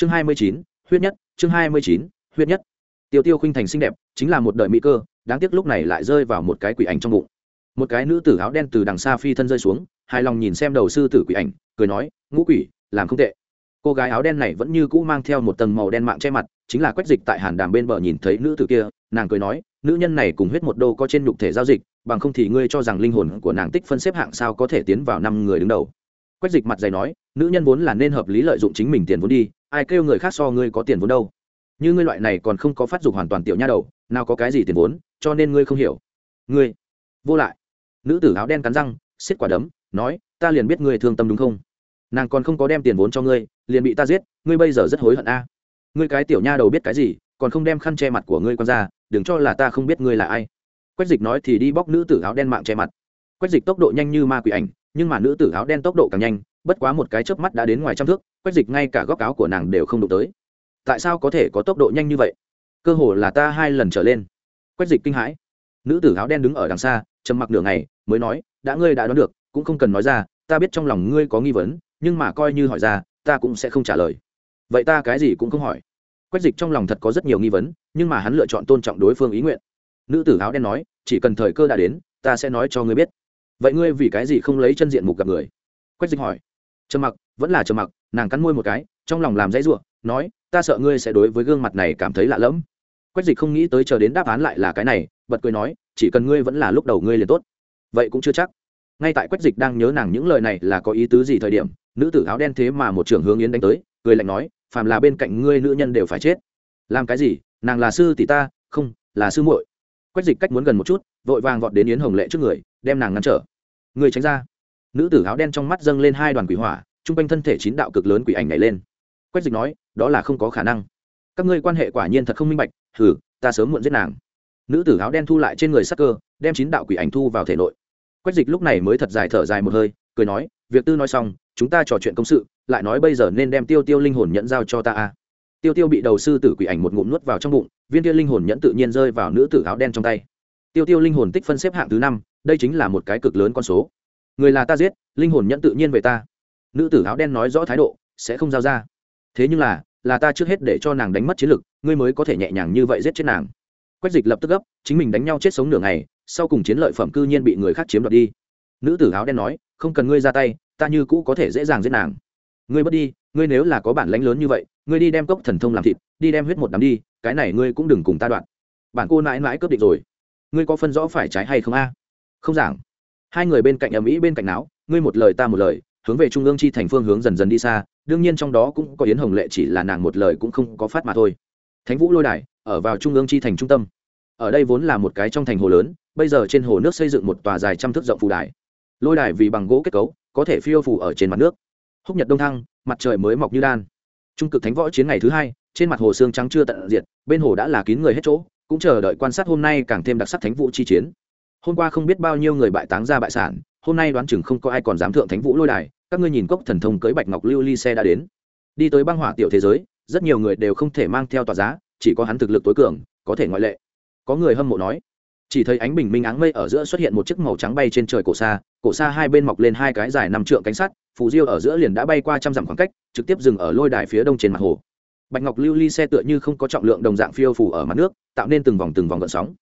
chương hai mươi chín, huyết nhất, chương hai mươi chín, huyết nhất. Tiêu tiêu khinh thành xinh đẹp, chính là một đời mỹ cơ, đáng tiếc lúc này lại rơi vào một cái quỷ ảnh trong bụng. Một cái nữ tử áo đen từ đằng xa phi thân rơi xuống, hài lòng nhìn xem đầu sư tử quỷ ảnh, cười nói, ngũ quỷ, làm không tệ. Cô gái áo đen này vẫn như cũ mang theo một tầng màu đen mạng che mặt, chính là quách dịch tại hàn đàm bên bờ nhìn thấy nữ tử kia, nàng cười nói, nữ nhân này cùng huyết một đô có trên nhục thể giao dịch, bằng không thì ngươi cho rằng linh hồn của nàng tích phân xếp hạng sao có thể tiến vào năm người đứng đầu quách dịch mặt dày nói, nữ nhân vốn là nên hợp lý lợi dụng chính mình tiền vốn đi, ai kêu người khác so ngươi có tiền vốn đâu. Như ngươi loại này còn không có phát dục hoàn toàn tiểu nha đầu, nào có cái gì tiền vốn, cho nên ngươi không hiểu. Ngươi? Vô lại. Nữ tử áo đen cắn răng xiết quả đấm, nói, ta liền biết ngươi thương tâm đúng không? Nàng còn không có đem tiền vốn cho ngươi, liền bị ta giết, ngươi bây giờ rất hối hận a. Ngươi cái tiểu nha đầu biết cái gì, còn không đem khăn che mặt của ngươi con ra, đừng cho là ta không biết ngươi là ai. Quách dịch nói thì đi bóc nữ tử áo đen mạng che mặt. Quách dịch tốc độ nhanh như ma quỷ ảnh nhưng mà nữ tử áo đen tốc độ càng nhanh, bất quá một cái chớp mắt đã đến ngoài trăm thước, quét dịch ngay cả góc áo của nàng đều không đụng tới. Tại sao có thể có tốc độ nhanh như vậy? Cơ hồ là ta hai lần trở lên. Quét dịch kinh hãi. Nữ tử áo đen đứng ở đằng xa, trầm mặc nửa ngày, mới nói, đã ngươi đã đoán được, cũng không cần nói ra, ta biết trong lòng ngươi có nghi vấn, nhưng mà coi như hỏi ra, ta cũng sẽ không trả lời. Vậy ta cái gì cũng không hỏi. Quách dịch trong lòng thật có rất nhiều nghi vấn, nhưng mà hắn lựa chọn tôn trọng đối phương ý nguyện. Nữ tử áo đen nói, chỉ cần thời cơ đã đến, ta sẽ nói cho ngươi biết vậy ngươi vì cái gì không lấy chân diện mục gặp người? Quách dịch hỏi. Trầm mặc, vẫn là trầm mặc, nàng cắn môi một cái, trong lòng làm dãy ruộng nói, ta sợ ngươi sẽ đối với gương mặt này cảm thấy lạ lẫm. Quách dịch không nghĩ tới chờ đến đáp án lại là cái này, bật cười nói, chỉ cần ngươi vẫn là lúc đầu ngươi liền tốt. Vậy cũng chưa chắc. Ngay tại quách dịch đang nhớ nàng những lời này là có ý tứ gì thời điểm, nữ tử áo đen thế mà một trưởng hướng yến đánh tới, cười lạnh nói, phàm là bên cạnh ngươi nữ nhân đều phải chết. Làm cái gì? Nàng là sư tỷ ta, không, là sư muội. Quách dịch cách muốn gần một chút, vội vàng vọt đến yến hồng lệ trước người đem nàng ngăn trở. Người tránh ra. Nữ tử áo đen trong mắt dâng lên hai đoàn quỷ hỏa t r u n g quanh thân thể chín đạo cực lớn quỷ ảnh này lên. Quách dịch nói, đó là không có khả năng. Các ngươi quan hệ quả nhiên thật không minh bạch thử ta sớm muộn giết nàng. Nữ tử áo đen thu lại trên người sắc cơ, đem chín đạo quỷ ảnh thu vào thể nội. Quách dịch lúc này mới thật dài thở dài một hơi, cười nói, việc tư nói xong, chúng ta trò chuyện công sự, lại nói bây giờ nên đem tiêu tiêu linh hồn nhẫn giao cho ta a. Tiêu tiêu bị đầu sư tử quỷ ảnh một ngụm nuốt vào trong bụng, viên tiêu linh hồn nhẫn tự nhiên rơi vào nữ tử áo đen trong tay. Tiêu tiêu linh hồn tích phân xếp hạng thứ năm đây chính là một cái cực lớn con số. Người là ta giết, linh hồn nhận tự nhiên về ta. Nữ tử áo đen nói rõ thái độ, sẽ không giao ra. Thế nhưng là là ta trước hết để cho nàng đánh mất chiến lực, ngươi mới có thể nhẹ nhàng như vậy giết chết nàng. Quách dịch lập tức gấp, chính mình đánh nhau chết sống nửa ngày, sau cùng chiến lợi phẩm cư nhiên bị người khác chiếm đoạt đi. Nữ tử áo đen nói, không cần ngươi ra tay, ta như cũ có thể dễ dàng giết nàng. Ngươi bất đi, ngươi nếu là có bản lãnh lớn như vậy, ngươi đi đem cốc thần thông làm thịt, đi đem huyết một đám đi, cái này ngươi cũng đừng cùng ta đoạn. Bản cô mãi mãi cướp định rồi. Ngươi có phân rõ phải trái hay không a? Không giảng. Hai người bên cạnh ầm ĩ bên cạnh não ngươi một lời ta một lời, hướng về trung ương chi thành phương hướng dần dần đi xa, đương nhiên trong đó cũng có yến hồng lệ chỉ là nàng một lời cũng không có phát mà thôi. Thánh vũ lôi đài, ở vào trung ương chi thành trung tâm. Ở đây vốn là một cái trong thành hồ lớn, bây giờ trên hồ nước xây dựng một tòa dài trăm thước rộng phù đài. Lôi đài vì bằng gỗ kết cấu, có thể phiêu phủ ở trên mặt nước. Húc nhật đông thăng, mặt trời mới mọc như đan. Trung cực thánh võ chiến ngày thứ hai, trên mặt hồ xương trắng chưa tận diệt, bên hồ đã là kín người hết chỗ, cũng chờ đợi quan sát hôm nay càng thêm đặc sắc thánh vũ chi chiến hôm qua không biết bao nhiêu người bại táng ra bại sản, hôm nay đoán chừng không có ai còn dám thượng thánh vũ lôi đài, các ngươi nhìn cốc thần thông cưới bạch ngọc lưu ly xe đã đến. Đi tới băng hỏa tiểu thế giới, rất nhiều người đều không thể mang theo tòa giá, chỉ có hắn thực lực tối cường, có thể ngoại lệ. Có người hâm mộ nói, chỉ thấy ánh bình minh áng mây ở giữa xuất hiện một chiếc màu trắng bay trên trời cổ xa cổ xa hai bên mọc lên hai cái dài năm trượng cánh sắt, phù diêu ở giữa liền đã bay qua trăm dặm khoảng cách, trực tiếp dừng ở lôi đài phía đông trên mặt hồ. Bạch ngọc lưu ly xe tựa như không có trọng lượng đồng dạng phiêu phủ ở mặt nước, tạo nên từng vòng từng vòng gợn sóng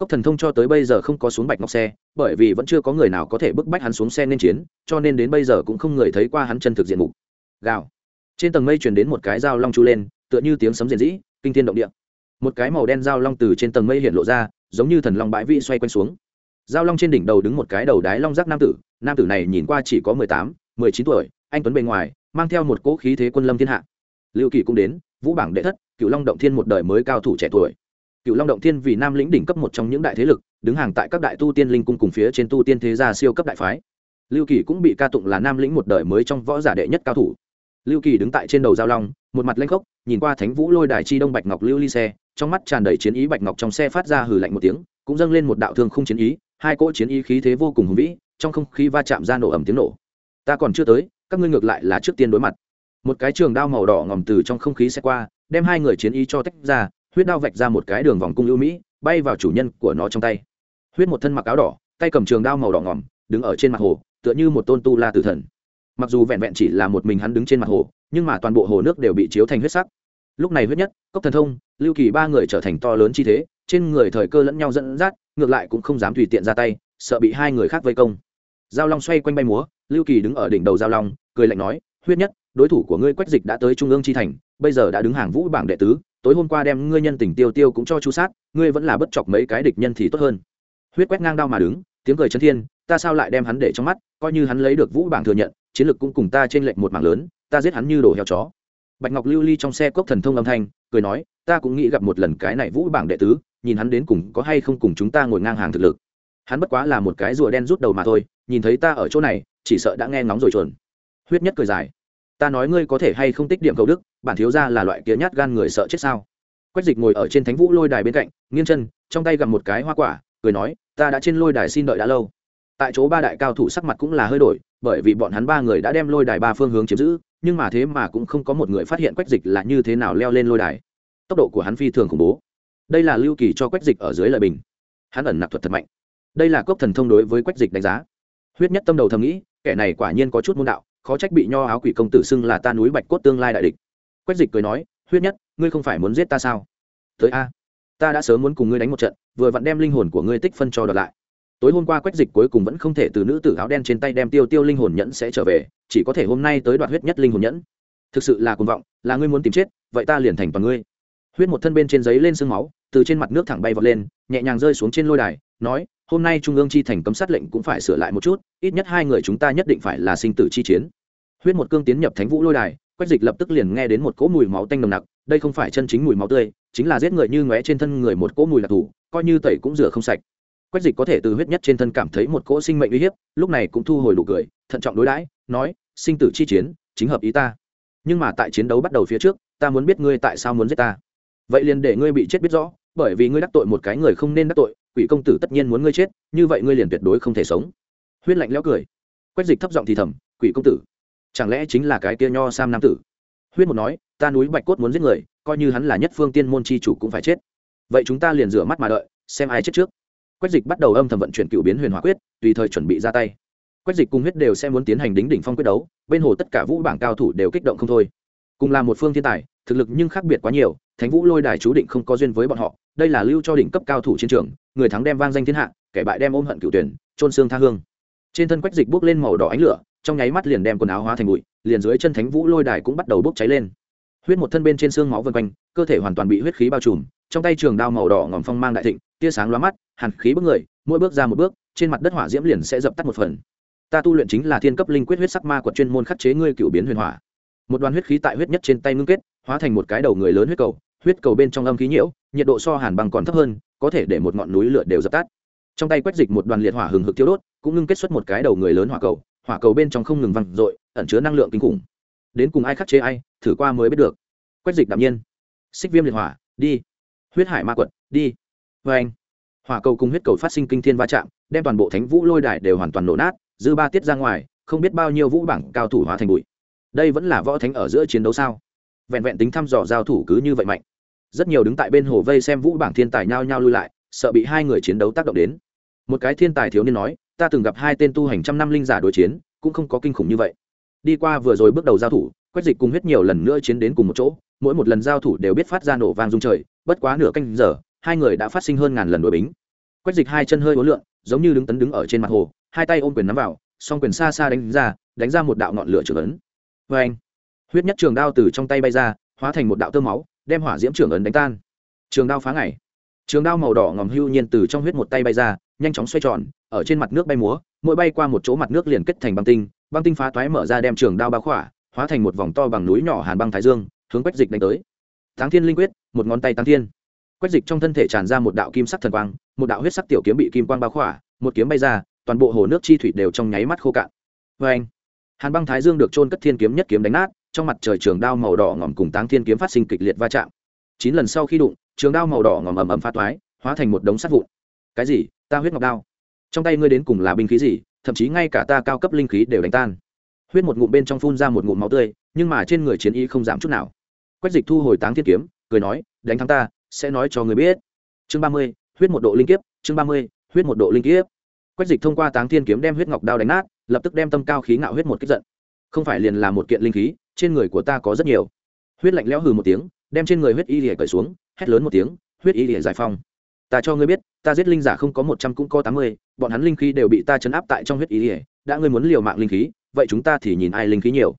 cốc thần thông cho tới bây giờ không có xuống bạch ngọc xe, bởi vì vẫn chưa có người nào có thể bức bách hắn xuống xe nên chiến, cho nên đến bây giờ cũng không người thấy qua hắn chân thực diện mục. Gào. Trên tầng mây truyền đến một cái dao long chu lên, tựa như tiếng sấm diện dĩ kinh thiên động địa. Một cái màu đen dao long từ trên tầng mây hiện lộ ra, giống như thần long bãi vị xoay quanh xuống. Dao long trên đỉnh đầu đứng một cái đầu đái long giác nam tử nam tử này nhìn qua chỉ có mười tám, mười chín tuổi, anh tuấn bề ngoài, mang theo một cỗ khí thế quân lâm thiên hạ. Lưu kỳ cũng đến, vũ bảng đệ thất cựu long động thiên một đời mới cao thủ trẻ tuổi cựu long động thiên vì nam lĩnh đỉnh cấp một trong những đại thế lực, đứng hàng tại các đại tu tiên linh cung cùng phía trên tu tiên thế gia siêu cấp đại phái. Lưu kỳ cũng bị ca tụng là nam lĩnh một đời mới trong võ giả đệ nhất cao thủ. Lưu kỳ đứng tại trên đầu giao long, một mặt lanh khốc, nhìn qua thánh vũ lôi đài chi đông bạch ngọc lưu ly xe, trong mắt tràn đầy chiến ý bạch ngọc trong xe phát ra hừ lạnh một tiếng, cũng dâng lên một đạo thương không chiến ý, hai cỗ chiến ý khí thế vô cùng hùng vĩ, trong không khí va chạm ra nổ ẩm tiếng nổ. Ta còn chưa tới, các ngươi ngược lại là trước tiên đối mặt. Một cái trường đao màu đỏ ngòm từ trong không khí xe qua, đem hai người chiến ý cho tách ra huyết đao vạch ra một cái đường vòng cung ưu mỹ, bay vào chủ nhân của nó trong tay. Huyết một thân mặc áo đỏ, tay cầm trường đao màu đỏ ngòm đứng ở trên mặt hồ, tựa như một tôn tu la tử thần. Mặc dù vẹn vẹn chỉ là một mình hắn đứng trên mặt hồ, nhưng mà toàn bộ hồ nước đều bị chiếu thành huyết sắc. Lúc này huyết nhất, cốc thần thông, lưu kỳ ba người trở thành to lớn chi thế, trên người thời cơ lẫn nhau dẫn dắt, ngược lại cũng không dám tùy tiện ra tay, sợ bị hai người khác vây công. Giao long xoay quanh bay múa, lưu kỳ đứng ở đỉnh đầu giao long, cười lạnh nói, huyết nhất, đối thủ của ngươi quách dịch đã tới trung ương chi thành, bây giờ đã đứng hàng vũ bảng đệ tứ tối hôm qua đem ngươi nhân tình tiêu tiêu cũng cho chu sát, ngươi vẫn là bất chọc mấy cái địch nhân thì tốt hơn. Huyết quét ngang đao mà đứng, tiếng cười chân thiên, ta sao lại đem hắn để trong mắt, coi như hắn lấy được vũ bảng thừa nhận, chiến lược cũng cùng ta trên lệnh một mảng lớn, ta giết hắn như đổ heo chó. Bạch ngọc lưu ly trong xe cốc thần thông âm thanh, cười nói, ta cũng nghĩ gặp một lần cái này vũ bảng đệ tứ, nhìn hắn đến cùng có hay không cùng chúng ta ngồi ngang hàng thực lực. Hắn bất quá là một cái rùa đen rút đầu mà thôi, nhìn thấy ta ở chỗ này, chỉ sợ đã nghe ngóng rồi chuẩn huyết nhất cười dài ta nói ngươi có thể hay không tích điểm cầu đức, bản thiếu ra là loại kia nhát gan người sợ chết sao? Quách dịch ngồi ở trên thánh vũ lôi đài bên cạnh, nghiêng chân, trong tay gặm một cái hoa quả, cười nói, ta đã trên lôi đài xin đợi đã lâu. Tại chỗ ba đại cao thủ sắc mặt cũng là hơi đổi, bởi vì bọn hắn ba người đã đem lôi đài ba phương hướng chiếm giữ, nhưng mà thế mà cũng không có một người phát hiện quách dịch là như thế nào leo lên lôi đài. Tốc độ của hắn phi thường khủng bố. Đây là lưu kỳ cho quách dịch ở dưới lời bình. Hắn ẩn nạp thuật thật mạnh. Đây là cốc thần thông đối với quách dịch đánh giá. Huyết nhất tâm đầu thầm nghĩ, kẻ này quả nhiên có chút môn đạo khó trách bị nho áo quỷ công tử xưng là ta núi bạch cốt tương lai đại địch. Quách dịch cười nói, huyết nhất, ngươi không phải muốn giết ta sao? Tới a, ta đã sớm muốn cùng ngươi đánh một trận, vừa vặn đem linh hồn của ngươi tích phân cho đợt lại. Tối hôm qua quách dịch cuối cùng vẫn không thể từ nữ tử áo đen trên tay đem tiêu tiêu linh hồn nhẫn sẽ trở về, chỉ có thể hôm nay tới đoạt huyết nhất linh hồn nhẫn. Thực sự là cuồng vọng, là ngươi muốn tìm chết, vậy ta liền thành toàn ngươi. Huyết một thân bên trên giấy lên sương máu, từ trên mặt nước thẳng bay vọt lên, nhẹ nhàng rơi xuống trên lôi đài, nói hôm nay trung ương chi thành cấm sát lệnh cũng phải sửa lại một chút, ít nhất hai người chúng ta nhất định phải là sinh tử chi chiến. Huyết một cương tiến nhập thánh vũ lôi đài, quách dịch lập tức liền nghe đến một cỗ mùi máu tanh nồng nặc, đây không phải chân chính mùi máu tươi, chính là giết người như ngóe trên thân người một cỗ mùi đặc thù, coi như tẩy cũng rửa không sạch. Quách dịch có thể từ huyết nhất trên thân cảm thấy một cỗ sinh mệnh uy hiếp, lúc này cũng thu hồi nụ cười, thận trọng đối đãi, nói, sinh tử chi chiến, chính hợp ý ta. Nhưng mà tại chiến đấu bắt đầu phía trước, ta muốn biết ngươi tại sao muốn giết ta. Vậy liền để ngươi bị chết biết rõ, bởi vì ngươi đắc tội một cái người không nên đắc tội quỷ công tử tất nhiên muốn ngươi chết, như vậy ngươi liền tuyệt đối không thể sống. Huyết lạnh lẽo cười. Quách dịch thấp giọng thì thầm, quỷ công tử, chẳng lẽ chính là cái kia nho sam nam tử? Huyết một nói, ta núi bạch cốt muốn giết người, coi như hắn là nhất phương tiên môn chi chủ cũng phải chết. Vậy chúng ta liền rửa mắt mà đợi, xem ai chết trước. Quách dịch bắt đầu âm thầm vận chuyển cựu biến huyền hỏa quyết, tùy thời chuẩn bị ra tay. Quách dịch cùng huyết đều sẽ muốn tiến hành đính đỉnh phong quyết đấu, bên hồ tất cả vũ bảng cao thủ đều kích động không thôi. Cùng là một phương thiên tài, thực lực nhưng khác biệt quá nhiều, thánh vũ lôi đài chú định không có duyên với bọn họ, đây là lưu cho đỉnh cấp cao thủ chiến trường người thắng đem vang danh thiên hạ, kẻ bại đem ôm hận cựu tuyển trôn xương tha hương. Trên thân quách dịch bốc lên màu đỏ ánh lửa, trong nháy mắt liền đem quần áo hóa thành bụi, liền dưới chân thánh vũ lôi đài cũng bắt đầu bốc cháy lên. Huyết một thân bên trên xương máu vân quanh, cơ thể hoàn toàn bị huyết khí bao trùm, trong tay trường đao màu đỏ ngòm phong mang đại thịnh, tia sáng lóa mắt, hàn khí bước người, mỗi bước ra một bước, trên mặt đất hỏa diễm liền sẽ dập tắt một phần. Ta tu luyện chính là thiên cấp linh quyết huyết sắc ma của chuyên môn khắc chế ngươi cựu biến huyền hỏa. Một đoàn huyết khí tại huyết nhất trên tay ngưng kết, hóa thành một cái đầu người lớn huyết cầu huyết cầu bên trong âm khí nhiễu, nhiệt độ so hàn bằng còn thấp hơn có thể để một ngọn núi lửa đều dập tắt. Trong tay quét dịch một đoàn liệt hỏa hừng hực thiêu đốt, cũng ngưng kết xuất một cái đầu người lớn hỏa cầu. Hỏa cầu bên trong không ngừng văng r ẩn chứa năng lượng kinh khủng. Đến cùng ai khắc chế ai, thử qua mới biết được. Quét dịch đạm nhiên. Xích viêm liệt hỏa, đi. Huyết hải ma quật, đi. Vê anh. Hỏa cầu cùng huyết cầu phát sinh kinh thiên va chạm, đem toàn bộ thánh vũ lôi đài đều hoàn toàn nổ nát, dư ba tiết ra ngoài, không biết bao nhiêu vũ bảng cao thủ hóa thành bụi. Đây vẫn là võ thánh ở giữa chiến đấu sao? Vẹn vẹn tính thăm dò giao thủ cứ như vậy mạnh rất nhiều đứng tại bên hồ vây xem vũ bảng thiên tài nhao nhao lui lại, sợ bị hai người chiến đấu tác động đến. Một cái thiên tài thiếu niên nói, ta từng gặp hai tên tu hành trăm năm linh giả đối chiến, cũng không có kinh khủng như vậy. Đi qua vừa rồi bước đầu giao thủ, quách dịch cùng huyết nhiều lần nữa chiến đến cùng một chỗ, mỗi một lần giao thủ đều biết phát ra nổ vang rung trời, bất quá nửa canh giờ, hai người đã phát sinh hơn ngàn lần đội bính. Quách dịch hai chân hơi ố lượn, giống như đứng tấn đứng ở trên mặt hồ, hai tay ôm quyền nắm vào, song quyền xa xa đánh ra đánh ra một đạo ngọn lửa trưởng ấn. Vê anh huyết nhất trường đao từ trong tay bay ra, hóa thành một đạo tơ máu đem hỏa diễm trưởng ấn đánh tan. Trường đao phá ngày. Trường đao màu đỏ ngòm hưu nhiên từ trong huyết một tay bay ra, nhanh chóng xoay tròn, ở trên mặt nước bay múa, mỗi bay qua một chỗ mặt nước liền kết thành băng tinh băng tinh phá toái mở ra đem trường đao bao khỏa, hóa thành một vòng to bằng núi nhỏ hàn băng thái dương, hướng quách dịch đánh tới. Táng thiên linh quyết, một ngón tay táng thiên. Quách dịch trong thân thể tràn ra một đạo kim sắc thần quang, một đạo huyết sắc tiểu kiếm bị kim quang bao khỏa, một kiếm bay ra, toàn bộ hồ nước chi thủy đều trong nháy mắt khô cạn. Vê anh hàn băng thái dương được trôn cất thiên kiếm nhất kiếm đánh nát trong mặt trời trường đao màu đỏ ngòm cùng táng thiên kiếm phát sinh kịch liệt va chạm. Chín lần sau khi đụng, trường đao màu đỏ ngòm ầm ầm phát toái, hóa thành một đống sắt vụn. Cái gì? Ta huyết ngọc đao. Trong tay ngươi đến cùng là binh khí gì? Thậm chí ngay cả ta cao cấp linh khí đều đánh tan. Huyết một ngụm bên trong phun ra một ngụm máu tươi, nhưng mà trên người chiến y không giảm chút nào. Quách dịch thu hồi táng thiên kiếm, cười nói, đánh thắng ta, sẽ nói cho người biết. Chương ba mươi, huyết một độ linh kiếp, chương ba mươi, huyết một độ linh kiếp. Quách dịch thông qua táng thiên kiếm đem huyết ngọc đao đánh nát, lập tức đem tâm cao khí ngạo huyết một kích giận. Không phải liền là một kiện linh khí trên người của ta có rất nhiều. Huyết lạnh lẽo hừ một tiếng, đem trên người huyết y lìa cởi xuống, hét lớn một tiếng, huyết y lìa giải phong ta cho ngươi biết, ta giết linh giả không có một trăm cũng có tám mươi, bọn hắn linh khí đều bị ta chấn áp tại trong huyết y lìa, đã ngươi muốn liều mạng linh khí, vậy chúng ta thì nhìn ai linh khí nhiều.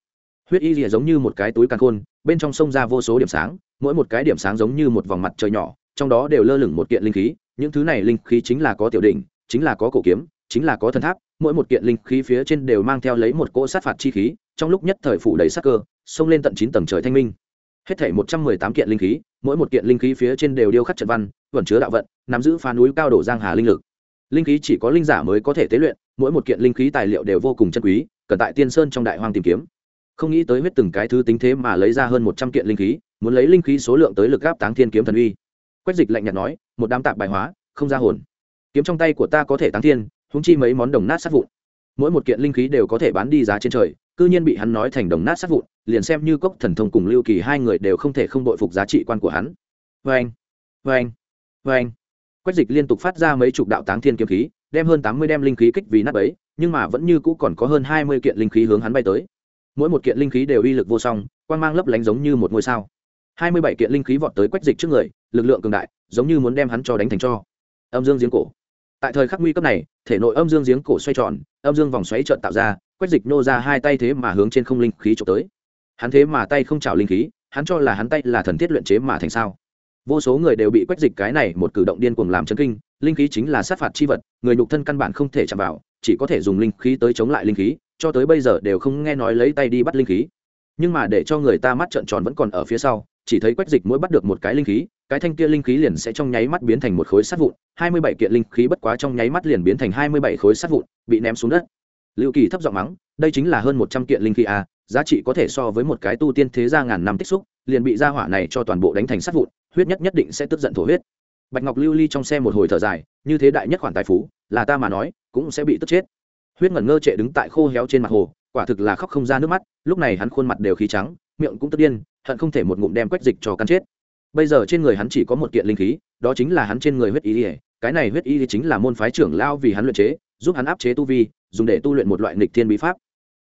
Huyết y lìa giống như một cái túi càn khôn, bên trong sông ra vô số điểm sáng, mỗi một cái điểm sáng giống như một vòng mặt trời nhỏ, trong đó đều lơ lửng một kiện linh khí, những thứ này linh khí chính là có tiểu đỉnh, chính là có cổ kiếm, chính là có thần tháp, mỗi một kiện linh khí phía trên đều mang theo lấy một cỗ sát phạt chi khí trong lúc nhất thời phủ đầy sắc cơ, xông lên tận chín tầng trời thanh minh. Hết thảy một trăm mười tám kiện linh khí, mỗi một kiện linh khí phía trên đều điêu khắc trận văn vẩn chứa đạo vận, nắm giữ phá núi cao đổ giang hà linh lực. Linh khí chỉ có linh giả mới có thể tế luyện, mỗi một kiện linh khí tài liệu đều vô cùng chân quý, cần tại tiên sơn trong đại hoang tìm kiếm. Không nghĩ tới huyết từng cái thứ tính thế mà lấy ra hơn một trăm kiện linh khí, muốn lấy linh khí số lượng tới lực gáp táng thiên kiếm thần uy. Quách dịch lạnh nhạt nói, một đám tạp bài hóa, không ra hồn. Kiếm trong tay của ta có thể táng thiên húng chi mấy món đồng nát sát vụn. Mỗi một kiện linh khí đều có thể bán đi giá trên trời cư nhiên bị hắn nói thành đồng nát sát vụn, liền xem như cốc thần thông cùng lưu kỳ hai người đều không thể không đội phục giá trị quan của hắn. Vê anh vê anh vê anh quách dịch liên tục phát ra mấy chục đạo táng thiên kiếm khí, đem hơn tám mươi đem linh khí kích vì nát ấy nhưng mà vẫn như cũ còn có hơn hai mươi kiện linh khí hướng hắn bay tới. Mỗi một kiện linh khí đều uy lực vô song quan mang lấp lánh giống như một ngôi sao. Hai mươi bảy kiện linh khí vọt tới quách dịch trước người, lực lượng cường đại, giống như muốn đem hắn cho đánh thành cho. Âm dương giếng cổ. Tại thời khắc nguy cấp này, thể nội âm dương giếng cổ xoay tròn, âm dương vòng xoáy trợn tạo ra quách dịch nô ra hai tay thế mà hướng trên không linh khí trộm tới. Hắn thế mà tay không trào linh khí, hắn cho là hắn tay là thần thiết luyện chế mà thành sao? Vô số người đều bị quách dịch cái này một cử động điên cuồng làm chấn kinh, linh khí chính là sát phạt chi vật, người nhục thân căn bản không thể chạm vào, chỉ có thể dùng linh khí tới chống lại linh khí, cho tới bây giờ đều không nghe nói lấy tay đi bắt linh khí. Nhưng mà để cho người ta mắt trợn tròn vẫn còn ở phía sau, chỉ thấy quách dịch mỗi bắt được một cái linh khí, cái thanh kia linh khí liền sẽ trong nháy mắt biến thành một khối sắt vụn, hai mươi bảy kiện linh khí bất quá trong nháy mắt liền biến thành hai mươi bảy khối sắt vụn, bị ném xuống đất lưu kỳ thấp giọng mắng, đây chính là hơn một trăm kiện linh khí a giá trị có thể so với một cái tu tiên thế gia ngàn năm tích xúc, liền bị gia hỏa này cho toàn bộ đánh thành sắt vụn, huyết nhất nhất định sẽ tức giận thổ huyết. Bạch ngọc lưu ly trong xe một hồi thở dài, như thế đại nhất khoản tài phú, là ta mà nói, cũng sẽ bị tức chết. Huyết ngẩn ngơ trệ đứng tại khô héo trên mặt hồ, quả thực là khóc không ra nước mắt, lúc này hắn khuôn mặt đều khí trắng, miệng cũng tức điên, hận không thể một ngụm đem quách dịch cho căn chết. Bây giờ trên người hắn chỉ có một kiện linh khí, đó chính là hắn trên người huyết ý ý cái này huyết y chính là môn phái trưởng lao vì hắn luyện chế giúp hắn áp chế tu vi, dùng để tu luyện một loại nghịch thiên bí pháp.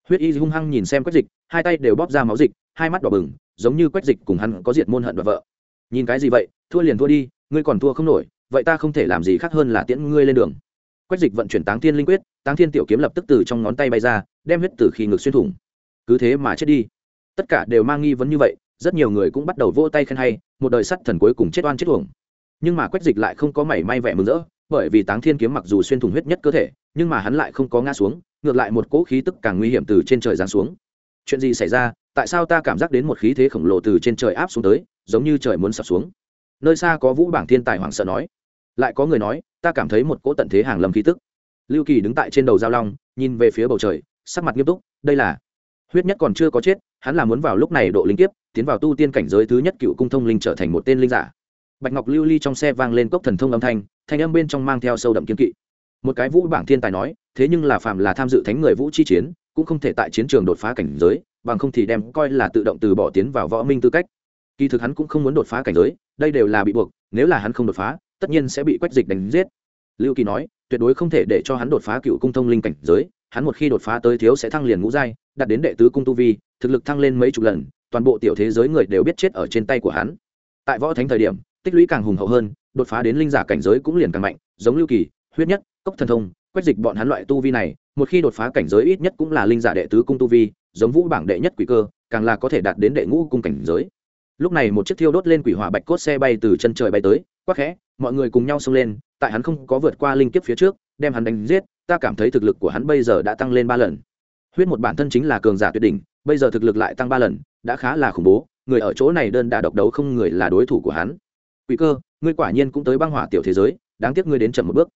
Huyết y hung hăng nhìn xem quách dịch, hai tay đều bóp ra máu dịch, hai mắt đỏ bừng, giống như quách dịch cùng hắn có diệt môn hận và vợ. Nhìn cái gì vậy? Thua liền thua đi, ngươi còn thua không nổi, vậy ta không thể làm gì khác hơn là tiễn ngươi lên đường. Quách dịch vận chuyển táng thiên linh quyết, táng thiên tiểu kiếm lập tức từ trong ngón tay bay ra, đem huyết từ khi ngực xuyên thủng. Cứ thế mà chết đi. Tất cả đều mang nghi vấn như vậy, rất nhiều người cũng bắt đầu vỗ tay khen hay, một đời sắt thần cuối cùng chết oan chết uổng. Nhưng mà quách dịch lại không có mảy may vẻ mừng rỡ, bởi vì táng thiên kiếm mặc dù xuyên thủng huyết nhất cơ thể nhưng mà hắn lại không có ngã xuống, ngược lại một cỗ khí tức càng nguy hiểm từ trên trời giáng xuống. Chuyện gì xảy ra? Tại sao ta cảm giác đến một khí thế khổng lồ từ trên trời áp xuống tới, giống như trời muốn sập xuống? Nơi xa có vũ bảng thiên tài hoảng sợ nói. Lại có người nói, ta cảm thấy một cỗ tận thế hàng lâm khí tức. Lưu kỳ đứng tại trên đầu giao long, nhìn về phía bầu trời, sắc mặt nghiêm túc, đây là huyết nhất còn chưa có chết, hắn là muốn vào lúc này độ linh kiếp, tiến vào tu tiên cảnh giới thứ nhất cựu cung thông linh trở thành một tên linh giả. Bạch ngọc lưu ly trong xe vang lên cốc thần thông âm thanh thanh âm bên trong mang theo sâu đậm kiếm kỵ một cái vũ bảng thiên tài nói, thế nhưng là phàm là tham dự thánh người vũ chi chiến, cũng không thể tại chiến trường đột phá cảnh giới, bằng không thì đem coi là tự động từ bỏ tiến vào võ minh tư cách. Kỳ thực hắn cũng không muốn đột phá cảnh giới, đây đều là bị buộc, nếu là hắn không đột phá, tất nhiên sẽ bị quách dịch đánh giết. Lưu kỳ nói, tuyệt đối không thể để cho hắn đột phá cựu cung thông linh cảnh giới, hắn một khi đột phá tới thiếu sẽ thăng liền ngũ giai, đạt đến đệ tứ cung tu vi, thực lực thăng lên mấy chục lần, toàn bộ tiểu thế giới người đều biết chết ở trên tay của hắn. Tại võ thánh thời điểm, tích lũy càng hùng hậu hơn, đột phá đến linh giả cảnh giới cũng liền càng mạnh, giống lưu kỳ, huyết nhất cốc thần thông quách dịch bọn hắn loại tu vi này, một khi đột phá cảnh giới ít nhất cũng là linh giả đệ tứ cung tu vi, giống vũ bảng đệ nhất quỷ cơ, càng là có thể đạt đến đệ ngũ cung cảnh giới. Lúc này một chiếc thiêu đốt lên quỷ hỏa bạch cốt xe bay từ chân trời bay tới, quắc khẽ, mọi người cùng nhau xông lên, tại hắn không có vượt qua linh kiếp phía trước, đem hắn đánh giết, ta cảm thấy thực lực của hắn bây giờ đã tăng lên ba lần. Huyết một bản thân chính là cường giả tuyệt đỉnh, bây giờ thực lực lại tăng ba lần, đã khá là khủng bố, người ở chỗ này đơn đà độc đấu không người là đối thủ của hắn. Quỷ cơ, ngươi quả nhiên cũng tới băng hỏa tiểu thế giới, đáng tiếc ngươi đến chậm một bước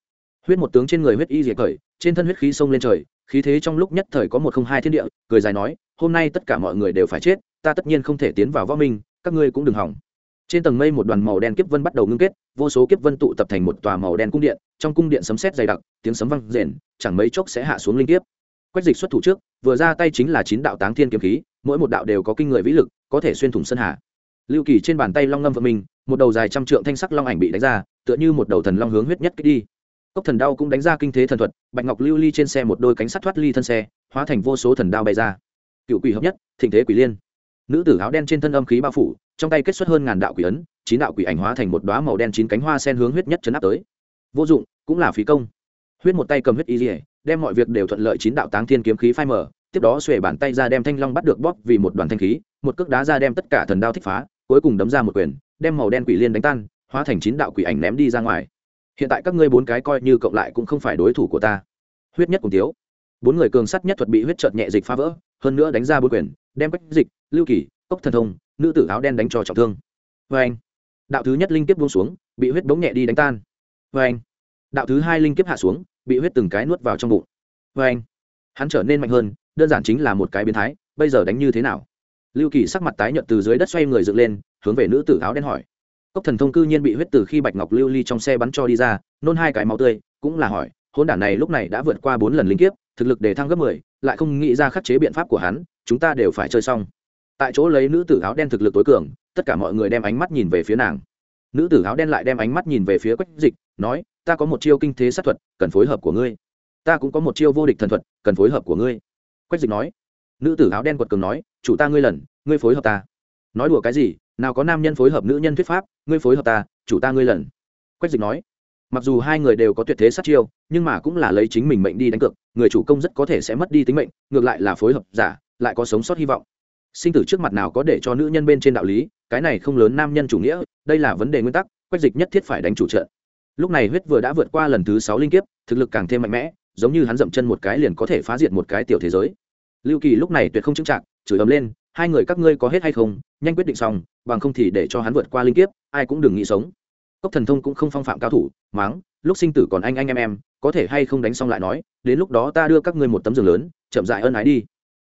huyết một tướng trên người huyết y diệt khởi, trên thân huyết khí sông lên trời, khí thế trong lúc nhất thời có một không hai thiên địa, cười dài nói, hôm nay tất cả mọi người đều phải chết, ta tất nhiên không thể tiến vào võ minh, các ngươi cũng đừng hỏng. Trên tầng mây một đoàn màu đen kiếp vân bắt đầu ngưng kết, vô số kiếp vân tụ tập thành một tòa màu đen cung điện, trong cung điện sấm sét dày đặc, tiếng sấm vang rền, chẳng mấy chốc sẽ hạ xuống linh kiếp. Quách dịch xuất thủ trước, vừa ra tay chính là chín đạo táng thiên kiếm khí, mỗi một đạo đều có kinh người vĩ lực, có thể xuyên thủng sân hà. Lưu kỳ trên bàn tay long ngâm vợ mình, một đầu dài trăm trượng thanh sắc long ảnh bị đánh ra, tựa như một đầu thần long hướng huyết nhất kích đi cốc thần đao cũng đánh ra kinh thế thần thuật, bạch ngọc lưu ly trên xe một đôi cánh sắt thoát ly thân xe, hóa thành vô số thần đao bay ra. Cựu quỷ hợp nhất, thịnh thế quỷ liên. Nữ tử áo đen trên thân âm khí bao phủ, trong tay kết xuất hơn ngàn đạo quỷ ấn, chín đạo quỷ ảnh hóa thành một đoá màu đen chín cánh hoa sen hướng huyết nhất chấn áp tới. Vô dụng, cũng là phí công. Huyết một tay cầm huyết y dỉa đem mọi việc đều thuận lợi chín đạo táng thiên kiếm khí phai mở tiếp đó xuề bàn tay ra đem thanh long bắt được bóp vì một đoàn thanh khí, một cước đá ra đem tất cả thần đao thích phá, cuối cùng đấm ra một quyền, đem màu đen quỷ liên đánh tan, hóa thành chín đạo quỷ ảnh ném đi ra ngoài hiện tại các ngươi bốn cái coi như cộng lại cũng không phải đối thủ của ta. Huyết nhất cùng tiếu. Bốn người cường sắt nhất thuật bị huyết trợt nhẹ dịch phá vỡ, hơn nữa đánh ra bốn quyền, đem bách dịch, lưu kỳ, cốc thần thông, nữ tử áo đen đánh cho trọng thương. Vê anh đạo thứ nhất linh kiếp buông xuống, bị huyết bóng nhẹ đi đánh tan. Vê anh đạo thứ hai linh kiếp hạ xuống, bị huyết từng cái nuốt vào trong bụng. Vê anh hắn trở nên mạnh hơn, đơn giản chính là một cái biến thái, bây giờ đánh như thế nào? Lưu kỳ sắc mặt tái nhợt từ dưới đất xoay người dựng lên, hướng về nữ tử áo đen hỏi cốc thần thông cư nhiên bị huyết từ khi bạch ngọc lưu ly trong xe bắn cho đi ra, nôn hai cái máu tươi, cũng là hỏi hôn đản này lúc này đã vượt qua bốn lần linh kiếp, thực lực để thăng gấp mười, lại không nghĩ ra khắc chế biện pháp của hắn, chúng ta đều phải chơi xong. Tại chỗ lấy nữ tử áo đen thực lực tối cường, tất cả mọi người đem ánh mắt nhìn về phía nàng. Nữ tử áo đen lại đem ánh mắt nhìn về phía quách dịch, nói, ta có một chiêu kinh thế sát thuật, cần phối hợp của ngươi. Ta cũng có một chiêu vô địch thần thuật, cần phối hợp của ngươi. Quách dịch nói. Nữ tử áo đen quật cường nói, chủ ta ngươi lần, ngươi phối hợp ta. Nói đùa cái gì nào có nam nhân phối hợp nữ nhân thuyết pháp, ngươi phối hợp ta, chủ ta ngươi lần. Quách dịch nói, mặc dù hai người đều có tuyệt thế sát chiêu, nhưng mà cũng là lấy chính mình mệnh đi đánh cược, người chủ công rất có thể sẽ mất đi tính mệnh, ngược lại là phối hợp giả, lại có sống sót hy vọng. Sinh tử trước mặt nào có để cho nữ nhân bên trên đạo lý, cái này không lớn nam nhân chủ nghĩa, đây là vấn đề nguyên tắc, quách dịch nhất thiết phải đánh chủ trận. Lúc này huyết vừa đã vượt qua lần thứ sáu linh kiếp, thực lực càng thêm mạnh mẽ, giống như hắn dậm chân một cái liền có thể phá diệt một cái tiểu thế giới. Lưu kỳ lúc này tuyệt không chững chạc, chửi ấm lên hai người các ngươi có hết hay không, nhanh quyết định xong, bằng không thì để cho hắn vượt qua linh kiếp, ai cũng đừng nghĩ sống. Cốc thần thông cũng không phong phạm cao thủ, máng, lúc sinh tử còn anh anh em em, có thể hay không đánh xong lại nói, đến lúc đó ta đưa các ngươi một tấm giường lớn, chậm dại ân ái đi.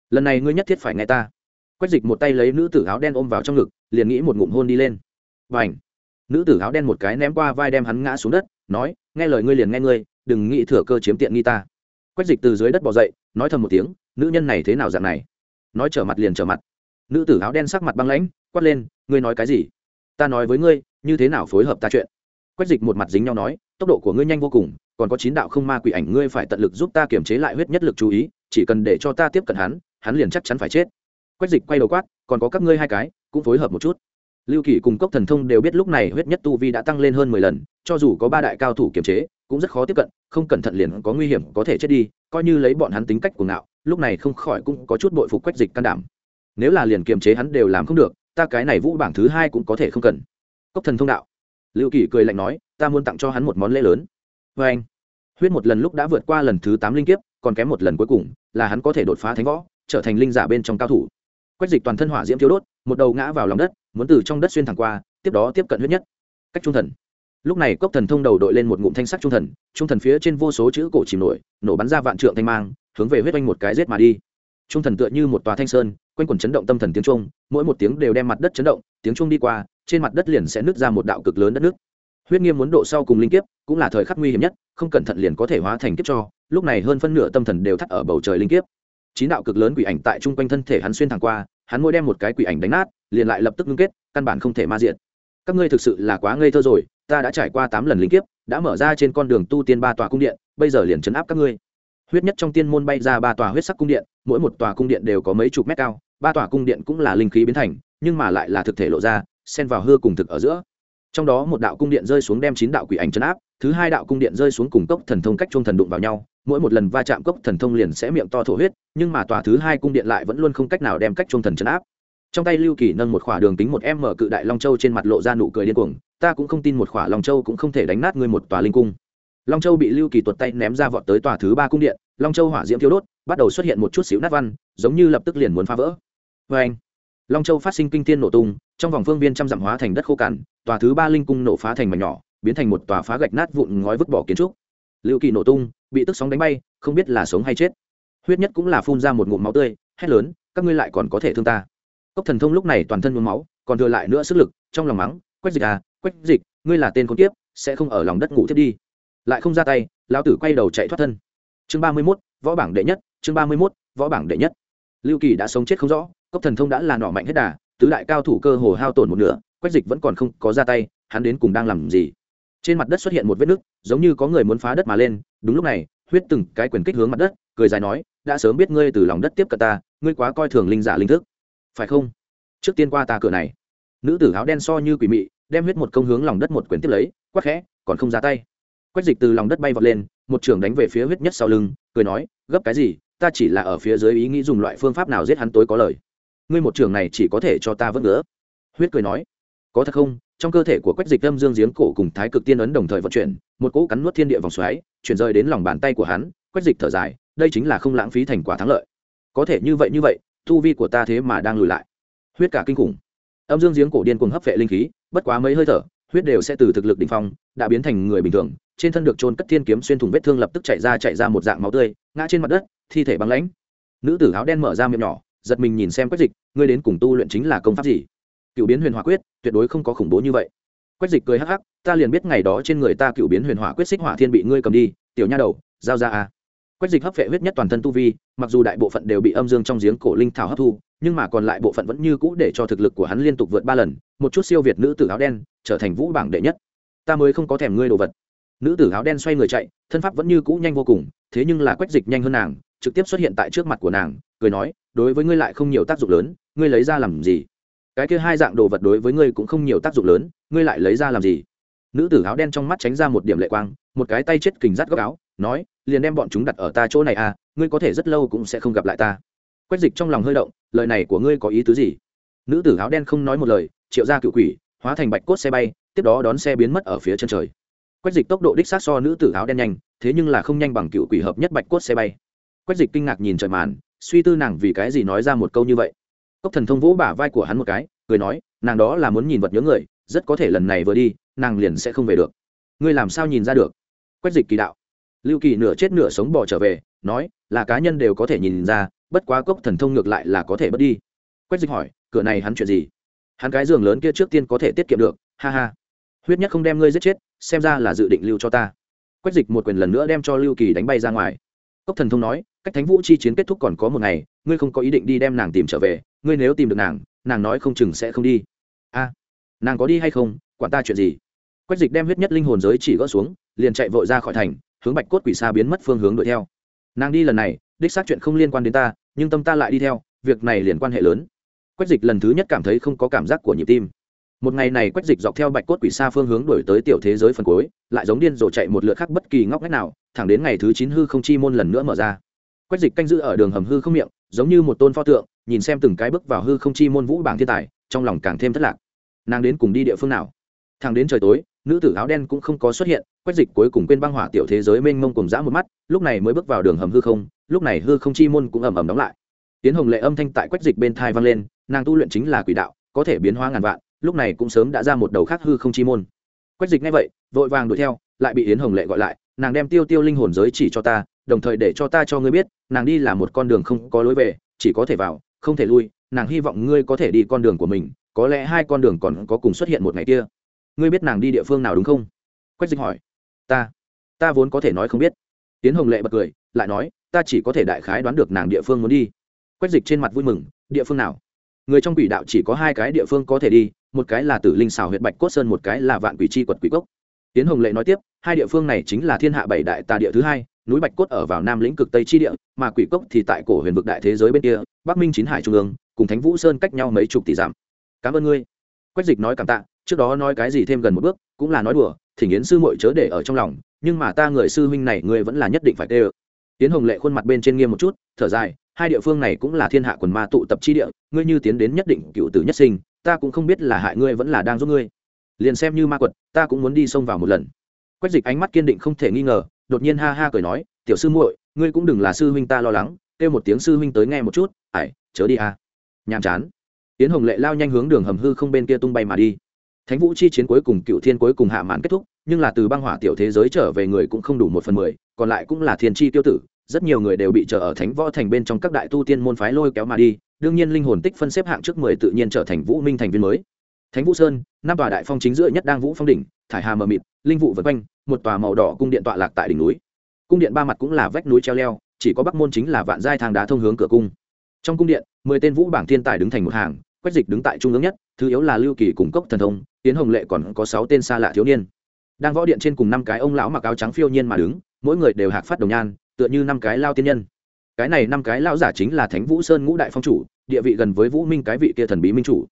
Lần này ngươi nhất thiết phải nghe ta. Quách dịch một tay lấy nữ tử áo đen ôm vào trong ngực, liền nghĩ một ngụm hôn đi lên. Và ảnh nữ tử áo đen một cái ném qua vai đem hắn ngã xuống đất, nói, nghe lời ngươi liền nghe ngươi, đừng nghĩ thừa cơ chiếm tiện nghi ta. Quách dịch từ dưới đất bỏ dậy, nói thầm một tiếng, nữ nhân này thế nào dạng này? Nói trở mặt liền trở mặt nữ tử áo đen sắc mặt băng lãnh, quát lên, ngươi nói cái gì? Ta nói với ngươi, như thế nào phối hợp ta chuyện? Quách dịch một mặt dính nhau nói, tốc độ của ngươi nhanh vô cùng, còn có chín đạo không ma quỷ ảnh ngươi phải tận lực giúp ta kiềm chế lại huyết nhất lực chú ý, chỉ cần để cho ta tiếp cận hắn hắn liền chắc chắn phải chết. Quách dịch quay đầu quát, còn có các ngươi hai cái, cũng phối hợp một chút. Lưu kỳ cùng cốc thần thông đều biết lúc này huyết nhất tu vi đã tăng lên hơn mười lần, cho dù có ba đại cao thủ kiềm chế, cũng rất khó tiếp cận, không cẩn thận liền có nguy hiểm, có thể chết đi, coi như lấy bọn hắn tính cách của ngạo, lúc này không khỏi cũng có chút bội phục quách dịch can đảm nếu là liền kiềm chế hắn đều làm không được, ta cái này vũ bảng thứ hai cũng có thể không cần. Cốc thần thông đạo. Lưu kỳ cười lạnh nói, ta muốn tặng cho hắn một món lễ lớn. Vê anh, huyết một lần lúc đã vượt qua lần thứ tám linh kiếp, còn kém một lần cuối cùng, là hắn có thể đột phá thánh võ, trở thành linh giả bên trong cao thủ. Quách dịch toàn thân hỏa diễm thiếu đốt, một đầu ngã vào lòng đất, muốn từ trong đất xuyên thẳng qua, tiếp đó tiếp cận huyết nhất. Cách trung thần. Lúc này cốc thần thông đầu đội lên một ngụm thanh sắc trung thần trung thần phía trên vô số chữ cổ chìm nổi, nổ bắn ra vạn trượng thanh mang, hướng về huyết oanh một cái rết mà đi. Trung thần tựa như một tòa thanh sơn quanh quần chấn động tâm thần tiếng trung mỗi một tiếng đều đem mặt đất chấn động, tiếng trung đi qua, trên mặt đất liền sẽ nứt ra một đạo cực lớn đất nước. Huyết nghiêm muốn độ sau cùng linh kiếp, cũng là thời khắc nguy hiểm nhất, không cẩn thận liền có thể hóa thành kiếp cho, lúc này hơn phân nửa tâm thần đều thắt ở bầu trời linh kiếp. Chín đạo cực lớn quỷ ảnh tại chung quanh thân thể hắn xuyên thẳng qua, hắn mỗi đem một cái quỷ ảnh đánh nát, liền lại lập tức ngưng kết, căn bản không thể ma diện các ngươi thực sự là quá ngây thơ rồi, ta đã trải qua tám lần linh kiếp, đã mở ra trên con đường tu tiên ba tòa cung điện, bây giờ liền chấn áp các ngươi. Huyết nhất trong tiên môn bay ra ba tòa huyết sắc cung điện, mỗi một tòa cung điện đều có mấy chục mét cao ba tòa cung điện cũng là linh khí biến thành, nhưng mà lại là thực thể lộ ra, xen vào hư cùng thực ở giữa. Trong đó một đạo cung điện rơi xuống đem chín đạo quỷ ảnh chấn áp, thứ hai đạo cung điện rơi xuống cùng cốc thần thông cách trung thần đụng vào nhau, mỗi một lần va chạm cốc thần thông liền sẽ miệng to thổ huyết, nhưng mà tòa thứ hai cung điện lại vẫn luôn không cách nào đem cách trung thần chấn áp. Trong tay lưu kỳ nâng một khỏa đường tính một em mở cự đại long châu trên mặt lộ ra nụ cười điên cuồng, ta cũng không tin một khỏa long châu cũng không thể đánh nát ngươi một tòa linh cung. Long châu bị lưu kỳ tuột tay ném ra vọt tới tòa thứ ba cung điện, long châu hỏa diễm thiếu đốt, bắt đầu xuất hiện một chút xíu nát văn, giống như lập tức liền muốn phá vỡ vê anh. Long châu phát sinh kinh thiên nổ tung, trong vòng phương viên trăm dặm hóa thành đất khô cằn, tòa thứ ba linh cung nổ phá thành mảnh nhỏ, biến thành một tòa phá gạch nát vụn ngói vứt bỏ kiến trúc. Lưu kỳ nổ tung, bị tức sóng đánh bay, không biết là sống hay chết. Huyết nhất cũng là phun ra một ngụm máu tươi, hét lớn, các ngươi lại còn có thể thương ta. Cốc thần thông lúc này toàn thân nhuốm máu, còn thừa lại nữa sức lực, trong lòng mắng, quách dịch à quách dịch, ngươi là tên con tiếp sẽ không ở lòng đất ngủ tiếp đi. Lại không ra tay, lão tử quay đầu chạy thoát thân. Chương ba mươi mốt, võ bảng đệ nhất, chương ba mươi mốt, võ bảng đệ nhất. Lưu kỳ đã sống chết không rõ cốc thần thông đã là nọ mạnh hết đà, tứ đại cao thủ cơ hồ hao tổn một nửa, quách dịch vẫn còn không có ra tay, hắn đến cùng đang làm gì? Trên mặt đất xuất hiện một vết nứt, giống như có người muốn phá đất mà lên, đúng lúc này, huyết từng cái quyền kích hướng mặt đất, cười dài nói, đã sớm biết ngươi từ lòng đất tiếp cận ta, ngươi quá coi thường linh giả linh thức. Phải không? Trước tiên qua ta cửa này. Nữ tử áo đen so như quỷ mị, đem huyết một công hướng lòng đất một quyền tiếp lấy quắc khẽ, còn không ra tay. Quách dịch từ lòng đất bay vọt lên, một trường đánh về phía huyết nhất sau lưng, cười nói, gấp cái gì? Ta chỉ là ở phía dưới ý nghĩ dùng loại phương pháp nào giết hắn tối có lời ngươi một trường này chỉ có thể cho ta vớt nữa. huyết cười nói, có thật không? Trong cơ thể của quách dịch âm dương giếng cổ cùng thái cực tiên ấn đồng thời vận chuyển, một cỗ cắn nuốt thiên địa vòng xoáy, chuyển rơi đến lòng bàn tay của hắn. Quách dịch thở dài, đây chính là không lãng phí thành quả thắng lợi. Có thể như vậy như vậy thu vi của ta thế mà đang lùi lại. Huyết cả kinh khủng. Âm dương giếng cổ điên cuồng hấp vệ linh khí, bất quá mấy hơi thở, huyết đều sẽ từ thực lực đ ỉ n h phong, đã biến thành người bình thường. Trên thân được trôn cất thiên kiếm xuyên thủng vết thương lập tức chạy ra chạy ra một dạng máu tươi, ngã trên mặt đất, thi thể băng lãnh. Nữ tử áo đen mở ra miệng nhỏ giật mình nhìn xem quách dịch, ngươi đến cùng tu luyện chính là công pháp gì? Cựu biến huyền hỏa quyết, tuyệt đối không có khủng bố như vậy. Quách dịch cười hắc hắc, ta liền biết ngày đó trên người ta cựu biến huyền hỏa quyết xích hỏa thiên bị ngươi cầm đi, tiểu nha đầu, giao ra a. Quách dịch hấp vệ huyết nhất toàn thân tu vi, mặc dù đại bộ phận đều bị âm dương trong giếng cổ linh thảo hấp thu, nhưng mà còn lại bộ phận vẫn như cũ để cho thực lực của hắn liên tục vượt ba lần, một chút siêu việt nữ tử áo đen, trở thành vũ bảng đệ nhất. Ta mới không có thèm ngươi đồ vật. Nữ tử áo đen xoay người chạy, thân pháp vẫn như cũ nhanh vô cùng, thế nhưng là quách dịch nhanh hơn nàng, trực tiếp xuất hiện tại trước mặt của nàng cười nói, đối với ngươi lại không nhiều tác dụng lớn, ngươi lấy ra làm gì? Cái kia hai dạng đồ vật đối với ngươi cũng không nhiều tác dụng lớn, ngươi lại lấy ra làm gì? Nữ tử áo đen trong mắt tránh ra một điểm lệ quang, một cái tay chết kình rắt góc áo, nói, liền đem bọn chúng đặt ở ta chỗ này à ngươi có thể rất lâu cũng sẽ không gặp lại ta. Quách dịch trong lòng hơi động, lời này của ngươi có ý tứ gì? Nữ tử áo đen không nói một lời, triệu ra cựu quỷ, hóa thành bạch cốt xe bay, tiếp đó đón xe biến mất ở phía chân trời. Quách dịch tốc độ đích sát so nữ tử áo đen nhanh, thế nhưng là không nhanh bằng cựu quỷ hợp nhất bạch cốt xe bay. Quách dịch kinh ngạc nhìn trời màn suy tư nàng vì cái gì nói ra một câu như vậy. Cốc thần thông vỗ bả vai của hắn một cái, cười nói, nàng đó là muốn nhìn vật nhớ người, rất có thể lần này vừa đi, nàng liền sẽ không về được. Ngươi làm sao nhìn ra được? Quách dịch kỳ đạo. Lưu kỳ nửa chết nửa sống bỏ trở về, nói, là cá nhân đều có thể nhìn ra, bất quá cốc thần thông ngược lại là có thể bớt đi. Quách dịch hỏi, cửa này hắn chuyện gì? Hắn cái giường lớn kia trước tiên có thể tiết kiệm được, ha ha. Huyết nhất không đem ngươi giết chết, xem ra là dự định lưu cho ta. Quách dịch một quyền lần nữa đem cho lưu kỳ đánh bay ra ngoài cốc thần thông nói, cách thánh vũ chi chiến kết thúc còn có một ngày, ngươi không có ý định đi đem nàng tìm trở về, ngươi nếu tìm được nàng nàng nói không chừng sẽ không đi. A, nàng có đi hay không, quản ta chuyện gì? Quách dịch đem huyết nhất linh hồn giới chỉ gỡ xuống, liền chạy vội ra khỏi thành, hướng bạch cốt quỷ xa biến mất phương hướng đuổi theo. Nàng đi lần này, đích xác chuyện không liên quan đến ta, nhưng tâm ta lại đi theo, việc này liền quan hệ lớn. Quách dịch lần thứ nhất cảm thấy không có cảm giác của nhịp tim. Một ngày này quách dịch dọc theo bạch cốt quỷ xa phương hướng đổi tới tiểu thế giới phần cuối, lại giống điên rồ chạy một lượt khác bất kỳ ngóc ngách nào thẳng đến ngày thứ chín hư không chi môn lần nữa mở ra. Quách dịch canh giữ ở đường hầm hư không miệng, giống như một tôn pho tượng, nhìn xem từng cái bước vào hư không chi môn vũ bảng thiên tài, trong lòng càng thêm thất lạc. Nàng đến cùng đi địa phương nào? Thẳng đến trời tối, nữ tử áo đen cũng không có xuất hiện, quách dịch cuối cùng quên băng hỏa tiểu thế giới mênh mông cùng dã một mắt, lúc này mới bước vào đường hầm hư không, lúc này hư không chi môn cũng ầm ầm đóng lại. Tiến hồng lệ âm thanh tại quách dịch bên thai vang lên, nàng tu luyện chính là quỷ đạo, có thể biến hóa ngàn vạn, lúc này cũng sớm đã ra một đầu khác hư không chi môn. Quách dịch ngay vậy, vội vàng đuổi theo, lại bị yến hồng lệ gọi lại nàng đem tiêu tiêu linh hồn giới chỉ cho ta, đồng thời để cho ta cho ngươi biết, nàng đi là một con đường không có lối về, chỉ có thể vào, không thể lui, nàng hy vọng ngươi có thể đi con đường của mình, có lẽ hai con đường còn có cùng xuất hiện một ngày kia. Ngươi biết nàng đi địa phương nào đúng không? Quách dịch hỏi. Ta ta vốn có thể nói không biết. Tiến hồng lệ bật cười, lại nói, ta chỉ có thể đại khái đoán được nàng địa phương muốn đi. Quách dịch trên mặt vui mừng, địa phương nào? Người trong quỷ đạo chỉ có hai cái địa phương có thể đi, một cái là tử linh xào huyện bạch cốt sơn, một cái là vạn quỷ chi quật quỷ cốc. Tiến hồng lệ nói tiếp hai địa phương này chính là thiên hạ bảy đại tà địa thứ hai, núi bạch cốt ở vào nam lĩnh cực tây chi địa, mà quỷ cốc thì tại cổ huyền vực đại thế giới bên kia, bắc minh chín hải trung ương, cùng thánh vũ sơn cách nhau mấy chục tỷ dặm. Cảm ơn ngươi. Quách dịch nói cảm tạ, trước đó nói cái gì thêm gần một bước, cũng là nói đùa, thỉnh yến sư muội chớ để ở trong lòng, nhưng mà ta người sư huynh này ngươi vẫn là nhất định phải tê ơ. Tiến hồng lệ khuôn mặt bên trên nghiêm một chút, thở dài, hai địa phương này cũng là thiên hạ quần ma tụ tập chi địa, ngươi như tiến đến nhất định cựu tử nhất sinh, ta cũng không biết là hại ngươi vẫn là đang giúp ngươi. Liền xem như ma quật, ta cũng muốn đi xông vào một lần quách dịch ánh mắt kiên định không thể nghi ngờ, đột nhiên ha ha cười nói, tiểu sư muội, ngươi cũng đừng là sư huynh ta lo lắng, kêu một tiếng sư huynh tới nghe một chút, ải, chớ đi a. À. nhàm chán. Tiến hồng lệ lao nhanh hướng đường hầm hư không bên kia tung bay mà đi. Thánh vũ chi chiến cuối cùng, cựu thiên cuối cùng hạ mãn kết thúc, nhưng là từ băng hỏa tiểu thế giới trở về người cũng không đủ một phần mười, còn lại cũng là thiên chi tiêu tử, rất nhiều người đều bị chờ ở thánh võ thành bên trong các đại tu tiên môn phái lôi kéo mà đi, đương nhiên linh hồn tích phân xếp hạng trước mười tự nhiên trở thành vũ minh thành viên mới. Thánh vũ sơn, năm tòa đại phong chính giữa nhất đang vũ phong đỉnh thải hà mờ mịt, linh vụ vật quanh, một tòa màu đỏ cung điện tọa lạc tại đỉnh núi. Cung điện ba mặt cũng là vách núi treo leo, chỉ có bắc môn chính là vạn giai thang đá thông hướng cửa cung. Trong cung điện, mười tên vũ bảng thiên tài đứng thành một hàng, quách dịch đứng tại trung ương nhất, thứ yếu là lưu kỳ cùng cốc thần thông tiến hồng lệ còn có sáu tên xa lạ thiếu niên. Đang võ điện trên cùng năm cái ông lão mặc áo trắng phiêu nhiên mà đứng, mỗi người đều hạc phát đồng nhan, tựa như năm cái lao tiên nhân. Cái này năm cái lão giả chính là thánh vũ sơn ngũ đại phong chủ, địa vị gần với vũ minh cái vị kia thần bí minh chủ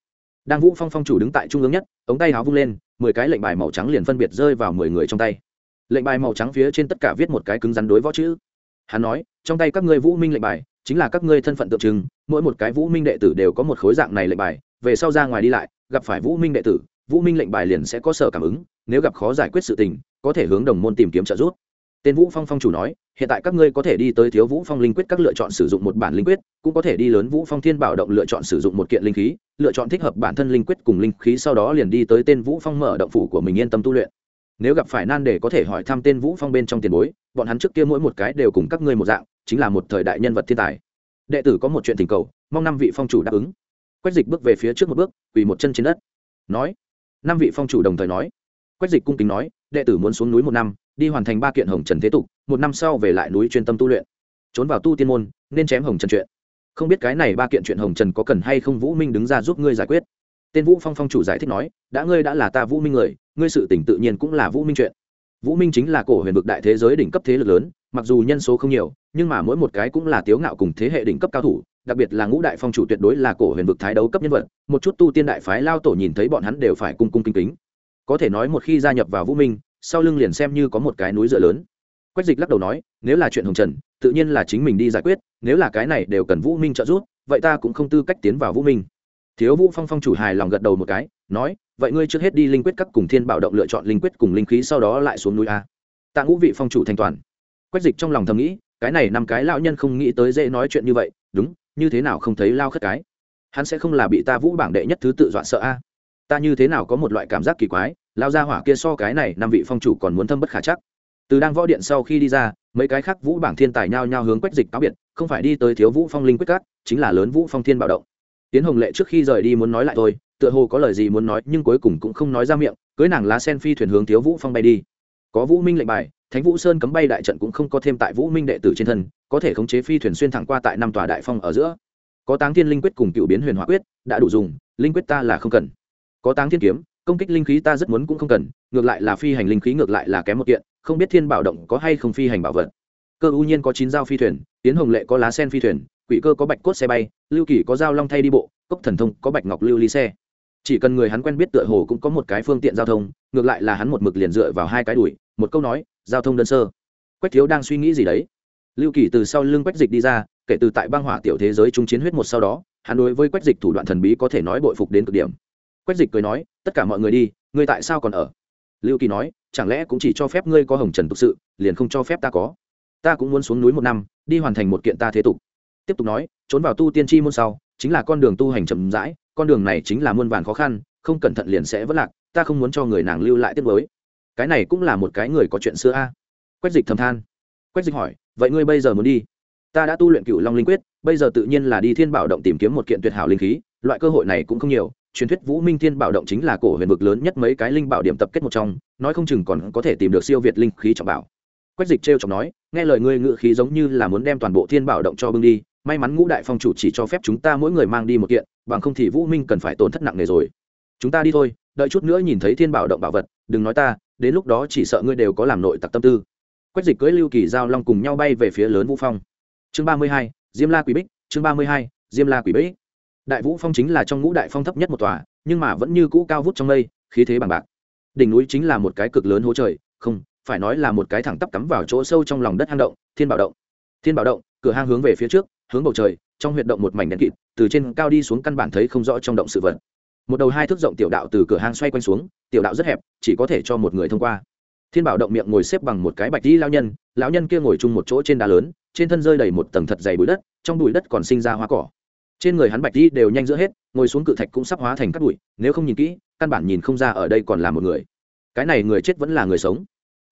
đang vũ phong phong chủ đứng tại trung ương nhất, ống tay háo vung lên, mười cái lệnh bài màu trắng liền phân biệt rơi vào mười người trong tay. Lệnh bài màu trắng phía trên tất cả viết một cái cứng rắn đối võ chữ. Hắn nói, trong tay các ngươi vũ minh lệnh bài, chính là các ngươi thân phận tượng trưng, mỗi một cái vũ minh đệ tử đều có một khối dạng này lệnh bài, về sau ra ngoài đi lại, gặp phải vũ minh đệ tử, vũ minh lệnh bài liền sẽ có sở cảm ứng, nếu gặp khó giải quyết sự tình, có thể hướng đồng môn tìm kiếm trợ giúp tên vũ phong phong chủ nói, hiện tại các ngươi có thể đi tới thiếu vũ phong linh quyết các lựa chọn sử dụng một bản linh quyết, cũng có thể đi lớn vũ phong thiên bảo động lựa chọn sử dụng một kiện linh khí, lựa chọn thích hợp bản thân linh quyết cùng linh khí sau đó liền đi tới tên vũ phong mở động phủ của mình yên tâm tu luyện. Nếu gặp phải nan đề có thể hỏi thăm tên vũ phong bên trong tiền bối, bọn hắn trước kia mỗi một cái đều cùng các ngươi một dạng, chính là một thời đại nhân vật thiên tài. Đệ tử có một chuyện tình cầu, mong năm vị phong chủ đáp ứng. Quách dịch bước về phía trước một bước, quỳ một chân trên đất. Nói. Năm vị phong chủ đồng thời nói. Quách dịch cung kính nói, đệ tử muốn xuống núi một năm đi hoàn thành ba kiện hồng trần thế tục, một năm sau về lại núi chuyên tâm tu luyện. Trốn vào tu tiên môn, nên chém hồng trần chuyện. Không biết cái này ba kiện chuyện hồng trần có cần hay không vũ minh đứng ra giúp ngươi giải quyết. Tên vũ phong phong chủ giải thích nói, đã ngươi đã là ta vũ minh người, ngươi sự tỉnh tự nhiên cũng là vũ minh chuyện. Vũ minh chính là cổ huyền vực đại thế giới đỉnh cấp thế lực lớn, mặc dù nhân số không nhiều, nhưng mà mỗi một cái cũng là tiếu ngạo cùng thế hệ đỉnh cấp cao thủ, đặc biệt là ngũ đại phong chủ tuyệt đối là cổ huyền vực thái đấu cấp nhân vật, một chút tu tiên đại phái lao tổ nhìn thấy bọn hắn đều phải cung cung kính kính. Có thể nói một khi gia nhập vào vũ minh sau lưng liền xem như có một cái núi dựa lớn. Quách dịch lắc đầu nói, nếu là chuyện hồng trần, tự nhiên là chính mình đi giải quyết, nếu là cái này đều cần vũ minh trợ giúp, vậy ta cũng không tư cách tiến vào vũ minh. Thiếu vũ phong phong chủ hài lòng gật đầu một cái, nói, vậy ngươi trước hết đi linh quyết các cùng thiên bảo động lựa chọn linh quyết cùng linh khí sau đó lại xuống núi a. Tạ ngũ vị phong chủ thành toàn. Quách dịch trong lòng thầm nghĩ, cái này năm cái lão nhân không nghĩ tới dễ nói chuyện như vậy, đúng, như thế nào không thấy lao khất cái? Hắn sẽ không là bị ta vũ bảng đệ nhất thứ tự dọa sợ a. Ta như thế nào có một loại cảm giác kỳ quái? Lao ra hỏa kia so cái này năm vị phong chủ còn muốn thâm bất khả chắc. Từ đang võ điện sau khi đi ra, mấy cái khác vũ bảng thiên tài nhao nhao hướng quách dịch cáo biệt, không phải đi tới thiếu vũ phong linh quyết cát chính là lớn vũ phong thiên bảo động. Tiến hồng lệ trước khi rời đi muốn nói lại thôi, tựa hồ có lời gì muốn nói, nhưng cuối cùng cũng không nói ra miệng, cưới nàng lá sen phi thuyền hướng thiếu vũ phong bay đi. Có vũ minh lệnh bài, thánh vũ sơn cấm bay đại trận cũng không có thêm tại vũ minh đệ tử trên thân, có thể khống chế phi thuyền xuyên thẳng qua tại năm tòa đại phong ở giữa. Có táng thiên linh quyết cùng cựu biến huyền hóa quyết, đã đủ dùng, linh quyết ta là không cần. Có táng thiên kiếm công kích linh khí ta rất muốn cũng không cần, ngược lại là phi hành linh khí ngược lại là kém một kiện, không biết thiên bảo động có hay không phi hành bảo vật. Cơ ưu nhiên có chín dao phi thuyền tiến hồng lệ có lá sen phi thuyền, quỷ cơ có bạch cốt xe bay, lưu kỳ có dao long thay đi bộ, cốc thần thông có bạch ngọc lưu ly xe. Chỉ cần người hắn quen biết tựa hồ cũng có một cái phương tiện giao thông, ngược lại là hắn một mực liền dựa vào hai cái đùi một câu nói, giao thông đơn sơ. Quách thiếu đang suy nghĩ gì đấy? Lưu kỳ từ sau lưng quách dịch đi ra, kể từ tại băng hỏa tiểu thế giới trung chiến huyết một sau đó, hắn đối với quách dịch thủ đoạn thần bí có thể nói bội phục đến cực điểm. Quách dịch cười nói tất cả mọi người đi, ngươi tại sao còn ở? Lưu kỳ nói, chẳng lẽ cũng chỉ cho phép ngươi có hồng trần thực sự, liền không cho phép ta có? Ta cũng muốn xuống núi một năm, đi hoàn thành một kiện ta thế tục. Tiếp tục nói, trốn vào tu tiên tri môn sau, chính là con đường tu hành chậm rãi, con đường này chính là muôn vàn khó khăn, không cẩn thận liền sẽ vất lạc, ta không muốn cho người nàng lưu lại tiếp với cái này cũng là một cái người có chuyện xưa a. Quách dịch thầm than. Quách dịch hỏi, vậy ngươi bây giờ muốn đi? Ta đã tu luyện cựu long linh quyết, bây giờ tự nhiên là đi thiên bảo động tìm kiếm một kiện tuyệt hảo linh khí, loại cơ hội này cũng không nhiều truyền thuyết vũ minh thiên bảo động chính là cổ huyền vực lớn nhất mấy cái linh bảo điểm tập kết một trong, nói không chừng còn có thể tìm được siêu việt linh khí trọng bảo. Quách dịch trêu chọc nói, nghe lời ngươi ngự khí giống như là muốn đem toàn bộ thiên bảo động cho bưng đi, may mắn ngũ đại phong chủ chỉ cho phép chúng ta mỗi người mang đi một kiện, bằng không thì vũ minh cần phải tổn thất nặng nề rồi. Chúng ta đi thôi, đợi chút nữa nhìn thấy thiên bảo động bảo vật, đừng nói ta, đến lúc đó chỉ sợ ngươi đều có làm nội tặc tâm tư. Quách dịch cưỡi lưu kỳ giao long cùng nhau bay về phía lớn vũ phong. Chương ba mươi hai, diêm la quỷ bích, chương ba mươi hai, diêm la quỷ bích đại vũ phong chính là trong ngũ đại phong thấp nhất một tòa, nhưng mà vẫn như cũ cao vút trong mây, khí thế bằng bạc. Đỉnh núi chính là một cái cực lớn hố trời, không, phải nói là một cái thẳng tắp cắm vào chỗ sâu trong lòng đất hang động, thiên bảo động. Thiên bảo động, cửa hang hướng về phía trước, hướng bầu trời, trong huyệt động một mảnh đèn kịt, từ trên cao đi xuống căn bản thấy không rõ trong động sự vật. Một đầu hai thước rộng tiểu đạo từ cửa hang xoay quanh xuống, tiểu đạo rất hẹp, chỉ có thể cho một người thông qua. Thiên bảo động miệng ngồi xếp bằng một cái bạch đi lao nhân, lão nhân kia ngồi chung một chỗ trên đá lớn, trên thân rơi đầy một tầng thật dày bụi đất, trong bụi đất còn sinh ra hoa cỏ trên người hắn bạch đi đều nhanh giữa hết, ngồi xuống cự thạch cũng sắp hóa thành cát bụi, nếu không nhìn kỹ, căn bản nhìn không ra ở đây còn là một người. Cái này người chết vẫn là người sống.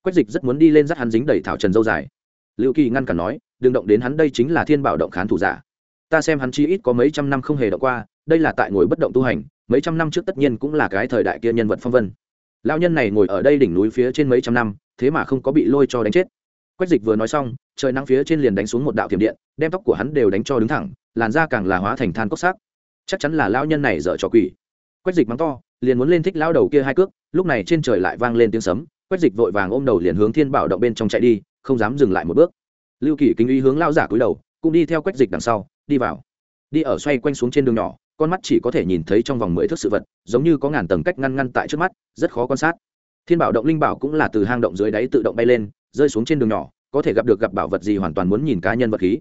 Quách dịch rất muốn đi lên dắt hắn dính đầy thảo trần dâu dài. Liệu kỳ ngăn cản nói, đừng động đến hắn, đây chính là thiên bảo động khán thủ giả. Ta xem hắn chi ít có mấy trăm năm không hề động qua, đây là tại ngồi bất động tu hành, mấy trăm năm trước tất nhiên cũng là cái thời đại kia nhân vật phong vân. Lao nhân này ngồi ở đây đỉnh núi phía trên mấy trăm năm, thế mà không có bị lôi cho đánh chết. Quách dịch vừa nói xong, trời nắng phía trên liền đánh xuống một đạo thiểm điện, đem tóc của hắn đều đánh cho đứng thẳng làn da càng là hóa thành than cốc xác. Chắc chắn là lão nhân này dở trò quỷ. Quách dịch mắng to, liền muốn lên thích lao đầu kia hai cước, lúc này trên trời lại vang lên tiếng sấm, quách dịch vội vàng ôm đầu liền hướng thiên bảo động bên trong chạy đi, không dám dừng lại một bước. Lưu kỳ kính ý hướng lao giả cúi đầu, cũng đi theo quách dịch đằng sau, đi vào. Đi ở xoay quanh xuống trên đường nhỏ, con mắt chỉ có thể nhìn thấy trong vòng mười thước sự vật, giống như có ngàn tầng cách ngăn ngăn tại trước mắt, rất khó quan sát. Thiên bảo động linh bảo cũng là từ hang động dưới đáy tự động bay lên, rơi xuống trên đường nhỏ, có thể gặp được gặp bảo vật gì hoàn toàn muốn nhìn cá nhân vật khí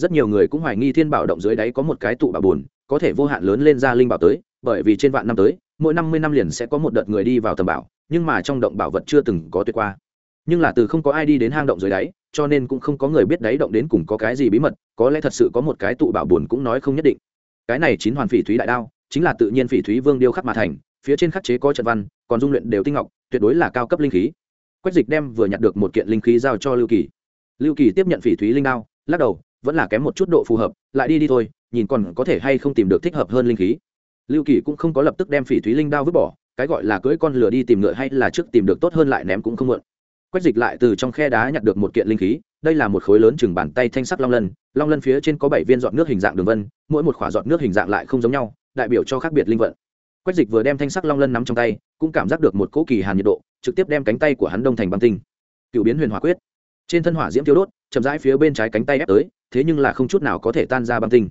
rất nhiều người cũng hoài nghi thiên bảo động dưới đáy có một cái tụ bảo bùn, có thể vô hạn lớn lên ra linh bảo tới, bởi vì trên vạn năm tới, mỗi năm mươi năm liền sẽ có một đợt người đi vào tầm bảo, nhưng mà trong động bảo vật chưa từng có tuyệt qua. Nhưng là từ không có ai đi đến hang động dưới đáy, cho nên cũng không có người biết đáy động đến cùng có cái gì bí mật, có lẽ thật sự có một cái tụ bảo bùn cũng nói không nhất định. Cái này chín hoàn phỉ thúy đại đao, chính là tự nhiên phỉ thúy vương điêu khắc mà thành, phía trên khắc chế có trận văn, còn dung luyện đều tinh ngọc, tuyệt đối là cao cấp linh khí. Quách dịch đem vừa nhặt được một kiện linh khí giao cho lưu kỳ. Lưu kỳ tiếp nhận phỉ thúy linh đao, lắc đầu vẫn là kém một chút độ phù hợp, lại đi đi thôi, nhìn còn có thể hay không tìm được thích hợp hơn linh khí. Lưu kỳ cũng không có lập tức đem phỉ thúy linh đao vứt bỏ, cái gọi là cưỡi con lửa đi tìm ngựa hay là trước tìm được tốt hơn lại ném cũng không muộn quách dịch lại từ trong khe đá nhặt được một kiện linh khí, đây là một khối lớn chừng bàn tay thanh sắc long lân long lân phía trên có bảy viên giọt nước hình dạng đường vân, mỗi một khỏa giọt nước hình dạng lại không giống nhau, đại biểu cho khác biệt linh vận. Quách dịch vừa đem thanh sắc long lân nắm trong tay, cũng cảm giác được một cỗ kỳ hàn nhiệt độ, trực tiếp đem cánh tay của hắn đông thành băng tinh. Cựu biến huyền hỏa quyết. Trên thân hỏa diễm thiếu đốt, chậm rãi phía bên trái cánh tay ép tới thế nhưng là không chút nào có thể tan ra băng tinh.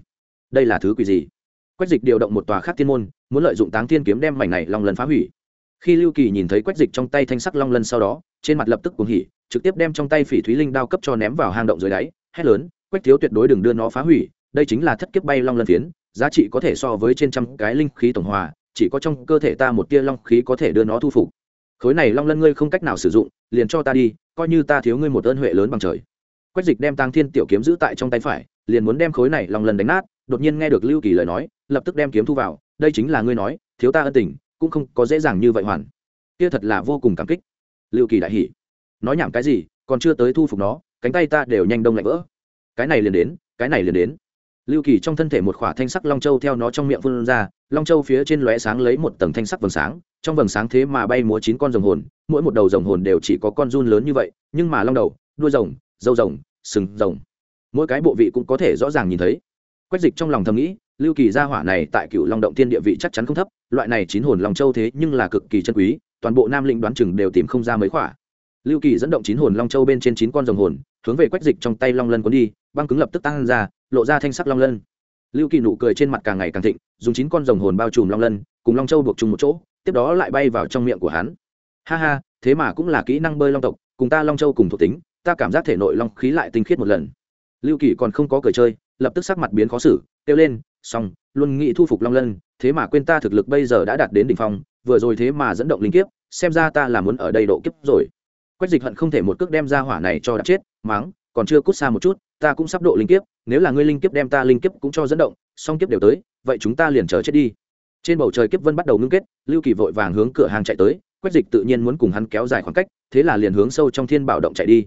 Đây là thứ quỷ gì? Quách dịch điều động một tòa khác thiên môn, muốn lợi dụng táng thiên kiếm đem mảnh này long lân phá hủy. Khi lưu kỳ nhìn thấy quách dịch trong tay thanh sắc long lân sau đó, trên mặt lập tức cuồng hỉ, trực tiếp đem trong tay phỉ thúy linh đao cấp cho ném vào hang động dưới đáy, hét lớn, quách thiếu tuyệt đối đừng đưa nó phá hủy, đây chính là thất kiếp bay long lân phiến, giá trị có thể so với trên trăm cái linh khí tổng hòa, chỉ có trong cơ thể ta một tia long khí có thể đưa nó thu phục. Khối này long lân ngươi không cách nào sử dụng, liền cho ta đi, coi như ta thiếu ngươi một ơn huệ lớn bằng trời quách dịch đem tăng thiên tiểu kiếm giữ tại trong tay phải, liền muốn đem khối này lòng lần đánh nát, đột nhiên nghe được lưu kỳ lời nói, lập tức đem kiếm thu vào, đây chính là ngươi nói, thiếu ta ân tình, cũng không có dễ dàng như vậy hoàn. Kia thật là vô cùng cảm kích. Lưu kỳ đại hỉ. Nói nhảm cái gì, còn chưa tới thu phục nó, cánh tay ta đều nhanh đông lạnh vỡ. Cái này liền đến, cái này liền đến. Lưu kỳ trong thân thể một khỏa thanh sắc long châu theo nó trong miệng phun ra, long châu phía trên lóe sáng lấy một tầng thanh sắc vầng sáng, trong vầng sáng thế mà bay múa chín con rồng hồn, mỗi một đầu rồng hồn đều chỉ có con run lớn như vậy, nhưng mà long đầu, đuôi rồng dâu rồng sừng rồng. Mỗi cái bộ vị cũng có thể rõ ràng nhìn thấy. Quách dịch trong lòng thầm nghĩ, lưu kỳ gia hỏa này tại cựu long động tiên địa vị chắc chắn không thấp, loại này chín hồn long châu thế nhưng là cực kỳ chân quý, toàn bộ nam lĩnh đoán chừng đều tìm không ra mấy khỏa. Lưu kỳ dẫn động chín hồn long châu bên trên chín con rồng hồn, hướng về quách dịch trong tay long lân cuốn đi, băng cứng lập tức tăng ra, lộ ra thanh sắc long lân. Lưu kỳ nụ cười trên mặt càng ngày càng thịnh, dùng chín con rồng hồn bao trùm long lân, cùng long châu buộc chung một chỗ, tiếp đó lại bay vào trong miệng của hắn. Ha ha, thế mà cũng là kỹ năng bơi long tộc, cùng ta long châu cùng thuộc tính ta cảm giác thể nội long khí lại tinh khiết một lần. Lưu kỳ còn không có cười chơi, lập tức sắc mặt biến khó xử, kêu lên, xong, luôn nghĩ thu phục long lân, thế mà quên ta thực lực bây giờ đã đạt đến đỉnh phong, vừa rồi thế mà dẫn động linh kiếp, xem ra ta là muốn ở đây độ kiếp rồi. Quách dịch hận không thể một cước đem ra hỏa này cho đã chết mắng còn chưa cút xa một chút, ta cũng sắp độ linh kiếp, nếu là ngươi linh kiếp đem ta linh kiếp cũng cho dẫn động, song kiếp đều tới, vậy chúng ta liền chờ chết đi. Trên bầu trời kiếp vân bắt đầu ngưng kết, lưu kỳ vội vàng hướng cửa hàng chạy tới, quách dịch tự nhiên muốn cùng hắn kéo dài khoảng cách, thế là liền hướng sâu trong thiên bảo động chạy đi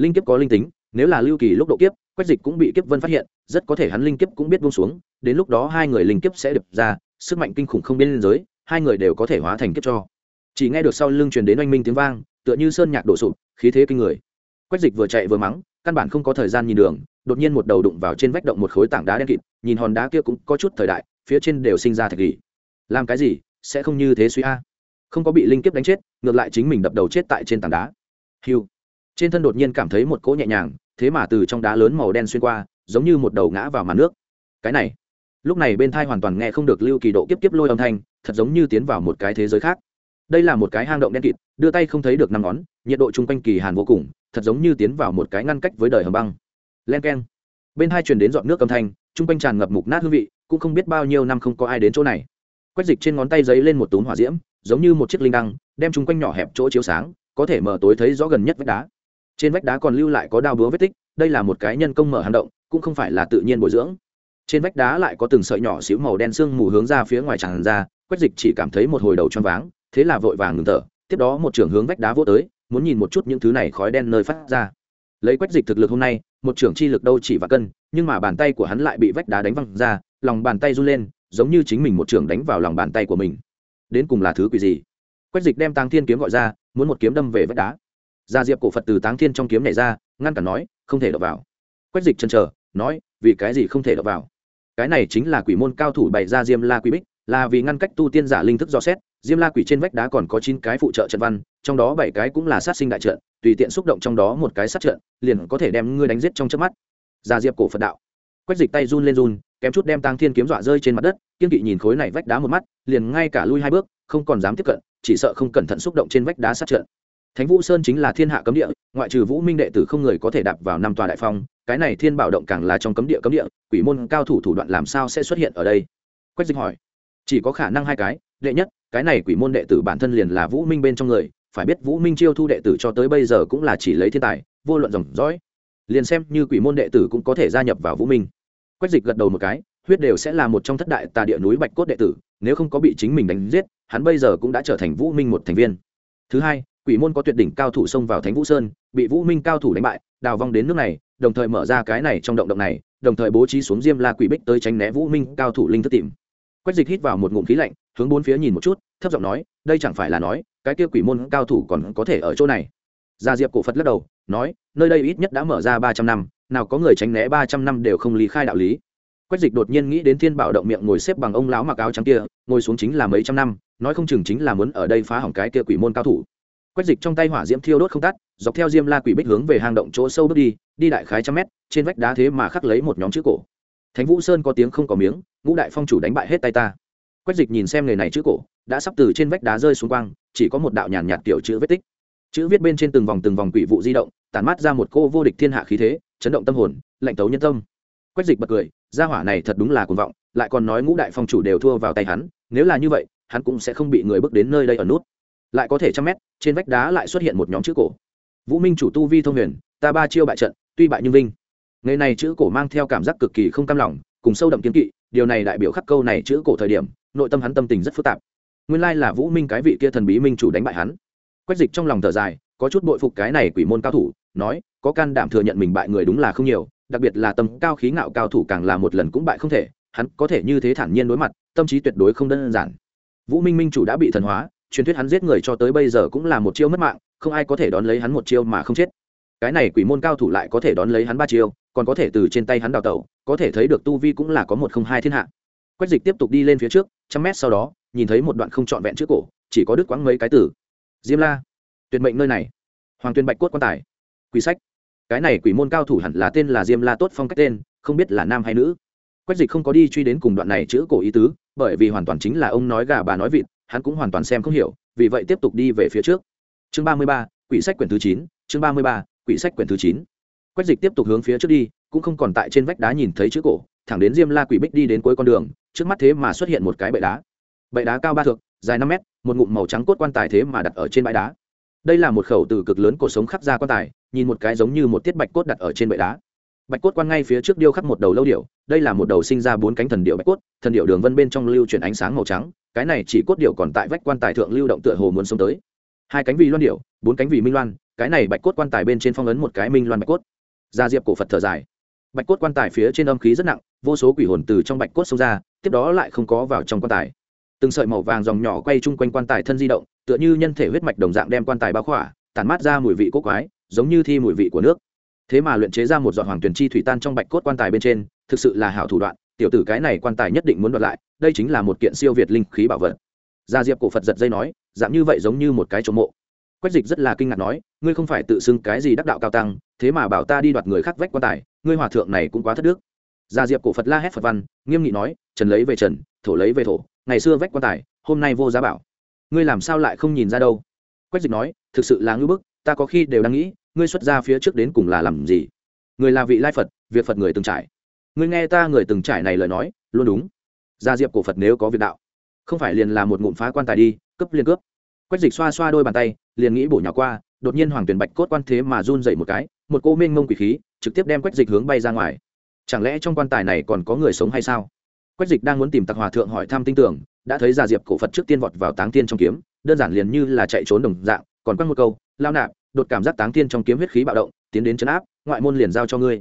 linh kiếp có linh tính, nếu là lưu kỳ lúc độ kiếp, quách dịch cũng bị kiếp vân phát hiện, rất có thể hắn linh kiếp cũng biết buông xuống, đến lúc đó hai người linh kiếp sẽ đập ra, sức mạnh kinh khủng không biên giới, hai người đều có thể hóa thành kiếp cho. Chỉ nghe được sau lưng truyền đến oanh minh tiếng vang, tựa như sơn nhạc đổ sụp, khí thế kinh người. Quách dịch vừa chạy vừa mắng, căn bản không có thời gian nhìn đường, đột nhiên một đầu đụng vào trên vách động một khối tảng đá đen kịt, nhìn hòn đá kia cũng có chút thời đại, phía trên đều sinh ra thạch gỉ làm cái gì, sẽ không như thế suy a. Không có bị linh kiếp đánh chết, ngược lại chính mình đập đầu chết tại trên tảng đá. Hiu trên thân đột nhiên cảm thấy một cỗ nhẹ nhàng, thế mà từ trong đá lớn màu đen xuyên qua, giống như một đầu ngã vào màn nước. Cái này, lúc này bên thai hoàn toàn nghe không được lưu kỳ độ kiếp kiếp lôi âm thanh, thật giống như tiến vào một cái thế giới khác. Đây là một cái hang động đen kịt, đưa tay không thấy được năm ngón, nhiệt độ chung quanh kỳ hàn vô cùng, thật giống như tiến vào một cái ngăn cách với đời hầm băng. Len k e n bên hai truyền đến dọn nước âm thanh, chung quanh tràn ngập mục nát hương vị, cũng không biết bao nhiêu năm không có ai đến chỗ này. Quách dịch trên ngón tay giấy lên một túm hỏa diễm, giống như một chiếc linh đăng, đem chung quanh nhỏ hẹp chỗ chiếu sáng, có thể mở tối thấy rõ gần nhất vách đá trên vách đá còn lưu lại có đao búa vết tích, đây là một cái nhân công mở hang động, cũng không phải là tự nhiên bồi dưỡng. Trên vách đá lại có từng sợi nhỏ xíu màu đen sương mù hướng ra phía ngoài tràn ra, quách dịch chỉ cảm thấy một hồi đầu choáng váng, thế là vội vàng ngừng thở, tiếp đó một trưởng hướng vách đá vô tới, muốn nhìn một chút những thứ này khói đen nơi phát ra. Lấy quách dịch thực lực hôm nay, một trưởng chi lực đâu chỉ và cân, nhưng mà bàn tay của hắn lại bị vách đá đánh văng ra, lòng bàn tay run lên, giống như chính mình một trưởng đánh vào lòng bàn tay của mình. Đến cùng là thứ quỷ gì? Quách dịch đem tàng thiên kiếm gọi ra, muốn một kiếm đâm về vách đá gia diệp cổ phật từ táng thiên trong kiếm này ra, ngăn cản nói, không thể đập vào. Quách dịch chân chờ, nói, vì cái gì không thể đập vào? Cái này chính là quỷ môn cao thủ bày ra diêm la quỷ bích, là vì ngăn cách tu tiên giả linh thức do xét. Diêm la quỷ trên vách đá còn có chín cái phụ trợ trận văn, trong đó bảy cái cũng là sát sinh đại trận, tùy tiện xúc động trong đó một cái sát trận, liền có thể đem ngươi đánh giết trong chớp mắt. Gia diệp cổ phật đạo. Quách dịch tay run lên run, kém chút đem tăng thiên kiếm dọa rơi trên mặt đất, kiên kỵ nhìn khối này vách đá một mắt, liền ngay cả lui hai bước, không còn dám tiếp cận, chỉ sợ không cẩn thận xúc động trên vách đá sát trận thánh vũ sơn chính là thiên hạ cấm địa, ngoại trừ vũ minh đệ tử không người có thể đạp vào năm tòa đại phong, cái này thiên bảo động càng là trong cấm địa cấm địa, quỷ môn cao thủ thủ đoạn làm sao sẽ xuất hiện ở đây? Quách dịch hỏi. Chỉ có khả năng hai cái, đệ nhất, cái này quỷ môn đệ tử bản thân liền là vũ minh bên trong người, phải biết vũ minh chiêu thu đệ tử cho tới bây giờ cũng là chỉ lấy thiên tài, vô luận dòng dõi. Liền xem như quỷ môn đệ tử cũng có thể gia nhập vào vũ minh. Quách dịch gật đầu một cái, huyết đều sẽ là một trong thất đại tà địa núi bạch cốt đệ tử, nếu không có bị chính mình đánh giết, hắn bây giờ cũng đã trở thành vũ minh một thành viên. Thứ hai quỷ môn có tuyệt đỉnh cao thủ xông vào thánh vũ sơn, bị vũ minh cao thủ đánh bại, đào vong đến nước này, đồng thời mở ra cái này trong động động này, đồng thời bố trí xuống diêm la quỷ bích tới tránh né vũ minh cao thủ linh thức tìm. Quách dịch hít vào một ngụm khí lạnh, hướng bốn phía nhìn một chút, thấp giọng nói, đây chẳng phải là nói, cái kia quỷ môn cao thủ còn có thể ở chỗ này? Gia diệp cổ phật lắc đầu, nói, nơi đây ít nhất đã mở ra ba trăm năm, nào có người tránh né ba trăm năm đều không lý khai đạo lý. Quách dịch đột nhiên nghĩ đến thiên bảo động miệng ngồi xếp bằng ông lão mặc áo trắng kia, ngồi xuống chính là mấy trăm năm, nói không chừng chính là muốn ở đây phá hỏng cái kia quỷ môn cao thủ quách dịch trong tay hỏa diễm thiêu đốt không tắt, dọc theo diêm la quỷ bích hướng về hang động chỗ sâu bước đi đi đại khái trăm mét, trên vách đá thế mà khắc lấy một nhóm chữ cổ. Thánh vũ sơn có tiếng không có miếng, ngũ đại phong chủ đánh bại hết tay ta. Quách dịch nhìn xem người này chữ cổ, đã sắp từ trên vách đá rơi xuống quang, chỉ có một đạo nhàn nhạt tiểu chữ vết tích. Chữ viết bên trên từng vòng từng vòng quỷ vụ di động, tản mát ra một cô vô địch thiên hạ khí thế, chấn động tâm hồn, lạnh tấu nhân tâm. Quách dịch bật cười, gia hỏa này thật đúng là cuồng vọng, lại còn nói ngũ đại phong chủ đều thua vào tay hắn, nếu là như vậy, hắn cũng sẽ không bị người bước đến nơi đây ở nút lại có thể trăm mét, trên vách đá lại xuất hiện một nhóm chữ cổ. Vũ minh chủ tu vi thông huyền, ta ba chiêu bại trận, tuy bại nhưng vinh. Ngày này chữ cổ mang theo cảm giác cực kỳ không cam lòng, cùng sâu đậm kiến kỵ, điều này đại biểu khắc câu này chữ cổ thời điểm, nội tâm hắn tâm tình rất phức tạp. Nguyên lai là vũ minh cái vị kia thần bí minh chủ đánh bại hắn. Quách dịch trong lòng thở dài, có chút bội phục cái này quỷ môn cao thủ, nói, có can đảm thừa nhận mình bại người đúng là không nhiều, đặc biệt là tâm cao khí ngạo cao thủ càng là một lần cũng bại không thể, hắn có thể như thế thản nhiên đối mặt, tâm trí tuyệt đối không đơn giản. Vũ minh minh chủ đã bị thần hóa truyền thuyết hắn giết người cho tới bây giờ cũng là một chiêu mất mạng, không ai có thể đón lấy hắn một chiêu mà không chết. Cái này quỷ môn cao thủ lại có thể đón lấy hắn ba chiêu, còn có thể từ trên tay hắn đào tẩu, có thể thấy được tu vi cũng là có một không hai thiên hạ. Quách dịch tiếp tục đi lên phía trước, trăm mét sau đó, nhìn thấy một đoạn không trọn vẹn trước cổ, chỉ có đứt quãng mấy cái tử diêm la, tuyệt mệnh nơi này. Hoàng tuyên bạch cốt quan tài. Quỷ sách. Cái này quỷ môn cao thủ hẳn là tên là diêm la tốt phong cách tên, không biết là nam hay nữ. Quách dịch không có đi truy đến cùng đoạn này chữ cổ ý tứ, bởi vì hoàn toàn chính là ông nói gà bà nói vịt hắn cũng hoàn toàn xem không hiểu, vì vậy tiếp tục đi về phía trước. Chương ba mươi ba, quỷ sách quyển thứ chín, chương ba mươi ba, quỷ sách quyển thứ chín. Quách dịch tiếp tục hướng phía trước đi, cũng không còn tại trên vách đá nhìn thấy chữ cổ, thẳng đến diêm la quỷ bích đi đến cuối con đường, trước mắt thế mà xuất hiện một cái bệ đá. Bệ đá cao ba thước, dài năm mét, một ngụm màu trắng cốt quan tài thế mà đặt ở trên bãi đá. Đây là một khẩu từ cực lớn cổ sống khắc ra quan tài, nhìn một cái giống như một tiết bạch cốt đặt ở trên bệ đá. Bạch cốt quan ngay phía trước điêu khắc một đầu lâu điệu đây là một đầu sinh ra bốn cánh thần điệu bạch cốt, thần điệu đường vân bên trong lưu chuyển ánh sáng màu trắng cái này chỉ cốt điệu còn tại vách quan tài thượng lưu động tựa hồ muốn sống tới. Hai cánh vì loan điệu bốn cánh vì minh loan, cái này bạch cốt quan tài bên trên phong ấn một cái minh loan bạch cốt. Gia diệp cổ phật thở dài. Bạch cốt quan tài phía trên âm khí rất nặng, vô số quỷ hồn từ trong bạch cốt xông ra, tiếp đó lại không có vào trong quan tài. Từng sợi màu vàng dòng nhỏ quay chung quanh quan tài thân di động, tựa như nhân thể huyết mạch đồng dạng đem quan tài bao khỏa, tản mát ra mùi vị cốt quái, giống như thi mùi vị của nước. Thế mà luyện chế ra một giọt hoàng tuyển chi thủy tan trong bạch cốt quan tài bên trên, thực sự là hảo thủ đoạn tiểu tử cái này quan tài nhất định muốn đoạt lại, đây chính là một kiện siêu việt linh khí bảo vật. Gia diệp cổ phật giật dây nói giảm như vậy giống như một cái trộm mộ. Quách dịch rất là kinh ngạc nói, ngươi không phải tự xưng cái gì đắc đạo cao tăng, thế mà bảo ta đi đoạt người khác vách quan tài, ngươi hòa thượng này cũng quá thất đức. Gia diệp cổ phật la hét phật văn, nghiêm nghị nói, trần lấy về trần, thổ lấy về thổ, ngày xưa vách quan tài, hôm nay vô giá bảo. Ngươi làm sao lại không nhìn ra đâu? Quách dịch nói, thực sự là ngưỡng bức, ta có khi đều đang nghĩ, ngươi xuất ra phía trước đến cùng là làm gì? Người là vị lai phật, việc phật người từng trải ngươi nghe ta người từng trải này lời nói, luôn đúng. Gia diệp cổ phật nếu có việc đạo, không phải liền là một ngụm phá quan tài đi cấp liên cướp. Quách dịch xoa xoa đôi bàn tay, liền nghĩ bổ nhỏ qua, đột nhiên hoàng tuyển bạch cốt quan thế mà run dậy một cái, một cô mênh mông quỷ khí, trực tiếp đem quách dịch hướng bay ra ngoài. Chẳng lẽ trong quan tài này còn có người sống hay sao? Quách dịch đang muốn tìm tặc hòa thượng hỏi thăm tin tưởng, đã thấy gia diệp cổ phật trước tiên vọt vào táng tiên trong kiếm, đơn giản liền như là chạy trốn đồng dạng, còn quăng một câu, lao nạp, đột cảm giác táng tiên trong kiếm huyết khí bạo động, tiến đến chấn áp, ngoại môn liền giao cho ngươi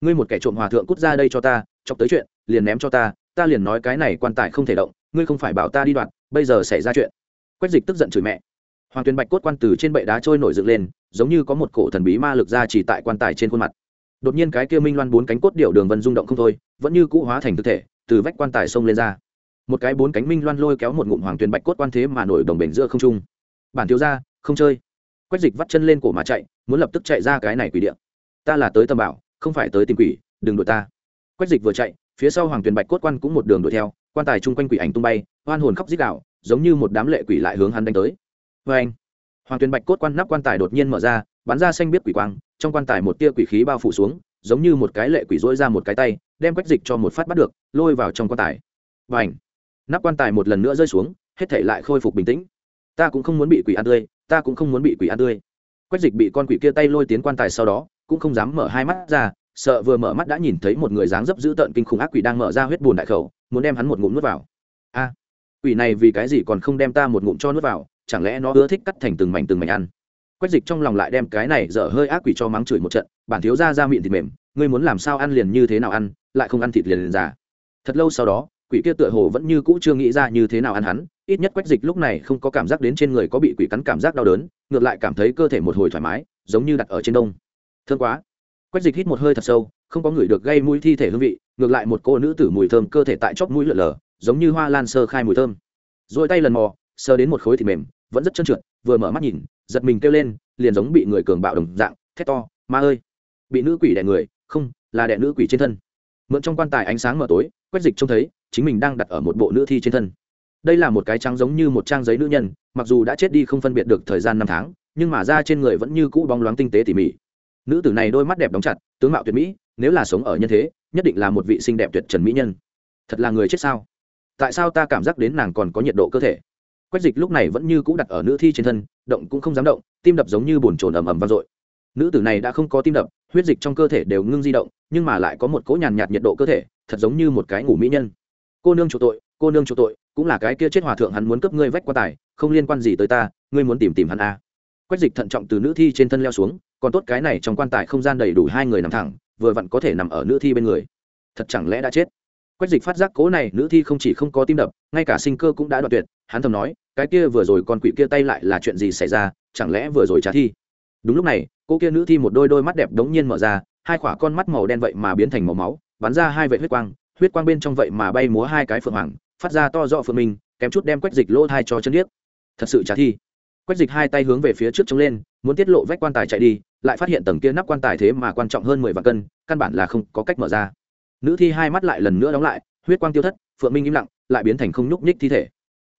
ngươi một kẻ trộm hòa thượng cút ra đây cho ta, chọc tới chuyện, liền ném cho ta ta liền nói cái này quan tài không thể động, ngươi không phải bảo ta đi đoạt, bây giờ xảy ra chuyện. Quách dịch tức giận chửi mẹ. Hoàng tuyền bạch cốt quan từ trên bệ đá trôi nổi dựng lên, giống như có một cổ thần bí ma lực ra chỉ tại quan tài trên khuôn mặt. Đột nhiên cái kia minh loan bốn cánh cốt điệu đường vân rung động không thôi, vẫn như cũ hóa thành thực thể, từ vách quan tài xông lên ra. Một cái bốn cánh minh loan lôi kéo một ngụm hoàng tuyền bạch cốt quan thế mà nổi đồng bể giữa không trung. Bản thiếu ra không chơi. Quách dịch vắt chân lên cổ mà chạy, muốn lập tức chạy ra cái này quỷ điện ta là tới tầm bảo không phải tới tìm quỷ, đừng đuổi ta. Quách dịch vừa chạy, phía sau hoàng tuyền bạch cốt quan cũng một đường đuổi theo, quan tài chung quanh quỷ ảnh tung bay, hoan hồn khóc dít đạo giống như một đám lệ quỷ lại hướng hắn đánh tới. Vê anh, hoàng tuyền bạch cốt quan nắp quan tài đột nhiên mở ra, bắn ra xanh biết quỷ quang, trong quan tài một tia quỷ khí bao phủ xuống, giống như một cái lệ quỷ dỗi ra một cái tay, đem quách dịch cho một phát bắt được, lôi vào trong quan tài. Và ảnh nắp quan tài một lần nữa rơi xuống, hết thể lại khôi phục bình tĩnh. Ta cũng không muốn bị quỷ ăn tươi, ta cũng không muốn bị quỷ ăn tươi. Quách dịch bị con quỷ kia tay lôi tiến quan tài sau đó cũng không dám mở hai mắt ra, sợ vừa mở mắt đã nhìn thấy một người dáng dấp dữ tợn kinh khủng ác quỷ đang mở ra huyết bùn đại khẩu, muốn đem hắn một ngụm nuốt vào. A, quỷ này vì cái gì còn không đem ta một ngụm cho nuốt vào, chẳng lẽ nó ưa thích cắt thành từng mảnh từng mảnh ăn? Quách dịch trong lòng lại đem cái này dở hơi ác quỷ cho mắng chửi một trận, bản thiếu ra ra miệng thịt mềm, ngươi muốn làm sao ăn liền như thế nào ăn, lại không ăn thịt liền liền già. Thật lâu sau đó, quỷ kia tựa hồ vẫn như cũ chưa nghĩ ra như thế nào ăn hắn, ít nhất quách dịch lúc này không có cảm giác đến trên người có bị quỷ cắn cảm giác đau đớn, ngược lại cảm thấy cơ thể một hồi thoải mái, giống như đặt ở trên đông thương quá. Quách dịch hít một hơi thật sâu, không có người được gây mũi thi thể hương vị, ngược lại một cô nữ tử mùi thơm cơ thể tại chóp mũi lở lở, giống như hoa lan sơ khai mùi thơm. Rồi tay lần mò sơ đến một khối thịt mềm, vẫn rất trơn trượt, vừa mở mắt nhìn, giật mình kêu lên, liền giống bị người cường bạo đồng dạng, thét to, ma ơi! Bị nữ quỷ đẻ người, không, là đẻ nữ quỷ trên thân. Mượn trong quan tài ánh sáng mở tối, quách dịch trông thấy, chính mình đang đặt ở một bộ nữ thi trên thân. Đây là một cái trắng giống như một trang giấy nữ nhân, mặc dù đã chết đi không phân biệt được thời gian năm tháng, nhưng mà da trên người vẫn như cũ bóng loáng tinh tế tỉ mỉ nữ tử này đôi mắt đẹp đóng chặt, tướng mạo tuyệt mỹ, nếu là sống ở nhân thế, nhất định là một vị xinh đẹp tuyệt trần mỹ nhân. Thật là người chết sao? Tại sao ta cảm giác đến nàng còn có nhiệt độ cơ thể? Quách dịch lúc này vẫn như cũ đặt ở nữ thi trên thân, động cũng không dám động, tim đập giống như bồn trồn ầm ầm vang dội. Nữ tử này đã không có tim đập, huyết dịch trong cơ thể đều ngưng di động, nhưng mà lại có một cỗ nhàn nhạt nhiệt độ cơ thể, thật giống như một cái ngủ mỹ nhân. Cô nương chủ tội, cô nương chủ tội, cũng là cái kia chết hòa thượng hắn muốn cướp ngươi vách qua tài, không liên quan gì tới ta, ngươi muốn tìm tìm hắn à. quách dịch thận trọng từ nữ thi trên thân leo xuống còn tốt cái này trong quan tài không gian đầy đủ hai người nằm thẳng, vừa vặn có thể nằm ở nữ thi bên người. Thật chẳng lẽ đã chết? Quách dịch phát giác cố này nữ thi không chỉ không có tim đập, ngay cả sinh cơ cũng đã đoạn tuyệt, hắn thầm nói, cái kia vừa rồi con quỷ kia tay lại là chuyện gì xảy ra, chẳng lẽ vừa rồi trả thi? Đúng lúc này, cô kia nữ thi một đôi đôi mắt đẹp đống nhiên mở ra, hai khỏa con mắt màu đen vậy mà biến thành màu máu, bắn ra hai vệ huyết quang huyết quang bên trong vậy mà bay múa hai cái phượng hoàng, phát ra to rõ phượng minh, kém chút đem quách dịch lỗ thai cho chân điếc. Thật sự trả thi. Quách dịch hai tay hướng về phía trước chống lên muốn tiết lộ vách quan tài chạy đi, lại phát hiện tầng kia nắp quan tài thế mà quan trọng hơn mười vạn cân, căn bản là không có cách mở ra. Nữ thi hai mắt lại lần nữa đóng lại, huyết quang tiêu thất, phượng minh im lặng, lại biến thành không nhúc nhích thi thể.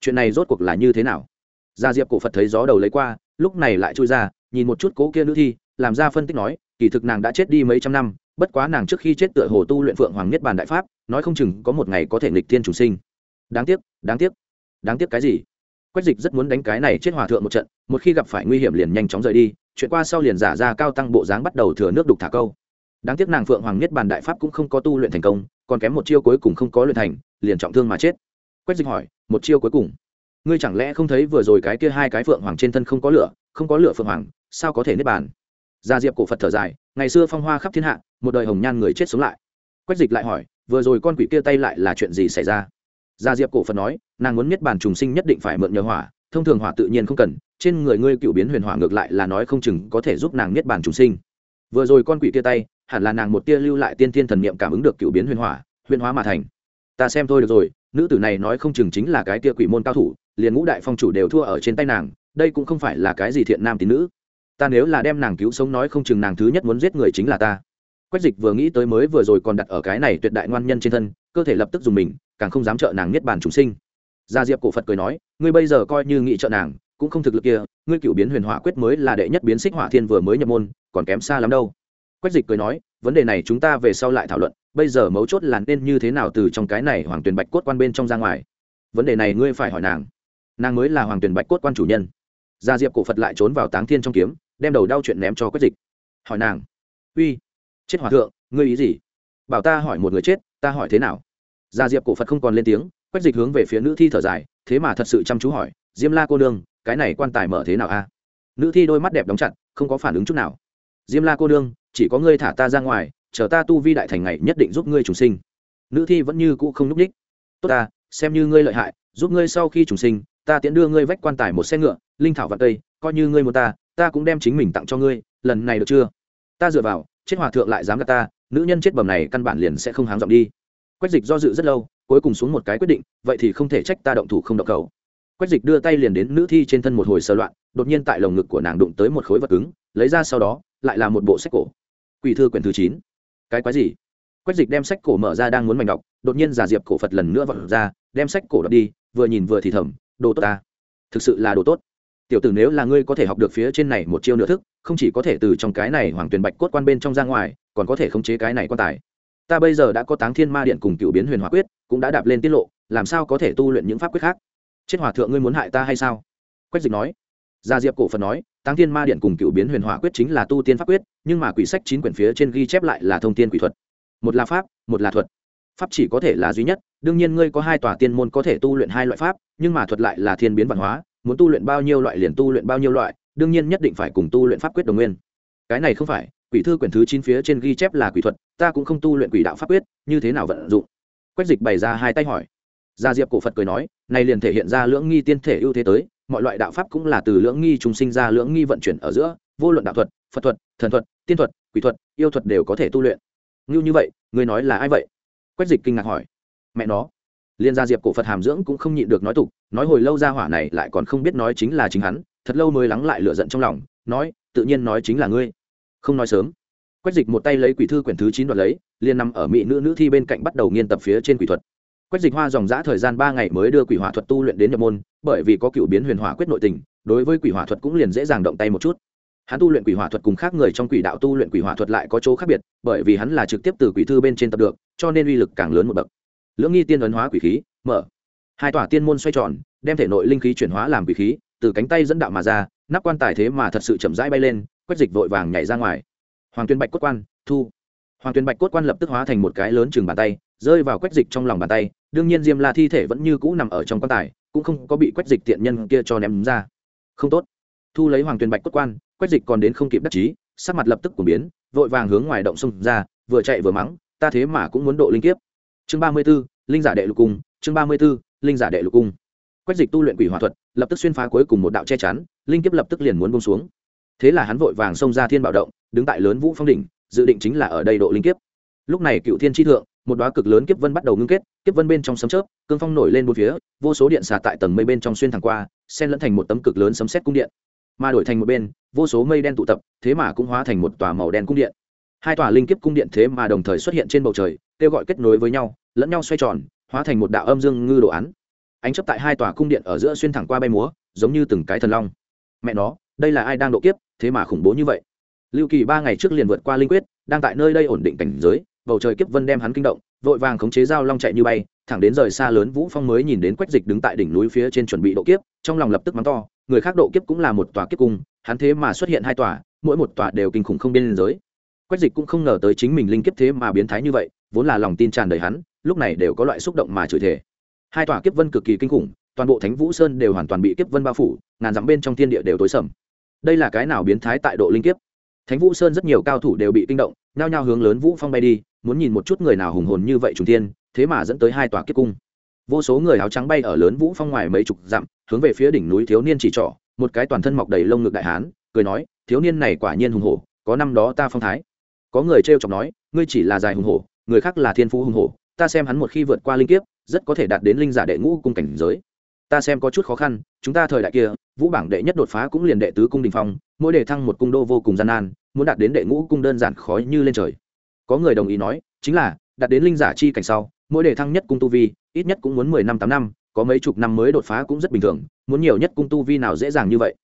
Chuyện này rốt cuộc là như thế nào? Gia diệp cổ phật thấy gió đầu lấy qua, lúc này lại trôi ra, nhìn một chút cố kia nữ thi, làm ra phân tích nói, kỳ thực nàng đã chết đi mấy trăm năm, bất quá nàng trước khi chết tựa hồ tu luyện phượng hoàng niết bàn đại pháp, nói không chừng có một ngày có thể nghịch thiên chủ sinh. Đáng tiếc đáng tiếc đáng tiếc cái gì? Quách dịch rất muốn đánh cái này chết hòa thượng một trận, một khi gặp phải nguy hiểm liền nhanh chóng rời đi, chuyện qua sau liền giả ra cao tăng bộ dáng bắt đầu thừa nước đục thả câu. Đáng tiếc nàng phượng hoàng niết bàn đại pháp cũng không có tu luyện thành công, còn kém một chiêu cuối cùng không có luyện thành, liền trọng thương mà chết. Quách dịch hỏi, một chiêu cuối cùng? Ngươi chẳng lẽ không thấy vừa rồi cái kia hai cái phượng hoàng trên thân không có lửa, không có lửa phượng hoàng, sao có thể niết bàn? Gia diệp cổ phật thở dài, ngày xưa phong hoa khắp thiên hạ, một đời hồng nhan người chết sống lại. Quách dịch lại hỏi, vừa rồi con quỷ kia tay lại là chuyện gì xảy ra? Gia diệp cổ phật nói, nàng muốn miết bàn trùng sinh nhất định phải mượn nhờ hỏa, thông thường hỏa tự nhiên không cần, trên người ngươi cựu biến huyền hỏa ngược lại là nói không chừng có thể giúp nàng miết bàn trùng sinh. Vừa rồi con quỷ kia tay, hẳn là nàng một tia lưu lại tiên thiên thần niệm cảm ứng được cựu biến huyền hỏa, huyền hóa mà thành. Ta xem thôi được rồi, nữ tử này nói không chừng chính là cái tia quỷ môn cao thủ, liền ngũ đại phong chủ đều thua ở trên tay nàng, đây cũng không phải là cái gì thiện nam tín nữ. Ta nếu là đem nàng cứu sống nói không chừng nàng thứ nhất muốn giết người chính là ta quách dịch vừa nghĩ tới mới vừa rồi còn đặt ở cái này tuyệt đại ngoan nhân trên thân, cơ thể lập tức dùng mình, càng không dám trợ nàng niết bàn chúng sinh. Gia diệp cổ phật cười nói, ngươi bây giờ coi như nghị trợ nàng, cũng không thực lực kia, ngươi cựu biến huyền hỏa quyết mới là đệ nhất biến xích hỏa thiên vừa mới nhập môn, còn kém xa lắm đâu. Quách dịch cười nói, vấn đề này chúng ta về sau lại thảo luận, bây giờ mấu chốt là nên như thế nào từ trong cái này hoàng tuyền bạch cốt quan bên trong ra ngoài. Vấn đề này ngươi phải hỏi nàng. Nàng mới là hoàng tuyền bạch cốt quan chủ nhân. Gia diệp cổ phật lại trốn vào táng thiên trong kiếm, đem đầu đau chuyện ném cho quách dịch. Hỏi nàng. Uy chết hòa thượng ngươi ý gì? Bảo ta hỏi một người chết ta hỏi thế nào? Gia diệp cổ phật không còn lên tiếng quách dịch hướng về phía nữ thi thở dài thế mà thật sự chăm chú hỏi diêm la cô nương cái này quan tài mở thế nào a? Nữ thi đôi mắt đẹp đóng chặt không có phản ứng chút nào. Diêm la cô nương chỉ có ngươi thả ta ra ngoài chờ ta tu vi đại thành ngày nhất định giúp ngươi trùng sinh. Nữ thi vẫn như cũ không n ú c ních tốt ta xem như ngươi lợi hại giúp ngươi sau khi trùng sinh ta tiễn đưa ngươi vách quan tài một xe ngựa linh thảo và tây, coi như ngươi muốn ta ta cũng đem chính mình tặng cho ngươi lần này được chưa? Ta dựa vào chết hòa thượng lại dám gạt ta, nữ nhân chết bầm này căn bản liền sẽ không háng giọng đi. Quách dịch do dự rất lâu, cuối cùng xuống một cái quyết định, vậy thì không thể trách ta động thủ không động cầu. Quách dịch đưa tay liền đến nữ thi trên thân một hồi sơ loạn, đột nhiên tại lồng ngực của nàng đụng tới một khối vật cứng, lấy ra sau đó, lại là một bộ sách cổ. Quỷ thư quyển thứ chín. Cái quái gì? Quách dịch đem sách cổ mở ra đang muốn mảnh đọc, đột nhiên giả diệp cổ phật lần nữa vọt ra, đem sách cổ đọc đi, vừa nhìn vừa thì thầm, đồ tốt ta. Thực sự là đồ tốt tiểu tử nếu là ngươi có thể học được phía trên này một chiêu nửa thức, không chỉ có thể từ trong cái này hoàng tuyền bạch cốt quan bên trong ra ngoài, còn có thể khống chế cái này quan tài. Ta bây giờ đã có táng thiên ma điện cùng cựu biến huyền hòa quyết, cũng đã đạp lên tiết lộ, làm sao có thể tu luyện những pháp quyết khác? Chết hòa thượng ngươi muốn hại ta hay sao? Quách dịch nói. Gia diệp cổ phần nói, táng thiên ma điện cùng cựu biến huyền hòa quyết chính là tu tiên pháp quyết, nhưng mà quỷ sách chín quyển phía trên ghi chép lại là thông tiên quỷ thuật. Một là pháp, một là thuật. Pháp chỉ có thể là duy nhất, đương nhiên ngươi có hai tòa tiên môn có thể tu luyện hai loại pháp, nhưng mà thuật lại là thiên biến văn hóa muốn tu luyện bao nhiêu loại liền tu luyện bao nhiêu loại, đương nhiên nhất định phải cùng tu luyện pháp quyết đồng nguyên. Cái này không phải, quỷ thư quyển thứ chín phía trên ghi chép là quỷ thuật, ta cũng không tu luyện quỷ đạo pháp quyết, như thế nào vận dụng? Quách dịch bày ra hai tay hỏi. Gia diệp cổ phật cười nói, này liền thể hiện ra lưỡng nghi tiên thể ưu thế tới, mọi loại đạo pháp cũng là từ lưỡng nghi chúng sinh ra lưỡng nghi vận chuyển ở giữa, vô luận đạo thuật, phật thuật, thần thuật, tiên thuật, quỷ thuật, yêu thuật đều có thể tu luyện. Như như vậy người nói là ai vậy? Quách dịch kinh ngạc hỏi. Mẹ nó liên gia diệp cổ phật hàm dưỡng cũng không nhịn được nói tục, nói hồi lâu ra hỏa này lại còn không biết nói chính là chính hắn, thật lâu mới lắng lại lựa giận trong lòng, nói, tự nhiên nói chính là ngươi. Không nói sớm, quách dịch một tay lấy quỷ thư quyển thứ chín đoạt lấy, liền nằm ở mỹ nữ nữ thi bên cạnh bắt đầu nghiên tập phía trên quỷ thuật. Quách dịch hoa dòng giã thời gian ba ngày mới đưa quỷ hỏa thuật tu luyện đến nhập môn, bởi vì có cựu biến huyền hỏa quyết nội tình, đối với quỷ hỏa thuật cũng liền dễ dàng động tay một chút. Hắn tu luyện quỷ hỏa thuật cùng khác người trong quỷ đạo tu luyện quỷ hỏa thuật lại có chỗ khác biệt, bởi vì hắn là trực tiếp từ quỷ thư bên trên tập được, cho nên uy lực càng lớn một bậc lưỡng nghi tiên ấn hóa quỷ khí, mở. Hai tòa tiên môn xoay tròn, đem thể nội linh khí chuyển hóa làm quỷ khí, từ cánh tay dẫn đạo mà ra, nắp quan tài thế mà thật sự chậm rãi bay lên quách dịch vội vàng nhảy ra ngoài. Hoàng tuyên bạch cốt quan, thu. Hoàng tuyên bạch cốt quan lập tức hóa thành một cái lớn chừng bàn tay, rơi vào quách dịch trong lòng bàn tay, đương nhiên diêm la thi thể vẫn như cũ nằm ở trong quan tài, cũng không có bị quách dịch tiện nhân kia cho ném ra. Không tốt. Thu lấy hoàng tuyên bạch cốt quan quách dịch còn đến không kịp đắc chí, sắc mặt lập tức của biến, vội vàng hướng ngoài động sông ra, vừa chạy vừa mắng, ta thế mà cũng muốn độ linh kiếp. Chương ba mươi b ố linh giả đệ lục cung, chương ba mươi b ố linh giả đệ lục cung. Quách dịch tu luyện quỷ hòa thuật, lập tức xuyên phá cuối cùng một đạo che chắn, linh kiếp lập tức liền muốn bông xuống. Thế là hắn vội vàng xông ra thiên bảo động, đứng tại lớn vũ phong đỉnh, dự định chính là ở đây độ linh kiếp. Lúc này cựu thiên tri thượng, một đoá cực lớn kiếp vân bắt đầu ngưng kết, kiếp vân bên trong sấm chớp, cương phong nổi lên bốn phía, vô số điện xà tại tầng mây bên trong xuyên thẳng qua, xen lẫn thành một tấm cực lớn sấm xét cung điện. Mà đổi thành một bên, vô số mây đen tụ tập, thế mà cũng hóa thành một tòa màu đen cung điện. Hai tòa linh kiếp cung điện thế mà đồng thời xuất hiện trên bầu trời kêu gọi kết nối với nhau, lẫn nhau xoay tròn, hóa thành một đạo âm dương ngư đồ án. Ánh chấp tại hai tòa cung điện ở giữa xuyên thẳng qua bay múa, giống như từng cái thần long. Mẹ nó, đây là ai đang độ kiếp, thế mà khủng bố như vậy. Lưu kỳ ba ngày trước liền vượt qua linh quyết, đang tại nơi đây ổn định cảnh giới, bầu trời kiếp vân đem hắn kinh động, vội vàng khống chế dao long chạy như bay, thẳng đến rời xa lớn vũ phong mới nhìn đến quách dịch đứng tại đỉnh núi phía trên chuẩn bị độ kiếp, trong lòng lập tức mắng to, người khác độ kiếp cũng là một tòa kiếp cung, hắn thế mà xuất hiện hai tòa, mỗi một tòa đều kinh khủng không biên giới. Quách dịch cũng không ngờ tới chính mình linh kiếp thế mà biến thái như vậy vốn là lòng tin tràn đầy hắn, lúc này đều có loại xúc động mà chửi thể hai tòa kiếp vân cực kỳ kinh khủng, toàn bộ thánh vũ sơn đều hoàn toàn bị kiếp vân bao phủ, ngàn dặm bên trong thiên địa đều tối sầm. Đây là cái nào biến thái tại độ linh kiếp? Thánh vũ sơn rất nhiều cao thủ đều bị kinh động, nhao nhao hướng lớn vũ phong bay đi, muốn nhìn một chút người nào hùng hồn như vậy trùng thiên, thế mà dẫn tới hai tòa kiếp cung. Vô số người áo trắng bay ở lớn vũ phong ngoài mấy chục dặm, hướng về phía đỉnh núi thiếu niên chỉ trỏ, một cái toàn thân mọc đầy lông ngực đại hán, cười nói, thiếu niên này quả nhiên hùng hổ, có năm đó ta phong thái. Có người trêu chọc nói, ngươi chỉ là dài hùng hổ người khác là thiên phú hùng hổ, ta xem hắn một khi vượt qua linh kiếp, rất có thể đạt đến linh giả đệ ngũ cung cảnh giới. Ta xem có chút khó khăn, chúng ta thời đại kia, vũ bảng đệ nhất đột phá cũng liền đệ tứ cung đình phong, mỗi đề thăng một cung đô vô cùng gian nan, muốn đạt đến đệ ngũ cung đơn giản khó như lên trời. Có người đồng ý nói, chính là, đạt đến linh giả chi cảnh sau, mỗi đề thăng nhất cung tu vi, ít nhất cũng muốn mười năm, tám năm, có mấy chục năm mới đột phá cũng rất bình thường, muốn nhiều nhất cung tu vi nào dễ dàng như vậy.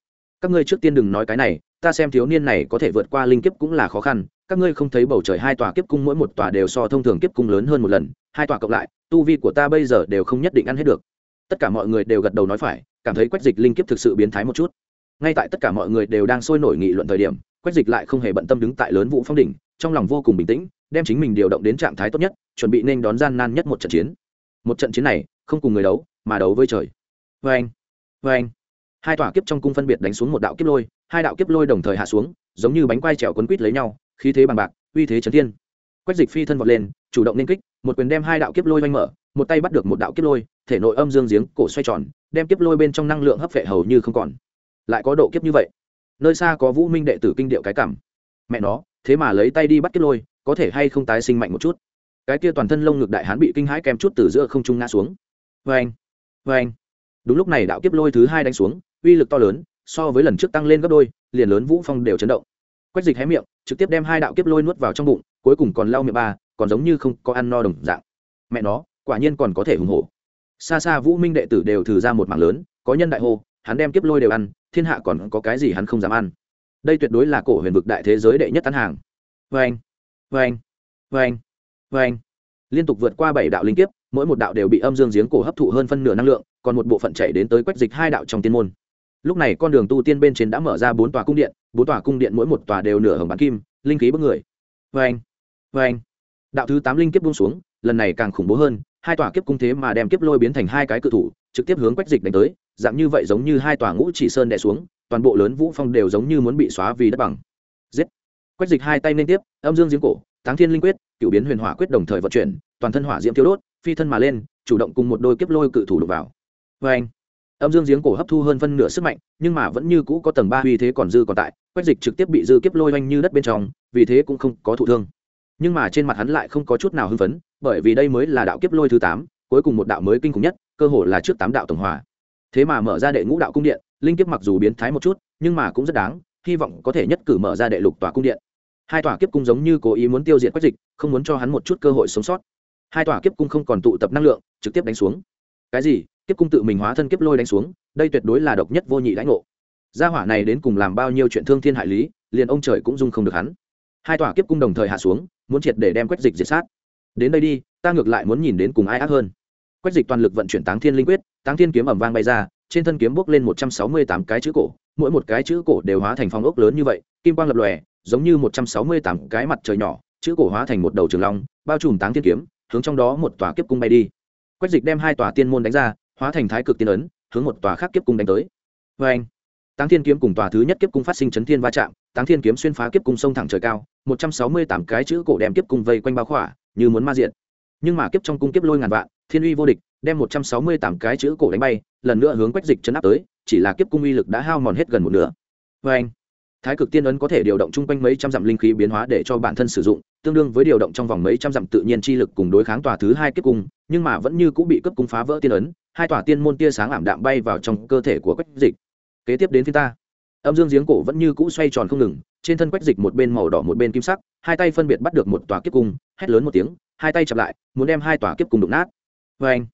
Các ngươi trước tiên đừng nói cái này, ta xem thiếu niên này có thể vượt qua linh kiếp cũng là khó khăn các ngươi không thấy bầu trời hai tòa kiếp cung mỗi một tòa đều so thông thường kiếp cung lớn hơn một lần, hai tòa cộng lại, tu vi của ta bây giờ đều không nhất định ăn hết được. Tất cả mọi người đều gật đầu nói phải, cảm thấy quách dịch linh kiếp thực sự biến thái một chút. Ngay tại tất cả mọi người đều đang sôi nổi nghị luận thời điểm, quách dịch lại không hề bận tâm đứng tại lớn vũ phong đỉnh, trong lòng vô cùng bình tĩnh, đem chính mình điều động đến trạng thái tốt nhất, chuẩn bị nên đón gian nan nhất một trận chiến. Một trận chiến này, không cùng người đấu, mà đấu với trời. Vê anh vê anh hai tòa kiếp trong cung phân biệt đánh xuống một đạo kiếp lôi, hai đạo kiếp lôi đồng thời hạ xuống, giống như bánh quai trèo quấn quít lấy nhau khí thế bằng bạc, uy thế trấn thiên. Quách dịch phi thân vọt lên, chủ động nên kích, một quyền đem hai đạo kiếp lôi oanh mở, một tay bắt được một đạo kiếp lôi, thể nội âm dương giếng cổ xoay tròn, đem kiếp lôi bên trong năng lượng hấp phệ hầu như không còn. Lại có độ kiếp như vậy, nơi xa có vũ minh đệ tử kinh điệu cái cảm. Mẹ nó, thế mà lấy tay đi bắt kiếp lôi, có thể hay không tái sinh mạnh một chút? Cái kia toàn thân lông ngực đại hán bị kinh hãi kèm chút từ giữa không trung ngã xuống. Vê anh vê anh đúng lúc này đạo kiếp lôi thứ hai đánh xuống, uy lực to lớn, so với lần trước tăng lên gấp đôi, liền lớn vũ phong đều chấn động quách dịch hé miệng, trực tiếp đem hai đạo kiếp lôi nuốt vào trong bụng, cuối cùng còn lau miệng ba, còn giống như không có ăn no đồng dạng. Mẹ nó, quả nhiên còn có thể hùng hổ. Xa xa vũ minh đệ tử đều thử ra một mảng lớn, có nhân đại hô, hắn đem kiếp lôi đều ăn, thiên hạ còn có cái gì hắn không dám ăn. Đây tuyệt đối là cổ huyền vực đại thế giới đệ nhất tán hàng. Vê anh vê anh vê anh vê anh liên tục vượt qua bảy đạo linh kiếp, mỗi một đạo đều bị âm dương giếng cổ hấp thụ hơn phân nửa năng lượng, còn một bộ phận chạy đến tới quách dịch hai đạo trong tiên môn lúc này con đường tu tiên bên trên đã mở ra bốn tòa cung điện, bốn tòa cung điện mỗi một tòa đều nửa hồng bán kim, linh khí bất người. Vê anh vê anh. Đạo thứ tám linh kiếp buông xuống, lần này càng khủng bố hơn, hai tòa kiếp cung thế mà đem kiếp lôi biến thành hai cái cự thủ, trực tiếp hướng quách dịch đánh tới, dạng như vậy giống như hai tòa ngũ chỉ sơn đè xuống, toàn bộ lớn vũ phong đều giống như muốn bị xóa vì đất bằng. Giết. Quách dịch hai tay liên tiếp, âm dương giếng cổ, táng thiên linh quyết cựu biến huyền hỏa quyết đồng thời vận chuyển, toàn thân hỏa diễm tiêu đốt, phi thân mà lên, chủ động cùng một đôi kiếp lôi cự thủ đục vào. Vê anh âm dương giếng cổ hấp thu hơn phân nửa sức mạnh, nhưng mà vẫn như cũ có tầng ba uy thế còn dư còn tại, quách dịch trực tiếp bị dư kiếp lôi oanh như đất bên trong, vì thế cũng không có thụ thương. Nhưng mà trên mặt hắn lại không có chút nào hưng phấn, bởi vì đây mới là đạo kiếp lôi thứ tám, cuối cùng một đạo mới kinh khủng nhất, cơ hồ là trước tám đạo tổng hòa. Thế mà mở ra đệ ngũ đạo cung điện, linh kiếp mặc dù biến thái một chút, nhưng mà cũng rất đáng, hy vọng có thể nhất cử mở ra đệ lục tòa cung điện. Hai tòa kiếp cung giống như cố ý muốn tiêu diệt quách dịch, không muốn cho hắn một chút cơ hội sống sót. Hai tòa kiếp cung không còn tụ tập năng lượng, trực tiếp đánh xuống. Cái gì? Kiếp cung tự mình hóa thân kiếp lôi đánh xuống, đây tuyệt đối là độc nhất vô nhị lãnh ngộ. Gia hỏa này đến cùng làm bao nhiêu chuyện thương thiên hại lý, liền ông trời cũng dung không được hắn. Hai tòa kiếp cung đồng thời hạ xuống, muốn triệt để đem quách dịch diệt sát. Đến đây đi, ta ngược lại muốn nhìn đến cùng ai ác hơn. Quách dịch toàn lực vận chuyển táng thiên linh quyết, táng thiên kiếm ẩm vang bay ra, trên thân kiếm bốc lên một trăm sáu mươi tám cái chữ cổ, mỗi một cái chữ cổ đều hóa thành phong ốc lớn như vậy, kim quang lập lòe, giống như một trăm sáu mươi tám cái mặt trời nhỏ, chữ cổ hóa thành một đầu trường long, bao trùm táng thiên kiếm, hướng trong đó một tòa kiếp cung bay đi. Quách dịch đem hai tòa tiên môn đánh ra hóa thành thái cực tiên ấn, hướng một tòa khác kiếp cung đánh tới. Vê anh, táng thiên kiếm cùng tòa thứ nhất kiếp cung phát sinh chấn thiên va chạm, táng thiên kiếm xuyên phá kiếp cung sông thẳng trời cao, một trăm sáu mươi tám cái chữ cổ đem kiếp cung vây quanh bao khỏa, như muốn ma diện nhưng mà kiếp trong cung kiếp lôi ngàn vạn, thiên uy vô địch, đem một trăm sáu mươi tám cái chữ cổ đánh bay, lần nữa hướng quách dịch chấn áp tới, chỉ là kiếp cung uy lực đã hao mòn hết gần một nửa. Vê anh, thái cực tiên ấn có thể điều động chung quanh mấy trăm dặm linh khí biến hóa để cho bản thân sử dụng tương đương với điều động trong vòng mấy trăm dặm tự nhiên chi lực cùng đối kháng tòa thứ hai kiếp cung, nhưng mà vẫn như cũng bị cấp cung phá vỡ tiên ấn, hai tòa tiên môn tia sáng ảm đạm bay vào trong cơ thể của quách dịch. Kế tiếp đến phía ta. Âm dương giếng cổ vẫn như cũ xoay tròn không ngừng, trên thân quách dịch một bên màu đỏ một bên kim sắc, hai tay phân biệt bắt được một tòa kiếp cung, hét lớn một tiếng, hai tay chặp lại, muốn đem hai tòa kiếp cung đụng nát. Vê anh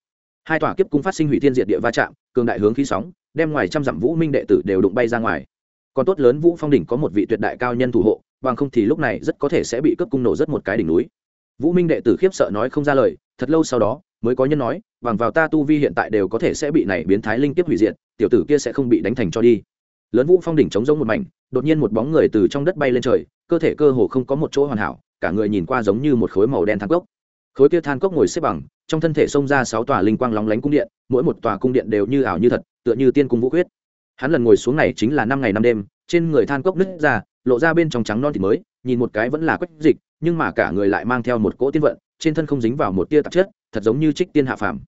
hai tòa kiếp cung phát sinh hủy thiên diệt địa va chạm, cường đại hướng khí sóng, đem ngoài trăm dặm vũ minh đệ tử đều đụng bay ra ngoài. Còn tốt lớn vũ phong đỉnh có một vị tuyệt đại cao nhân thủ hộ bằng không thì lúc này rất có thể sẽ bị cướp cung nổ rất một cái đỉnh núi. Vũ minh đệ tử khiếp sợ nói không ra lời, thật lâu sau đó, mới có nhân nói, bằng vào ta tu vi hiện tại đều có thể sẽ bị này biến thái linh tiếp hủy diệt, tiểu tử kia sẽ không bị đánh thành cho đi. Lớn vũ phong đỉnh chống giống một mảnh, đột nhiên một bóng người từ trong đất bay lên trời, cơ thể cơ hồ không có một chỗ hoàn hảo, cả người nhìn qua giống như một khối màu đen than cốc. Khối kia than cốc ngồi xếp bằng, trong thân thể xông ra sáu tòa linh quang lóng lánh cung điện, mỗi một tòa cung điện đều như ảo như thật, tựa như tiên cung vũ huyết hắn lần ngồi xuống này chính là năm ngày năm đêm, trên người than cốc nứt ra lộ ra bên trong trắng non thì mới, nhìn một cái vẫn là quách dịch, nhưng mà cả người lại mang theo một cỗ tiên vận, trên thân không dính vào một tia tạp chất, thật giống như trích tiên hạ phàm.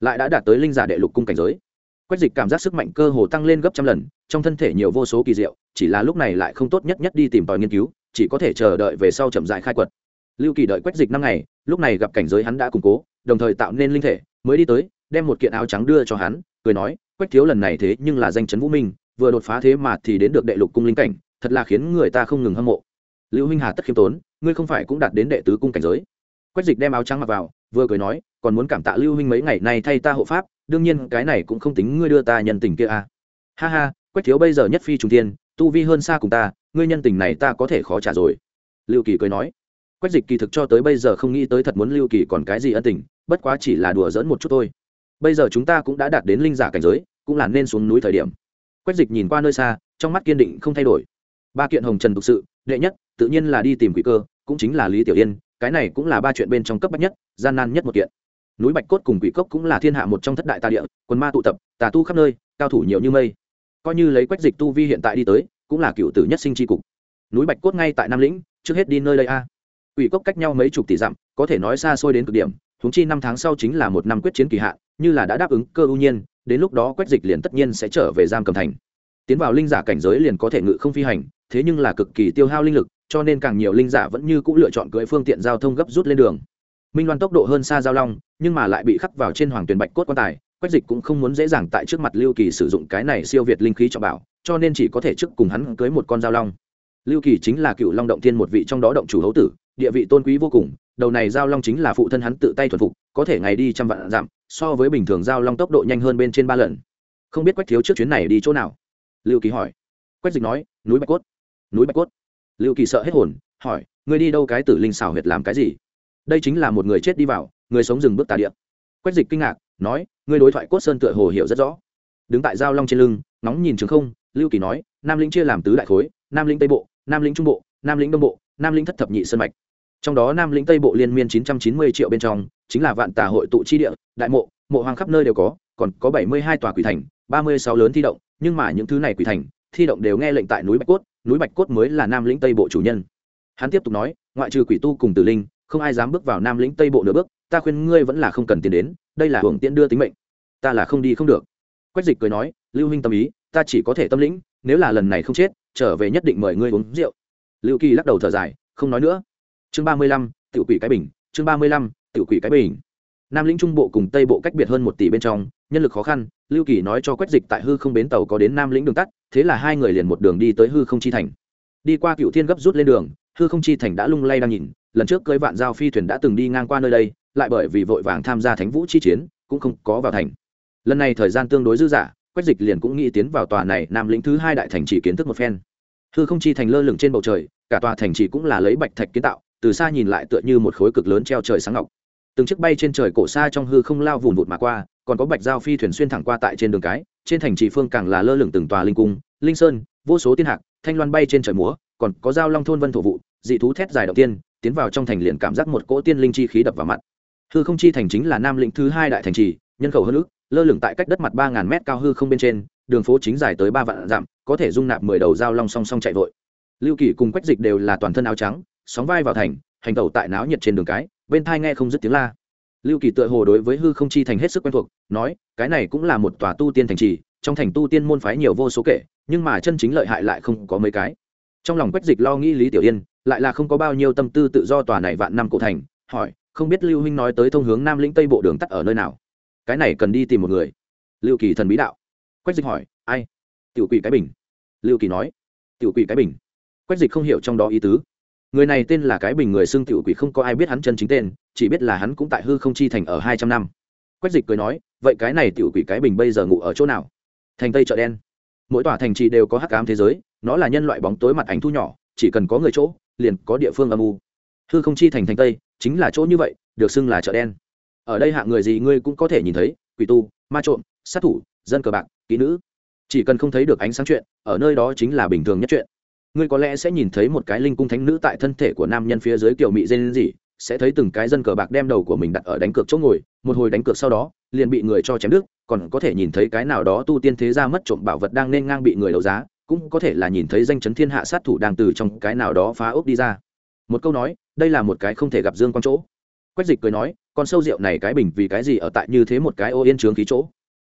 Lại đã đạt tới linh giả đệ lục cung cảnh giới. Quách dịch cảm giác sức mạnh cơ hồ tăng lên gấp trăm lần, trong thân thể nhiều vô số kỳ diệu, chỉ là lúc này lại không tốt nhất nhất đi tìm tòi nghiên cứu, chỉ có thể chờ đợi về sau chậm dại khai quật. Lưu kỳ đợi quách dịch năm ngày, lúc này gặp cảnh giới hắn đã củng cố, đồng thời tạo nên linh thể, mới đi tới, đem một kiện áo trắng đưa cho hắn, cười nói, quách thiếu lần này thế nhưng là danh chấn vũ minh, vừa đột phá thế mà thì đến được đệ lục cung linh cảnh thật là khiến người ta không ngừng hâm mộ. Lưu huynh hà tất khiêm tốn, ngươi không phải cũng đạt đến đệ tứ cung cảnh giới. Quách dịch đem áo trắng mặc vào, vừa cười nói, còn muốn cảm tạ lưu huynh mấy ngày nay thay ta hộ pháp, đương nhiên cái này cũng không tính ngươi đưa ta nhân tình kia à. ha ha, quách thiếu bây giờ nhất phi trung tiên tu vi hơn xa cùng ta, ngươi nhân tình này ta có thể khó trả rồi. Lưu kỳ cười nói, quách dịch kỳ thực cho tới bây giờ không nghĩ tới thật muốn lưu kỳ còn cái gì ân tình, bất quá chỉ là đùa dỡn một chút thôi. Bây giờ chúng ta cũng đã đạt đến linh giả cảnh giới, cũng là nên xuống núi thời điểm. Quách dịch nhìn qua nơi xa, trong mắt kiên định không thay đổi ba kiện hồng trần thực sự, đệ nhất, tự nhiên là đi tìm quỷ cơ, cũng chính là lý tiểu yên, cái này cũng là ba chuyện bên trong cấp bách nhất, gian nan nhất một kiện. Núi bạch cốt cùng quỷ cốc cũng là thiên hạ một trong thất đại tà địa quân ma tụ tập, tà tu khắp nơi, cao thủ nhiều như mây. Coi như lấy quách dịch tu vi hiện tại đi tới, cũng là cựu tử nhất sinh tri cục. Núi bạch cốt ngay tại nam lĩnh, trước hết đi nơi đây a. Quỷ cốc cách nhau mấy chục tỷ dặm, có thể nói xa xôi đến cực điểm thúng chi năm tháng sau chính là một năm quyết chiến kỳ hạn, như là đã đáp ứng cơ ưu nhiên, đến lúc đó quách dịch liền tất nhiên sẽ trở về giam cầm thành. Tiến vào linh giả cảnh giới liền có thể ngự không phi hành thế nhưng là cực kỳ tiêu hao linh lực, cho nên càng nhiều linh giả vẫn như c ũ lựa chọn cưỡi phương tiện giao thông gấp rút lên đường. Minh loan tốc độ hơn xa giao long, nhưng mà lại bị khắc vào trên hoàng tuyền bạch cốt quan tài, quách dịch cũng không muốn dễ dàng tại trước mặt lưu kỳ sử dụng cái này siêu việt linh khí trọng bảo, cho nên chỉ có thể trước cùng hắn cưới một con giao long. Lưu kỳ chính là cựu long động tiên một vị trong đó động chủ hấu tử, địa vị tôn quý vô cùng, đầu này giao long chính là phụ thân hắn tự tay thuần phục, có thể ngày đi trăm vạn dặm, so với bình thường giao long tốc độ nhanh hơn bên trên ba lần. Không biết quách thiếu trước chuyến này đi chỗ nào? Lưu kỳ hỏi. Quách dịch nói, núi bạch cốt núi bạch cốt. Lưu kỳ sợ hết hồn, hỏi, ngươi đi đâu cái tử linh xảo huyệt làm cái gì? Đây chính là một người chết đi vào, người sống rừng bước tà địa. Quách dịch kinh ngạc, nói, ngươi đối thoại cốt sơn tựa hồ hiểu rất rõ. Đứng tại giao long trên lưng nóng nhìn trường không, lưu kỳ nói, nam lĩnh chia làm tứ đại khối, nam lĩnh tây bộ, nam lĩnh trung bộ, nam lĩnh đông bộ, nam lĩnh thất thập nhị sơn mạch. Trong đó nam lĩnh tây bộ liên miên chín trăm chín mươi triệu bên trong, chính là vạn tà hội tụ chi địa, đại mộ mộ hoàng khắp nơi đều có, còn có bảy mươi hai tòa quỷ thành, ba mươi sáu lớn thi động, nhưng mà những thứ này quỷ thành, thi động đều nghe lệnh tại núi bạch cốt núi bạch cốt mới là nam lĩnh tây bộ chủ nhân. Hắn tiếp tục nói, ngoại trừ quỷ tu cùng tử linh, không ai dám bước vào nam lĩnh tây bộ nửa bước, ta khuyên ngươi vẫn là không cần tiền đến, đây là hưởng tiễn đưa tính mệnh. Ta là không đi không được. Quách dịch cười nói, lưu huynh tâm ý, ta chỉ có thể tâm lĩnh, nếu là lần này không chết, trở về nhất định mời ngươi uống rượu. Lưu kỳ lắc đầu thở dài, không nói nữa. Chương ba mươi lăm tự quỷ cái bình, chương ba mươi lăm tự quỷ cái bình nam lĩnh trung bộ cùng tây bộ cách biệt hơn một tỷ bên trong, nhân lực khó khăn, lưu kỳ nói cho quách dịch tại hư không bến tàu có đến nam lĩnh đường tắt, thế là hai người liền một đường đi tới hư không chi thành. Đi qua cựu thiên gấp rút lên đường, hư không chi thành đã lung lay đang nhìn, lần trước cưới vạn giao phi thuyền đã từng đi ngang qua nơi đây, lại bởi vì vội vàng tham gia thánh vũ chi chiến, cũng không có vào thành. Lần này thời gian tương đối dư dả, quách dịch liền cũng nghĩ tiến vào tòa này nam lĩnh thứ hai đại thành chỉ kiến thức một phen. Hư không chi thành lơ lửng trên bầu trời, cả tòa thành chỉ cũng là lấy bạch thạch kiến tạo, từ xa nhìn lại tựa như một khối cực lớn treo trời sáng ngọc từng chiếc bay trên trời cổ xa trong hư không lao vùn vụt mà qua, còn có bạch giao phi thuyền xuyên thẳng qua tại trên đường cái, trên thành trì phương càng là lơ lửng từng tòa linh cung, linh sơn, vô số tiên hạc, thanh loan bay trên trời múa, còn có giao long thôn vân thổ vụ, dị thú thét dài đầu tiên, tiến vào trong thành liền cảm giác một cỗ tiên linh chi khí đập vào mặt. Hư không chi thành chính là nam lĩnh thứ hai đại thành trì, nhân khẩu hơn ước, lơ lửng tại cách đất mặt ba ngàn mét cao hư không bên trên, đường phố chính dài tới ba vạn dặm, có thể dung nạp mười đầu giao long song song chạy vội. Lưu kỳ cùng quách dịch đều là toàn thân áo trắng, sóng vai vào thành, hành tẩu tại náo nhiệt trên đường cái bên thai nghe không dứt tiếng la. Lưu kỳ tựa hồ đối với hư không chi thành hết sức quen thuộc, nói, cái này cũng là một tòa tu tiên thành trì, trong thành tu tiên môn phái nhiều vô số kể, nhưng mà chân chính lợi hại lại không có mấy cái. Trong lòng quách dịch lo nghĩ lý tiểu yên, lại là không có bao nhiêu tâm tư tự do tòa này vạn năm cổ thành, hỏi, không biết lưu huynh nói tới thông hướng nam lĩnh tây bộ đường tắt ở nơi nào? Cái này cần đi tìm một người. Lưu kỳ thần bí đạo. Quách dịch hỏi, ai? Tiểu quỷ cái bình. Lưu kỳ nói, tiểu quỷ cái bình. Quách dịch không hiểu trong đó ý tứ người này tên là cái bình người xưng tiểu quỷ không có ai biết hắn chân chính tên, chỉ biết là hắn cũng tại hư không chi thành ở hai trăm năm. Quách dịch cười nói, vậy cái này tiểu quỷ cái bình bây giờ ngủ ở chỗ nào? Thành tây chợ đen. Mỗi tòa thành trì đều có hắc ám thế giới, nó là nhân loại bóng tối mặt ảnh thu nhỏ, chỉ cần có người chỗ, liền có địa phương âm u. Hư không chi thành thành tây, chính là chỗ như vậy, được xưng là chợ đen. Ở đây hạng người gì ngươi cũng có thể nhìn thấy, quỷ tu, ma trộm, sát thủ, dân cờ bạc, kỹ nữ. Chỉ cần không thấy được ánh sáng chuyện, ở nơi đó chính là bình thường nhất chuyện ngươi có lẽ sẽ nhìn thấy một cái linh cung thánh nữ tại thân thể của nam nhân phía dưới kiểu mị dên gì sẽ thấy từng cái dân cờ bạc đem đầu của mình đặt ở đánh cược chỗ ngồi, một hồi đánh cược sau đó, liền bị người cho chém đứt, còn có thể nhìn thấy cái nào đó tu tiên thế ra mất trộm bảo vật đang nên ngang bị người đấu giá, cũng có thể là nhìn thấy danh chấn thiên hạ sát thủ đang từ trong cái nào đó phá ốc đi ra. Một câu nói, đây là một cái không thể gặp dương con chỗ. Quách dịch cười nói, con sâu rượu này cái bình vì cái gì ở tại như thế một cái ô yên trướng khí chỗ?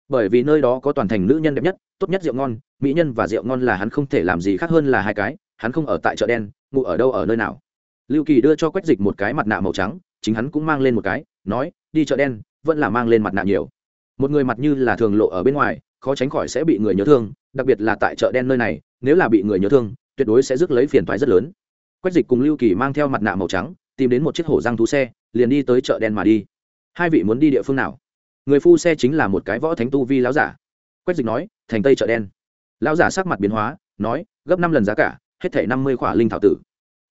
Bởi vì nơi đó có toàn thành nữ nhân đẹp nhất, tốt nhất rượu ngon, mỹ nhân và rượu ngon là hắn không thể làm gì khác hơn là hai cái, hắn không ở tại chợ đen, ngủ ở đâu ở nơi nào. Lưu kỳ đưa cho quách dịch một cái mặt nạ màu trắng, chính hắn cũng mang lên một cái, nói, đi chợ đen, vẫn là mang lên mặt nạ nhiều. Một người mặt như là thường lộ ở bên ngoài, khó tránh khỏi sẽ bị người nhớ thương, đặc biệt là tại chợ đen nơi này, nếu là bị người nhớ thương, tuyệt đối sẽ rước lấy phiền toái rất lớn. Quách dịch cùng lưu kỳ mang theo mặt nạ màu trắng, tìm đến một chiếc hổ răng thú xe, liền đi tới chợ đen mà đi. Hai vị muốn đi địa phương nào? Người phu xe chính là một cái võ thánh tu vi lão giả. Quách dịch nói, thành tây chợ đen. Lão giả sắc mặt biến hóa, nói, gấp năm lần giá cả, hết thể năm mươi khỏa linh thảo tử.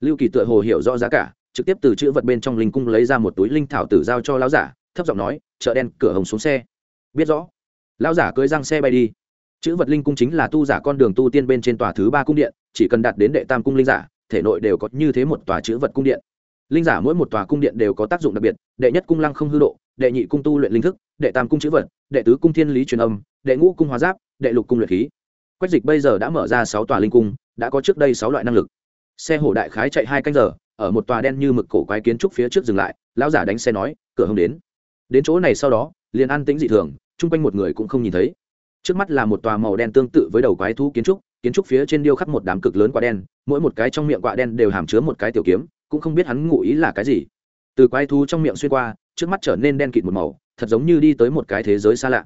Lưu kỳ tựa hồ hiểu rõ giá cả, trực tiếp từ chữ vật bên trong linh cung lấy ra một túi linh thảo tử giao cho lão giả, thấp giọng nói, chợ đen, cửa hồng xuống xe. Biết rõ. Lão giả cưới răng xe bay đi. Chữ vật linh cung chính là tu giả con đường tu tiên bên trên tòa thứ ba cung điện, chỉ cần đạt đến đệ tam cung linh giả, thể nội đều có như thế một tòa chữ vật cung điện. Linh giả mỗi một tòa cung điện đều có tác dụng đặc biệt, đệ nhất cung lăng không hư độ, đệ nhị cung tu luyện linh thức đệ tam cung chữ vật, đệ tứ cung thiên lý truyền âm, đệ ngũ cung hóa giáp, đệ lục cung luyện khí. Quách dịch bây giờ đã mở ra sáu tòa linh cung, đã có trước đây sáu loại năng lực. Xe hổ đại khái chạy hai canh giờ, ở một tòa đen như mực cổ quái kiến trúc phía trước dừng lại, lão giả đánh xe nói, cửa hông đến. Đến chỗ này sau đó, liền an tĩnh dị thường, chung quanh một người cũng không nhìn thấy. Trước mắt là một tòa màu đen tương tự với đầu quái thú kiến trúc kiến trúc phía trên điêu khắc một đám cực lớn quả đen, mỗi một cái trong miệng quả đen đều hàm chứa một cái tiểu kiếm, cũng không biết hắn ngụ ý là cái gì. Từ quái thú trong miệng xuyên qua, trước mắt trở nên đen kịt một màu thật giống như đi tới một cái thế giới xa lạ.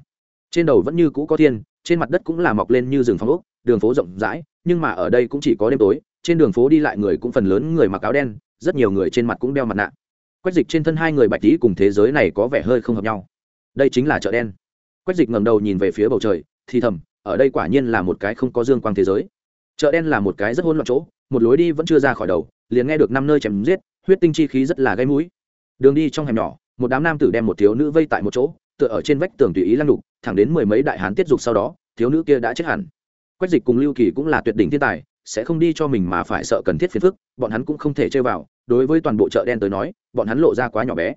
Trên đầu vẫn như cũ có thiên, trên mặt đất cũng là mọc lên như rừng phong ốc, đường phố rộng rãi, nhưng mà ở đây cũng chỉ có đêm tối, trên đường phố đi lại người cũng phần lớn người mặc áo đen, rất nhiều người trên mặt cũng đeo mặt nạ. Quách dịch trên thân hai người bạch tí cùng thế giới này có vẻ hơi không hợp nhau. Đây chính là chợ đen. Quách dịch ngẩng đầu nhìn về phía bầu trời, thì thầm, ở đây quả nhiên là một cái không có dương quang thế giới. Chợ đen là một cái rất hỗn loạn chỗ, một lối đi vẫn chưa ra khỏi đầu, liền nghe được năm nơi chém giết, huyết tinh chi khí rất là gây mũi. Đường đi trong hẻm nhỏ một đám nam tử đem một thiếu nữ vây tại một chỗ, tựa ở trên vách tường tùy ý lăn đục thẳng đến mười mấy đại hán tiết dục sau đó, thiếu nữ kia đã chết hẳn. Quách dịch cùng lưu kỳ cũng là tuyệt đỉnh thiên tài, sẽ không đi cho mình mà phải sợ cần thiết phiền phức, bọn hắn cũng không thể chơi vào, đối với toàn bộ chợ đen tới nói, bọn hắn lộ ra quá nhỏ bé.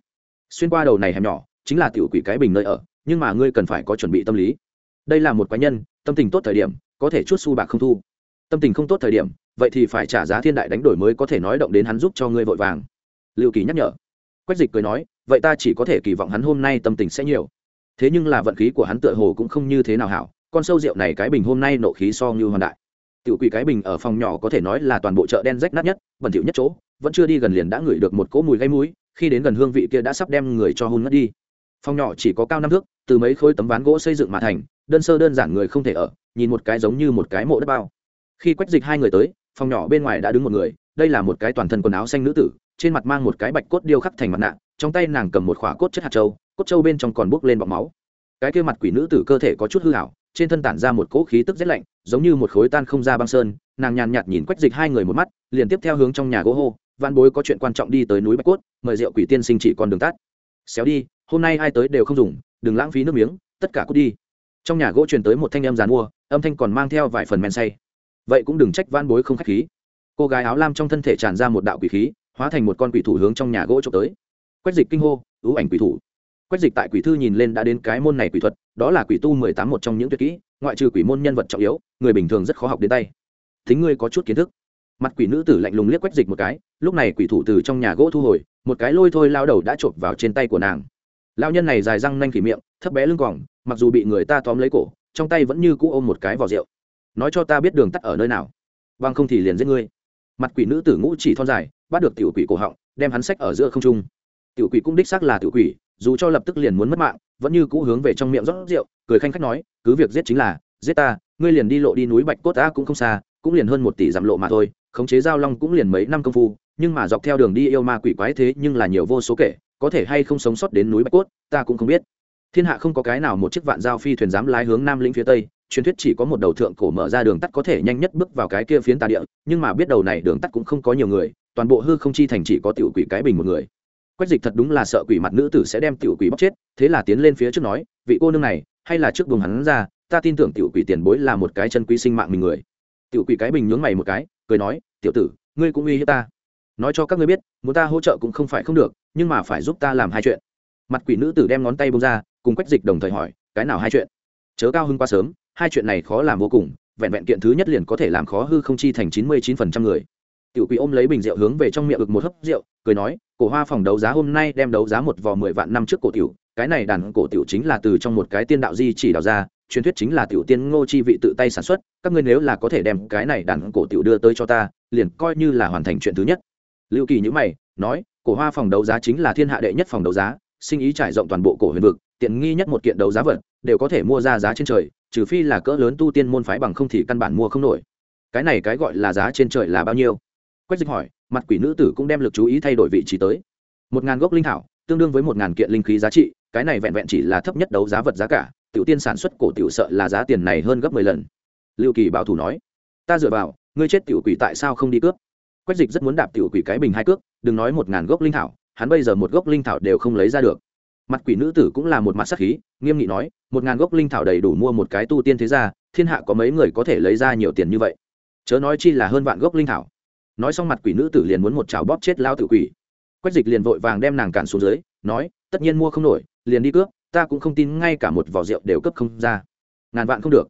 Xuyên qua đầu này hẻm nhỏ, chính là tiểu quỷ cái bình nơi ở, nhưng mà ngươi cần phải có chuẩn bị tâm lý. Đây là một quái nhân, tâm tình tốt thời điểm, có thể chút xu bạc không thu. Tâm tình không tốt thời điểm, vậy thì phải trả giá thiên đại đánh đổi mới có thể nói động đến hắn giúp cho ngươi vội vàng. Liệu kỳ nhắc nhở. Quách dịch cười nói vậy ta chỉ có thể kỳ vọng hắn hôm nay tâm tình sẽ nhiều. Thế nhưng là vận khí của hắn tựa hồ cũng không như thế nào hảo, con sâu rượu này cái bình hôm nay nộ khí so như hoàn đại. Tiểu quỷ cái bình ở phòng nhỏ có thể nói là toàn bộ chợ đen rách nát nhất, bẩn thỉu nhất chỗ, vẫn chưa đi gần liền đã ngửi được một cỗ mùi gây mũi, khi đến gần hương vị kia đã sắp đem người cho hôn ngất đi. Phòng nhỏ chỉ có cao năm thước, từ mấy khối tấm ván gỗ xây dựng mà thành, đơn sơ đơn giản người không thể ở, nhìn một cái giống như một cái mộ đất bao. Khi quách dịch hai người tới, phòng nhỏ bên ngoài đã đứng một người, đây là một cái toàn thân quần áo xanh nữ tử trên mặt mang một cái bạch cốt điêu khắc thành mặt nạ, trong tay nàng cầm một khỏa cốt chất hạt trâu cốt trâu bên trong còn bốc lên bọc máu. Cái kia mặt quỷ nữ tử cơ thể có chút hư hảo trên thân tản ra một cỗ khí tức rét lạnh, giống như một khối tan không ra băng sơn, nàng nhàn nhạt nhìn quách dịch hai người một mắt, liền tiếp theo hướng trong nhà gỗ hô văn bối có chuyện quan trọng đi tới núi bạch cốt, mời rượu quỷ tiên sinh chỉ còn đường tắt. Xéo đi, hôm nay ai tới đều không dùng, đừng lãng phí nước miếng, tất cả cút đi. Trong nhà gỗ truyền tới một thanh âm giàn mua, âm thanh còn mang theo vài phần men say. Vậy cũng đừng trách van bối không khách khí. Cô gái áo lam trong thân thể tràn ra một đạo quỷ khí hóa thành một con quỷ thủ hướng trong nhà gỗ trộm tới. Quách dịch kinh hô ưu ảnh quỷ thủ. Quách dịch tại quỷ thư nhìn lên đã đến cái môn này quỷ thuật, đó là quỷ tu mười tám một trong những tuyệt kỹ, ngoại trừ quỷ môn nhân vật trọng yếu, người bình thường rất khó học đến tay. Thính ngươi có chút kiến thức. Mặt quỷ nữ tử lạnh lùng liếc quách dịch một cái, lúc này quỷ thủ từ trong nhà gỗ thu hồi, một cái lôi thôi lao đầu đã chộp vào trên tay của nàng. Lao nhân này dài răng nanh khỉ miệng, thấp bé lưng còng, mặc dù bị người ta tóm lấy cổ, trong tay vẫn như cũ ôm một cái vỏ rượu. Nói cho ta biết đường tắt ở nơi nào, bằng không thì liền giết ngươi. Mặt quỷ nữ tử ngũ chỉ thon dài bắt được tiểu quỷ cổ họng, đem hắn sách ở giữa không trung. Tiểu quỷ cũng đích xác là tiểu quỷ, dù cho lập tức liền muốn mất mạng, vẫn như cũ hướng về trong miệng rót rượu, cười khanh khách nói, cứ việc giết chính là, giết ta, ngươi liền đi lộ đi núi bạch cốt ta cũng không xa, cũng liền hơn một tỷ dặm lộ mà thôi, khống chế giao long cũng liền mấy năm công phu, nhưng mà dọc theo đường đi yêu ma quỷ quái thế nhưng là nhiều vô số kể, có thể hay không sống sót đến núi bạch cốt, ta cũng không biết. Thiên hạ không có cái nào một chiếc vạn giao phi thuyền dám lái hướng nam lĩnh phía tây, truyền thuyết chỉ có một đầu thượng cổ mở ra đường tắt có thể nhanh nhất bước vào cái kia phiến tà địa, nhưng mà biết đầu này đường tắt cũng không có nhiều người toàn bộ hư không chi thành chỉ có tiểu quỷ cái bình một người. Quách dịch thật đúng là sợ quỷ mặt nữ tử sẽ đem tiểu quỷ bóc chết, thế là tiến lên phía trước nói, vị cô nương này, hay là trước vùng hắn ra, ta tin tưởng tiểu quỷ tiền bối là một cái chân quý sinh mạng mình người. Tiểu quỷ cái bình nhướng mày một cái, cười nói, tiểu tử, ngươi cũng uy hiếp ta. Nói cho các ngươi biết, muốn ta hỗ trợ cũng không phải không được, nhưng mà phải giúp ta làm hai chuyện. Mặt quỷ nữ tử đem ngón tay bông ra, cùng quách dịch đồng thời hỏi, cái nào hai chuyện? Chớ cao hưng quá sớm, hai chuyện này khó làm vô cùng, vẹn vẹn kiện thứ nhất liền có thể làm khó hư không chi thành chín mươi chín phần trăm người tiểu quỷ ôm lấy bình rượu hướng về trong miệng ực một hớp rượu, cười nói, cổ hoa phòng đấu giá hôm nay đem đấu giá một vò mười vạn năm trước cổ tiểu, cái này đàn cổ tiểu chính là từ trong một cái tiên đạo di chỉ đào ra, truyền thuyết chính là tiểu tiên ngô chi vị tự tay sản xuất, các ngươi nếu là có thể đem cái này đàn cổ tiểu đưa tới cho ta, liền coi như là hoàn thành chuyện thứ nhất. Lưu kỳ nhữ mày, nói, cổ hoa phòng đấu giá chính là thiên hạ đệ nhất phòng đấu giá, sinh ý trải rộng toàn bộ cổ huyền vực, tiện nghi nhất một kiện đấu giá vật, đều có thể mua ra giá trên trời, trừ phi là cỡ lớn tu tiên môn phái bằng không thì căn bản mua không nổi. Cái này cái gọi là giá trên trời là bao nhiêu? Quách dịch hỏi, mặt quỷ nữ tử cũng đem lực chú ý thay đổi vị trí tới. Một ngàn gốc linh thảo, tương đương với một ngàn kiện linh khí giá trị, cái này vẹn vẹn chỉ là thấp nhất đấu giá vật giá cả, tiểu tiên sản xuất cổ tiểu sợ là giá tiền này hơn gấp mười lần. Lưu kỳ bảo thủ nói, ta dựa vào, ngươi chết tiểu quỷ tại sao không đi cướp? Quách dịch rất muốn đạp tiểu quỷ cái bình hai cước, đừng nói một ngàn gốc linh thảo, hắn bây giờ một gốc linh thảo đều không lấy ra được. Mặt quỷ nữ tử cũng là một mặt sắc khí, nghiêm nghị nói, một ngàn gốc linh thảo đầy đủ mua một cái tu tiên thế gia, thiên hạ có mấy người có thể lấy ra nhiều tiền như vậy? Chớ nói chi là hơn vạn gốc linh thảo nói xong mặt quỷ nữ tử liền muốn một chảo bóp chết lao tử quỷ. Quách dịch liền vội vàng đem nàng cản xuống dưới, nói, tất nhiên mua không nổi, liền đi cướp, ta cũng không tin ngay cả một vỏ rượu đều cấp không ra. Ngàn vạn không được.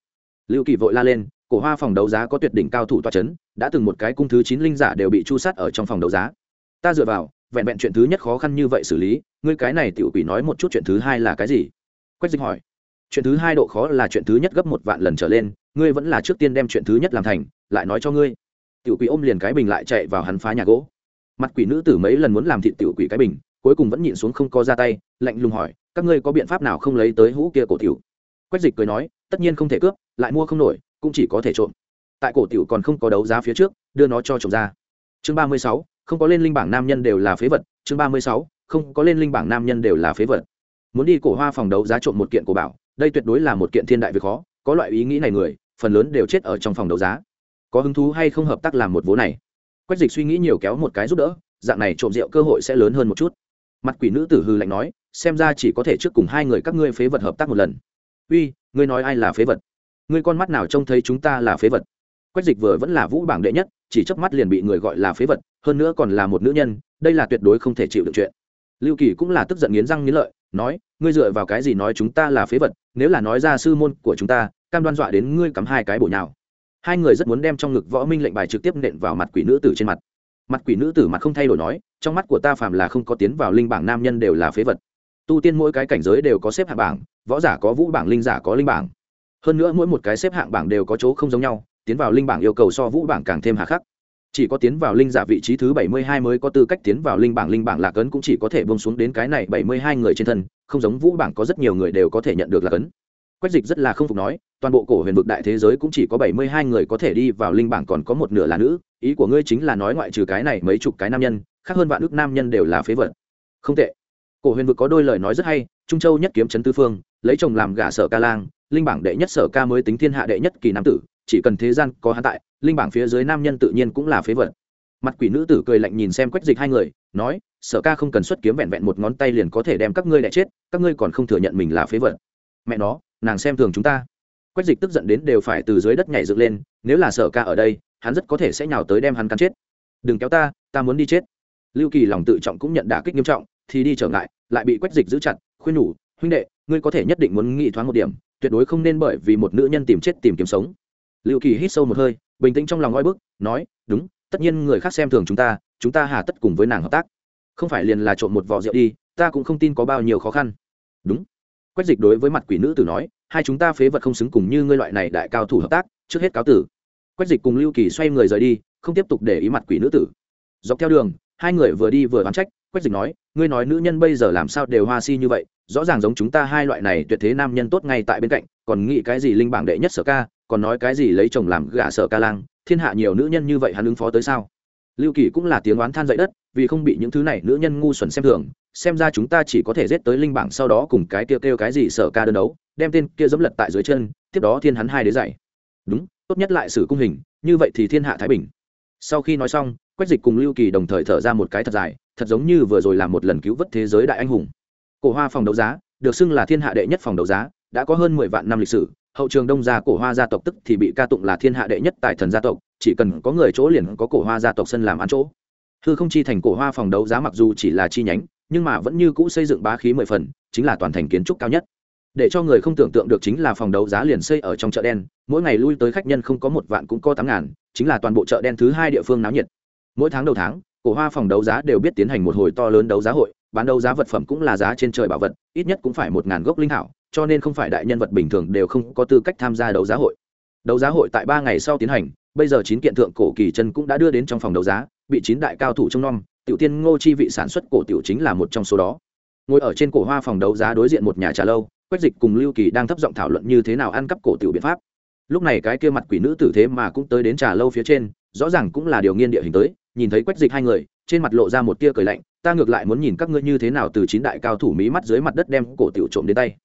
Lưu kỳ vội la lên, cổ hoa phòng đấu giá có tuyệt đỉnh cao thủ toa c h ấ n đã từng một cái cung thứ chín linh giả đều bị chu sát ở trong phòng đấu giá. Ta dựa vào, vẹn vẹn chuyện thứ nhất khó khăn như vậy xử lý, ngươi cái này tiểu quỷ nói một chút chuyện thứ hai là cái gì? Quách dịch hỏi. Chuyện thứ hai độ khó là chuyện thứ nhất gấp một vạn lần trở lên, ngươi vẫn là trước tiên đem chuyện thứ nhất làm thành, lại nói cho ngươi tiểu quỷ ôm liền cái bình lại chạy vào hắn phá nhà gỗ. Mặt quỷ nữ tử mấy lần muốn làm thịt tiểu quỷ cái bình, cuối cùng vẫn nhịn xuống không có ra tay, lạnh lùng hỏi, các ngươi có biện pháp nào không lấy tới hũ kia cổ tiểu? Quách dịch cười nói, tất nhiên không thể cướp, lại mua không nổi, cũng chỉ có thể trộm. Tại cổ tiểu còn không có đấu giá phía trước, đưa nó cho trộm ra. Chương ba mươi sáu, không có lên linh bảng nam nhân đều là phế vật. Chương ba mươi sáu, không có lên linh bảng nam nhân đều là phế vật. Muốn đi cổ hoa phòng đấu giá trộm một kiện cổ bảo, đây tuyệt đối là một kiện thiên đại việc khó, có loại ý nghĩ này người, phần lớn đều chết ở trong phòng đấu giá có hứng thú hay không hợp tác làm một vố này? Quách dịch suy nghĩ nhiều kéo một cái giúp đỡ, dạng này trộm rượu cơ hội sẽ lớn hơn một chút. Mặt quỷ nữ tử hư lạnh nói, xem ra chỉ có thể trước cùng hai người các ngươi phế vật hợp tác một lần. Uy, ngươi nói ai là phế vật? Ngươi con mắt nào trông thấy chúng ta là phế vật? Quách dịch vừa vẫn là vũ bảng đệ nhất, chỉ chớp mắt liền bị người gọi là phế vật, hơn nữa còn là một nữ nhân, đây là tuyệt đối không thể chịu được chuyện. Lưu kỳ cũng là tức giận nghiến răng nghiến lợi, nói, ngươi dựa vào cái gì nói chúng ta là phế vật, nếu là nói ra sư môn của chúng ta, cam đoan dọa đến ngươi cắm hai cái bổ nhào hai người rất muốn đem trong ngực võ minh lệnh bài trực tiếp nện vào mặt quỷ nữ tử trên mặt. Mặt quỷ nữ tử mặt không thay đổi nói, trong mắt của ta phàm là không có tiến vào linh bảng nam nhân đều là phế vật. Tu tiên mỗi cái cảnh giới đều có xếp hạng bảng, võ giả có vũ bảng, linh giả có linh bảng. Hơn nữa mỗi một cái xếp hạng bảng đều có chỗ không giống nhau, tiến vào linh bảng yêu cầu so vũ bảng càng thêm hà khắc. Chỉ có tiến vào linh giả vị trí thứ bảy mươi hai mới có tư cách tiến vào linh bảng linh bảng lạc ấn cũng chỉ có thể bông xuống đến cái này bảy mươi hai người trên thân, không giống vũ bảng có rất nhiều người đều có thể nhận được lạc ấn quách dịch rất là không phục nói, toàn bộ cổ huyền vực đại thế giới cũng chỉ có bảy mươi hai người có thể đi vào linh bảng còn có một nửa là nữ, ý của ngươi chính là nói ngoại trừ cái này mấy chục cái nam nhân, khác hơn vạn ước nam nhân đều là phế vật. Không tệ. Cổ huyền vực có đôi lời nói rất hay, trung châu nhất kiếm trấn tư phương, lấy chồng làm gả sở ca lang, linh bảng đệ nhất sở ca mới tính thiên hạ đệ nhất kỳ nam tử, chỉ cần thế gian có hãn tại, linh bảng phía dưới nam nhân tự nhiên cũng là phế vật. Mặt quỷ nữ tử cười lạnh nhìn xem quách dịch hai người, nói, sở ca không cần xuất kiếm vẹn vẹn một ngón tay liền có thể đem các ngươi đẻ chết, các ngươi còn không thừa nhận mình là phế vật mẹ nó, nàng xem thường chúng ta. Quách dịch tức giận đến đều phải từ dưới đất nhảy dựng lên, nếu là sở ca ở đây, hắn rất có thể sẽ nhào tới đem hắn cắn chết. Đừng kéo ta ta muốn đi chết. Lưu kỳ lòng tự trọng cũng nhận đả kích nghiêm trọng, thì đi trở ngại, lại bị quách dịch giữ chặt, khuyên nhủ, huynh đệ, ngươi có thể nhất định muốn nghĩ thoáng một điểm, tuyệt đối không nên bởi vì một nữ nhân tìm chết tìm kiếm sống. Lưu kỳ hít sâu một hơi, bình tĩnh trong lòng oi bức, nói, đúng, tất nhiên người khác xem thường chúng ta chúng ta hà tất cùng với nàng hợp tác. Không phải liền là trộm một vỏ rượu đi, ta cũng không tin có bao nhiêu khó khăn. Đúng quách dịch đối với mặt quỷ nữ tử nói, hai chúng ta phế vật không xứng cùng như ngươi loại này đại cao thủ hợp tác, trước hết cáo tử. Quách dịch cùng lưu kỳ xoay người rời đi, không tiếp tục để ý mặt quỷ nữ tử. Dọc theo đường, hai người vừa đi vừa đoán trách, quách dịch nói, ngươi nói nữ nhân bây giờ làm sao đều hoa si như vậy, rõ ràng giống chúng ta hai loại này tuyệt thế nam nhân tốt ngay tại bên cạnh, còn nghĩ cái gì linh bảng đệ nhất sở ca, còn nói cái gì lấy chồng làm gả sở ca lang, thiên hạ nhiều nữ nhân như vậy hắn ứng phó tới sao? Lưu kỳ cũng là tiếng oán than dậy đất, vì không bị những thứ này nữ nhân ngu xuẩn xem thường xem ra chúng ta chỉ có thể giết tới linh bảng sau đó cùng cái kia kêu, kêu cái gì sở ca đơn đấu đem tên kia dẫm lật tại dưới chân tiếp đó thiên hắn hai đế dạy. Đúng tốt nhất lại xử cung hình như vậy thì thiên hạ thái bình. Sau khi nói xong quách dịch cùng lưu kỳ đồng thời thở ra một cái thật dài thật giống như vừa rồi làm một lần cứu vớt thế giới đại anh hùng. Cổ hoa phòng đấu giá được xưng là thiên hạ đệ nhất phòng đấu giá đã có hơn mười vạn năm lịch sử hậu trường đông gia cổ hoa gia tộc tức thì bị ca tụng là thiên hạ đệ nhất tại thần gia tộc chỉ cần có người chỗ liền có cổ hoa gia tộc sân làm ăn chỗ. Hư không chi thành cổ hoa phòng đấu giá mặc dù chỉ là chi nhánh nhưng mà vẫn như cũ xây dựng bá khí mười phần, chính là toàn thành kiến trúc cao nhất. Để cho người không tưởng tượng được chính là phòng đấu giá liền xây ở trong chợ đen, mỗi ngày lui tới khách nhân không có một vạn cũng có tám ngàn, chính là toàn bộ chợ đen thứ hai địa phương náo nhiệt. Mỗi tháng đầu tháng, cổ hoa phòng đấu giá đều biết tiến hành một hồi to lớn đấu giá hội, bán đấu giá vật phẩm cũng là giá trên trời bảo vật, ít nhất cũng phải một ngàn gốc linh hảo, cho nên không phải đại nhân vật bình thường đều không có tư cách tham gia đấu giá hội. Đấu giá hội tại ba ngày sau tiến hành, bây giờ chín kiện thượng cổ kỳ chân cũng đã đưa đến trong phòng đấu giá, bị chín đại cao thủ trong nom tiểu tiên ngô chi vị sản xuất cổ tiểu chính là một trong số đó. Ngồi ở trên cổ hoa phòng đấu giá đối diện một nhà trà lâu, quách dịch cùng lưu kỳ đang thấp giọng thảo luận như thế nào ăn cắp cổ tiểu biện pháp. Lúc này cái kia mặt quỷ nữ tử thế mà cũng tới đến trà lâu phía trên, rõ ràng cũng là điều nghiên địa hình tới, nhìn thấy quách dịch hai người, trên mặt lộ ra một tia cười lạnh, ta ngược lại muốn nhìn các ngươi như thế nào từ chín đại cao thủ mỹ mắt dưới mặt đất đem cổ tiểu trộm đến tay.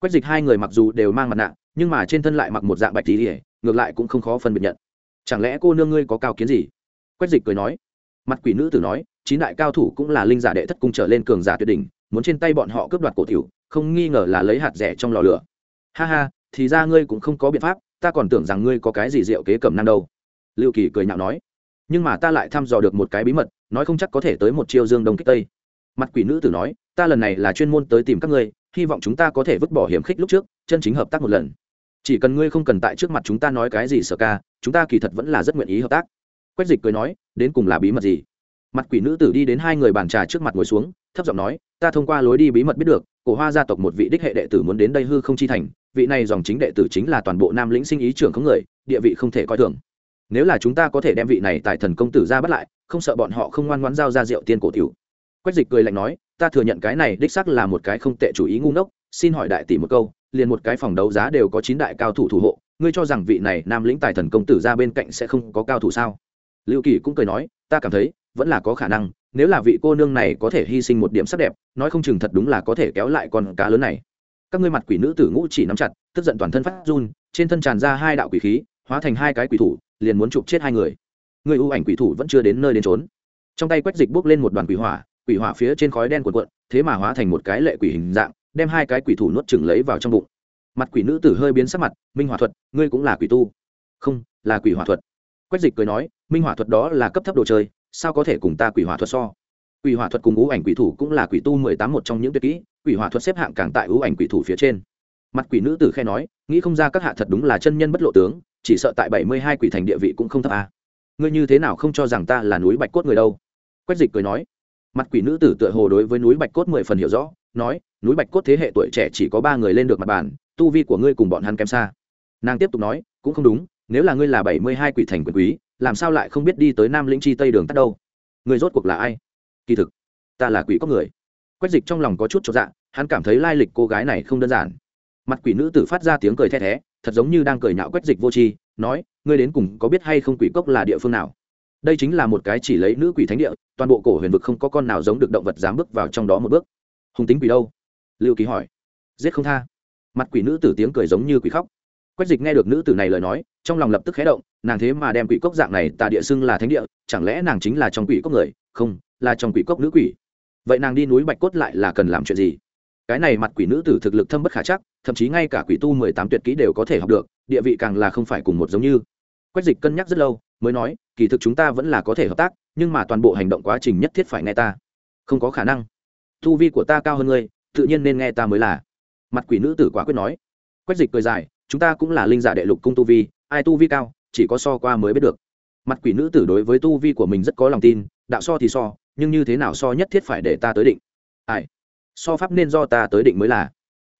Quách dịch hai người mặc dù đều mang mặt nạ, nhưng mà trên thân lại mặc một dạng bạch tí ỉa ngược lại cũng không khó phân biệt nhận. Chẳng lẽ cô nương ngươi có cao kiến gì? Quách dịch cười nói. Mặt quỷ nữ tử nói chín đại cao thủ cũng là linh giả đệ thất cung trở lên cường giả tuyệt đỉnh, muốn trên tay bọn họ cướp đoạt cổ tiểu, không nghi ngờ là lấy hạt rẻ trong lò lửa. Ha ha, thì ra ngươi cũng không có biện pháp, ta còn tưởng rằng ngươi có cái gì diệu kế cầm năng đâu. Lưu kỳ cười nhạo nói. Nhưng mà ta lại thăm dò được một cái bí mật, nói không chắc có thể tới một chiêu dương đông kích tây. Mặt quỷ nữ tử nói, ta lần này là chuyên môn tới tìm các ngươi, hy vọng chúng ta có thể vứt bỏ hiểm khích lúc trước, chân chính hợp tác một lần. Chỉ cần ngươi không cần tại trước mặt chúng ta nói cái gì sợ ca, chúng ta kỳ thật vẫn là rất nguyện ý hợp tác. Quách dịch cười nói, đến cùng là bí mật gì? Mặt quỷ nữ tử đi đến hai người bàn trà trước mặt ngồi xuống, thấp giọng nói, ta thông qua lối đi bí mật biết được, cổ hoa gia tộc một vị đích hệ đệ tử muốn đến đây hư không chi thành, vị này dòng chính đệ tử chính là toàn bộ nam lĩnh sinh ý trưởng không người, địa vị không thể coi thường. Nếu là chúng ta có thể đem vị này tại thần công tử ra bắt lại, không sợ bọn họ không ngoan ngoãn giao ra rượu tiên cổ tiểu. Quách dịch cười lạnh nói, ta thừa nhận cái này đích sắc là một cái không tệ chủ ý ngu ngốc, xin hỏi đại tỷ một câu, liền một cái phòng đấu giá đều có chín đại cao thủ thủ hộ, ngươi cho rằng vị này nam lĩnh tài thần công tử ra bên cạnh sẽ không có cao thủ sao? Lưu kỳ cũng cười nói, ta cảm thấy vẫn là có khả năng, nếu là vị cô nương này có thể hy sinh một điểm sắc đẹp, nói không chừng thật đúng là có thể kéo lại con cá lớn này. Các ngươi mặt quỷ nữ tử ngũ chỉ nắm chặt, tức giận toàn thân phát run, trên thân tràn ra hai đạo quỷ khí, hóa thành hai cái quỷ thủ, liền muốn chụp chết hai người. Người ưu ảnh quỷ thủ vẫn chưa đến nơi đến trốn trong tay quét dịch bốc lên một đoàn quỷ hỏa quỷ hỏa phía trên khói đen cuộn cuộn, thế mà hóa thành một cái lệ quỷ hình dạng, đem hai cái quỷ thủ nuốt chừng lấy vào trong bụng. Mặt quỷ nữ tử hơi biến sắc mặt, minh hỏa thuật, ngươi cũng là quỷ tu? Không, là quỷ hỏa thuật. Quách dịch cười nói, minh hỏa thuật đó là cấp thấp đồ chơi sao có thể cùng ta quỷ hỏa thuật so? Quỷ hỏa thuật cùng ngũ ảnh quỷ thủ cũng là quỷ tu mười tám một trong những tuyệt kỹ, quỷ hỏa thuật xếp hạng càng tại ưu ảnh quỷ thủ phía trên. Mặt quỷ nữ tử khe nói, nghĩ không ra các hạ thật đúng là chân nhân bất lộ tướng, chỉ sợ tại bảy mươi hai quỷ thành địa vị cũng không thấp à. ngươi như thế nào không cho rằng ta là núi bạch cốt người đâu? Quách dịch cười nói. Mặt quỷ nữ tử tựa hồ đối với núi bạch cốt mười phần hiểu rõ, nói, núi bạch cốt thế hệ tuổi trẻ chỉ có ba người lên được mặt bàn, tu vi của ngươi cùng bọn hắn kém xa. Nàng tiếp tục nói, cũng không đúng, nếu là ngươi là bảy mươi hai quỷ thành quyền quý làm sao lại không biết đi tới nam lĩnh chi tây đường tắt đâu? Người rốt cuộc là ai? Kỳ thực, ta là quỷ có người. Quách dịch trong lòng có chút cho dạ hắn cảm thấy lai lịch cô gái này không đơn giản. Mặt quỷ nữ tử phát ra tiếng cười the thé, thật giống như đang cười nhạo quách dịch vô tri, nói, ngươi đến cùng có biết hay không quỷ cốc là địa phương nào? Đây chính là một cái chỉ lấy nữ quỷ thánh địa, toàn bộ cổ huyền vực không có con nào giống được động vật dám bước vào trong đó một bước. Hùng tính quỷ đâu? Lưu ký hỏi. Giết không tha. Mặt quỷ nữ tử tiếng cười giống như quỷ khóc quách dịch nghe được nữ tử này lời nói, trong lòng lập tức khé động, nàng thế mà đem quỷ cốc dạng này tà địa xưng là thánh địa, chẳng lẽ nàng chính là trong quỷ cốc người? Không, là trong quỷ cốc nữ quỷ. Vậy nàng đi núi bạch cốt lại là cần làm chuyện gì? Cái này mặt quỷ nữ tử thực lực thâm bất khả chắc, thậm chí ngay cả quỷ tu mười tám tuyệt kỹ đều có thể học được, địa vị càng là không phải cùng một giống như. Quách dịch cân nhắc rất lâu, mới nói, kỳ thực chúng ta vẫn là có thể hợp tác, nhưng mà toàn bộ hành động quá trình nhất thiết phải nghe ta. Không có khả năng. Thu vi của ta cao hơn ngươi, tự nhiên nên nghe ta mới là. Mặt quỷ nữ tử quả quyết nói. Quách dịch cười dài chúng ta cũng là linh giả đệ lục cung tu vi, ai tu vi cao, chỉ có so qua mới biết được. Mặt quỷ nữ tử đối với tu vi của mình rất có lòng tin, đạo so thì so, nhưng như thế nào so nhất thiết phải để ta tới định. Ai? So pháp nên do ta tới định mới là.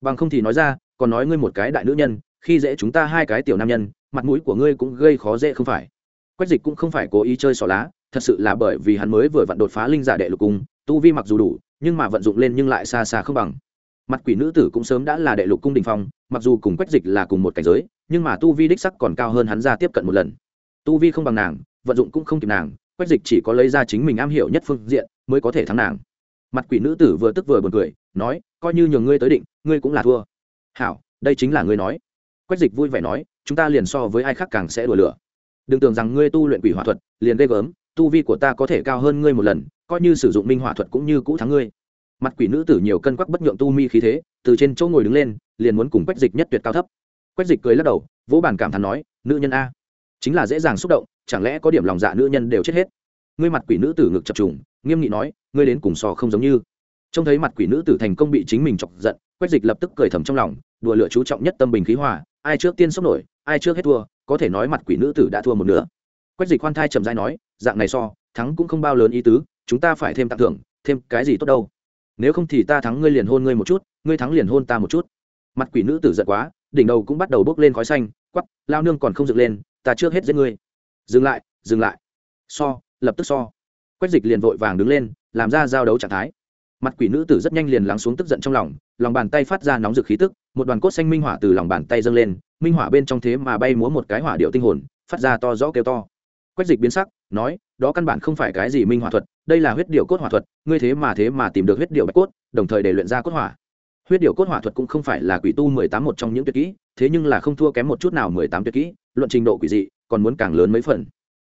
Bằng không thì nói ra, còn nói ngươi một cái đại nữ nhân, khi dễ chúng ta hai cái tiểu nam nhân, mặt mũi của ngươi cũng gây khó dễ không phải. Quách dịch cũng không phải cố ý chơi xỏ lá, thật sự là bởi vì hắn mới vừa vặn đột phá linh giả đệ lục cung, tu vi mặc dù đủ, nhưng mà vận dụng lên nhưng lại xa xa không bằng mặt quỷ nữ tử cũng sớm đã là đệ lục cung đình phong, mặc dù cùng quách dịch là cùng một cảnh giới, nhưng mà tu vi đích sắc còn cao hơn hắn ra tiếp cận một lần. Tu vi không bằng nàng, vận dụng cũng không kịp nàng, quách dịch chỉ có lấy ra chính mình am hiểu nhất phương diện mới có thể thắng nàng. Mặt quỷ nữ tử vừa tức vừa buồn cười, nói, coi như nhường ngươi tới định, ngươi cũng là thua. Hảo, đây chính là ngươi nói. Quách dịch vui vẻ nói, chúng ta liền so với ai khác càng sẽ đùa lửa. Đừng tưởng rằng ngươi tu luyện quỷ hỏa thuật, liền ghê gớm, tu vi của ta có thể cao hơn ngươi một lần, coi như sử dụng minh hỏa thuật cũng như cũ thắng ngươi mặt quỷ nữ tử nhiều cân quắc bất nhượng tu mi khí thế, từ trên chỗ ngồi đứng lên, liền muốn cùng quách dịch nhất tuyệt cao thấp. Quách dịch cười lắc đầu, vỗ bàn cảm thán nói, nữ nhân a, chính là dễ dàng xúc động, chẳng lẽ có điểm lòng dạ nữ nhân đều chết hết? Ngươi mặt quỷ nữ tử ngực chập trùng, nghiêm nghị nói, ngươi đến cùng sò không giống như. Trông thấy mặt quỷ nữ tử thành công bị chính mình chọc giận, quách dịch lập tức cười thầm trong lòng, đùa lựa chú trọng nhất tâm bình khí hòa, ai trước tiên sốc nổi, ai trước hết thua, có thể nói mặt quỷ nữ tử đã thua một nửa. Quách dịch khoan thai trầm dai nói, dạng này so, thắng cũng không bao lớn ý tứ, chúng ta phải thêm tặng thưởng, thêm cái gì tốt đâu nếu không thì ta thắng ngươi liền hôn ngươi một chút, ngươi thắng liền hôn ta một chút. Mặt quỷ nữ tử giận quá, đỉnh đầu cũng bắt đầu bốc lên khói xanh quắp lao nương còn không dựng lên, ta trước hết giết ngươi. Dừng lại dừng lại. So, lập tức so. Quách dịch liền vội vàng đứng lên, làm ra giao đấu trạng thái. Mặt quỷ nữ tử rất nhanh liền lắng xuống tức giận trong lòng lòng bàn tay phát ra nóng rực khí tức, một đoàn cốt xanh minh hỏa từ lòng bàn tay dâng lên, minh hỏa bên trong thế mà bay múa một cái hỏa điệu tinh hồn, phát ra to rõ kêu to. Quách dịch biến sắc, nói đó căn bản không phải cái gì minh hỏa thuật, đây là huyết điệu cốt hỏa thuật, ngươi thế mà thế mà tìm được huyết điệu bạch cốt, đồng thời để luyện ra cốt hỏa. Huyết điệu cốt hỏa thuật cũng không phải là quỷ tu mười tám một trong những tuyệt kỹ, thế nhưng là không thua kém một chút nào mười tám tuyệt kỹ, luận trình độ quỷ dị, còn muốn càng lớn mấy phần.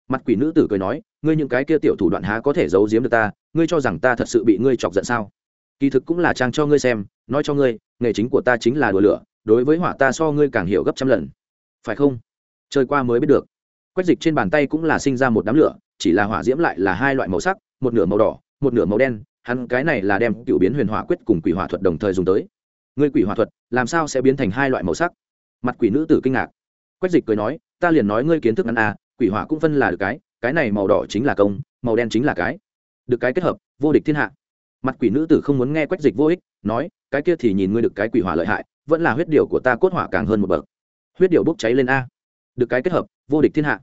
Mặt quỷ nữ tử cười nói, ngươi những cái kia tiểu thủ đoạn há có thể giấu giếm được ta, ngươi cho rằng ta thật sự bị ngươi chọc giận sao? Kỳ thực cũng là trang cho ngươi xem, nói cho ngươi, nghề chính của ta chính là đùa lửa, đối với hỏa ta so ngươi càng hiểu gấp trăm lần. Phải không? Chơi qua mới biết được quách dịch trên bàn tay cũng là sinh ra một đám lửa, chỉ là hỏa diễm lại là hai loại màu sắc, một nửa màu đỏ, một nửa màu đen, hắn cái này là đem cựu biến huyền hỏa quyết cùng quỷ hỏa thuật đồng thời dùng tới. Ngươi quỷ hỏa thuật, làm sao sẽ biến thành hai loại màu sắc? Mặt quỷ nữ tử kinh ngạc. Quách dịch cười nói, ta liền nói ngươi kiến thức ngắn à quỷ hỏa cũng phân là được cái cái này màu đỏ chính là công, màu đen chính là cái. Được cái kết hợp, vô địch thiên hạ. Mặt quỷ nữ tử không muốn nghe quách dịch vô ích, nói, cái kia thì nhìn ngươi được cái quỷ hỏa lợi hại, vẫn là huyết điều của ta cốt hỏa càng hơn một bậc. Huyết điều bốc cháy lên a. Được cái kết hợp, vô địch thiên hạ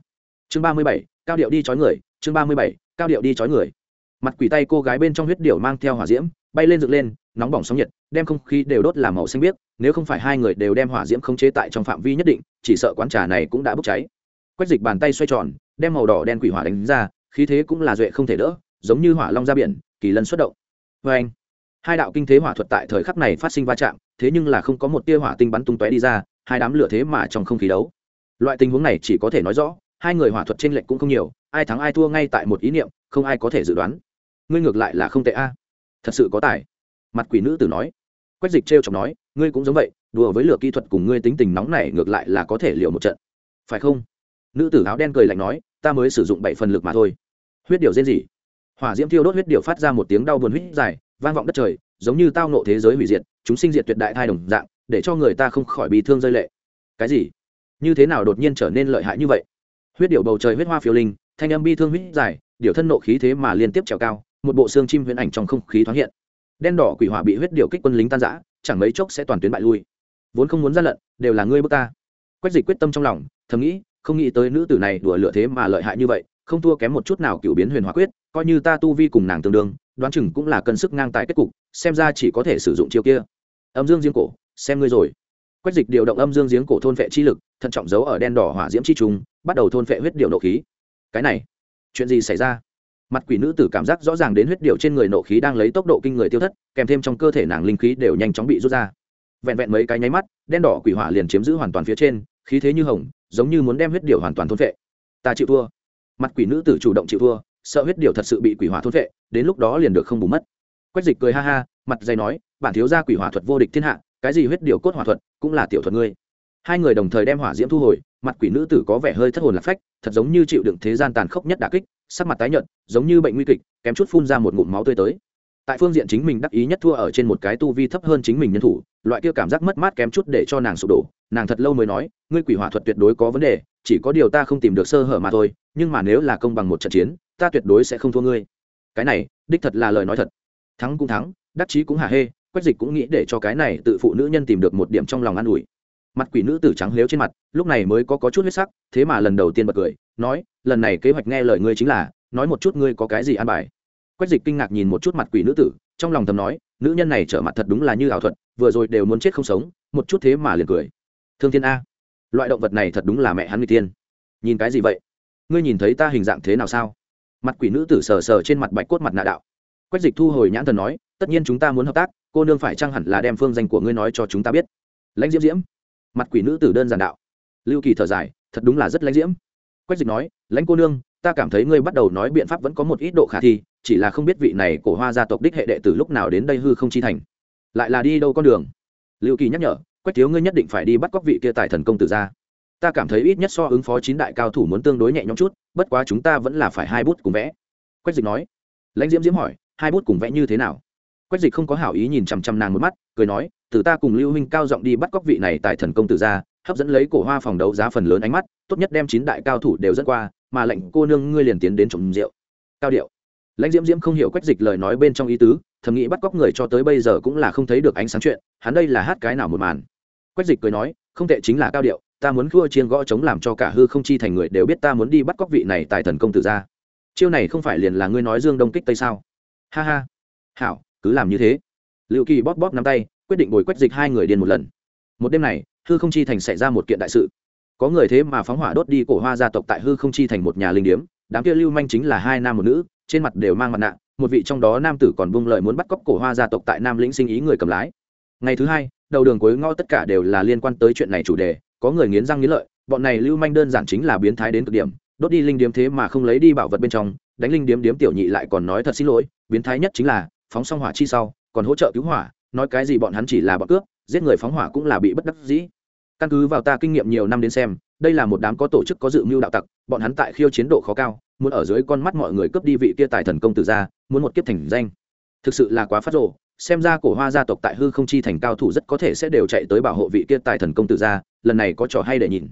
chương ba mươi bảy, cao điệu đi chói người, chương ba mươi bảy, cao điệu đi chói người. Mặt quỷ tay cô gái bên trong huyết điệu mang theo hỏa diễm, bay lên dựng lên, nóng bỏng sóng nhiệt, đem không khí đều đốt làm màu xanh biếc, nếu không phải hai người đều đem hỏa diễm không chế tại trong phạm vi nhất định, chỉ sợ quán trà này cũng đã bốc cháy. Quách dịch bàn tay xoay tròn, đem màu đỏ đen quỷ hỏa đánh ra, khí thế cũng là duệ không thể đỡ, giống như hỏa long ra biển, kỳ lân xuất động. Vê anh, hai đạo kinh thế hỏa thuật tại thời khắc này phát sinh va chạm, thế nhưng là không có một tia hỏa tinh bắn tung tóe đi ra, hai đám lửa thế mà trong không khí đấu. Loại tình huống này chỉ có thể nói rõ hai người hỏa thuật t r ê n lệch cũng không nhiều, ai thắng ai thua ngay tại một ý niệm, không ai có thể dự đoán. Ngươi ngược lại là không tệ a. Thật sự có tài. Mặt quỷ nữ tử nói. Quách dịch t r e o chọc nói, ngươi cũng giống vậy, đùa với lửa kỹ thuật cùng ngươi tính tình nóng này ngược lại là có thể liều một trận. Phải không? Nữ tử áo đen cười lạnh nói, ta mới sử dụng bảy phần lực mà thôi. Huyết điệu rên gì hỏa diễm thiêu đốt huyết điệu phát ra một tiếng đau buồn huyết dài, vang vọng đất trời, giống như tao nộ thế giới hủy diệt, chúng sinh diệt tuyệt đại thai đồng dạng, để cho người ta không khỏi bị thương rơi lệ. Cái gì? Như thế nào đột nhiên trở nên lợi hại như vậy? Huyết điệu bầu trời huyết hoa phiêu linh, thanh âm bi thương huyết dài, điệu thân nộ khí thế mà liên tiếp trèo cao, một bộ xương chim huyễn ảnh trong không khí thoáng hiện. Đen đỏ quỷ hỏa bị huyết điệu kích quân lính tan giã chẳng mấy chốc sẽ toàn tuyến bại lui. Vốn không muốn gian lận, đều là ngươi bước ta. Quách dịch quyết tâm trong lòng, thầm nghĩ, không nghĩ tới nữ tử này đùa lựa thế mà lợi hại như vậy, không thua kém một chút nào cựu biến huyền hóa quyết, coi như ta tu vi cùng nàng tương đương, đoán chừng cũng là cân sức ngang tại kết cục, xem ra chỉ có thể sử dụng chiêu kia. Âm dương riêng cổ, xem ngươi rồi. Quách dịch điều động âm dương giếng cổ thôn vệ chi lực, thận trọng giấu ở đen đỏ hỏa diễm chi trùng bắt đầu thôn phệ huyết điệu nộ khí. Cái này chuyện gì xảy ra? Mặt quỷ nữ tử cảm giác rõ ràng đến huyết điệu trên người nộ khí đang lấy tốc độ kinh người tiêu thất kèm thêm trong cơ thể nàng linh khí đều nhanh chóng bị rút ra. Vẹn vẹn mấy cái nháy mắt đen đỏ quỷ hỏa liền chiếm giữ hoàn toàn phía trên khí thế như hồng giống như muốn đem huyết điệu hoàn toàn thôn phệ. ta chịu thua. Mặt quỷ nữ tử chủ động chịu thua sợ huyết điệu thật sự bị quỷ hỏa thôn phệ, đến lúc đó liền được không bù mất. Quách dịch cười ha ha mặt dày nói bản thiếu gia quỷ hỏa thuật vô địch thiên hạ cái gì huyết điều cốt hỏa thuật cũng là tiểu thuật ngươi hai người đồng thời đem hỏa diễm thu hồi, mặt quỷ nữ tử có vẻ hơi thất hồn lạc phách, thật giống như chịu đựng thế gian tàn khốc nhất đà kích, sắc mặt tái nhợt, giống như bệnh nguy kịch, kém chút phun ra một ngụm máu tươi tới. Tại phương diện chính mình đắc ý nhất thua ở trên một cái tu vi thấp hơn chính mình nhân thủ, loại kia cảm giác mất mát kém chút để cho nàng sụp đổ, nàng thật lâu mới nói, ngươi quỷ hỏa thuật tuyệt đối có vấn đề, chỉ có điều ta không tìm được sơ hở mà thôi, nhưng mà nếu là công bằng một trận chiến, ta tuyệt đối sẽ không thua ngươi. Cái này, đích thật là lời nói thật. Thắng cũng thắng, đắc chí cũng hà hê, quách dịch cũng nghĩ để cho cái này tự phụ nữ nhân tìm được một điểm trong lòng an ủi mặt quỷ nữ tử trắng lếu trên mặt lúc này mới có, có chút huyết sắc thế mà lần đầu tiên bật cười nói lần này kế hoạch nghe lời ngươi chính là nói một chút ngươi có cái gì an bài. Quách dịch kinh ngạc nhìn một chút mặt quỷ nữ tử trong lòng thầm nói nữ nhân này trở mặt thật đúng là như ảo thuật vừa rồi đều muốn chết không sống một chút thế mà liền cười. Thương thiên a loại động vật này thật đúng là mẹ hắn người tiên. Nhìn cái gì vậy? Ngươi nhìn thấy ta hình dạng thế nào sao? Mặt quỷ nữ tử sờ sờ trên mặt bạch cốt mặt nạ đạo. Quách dịch thu hồi nhãn thần nói tất nhiên chúng ta muốn hợp tác cô nương phải chăng hẳn là đem phương danh của ngươi nói cho chúng ta biết? Lãnh diễm diễm mặt quỷ nữ tử đơn giản đạo. Lưu kỳ thở dài, thật đúng là rất lãnh diễm. Quách dịch nói, lãnh cô nương, ta cảm thấy ngươi bắt đầu nói biện pháp vẫn có một ít độ khả thi, chỉ là không biết vị này cổ hoa gia tộc đích hệ đệ từ lúc nào đến đây hư không chi thành. Lại là đi đâu con đường? Lưu kỳ nhắc nhở, quách thiếu ngươi nhất định phải đi bắt cóc vị kia tài thần công tử ra. Ta cảm thấy ít nhất so ứng phó chín đại cao thủ muốn tương đối nhẹ nhõm chút, bất quá chúng ta vẫn là phải hai bút cùng vẽ. Quách dịch nói. Lãnh diễm diễm hỏi, hai bút cùng vẽ như thế nào? Quách dịch không có hảo ý nhìn chằm chằm nàng một mắt, cười nói từ ta cùng lưu huynh cao giọng đi bắt cóc vị này tại thần công tử ra, hấp dẫn lấy cổ hoa phòng đấu giá phần lớn ánh mắt, tốt nhất đem chín đại cao thủ đều dẫn qua, mà lệnh cô nương ngươi liền tiến đến trộm rượu. Cao điệu. Lãnh diễm diễm không hiểu quách dịch lời nói bên trong ý tứ, thầm nghĩ bắt cóc người cho tới bây giờ cũng là không thấy được ánh sáng chuyện, hắn đây là hát cái nào một màn. Quách dịch cười nói, không tệ chính là cao điệu, ta muốn khua chiên gõ chống làm cho cả hư không chi thành người đều biết ta muốn đi bắt cóc vị này tại thần công tử ra. Chiêu này không phải liền là ngươi nói dương đông kích tây sao? Ha ha. Hảo, cứ làm như thế. Liệu kỳ bóp bóp nắm tay quyết định bồi quách dịch hai người điên một lần. Một đêm này, hư không chi thành xảy ra một kiện đại sự. Có người thế mà phóng hỏa đốt đi cổ hoa gia tộc tại hư không chi thành một nhà linh điếm, đám kia lưu manh chính là hai nam một nữ, trên mặt đều mang mặt nạ, một vị trong đó nam tử còn buông lời muốn bắt cóc cổ hoa gia tộc tại nam lĩnh sinh ý người cầm lái. Ngày thứ hai, đầu đường cuối ngõ tất cả đều là liên quan tới chuyện này chủ đề, có người nghiến răng nghiến lợi, bọn này lưu manh đơn giản chính là biến thái đến cực điểm, đốt đi linh điếm thế mà không lấy đi bảo vật bên trong, đánh linh điếm điếm tiểu nhị lại còn nói thật xin lỗi, biến thái nhất chính là, phóng xong hỏa chi sau, còn hỗ trợ cứu hỏa nói cái gì bọn hắn chỉ là bọn cướp, giết người phóng hỏa cũng là bị bất đắc dĩ. Căn cứ vào ta kinh nghiệm nhiều năm đến xem, đây là một đám có tổ chức có dự mưu đạo tặc, bọn hắn tại khiêu chiến độ khó cao, muốn ở dưới con mắt mọi người cướp đi vị kia tài thần công tử ra, muốn một kiếp thành danh. Thực sự là quá phát rộ xem ra cổ hoa gia tộc tại hư không chi thành cao thủ rất có thể sẽ đều chạy tới bảo hộ vị kia tài thần công tử ra, lần này có trò hay để nhìn.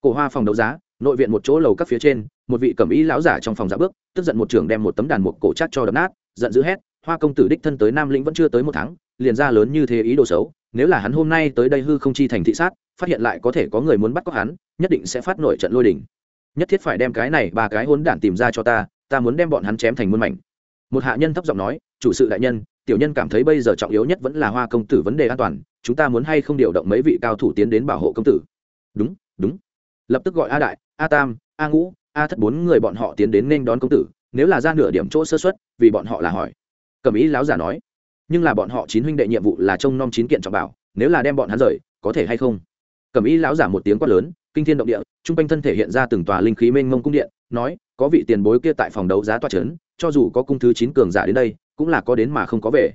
Cổ hoa phòng đấu giá, nội viện một chỗ lầu các phía trên, một vị cẩm ý lão giả trong phòng giả bước, tức giận một trưởng đem một tấm đàn mục cổ chắc cho đập nát, giận dữ hét, hoa công tử đích thân tới nam lĩnh vẫn chưa tới một tháng liền ra lớn như thế ý đồ xấu, nếu là hắn hôm nay tới đây hư không chi thành thị sát, phát hiện lại có thể có người muốn bắt cóc hắn, nhất định sẽ phát nổi trận lôi đình. Nhất thiết phải đem cái này ba cái hốn đản tìm ra cho ta ta muốn đem bọn hắn chém thành muôn mảnh. Một hạ nhân thấp giọng nói, chủ sự đại nhân, tiểu nhân cảm thấy bây giờ trọng yếu nhất vẫn là hoa công tử vấn đề an toàn, chúng ta muốn hay không điều động mấy vị cao thủ tiến đến bảo hộ công tử? Đúng đúng. Lập tức gọi a đại, a tam, a ngũ, a thất bốn người bọn họ tiến đến nên đón công tử, nếu là ra nửa điểm chỗ sơ xuất vì bọn họ là hỏi. Cầm ý láo giả nói nhưng là bọn họ chín huynh đệ nhiệm vụ là trông nom chín kiện trọng bảo, nếu là đem bọn hắn rời, có thể hay không? Cẩm y lão giả một tiếng quát lớn, kinh thiên động địa, trung quanh thân thể hiện ra từng tòa linh khí mênh mông cung điện, nói, có vị tiền bối kia tại phòng đấu giá toa trấn, cho dù có cung thứ chín cường giả đến đây, cũng là có đến mà không có về.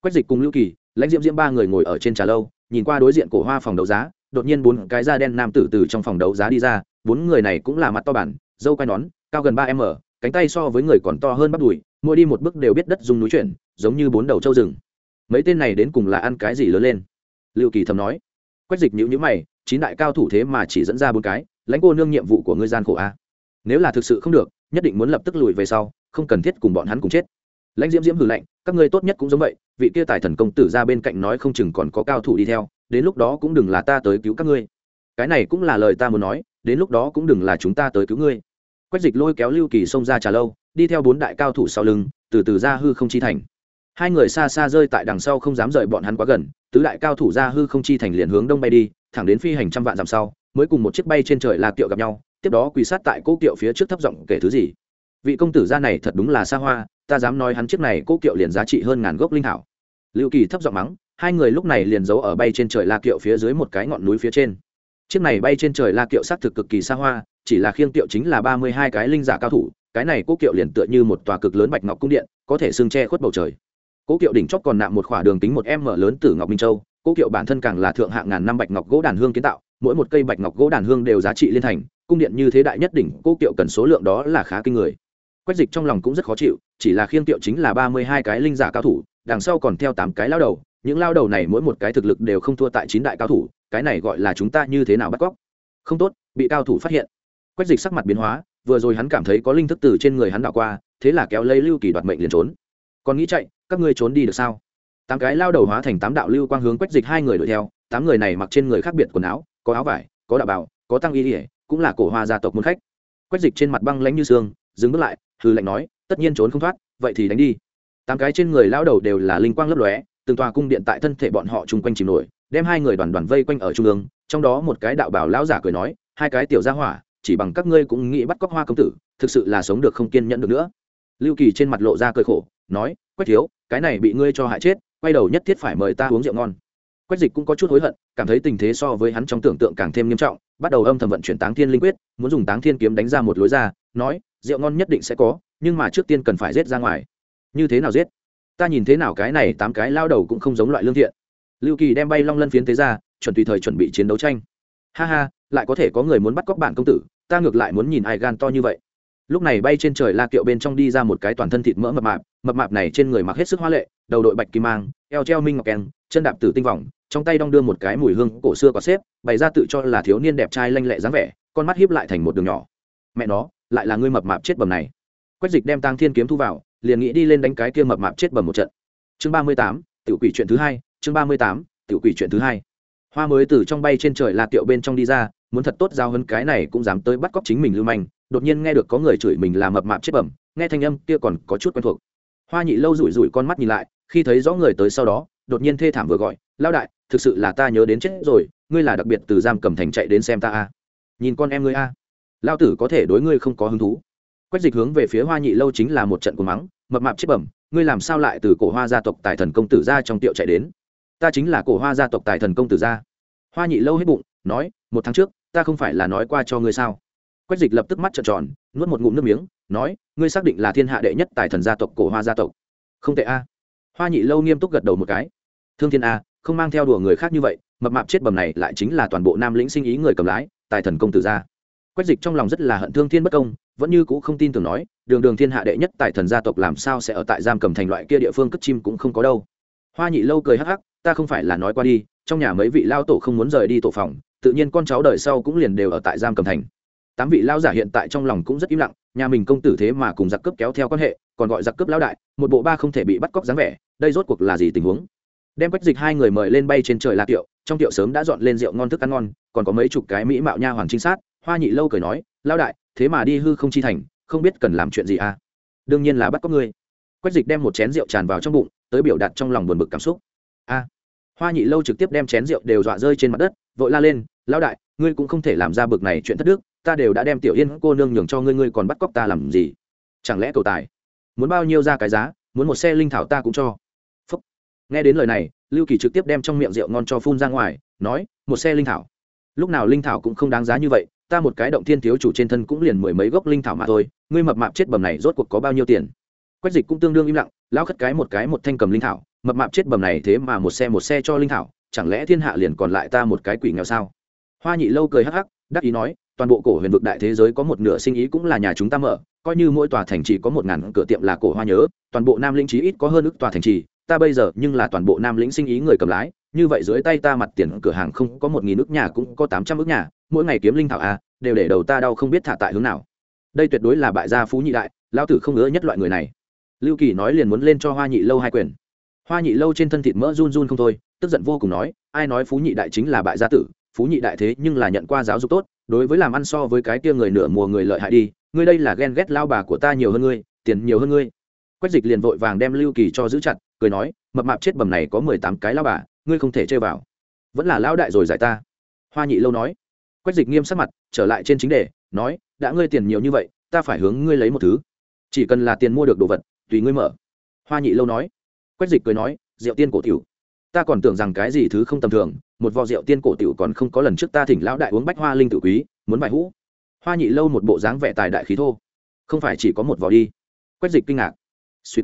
Quách dịch cùng lưu kỳ, lãnh diễm diễm ba người ngồi ở trên trà lâu, nhìn qua đối diện cổ hoa phòng đấu giá, đột nhiên bốn cái da đen nam tử từ trong phòng đấu giá đi ra, bốn người này cũng là mặt to bản, dâu quai nón, cao gần ba m cánh tay so với người còn to hơn bắp đùi mỗi đi một bước đều biết đất dung núi chuyển, giống như bốn đầu trâu rừng. Mấy tên này đến cùng là ăn cái gì lớn lên? Liệu kỳ thầm nói. Quách dịch nhữ nhữ mày, chín đại cao thủ thế mà chỉ dẫn ra bốn cái, lãnh cô nương nhiệm vụ của ngươi gian khổ a. Nếu là thực sự không được, nhất định muốn lập tức lùi về sau, không cần thiết cùng bọn hắn cùng chết. Lãnh diễm diễm hử lạnh, các ngươi tốt nhất cũng giống vậy, vị kia tài thần công tử ra bên cạnh nói không chừng còn có cao thủ đi theo, đến lúc đó cũng đừng là ta tới cứu các ngươi. Cái này cũng là lời ta muốn nói, đến lúc đó cũng đừng là chúng ta tới cứu ngươi. Quách dịch lôi kéo lưu kỳ xông ra trà lâu đi theo bốn đại cao thủ sau lưng, từ từ ra hư không chi thành. Hai người xa xa rơi tại đằng sau không dám rời bọn hắn quá gần, tứ đại cao thủ ra hư không chi thành liền hướng đông bay đi, thẳng đến phi hành trăm vạn dặm sau, mới cùng một chiếc bay trên trời là kiệu gặp nhau, tiếp đó quỳ sát tại cố kiệu phía trước thấp giọng kể thứ gì. Vị công tử gia này thật đúng là xa hoa, ta dám nói hắn chiếc này cố kiệu liền giá trị hơn ngàn gốc linh thảo. Lưu kỳ thấp giọng mắng, hai người lúc này liền giấu ở bay trên trời la kiệu phía dưới một cái ngọn núi phía trên. Chiếc này bay trên trời la kiệu xác thực cực kỳ xa hoa, chỉ là khiêng kiệu chính là ba mươi hai cái linh giả cao thủ cái này cố kiệu liền tựa như một tòa cực lớn bạch ngọc cung điện, có thể xương che khuất bầu trời. Cố kiệu đỉnh chóp còn nạm một khỏa đường kính một m lớn từ ngọc minh châu. Cố kiệu bản thân càng là thượng hạng ngàn năm bạch ngọc gỗ đàn hương kiến tạo, mỗi một cây bạch ngọc gỗ đàn hương đều giá trị liên thành, cung điện như thế đại nhất đỉnh, cố kiệu cần số lượng đó là khá kinh người. Quách dịch trong lòng cũng rất khó chịu, chỉ là khiêng kiệu chính là ba mươi hai cái linh giả cao thủ, đằng sau còn theo tám cái lao đầu, những lao đầu này mỗi một cái thực lực đều không thua tại chín đại cao thủ, cái này gọi là chúng ta như thế nào bắt cóc? Không tốt, bị cao thủ phát hiện. Quách dịch sắc mặt biến hóa vừa rồi hắn cảm thấy có linh thức từ trên người hắn đảo qua thế là kéo lấy lưu kỳ đoạt mệnh liền trốn. Còn nghĩ chạy các ngươi trốn đi được sao? Tám cái lao đầu hóa thành tám đạo lưu quang hướng quách dịch hai người đuổi theo tám người này mặc trên người khác biệt quần áo có áo vải có đạo bảo, có tăng y ỉa cũng là cổ hoa gia tộc môn khách. Quách dịch trên mặt băng lãnh như xương dừng bước lại hư lệnh nói tất nhiên trốn không thoát vậy thì đánh đi. Tám cái trên người lao đầu đều là linh quang lấp lóe từng tòa cung điện tại thân thể bọn họ chung quanh chìm nổi đem hai người đoàn đoàn vây quanh ở trung ương trong đó một cái đạo bảo lão giả cười nói hai cái tiểu gia hỏa chỉ bằng các ngươi cũng nghĩ bắt cóc hoa công tử, thực sự là sống được không kiên nhẫn được nữa. Lưu kỳ trên mặt lộ ra cơi khổ, nói, quách thiếu, cái này bị ngươi cho hại chết, quay đầu nhất thiết phải mời ta uống rượu ngon. Quách dịch cũng có chút hối hận, cảm thấy tình thế so với hắn trong tưởng tượng càng thêm nghiêm trọng, bắt đầu âm thầm vận chuyển táng thiên linh quyết, muốn dùng táng thiên kiếm đánh ra một lối ra, nói, rượu ngon nhất định sẽ có, nhưng mà trước tiên cần phải giết ra ngoài. Như thế nào giết? Ta nhìn thế nào cái này tám cái lao đầu cũng không giống loại lương thiện. Lưu kỳ đem bay long lân phiến thế ra, chuẩn tùy thời chuẩn bị chiến đấu tranh. Ha ha, lại có thể có người muốn bắt cóc bản công tử ta ngược lại muốn nhìn ai gan to như vậy. Lúc này bay trên trời la kiệu bên trong đi ra một cái toàn thân thịt mỡ mập mạp mập mạp này trên người mặc hết sức hoa lệ, đầu đội bạch kim mang, eo treo minh ngọc kèn chân đạp tử tinh vòng, trong tay đong đưa một cái mùi hương cổ xưa có xếp, bày ra tự cho là thiếu niên đẹp trai lanh lẹ dáng vẻ, con mắt hiếp lại thành một đường nhỏ. Mẹ nó, lại là ngươi mập mạp chết bầm này. Quách dịch đem tang thiên kiếm thu vào, liền nghĩ đi lên đánh cái kia mập mạp chết bầm một trận. Chương ba mươi tám, tiểu quỷ chuyện thứ hai, chương ba mươi tám, tiểu quỷ chuyện thứ hai hoa mới từ trong bay trên trời la tiệu bên trong đi ra, muốn thật tốt giao hơn cái này cũng dám tới bắt cóc chính mình lưu manh. Đột nhiên nghe được có người chửi mình là mập mạp chết bẩm, nghe thanh âm kia còn có chút quen thuộc. Hoa nhị lâu rủi rủi con mắt nhìn lại, khi thấy rõ người tới sau đó, đột nhiên thê thảm vừa gọi lao đại, thực sự là ta nhớ đến chết rồi, ngươi là đặc biệt từ giam cầm thành chạy đến xem ta a. Nhìn con em ngươi a. Lao tử có thể đối ngươi không có hứng thú. Quách dịch hướng về phía hoa nhị lâu chính là một trận cuồng mắng, mập mạp chết bẩm, ngươi làm sao lại từ cổ hoa gia tộc tài thần công tử ra trong tiệu chạy đến? Ta chính là cổ hoa gia tộc tài thần công tử gia hoa nhị lâu hết bụng, nói, một tháng trước, ta không phải là nói qua cho ngươi sao? Quách dịch lập tức mắt trợn tròn, nuốt một ngụm nước miếng, nói, ngươi xác định là thiên hạ đệ nhất tài thần gia tộc, cổ hoa gia tộc? Không tệ a. Hoa nhị lâu nghiêm túc gật đầu một cái. Thương thiên a, không mang theo đùa người khác như vậy, mập mạp chết bầm này lại chính là toàn bộ nam lĩnh sinh ý người cầm lái, tài thần công tử gia. Quách dịch trong lòng rất là hận thương thiên bất công, vẫn như cũ không tin tưởng nói, đường đường thiên hạ đệ nhất tài thần gia tộc làm sao sẽ ở tại giam cầm thành loại kia địa phương cất chim cũng không có đâu. Hoa nhị lâu cười hắc hắc, ta không phải là nói qua đi trong nhà mấy vị lao tổ không muốn rời đi tổ phòng, tự nhiên con cháu đời sau cũng liền đều ở tại giam cầm thành. Tám vị lao giả hiện tại trong lòng cũng rất im lặng, nhà mình công tử thế mà cùng giặc cướp kéo theo quan hệ, còn gọi giặc cướp lao đại, một bộ ba không thể bị bắt cóc dáng vẻ, đây rốt cuộc là gì tình huống? Đem quách dịch hai người mời lên bay trên trời la tiệu, trong tiệu sớm đã dọn lên rượu ngon thức ăn ngon, còn có mấy chục cái mỹ mạo nha hoàng trinh sát, hoa nhị lâu cười nói lao đại, thế mà đi hư không chi thành, không biết cần làm chuyện gì à? Đương nhiên là bắt cóc ngươi. Quách dịch đem một chén rượu tràn vào trong bụng, tới biểu đạt trong lòng buồn bực cảm xúc. A hoa nhị lâu trực tiếp đem chén rượu đều dọa rơi trên mặt đất, vội la lên, lão đại, ngươi cũng không thể làm ra bực này chuyện thất đức, ta đều đã đem tiểu yên cô nương nhường cho ngươi ngươi còn bắt cóc ta làm gì? Chẳng lẽ cầu tài, muốn bao nhiêu ra cái giá, muốn một xe linh thảo ta cũng cho. Phúc. nghe đến lời này, lưu kỳ trực tiếp đem trong miệng rượu ngon cho phun ra ngoài, nói, một xe linh thảo. Lúc nào linh thảo cũng không đáng giá như vậy, ta một cái động thiên thiếu chủ trên thân cũng liền mười mấy gốc linh thảo mà thôi, ngươi mập mạp chết bầm này rốt cuộc có bao nhiêu tiền? Quách dịch cũng tương đương im lặng, lão khất cái một cái một thanh cầm linh thảo mập mạp chết bầm này thế mà một xe một xe cho linh thảo, chẳng lẽ thiên hạ liền còn lại ta một cái quỷ nghèo sao? Hoa nhị lâu cười hắc hắc, đắc ý nói, toàn bộ cổ huyền vực đại thế giới có một nửa sinh ý cũng là nhà chúng ta mở, coi như mỗi tòa thành trì có một ngàn cửa tiệm là cổ hoa nhớ, toàn bộ nam lĩnh chí ít có hơn ức tòa thành trì, ta bây giờ nhưng là toàn bộ nam lĩnh sinh ý người cầm lái, như vậy dưới tay ta mặt tiền cửa hàng không có một nghìn ức nhà cũng có tám trăm ức nhà, mỗi ngày kiếm linh thảo a đều để đầu ta đau không biết thả tại hướng nào. Đây tuyệt đối là bại gia phú nhị đại lao tử không ngứa nhất loại người này. Lưu kỳ nói liền muốn lên cho hoa nhị lâu hai quyền hoa nhị lâu trên thân thịt mỡ run run không thôi, tức giận vô cùng nói, ai nói phú nhị đại chính là bại gia tử, phú nhị đại thế nhưng là nhận qua giáo dục tốt, đối với làm ăn so với cái kia người nửa mùa người lợi hại đi, ngươi đây là ghen ghét lao bà của ta nhiều hơn ngươi, tiền nhiều hơn ngươi. Quách dịch liền vội vàng đem lưu kỳ cho giữ chặt, cười nói, mập mạp chết bầm này có mười tám cái lao bà, ngươi không thể chơi vào. Vẫn là lao đại rồi giải ta. Hoa nhị lâu nói. Quách dịch nghiêm sắc mặt, trở lại trên chính đề, nói, đã ngươi tiền nhiều như vậy, ta phải hướng ngươi lấy một thứ. Chỉ cần là tiền mua được đồ vật, tùy ngươi mở. Hoa nhị lâu nói quách dịch cười nói, rượu tiên cổ tiểu, ta còn tưởng rằng cái gì thứ không tầm thường, một vò rượu tiên cổ tiểu còn không có lần trước ta thỉnh lão đại uống bách hoa linh tử quý, muốn bài hũ. Hoa nhị lâu một bộ dáng vẻ tài đại khí thô, không phải chỉ có một vò đi. Quách dịch kinh ngạc suýt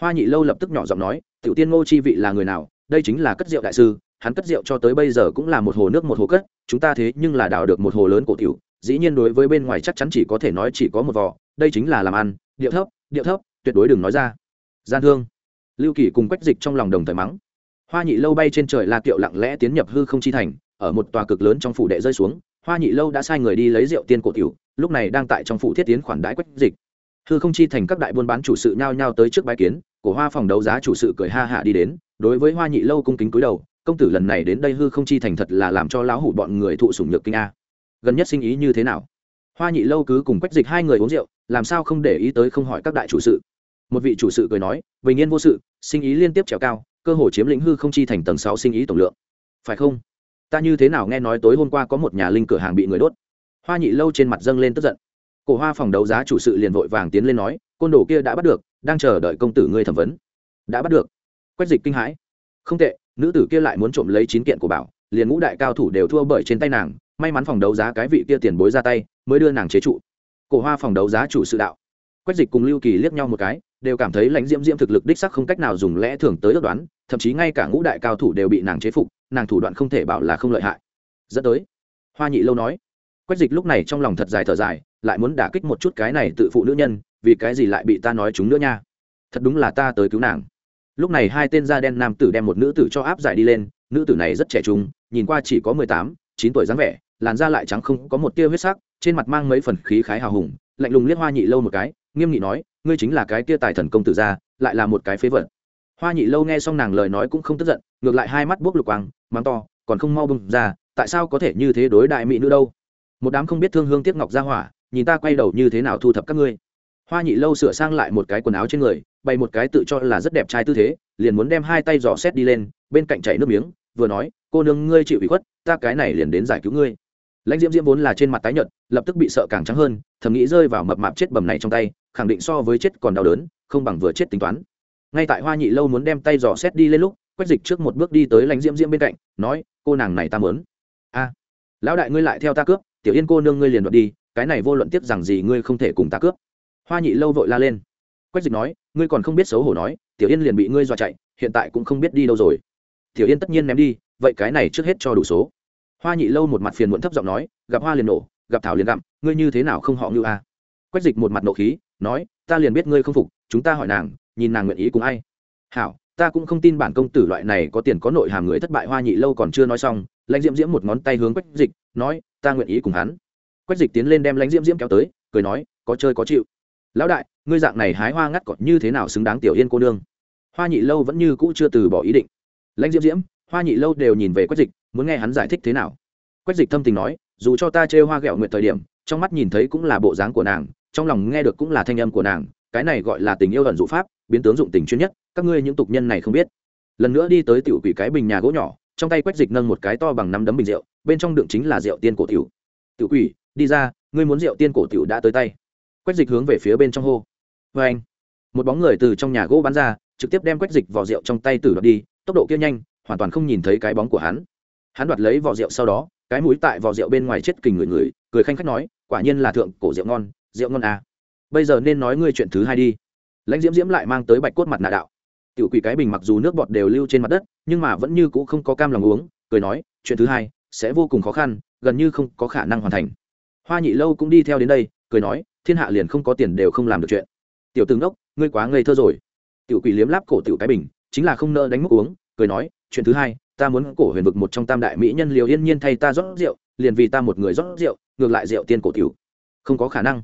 hoa nhị lâu lập tức nhỏ giọng nói, tiểu tiên ngô chi vị là người nào? Đây chính là cất rượu đại sư, hắn cất rượu cho tới bây giờ cũng là một hồ nước một hồ cất, chúng ta thế nhưng là đào được một hồ lớn cổ tiểu, dĩ nhiên đối với bên ngoài chắc chắn chỉ có thể nói chỉ có một vò, đây chính là làm ăn, điệu thấp điệu thấp, tuyệt đối đừng nói ra. Gian thương lưu kỳ cùng quách dịch trong lòng đồng thời mắng. Hoa nhị lâu bay trên trời la kiệu lặng lẽ tiến nhập hư không chi thành, ở một tòa cực lớn trong phủ đệ rơi xuống, hoa nhị lâu đã sai người đi lấy rượu tiên cổ tiểu, lúc này đang tại trong phủ thiết tiến khoản đãi quách dịch. Hư không chi thành các đại buôn bán chủ sự nhao nhao tới trước bãi kiến của hoa phòng đấu giá chủ sự cười ha hạ đi đến, đối với hoa nhị lâu cung kính cúi đầu, công tử, lần này đến đây hư không chi thành thật là làm cho lão hủ bọn người thụ sủng nhược kinh a. Gần nhất sinh ý như thế nào? Hoa nhị lâu cứ cùng quách dịch hai người uống rượu, làm sao không để ý tới không hỏi các đại chủ sự một vị chủ sự cười nói, bình yên vô sự, sinh ý liên tiếp trèo cao, cơ hồ chiếm lĩnh hư không chi thành tầng sáu sinh ý tổng lượng. Phải không? Ta như thế nào nghe nói tối hôm qua có một nhà linh cửa hàng bị người đốt? Hoa nhị lâu trên mặt dâng lên tức giận. Cổ hoa phòng đấu giá chủ sự liền vội vàng tiến lên nói, côn đồ kia đã bắt được, đang chờ đợi công tử ngươi thẩm vấn. Đã bắt được? Quách dịch kinh hãi. Không tệ, nữ tử kia lại muốn trộm lấy chín kiện của bảo, liền ngũ đại cao thủ đều thua bởi trên tay nàng, may mắn phòng đấu giá cái vị kia tiền bối ra tay, mới đưa nàng chế trụ. Cổ hoa phòng đấu giá chủ sự đạo. Quách dịch cùng lưu kỳ liếc nhau một cái đều cảm thấy lãnh diễm diễm thực lực đích sắc không cách nào dùng lẽ thường tới ước đoán, thậm chí ngay cả ngũ đại cao thủ đều bị nàng chế phục, nàng thủ đoạn không thể bảo là không lợi hại. Dẫn tới, hoa nhị lâu nói, quách dịch lúc này trong lòng thật dài thở dài, lại muốn đả kích một chút cái này tự phụ nữ nhân, vì cái gì lại bị ta nói chúng nữa nha? Thật đúng là ta tới cứu nàng. Lúc này hai tên da đen nam tử đem một nữ tử cho áp giải đi lên, nữ tử này rất trẻ trung, nhìn qua chỉ có mười tám, chín tuổi dáng vẻ, làn da lại trắng không có một tia huyết sắc, trên mặt mang mấy phần khí khái hào hùng, lạnh lùng liếc hoa nhị lâu một cái, nghiêm nghị nói ngươi chính là cái tia tài thần công tử gia, lại là một cái phế vật. Hoa nhị lâu nghe xong nàng lời nói cũng không tức giận, ngược lại hai mắt buốc lục quang, mắng to, còn không mau bưng ra, tại sao có thể như thế đối đại mỹ nữ đâu? Một đám không biết thương hương tiếc ngọc ra hỏa, nhìn ta quay đầu như thế nào thu thập các ngươi. Hoa nhị lâu sửa sang lại một cái quần áo trên người, bày một cái tự cho là rất đẹp trai tư thế, liền muốn đem hai tay dò xét đi lên, bên cạnh chảy nước miếng, vừa nói, cô nương ngươi chịu ủy khuất, ta cái này liền đến giải cứu ngươi lãnh diễm diễm vốn là trên mặt tái nhợt, lập tức bị sợ càng trắng hơn, thầm nghĩ rơi vào mập mạp chết bầm này trong tay, khẳng định so với chết còn đau đớn, không bằng vừa chết tính toán. Ngay tại hoa nhị lâu muốn đem tay dò xét đi lên lúc, quách dịch trước một bước đi tới lãnh diễm diễm bên cạnh, nói, cô nàng này ta mớn a, lão đại ngươi lại theo ta cướp, tiểu yên cô nương ngươi liền đoạt đi, cái này vô luận tiếp rằng gì ngươi không thể cùng ta cướp. Hoa nhị lâu vội la lên. Quách dịch nói, ngươi còn không biết xấu hổ nói, tiểu yên liền bị ngươi dọa chạy, hiện tại cũng không biết đi đâu rồi. Tiểu yên tất nhiên ném đi, vậy cái này trước hết cho đủ số hoa nhị lâu một mặt phiền muộn thấp giọng nói, gặp hoa liền nổ, gặp thảo liền gặm, ngươi như thế nào không họ như a? Quách dịch một mặt nộ khí, nói, ta liền biết ngươi không phục, chúng ta hỏi nàng, nhìn nàng nguyện ý cùng ai? Hảo, ta cũng không tin bản công tử loại này có tiền có nội hàm người thất bại hoa nhị lâu còn chưa nói xong, lãnh diễm diễm một ngón tay hướng quách dịch, nói, ta nguyện ý cùng hắn. Quách dịch tiến lên đem lãnh diễm diễm kéo tới, cười nói, có chơi có chịu. Lão đại, ngươi dạng này hái hoa ngắt cọt như thế nào xứng đáng tiểu yên cô nương? Hoa nhị lâu vẫn như cũ chưa từ bỏ ý định. Lãnh diễm diễm hoa nhị lâu đều nhìn về quách dịch, muốn nghe hắn giải thích thế nào. Quách dịch thâm tình nói, dù cho ta chê hoa ghẹo nguyện thời điểm, trong mắt nhìn thấy cũng là bộ dáng của nàng, trong lòng nghe được cũng là thanh âm của nàng, cái này gọi là tình yêu ẩn dụ pháp, biến tướng dụng tình chuyên nhất, các ngươi những tục nhân này không biết. Lần nữa đi tới tiểu quỷ cái bình nhà gỗ nhỏ, trong tay quách dịch nâng một cái to bằng năm đấm bình rượu, bên trong đựng chính là rượu tiên cổ tiểu. Tiểu quỷ, đi ra, ngươi muốn rượu tiên cổ tiểu đã tới tay. Quách dịch hướng về phía bên trong hô. Vê anh, một bóng người từ trong nhà gỗ bắn ra, trực tiếp đem quách dịch vào rượu trong tay tử đoạt đi, tốc độ kia nhanh hoàn toàn không nhìn thấy cái bóng của hắn. Hắn đoạt lấy vỏ rượu sau đó, cái mũi tại vỏ rượu bên ngoài chết kình người người, cười khanh khách nói, quả nhiên là thượng cổ rượu ngon rượu ngon à. bây giờ nên nói ngươi chuyện thứ hai đi. Lãnh diễm diễm lại mang tới bạch cốt mặt nạ đạo. Tiểu quỷ cái bình mặc dù nước bọt đều lưu trên mặt đất, nhưng mà vẫn như cũ không có cam lòng uống, cười nói, chuyện thứ hai sẽ vô cùng khó khăn, gần như không có khả năng hoàn thành. Hoa nhị lâu cũng đi theo đến đây, cười nói, thiên hạ liền không có tiền đều không làm được chuyện. Tiểu tướng đốc, ngươi quá ngây thơ rồi. Tiểu quỷ liếm láp cổ tiểu cái bình, chính là không nỡ đánh múc uống, cười nói chuyện thứ hai, ta muốn cổ huyền vực một trong tam đại mỹ nhân liều yên nhiên thay ta rót rượu, liền vì ta một người rót rượu, ngược lại rượu tiên cổ tiểu. Không có khả năng.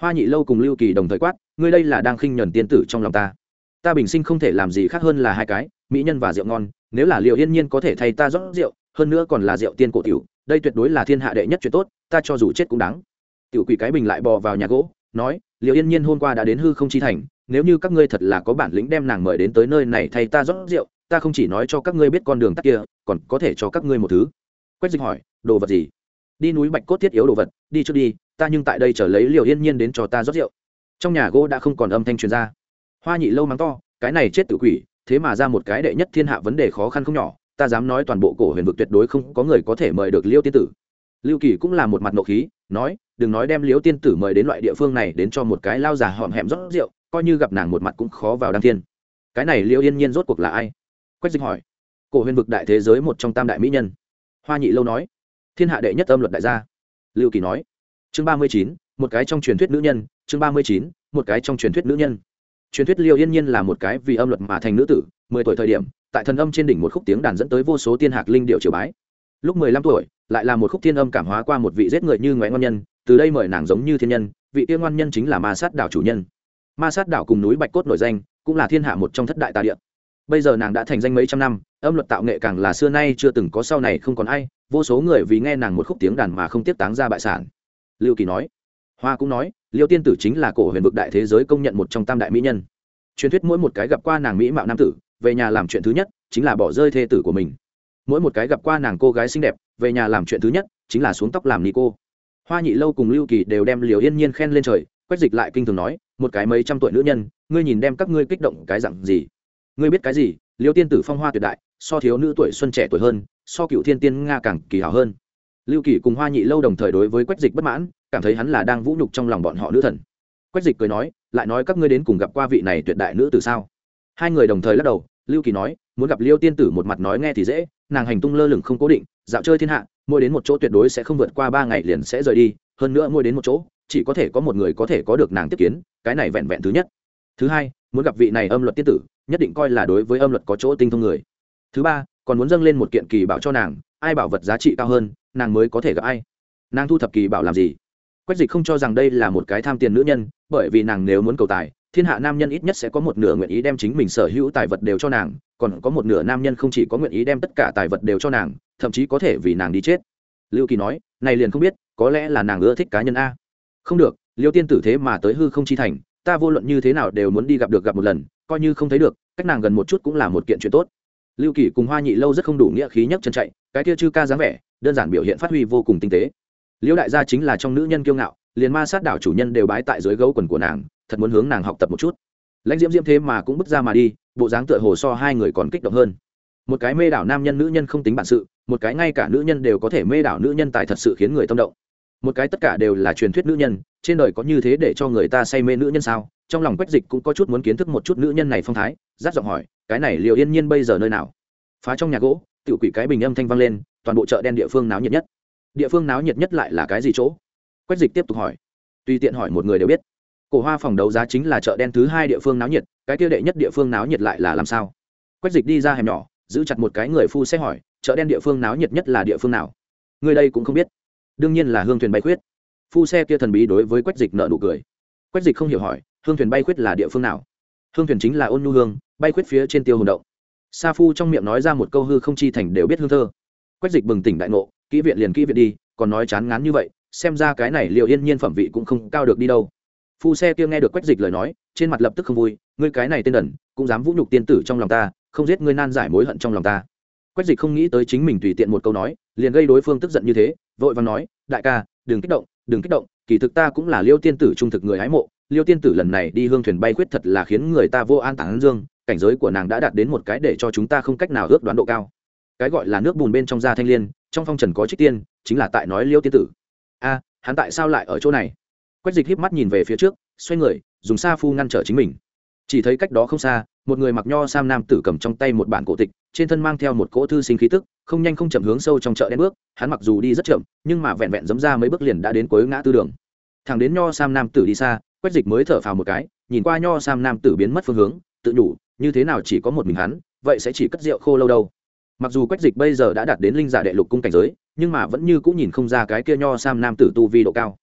Hoa nhị lâu cùng lưu kỳ đồng thời quát, ngươi đây là đang khinh nhuần tiên tử trong lòng ta. Ta bình sinh không thể làm gì khác hơn là hai cái, mỹ nhân và rượu ngon, nếu là liệu yên nhiên có thể thay ta rót rượu, hơn nữa còn là rượu tiên cổ tiểu, đây tuyệt đối là thiên hạ đệ nhất chuyện tốt, ta cho dù chết cũng đáng. Tiểu quỷ cái bình lại bò vào nhà gỗ, nói liệu yên nhiên hôm qua đã đến hư không chi thành, nếu như các ngươi thật là có bản lĩnh đem nàng mời đến tới nơi này thay ta rót rượu ta không chỉ nói cho các ngươi biết con đường tắt kia, còn có thể cho các ngươi một thứ. Quách dịch hỏi, đồ vật gì? Đi núi bạch cốt thiết yếu đồ vật, đi trước đi, ta nhưng tại đây chờ lấy liều yên nhiên đến cho ta rót rượu. Trong nhà gỗ đã không còn âm thanh truyền ra. Hoa nhị lâu mắng to, cái này chết tự quỷ, thế mà ra một cái đệ nhất thiên hạ vấn đề khó khăn không nhỏ, ta dám nói toàn bộ cổ huyền vực tuyệt đối không có người có thể mời được liêu tiên tử. Lưu kỳ cũng là một mặt nộ khí, nói, đừng nói đem liêu tiên tử mời đến loại địa phương này đến cho một cái lao già hòm hẹm rót rượu, coi như gặp nàng một mặt cũng khó vào đăng thiên. Cái này liêu yên nhiên rốt cuộc là ai? Quách dịch hỏi. Cổ huyền vực đại thế giới một trong tam đại mỹ nhân. Hoa nhị lâu nói. Thiên hạ đệ nhất âm luật đại gia. Lưu kỳ nói. Chương ba mươi chín, một cái trong truyền thuyết nữ nhân. Chương ba mươi chín, một cái trong truyền thuyết nữ nhân. Truyền thuyết liêu yên nhiên là một cái vì âm luật mà thành nữ tử, mười tuổi thời điểm, tại thần âm trên đỉnh một khúc tiếng đàn dẫn tới vô số tiên hạc linh điệu triều bái. Lúc mười lăm tuổi, lại là một khúc thiên âm cảm hóa qua một vị giết người như ngoại Ngôn nhân, từ đây mời nàng giống như thiên nhân, vị tiên ngoan nhân chính là ma sát đảo chủ nhân. Ma sát đảo cùng núi bạch cốt nổi danh, cũng là thiên hạ một trong thất đại tà địa bây giờ nàng đã thành danh mấy trăm năm, âm luật tạo nghệ càng là xưa nay chưa từng có, sau này không còn ai, vô số người vì nghe nàng một khúc tiếng đàn mà không tiếp táng ra bại sản. Lưu kỳ nói. Hoa cũng nói, liêu tiên tử chính là cổ huyền vực đại thế giới công nhận một trong tam đại mỹ nhân. Truyền thuyết mỗi một cái gặp qua nàng mỹ mạo nam tử, về nhà làm chuyện thứ nhất, chính là bỏ rơi thê tử của mình. Mỗi một cái gặp qua nàng cô gái xinh đẹp, về nhà làm chuyện thứ nhất, chính là xuống tóc làm ni cô. Hoa nhị lâu cùng lưu kỳ đều đem liều yên nhiên khen lên trời, quét dịch lại kinh thường nói, một cái mấy trăm tuổi nữ nhân, ngươi nhìn đem các ngươi kích động cái dặn gì? Ngươi biết cái gì? Liêu tiên tử phong hoa tuyệt đại, so thiếu nữ tuổi xuân trẻ tuổi hơn, so cựu thiên tiên nga càng kỳ hảo hơn. Lưu kỳ cùng hoa nhị lâu đồng thời đối với quách dịch bất mãn, cảm thấy hắn là đang vũ nhục trong lòng bọn họ nữ thần. Quách dịch cười nói, lại nói các ngươi đến cùng gặp qua vị này tuyệt đại nữ từ sao? Hai người đồng thời lắc đầu, lưu kỳ nói, muốn gặp liêu tiên tử một mặt nói nghe thì dễ, nàng hành tung lơ lửng không cố định, dạo chơi thiên hạ, mỗi đến một chỗ tuyệt đối sẽ không vượt qua ba ngày liền sẽ rời đi, hơn nữa mỗi đến một chỗ, chỉ có thể có một người có thể có được nàng tiếp kiến, cái này vẹn vẹn thứ nhất. Thứ hai muốn gặp vị này âm luật tiên tử, nhất định coi là đối với âm luật có chỗ tinh thông người. Thứ ba, còn muốn dâng lên một kiện kỳ bảo cho nàng, ai bảo vật giá trị cao hơn, nàng mới có thể gặp ai? Nàng thu thập kỳ bảo làm gì? Quách dịch không cho rằng đây là một cái tham tiền nữ nhân, bởi vì nàng nếu muốn cầu tài, thiên hạ nam nhân ít nhất sẽ có một nửa nguyện ý đem chính mình sở hữu tài vật đều cho nàng, còn có một nửa nam nhân không chỉ có nguyện ý đem tất cả tài vật đều cho nàng, thậm chí có thể vì nàng đi chết. Lưu kỳ nói, này liền không biết, có lẽ là nàng ưa thích cá nhân a. Không được, liêu tiên tử thế mà tới hư không chi thành ta vô luận như thế nào đều muốn đi gặp được gặp một lần, coi như không thấy được, cách nàng gần một chút cũng là một kiện chuyện tốt. Lưu kỳ cùng hoa nhị lâu rất không đủ nghĩa khí nhất chân chạy, cái kia chư ca dáng vẻ, đơn giản biểu hiện phát huy vô cùng tinh tế. Liễu đại gia chính là trong nữ nhân kiêu ngạo, liền ma sát đảo chủ nhân đều bái tại dưới gấu quần của nàng, thật muốn hướng nàng học tập một chút. Lãnh diễm diễm thế mà cũng bước ra mà đi, bộ dáng tựa hồ so hai người còn kích động hơn. Một cái mê đảo nam nhân nữ nhân không tính bản sự, một cái ngay cả nữ nhân đều có thể mê đảo nữ nhân tài thật sự khiến người tâm động một cái tất cả đều là truyền thuyết nữ nhân, trên đời có như thế để cho người ta say mê nữ nhân sao? Trong lòng quách dịch cũng có chút muốn kiến thức một chút nữ nhân này phong thái, rát giọng hỏi, cái này liệu yên nhiên bây giờ nơi nào? Phá trong nhà gỗ tự quỷ cái bình âm thanh vang lên, toàn bộ chợ đen địa phương náo nhiệt nhất. Địa phương náo nhiệt nhất lại là cái gì chỗ? Quách dịch tiếp tục hỏi. Tùy tiện hỏi một người đều biết. Cổ hoa phòng đấu giá chính là chợ đen thứ hai địa phương náo nhiệt, cái tiêu đệ nhất địa phương náo nhiệt lại là làm sao? Quách dịch đi ra hẻm nhỏ, giữ chặt một cái người phu xe hỏi, chợ đen địa phương náo nhiệt nhất là địa phương nào? Người đây cũng không biết đương nhiên là hương thuyền bay khuyết. Phu xe kia thần bí đối với quách dịch nợ nụ cười. Quách dịch không hiểu hỏi, hương thuyền bay khuyết là địa phương nào? Hương thuyền chính là ôn nhu hương, bay khuyết phía trên tiêu hồn động. Sa phu trong miệng nói ra một câu hư không chi thành đều biết hương thơ. Quách dịch bừng tỉnh đại ngộ, kỹ viện liền kỹ viện đi, còn nói chán ngán như vậy, xem ra cái này liệu yên nhiên phẩm vị cũng không cao được đi đâu. Phu xe kia nghe được quách dịch lời nói, trên mặt lập tức không vui, ngươi cái này tên đần, cũng dám vũ nhục tiên tử trong lòng ta, không giết ngươi nan giải mối hận trong lòng ta. Quách dịch không nghĩ tới chính mình tùy tiện một câu nói, liền gây đối phương tức giận như thế vội vàng nói, đại ca, đừng kích động, đừng kích động, kỳ thực ta cũng là liêu tiên tử trung thực người hái mộ. Liêu tiên tử lần này đi hương thuyền bay khuyết thật là khiến người ta vô an tản dương, cảnh giới của nàng đã đạt đến một cái để cho chúng ta không cách nào ước đoán độ cao. Cái gọi là nước bùn bên trong da thanh liên, trong phong trần có trích tiên, chính là tại nói liêu tiên tử. A, hắn tại sao lại ở chỗ này? Quách dịch híp mắt nhìn về phía trước, xoay người, dùng sa phu ngăn trở chính mình. Chỉ thấy cách đó không xa, một người mặc nho sam nam tử cầm trong tay một bản cổ tịch, trên thân mang theo một cỗ thư sinh khí tức không nhanh không chậm hướng sâu trong chợ đen bước, hắn mặc dù đi rất chậm, nhưng mà vẹn vẹn dấm ra mấy bước liền đã đến cuối ngã tư đường. Thằng đến nho sam nam tử đi xa, quách dịch mới thở phào một cái, nhìn qua nho sam nam tử biến mất phương hướng, tự nhủ, như thế nào chỉ có một mình hắn, vậy sẽ chỉ cất rượu khô lâu đâu. Mặc dù quách dịch bây giờ đã đạt đến linh giả đệ lục cung cảnh giới, nhưng mà vẫn như cũng nhìn không ra cái kia nho sam nam tử tu vi độ cao.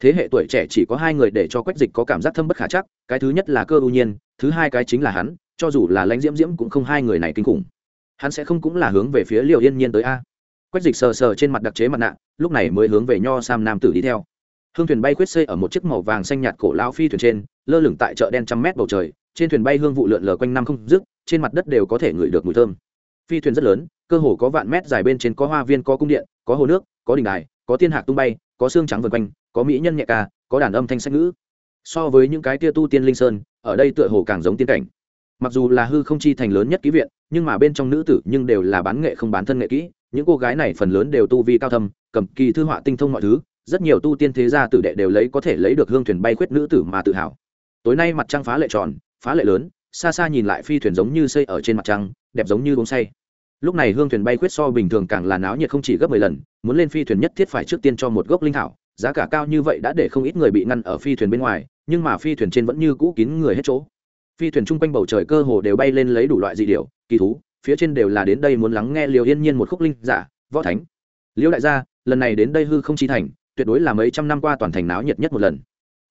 Thế hệ tuổi trẻ chỉ có hai người để cho quách dịch có cảm giác thâm bất khả chắc, cái thứ nhất là cơ ưu nhiên, thứ hai cái chính là hắn, cho dù là lãnh diễm diễm cũng không hai người này kinh khủng hắn sẽ không cũng là hướng về phía liều yên nhiên tới a. Quách dịch sờ sờ trên mặt đặc chế mặt nạ, lúc này mới hướng về nho sam nam tử đi theo. Hương thuyền bay khuyết xây ở một chiếc màu vàng xanh nhạt cổ lao phi thuyền trên, lơ lửng tại chợ đen trăm mét bầu trời, trên thuyền bay hương vụ lượn lờ quanh năm không dứt, trên mặt đất đều có thể ngửi được mùi thơm. Phi thuyền rất lớn, cơ hồ có vạn mét dài bên trên có hoa viên, có cung điện, có hồ nước, có đình đài, có thiên hạc tung bay, có xương trắng vần quanh, có mỹ nhân nhẹ ca, có đàn âm thanh sách ngữ. So với những cái tia tu tiên linh sơn, ở đây tựa hồ càng giống tiên cảnh mặc dù là hư không chi thành lớn nhất ký viện, nhưng mà bên trong nữ tử nhưng đều là bán nghệ không bán thân nghệ kỹ. Những cô gái này phần lớn đều tu vi cao thâm, cầm kỳ thư họa tinh thông mọi thứ. Rất nhiều tu tiên thế gia tử đệ đều lấy có thể lấy được hương thuyền bay khuyết nữ tử mà tự hào. Tối nay mặt trăng phá lệ tròn, phá lệ lớn, xa xa nhìn lại phi thuyền giống như xây ở trên mặt trăng, đẹp giống như uống say. Lúc này hương thuyền bay khuyết so bình thường càng là náo nhiệt không chỉ gấp mười lần, muốn lên phi thuyền nhất thiết phải trước tiên cho một gốc linh thảo, giá cả cao như vậy đã để không ít người bị ngăn ở phi thuyền bên ngoài, nhưng mà phi thuyền trên vẫn như cũ kín người hết chỗ phi thuyền chung quanh bầu trời cơ hồ đều bay lên lấy đủ loại dị điệu kỳ thú, phía trên đều là đến đây muốn lắng nghe liều yên nhiên một khúc linh giả, võ thánh. Liêu đại gia, lần này đến đây hư không chi thành, tuyệt đối là mấy trăm năm qua toàn thành náo nhiệt nhất một lần.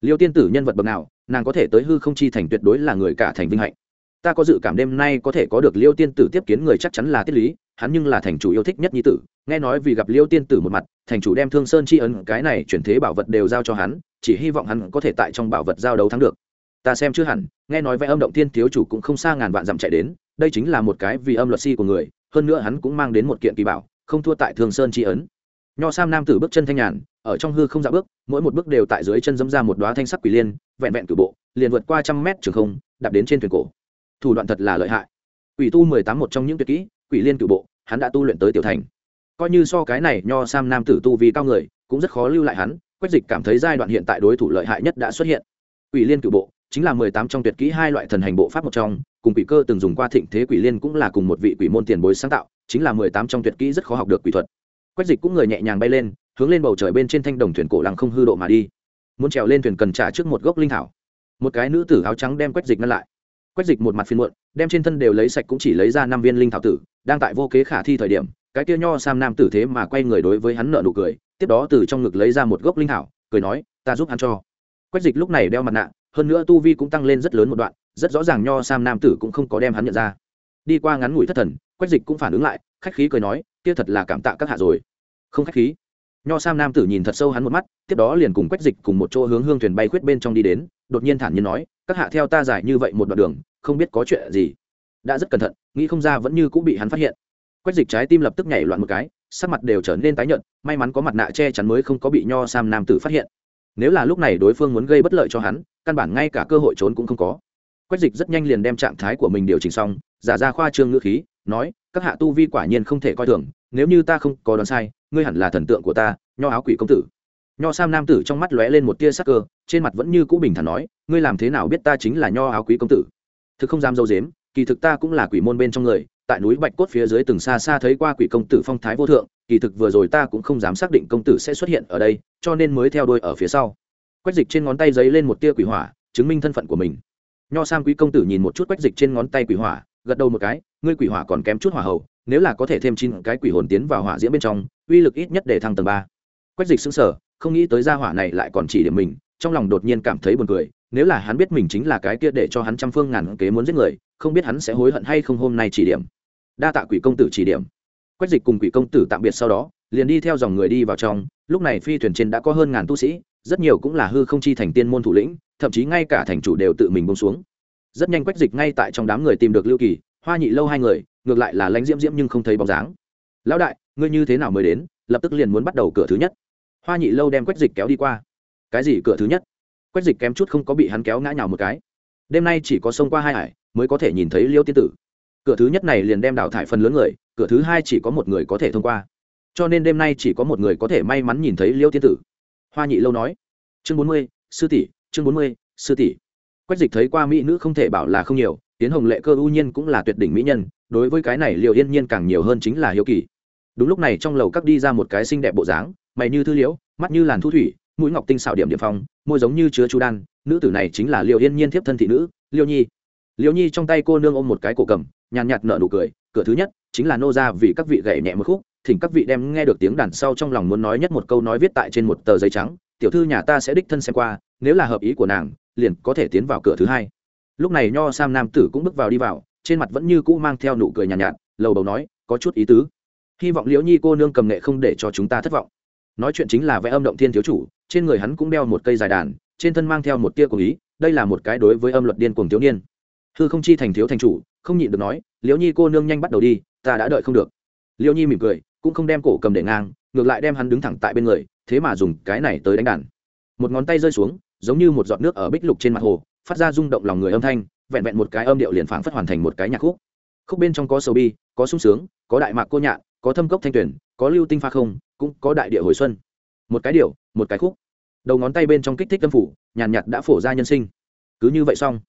Liêu tiên tử nhân vật bậc nào, nàng có thể tới hư không chi thành tuyệt đối là người cả thành vinh hạnh. Ta có dự cảm đêm nay có thể có được liêu tiên tử tiếp kiến người chắc chắn là tiết lý, hắn nhưng là thành chủ yêu thích nhất nhi tử, nghe nói vì gặp liêu tiên tử một mặt, thành chủ đem thương sơn tri ấn cái này chuyển thế bảo vật đều giao cho hắn, chỉ hy vọng hắn có thể tại trong bảo vật giao đấu thắng được ta xem chưa hẳn, nghe nói vẽ âm động tiên thiếu chủ cũng không xa ngàn vạn dặm chạy đến, đây chính là một cái vì âm luật si của người, hơn nữa hắn cũng mang đến một kiện kỳ bảo, không thua tại thường sơn tri ấn. Nho sam nam tử bước chân thanh nhàn, ở trong hư không dạ bước, mỗi một bước đều tại dưới chân dẫm ra một đoá thanh sắc quỷ liên, vẹn vẹn cử bộ, liền vượt qua trăm mét trường không, đạp đến trên thuyền cổ. Thủ đoạn thật là lợi hại. Quỷ tu mười tám một trong những tuyệt kỹ, quỷ liên cử bộ, hắn đã tu luyện tới tiểu thành. Coi như so cái này, nho sam nam tử tu vì cao người, cũng rất khó lưu lại hắn, quách dịch cảm thấy giai đoạn hiện tại đối thủ lợi hại nhất đã xuất hiện. Quỷ liên cử bộ chính là mười tám trong tuyệt kỹ hai loại thần hành bộ pháp một trong, cùng quỷ cơ từng dùng qua thịnh thế quỷ liên cũng là cùng một vị quỷ môn tiền bối sáng tạo, chính là mười tám trong tuyệt kỹ rất khó học được quỷ thuật. Quách dịch cũng người nhẹ nhàng bay lên, hướng lên bầu trời bên trên thanh đồng thuyền cổ lăng không hư độ mà đi. Muốn trèo lên thuyền cần trả trước một gốc linh thảo. Một cái nữ tử áo trắng đem quách dịch ngăn lại. Quách dịch một mặt phiền muộn, đem trên thân đều lấy sạch cũng chỉ lấy ra năm viên linh thảo tử, đang tại vô kế khả thi thời điểm, cái kia nho sam nam tử thế mà quay người đối với hắn nợ nụ cười, tiếp đó từ trong ngực lấy ra một gốc linh thảo, cười nói, ta giúp hắn cho. Quách dịch lúc này đeo mặt nạ hơn nữa tu vi cũng tăng lên rất lớn một đoạn, rất rõ ràng nho sam nam tử cũng không có đem hắn nhận ra. Đi qua ngắn ngủi thất thần, quách dịch cũng phản ứng lại, khách khí cười nói, kia thật là cảm tạ các hạ rồi. Không khách khí. Nho sam nam tử nhìn thật sâu hắn một mắt, tiếp đó liền cùng quách dịch cùng một chỗ hướng hương thuyền bay khuyết bên trong đi đến, đột nhiên thản nhiên nói, các hạ theo ta dài như vậy một đoạn đường, không biết có chuyện gì. Đã rất cẩn thận, nghĩ không ra vẫn như cũng bị hắn phát hiện. Quách dịch trái tim lập tức nhảy loạn một cái, sắc mặt đều trở nên tái nhợt, may mắn có mặt nạ che chắn mới không có bị nho sam nam tử phát hiện. Nếu là lúc này đối phương muốn gây bất lợi cho hắn căn bản ngay cả cơ hội trốn cũng không có. Quách dịch rất nhanh liền đem trạng thái của mình điều chỉnh xong, giả ra khoa trương ngữ khí, nói, các hạ tu vi quả nhiên không thể coi thường, nếu như ta không có đoán sai, ngươi hẳn là thần tượng của ta, nho áo quỷ công tử. Nho sam nam tử trong mắt lóe lên một tia sắc cơ, trên mặt vẫn như cũ bình thản nói, ngươi làm thế nào biết ta chính là nho áo quý công tử? Thực không dám dâu dếm, kỳ thực ta cũng là quỷ môn bên trong người, tại núi bạch cốt phía dưới từng xa xa thấy qua quỷ công tử phong thái vô thượng, kỳ thực vừa rồi ta cũng không dám xác định công tử sẽ xuất hiện ở đây, cho nên mới theo đôi ở phía sau quách dịch trên ngón tay giấy lên một tia quỷ hỏa, chứng minh thân phận của mình. Nho sam quý công tử nhìn một chút quách dịch trên ngón tay quỷ hỏa, gật đầu một cái, ngươi quỷ hỏa còn kém chút hỏa hậu nếu là có thể thêm chín cái quỷ hồn tiến vào hỏa diễm bên trong, uy lực ít nhất để thăng tầng ba. Quách dịch xứng sở không nghĩ tới gia hỏa này lại còn chỉ điểm mình, trong lòng đột nhiên cảm thấy buồn cười, nếu là hắn biết mình chính là cái kia để cho hắn trăm phương ngàn kế muốn giết người, không biết hắn sẽ hối hận hay không hôm nay chỉ điểm. Đa tạ quỷ công tử chỉ điểm. Quách dịch cùng quỷ công tử tạm biệt sau đó, liền đi theo dòng người đi vào trong, lúc này phi thuyền trên đã có hơn ngàn tu sĩ rất nhiều cũng là hư không chi thành tiên môn thủ lĩnh, thậm chí ngay cả thành chủ đều tự mình bông xuống. Rất nhanh quách dịch ngay tại trong đám người tìm được lưu kỳ, hoa nhị lâu hai người, ngược lại là lãnh diễm diễm nhưng không thấy bóng dáng. Lão đại, ngươi như thế nào mới đến? Lập tức liền muốn bắt đầu cửa thứ nhất. Hoa nhị lâu đem quách dịch kéo đi qua. Cái gì cửa thứ nhất? Quách dịch kém chút không có bị hắn kéo ngã nhào một cái. Đêm nay chỉ có sông qua hai hải, mới có thể nhìn thấy liêu tiên tử. Cửa thứ nhất này liền đem đào thải phần lớn người, cửa thứ hai chỉ có một người có thể thông qua. Cho nên đêm nay chỉ có một người có thể may mắn nhìn thấy liêu tiên tử hoa nhị lâu nói. Chương bốn mươi, sư tỷ, chương bốn mươi, sư tỷ. Quách dịch thấy qua mỹ nữ không thể bảo là không nhiều tiến hồng lệ cơ ưu nhiên cũng là tuyệt đỉnh mỹ nhân, đối với cái này liệu yên nhiên càng nhiều hơn chính là hiếu kỳ. Đúng lúc này trong lầu các đi ra một cái xinh đẹp bộ dáng, mày như thư liễu, mắt như làn thu thủy, mũi ngọc tinh xảo điểm điểm phong, môi giống như chứa chu đan, nữ tử này chính là liệu yên nhiên thiếp thân thị nữ, liêu nhi. Liêu nhi trong tay cô nương ôm một cái cổ cầm, nhàn nhạt nở nụ cười, cửa thứ nhất chính là nô ra vì các vị gậy nhẹ một khúc thỉnh các vị đem nghe được tiếng đàn sau trong lòng muốn nói nhất một câu nói viết tại trên một tờ giấy trắng tiểu thư nhà ta sẽ đích thân xem qua nếu là hợp ý của nàng liền có thể tiến vào cửa thứ hai. Lúc này nho sam nam tử cũng bước vào đi vào trên mặt vẫn như cũ mang theo nụ cười nhàn nhạt, nhạt lầu bầu nói có chút ý tứ. Hy vọng liễu nhi cô nương cầm nghệ không để cho chúng ta thất vọng. Nói chuyện chính là vẽ âm động thiên thiếu chủ trên người hắn cũng đeo một cây dài đàn trên thân mang theo một tia cùng ý đây là một cái đối với âm luật điên cuồng thiếu niên. Hư không chi thành thiếu thành chủ không nhịn được nói liễu nhi cô nương nhanh bắt đầu đi ta đã đợi không được. Liễu nhi mỉm cười cũng không đem cổ cầm để ngang, ngược lại đem hắn đứng thẳng tại bên người, thế mà dùng cái này tới đánh đàn. Một ngón tay rơi xuống, giống như một giọt nước ở bích lục trên mặt hồ, phát ra rung động lòng người âm thanh, vẹn vẹn một cái âm điệu liền phảng phất hoàn thành một cái nhạc khúc. Khúc bên trong có sầu bi, có sung sướng, có đại mạc cô nhạn, có thâm cốc thanh tuyển, có lưu tinh pha không, cũng có đại địa hồi xuân. Một cái điệu một cái khúc. Đầu ngón tay bên trong kích thích âm phủ, nhàn nhạt đã phổ ra nhân sinh. Cứ như vậy xong.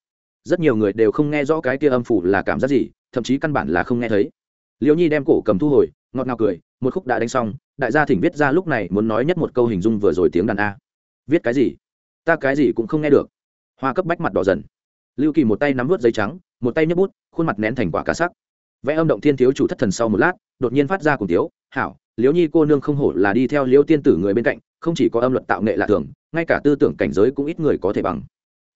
Rất nhiều người đều không nghe rõ cái kia âm phủ là cảm giác gì, thậm chí căn bản là không nghe thấy. Liễu nhi đem cổ cầm thu hồi ngọt ngào cười, một khúc đã đánh xong, đại gia thỉnh viết ra lúc này muốn nói nhất một câu hình dung vừa rồi tiếng đàn a. Viết cái gì? Ta cái gì cũng không nghe được. Hoa cấp bách mặt đỏ dần. Lưu kỳ một tay nắm vớt giấy trắng, một tay nhấc bút, khuôn mặt nén thành quả cá sắc. Vẽ âm động thiên thiếu chủ thất thần sau một lát, đột nhiên phát ra cùng tiếu, hảo, liễu nhi cô nương không hổ là đi theo liễu tiên tử người bên cạnh, không chỉ có âm luật tạo nghệ lạ thường, ngay cả tư tưởng cảnh giới cũng ít người có thể bằng.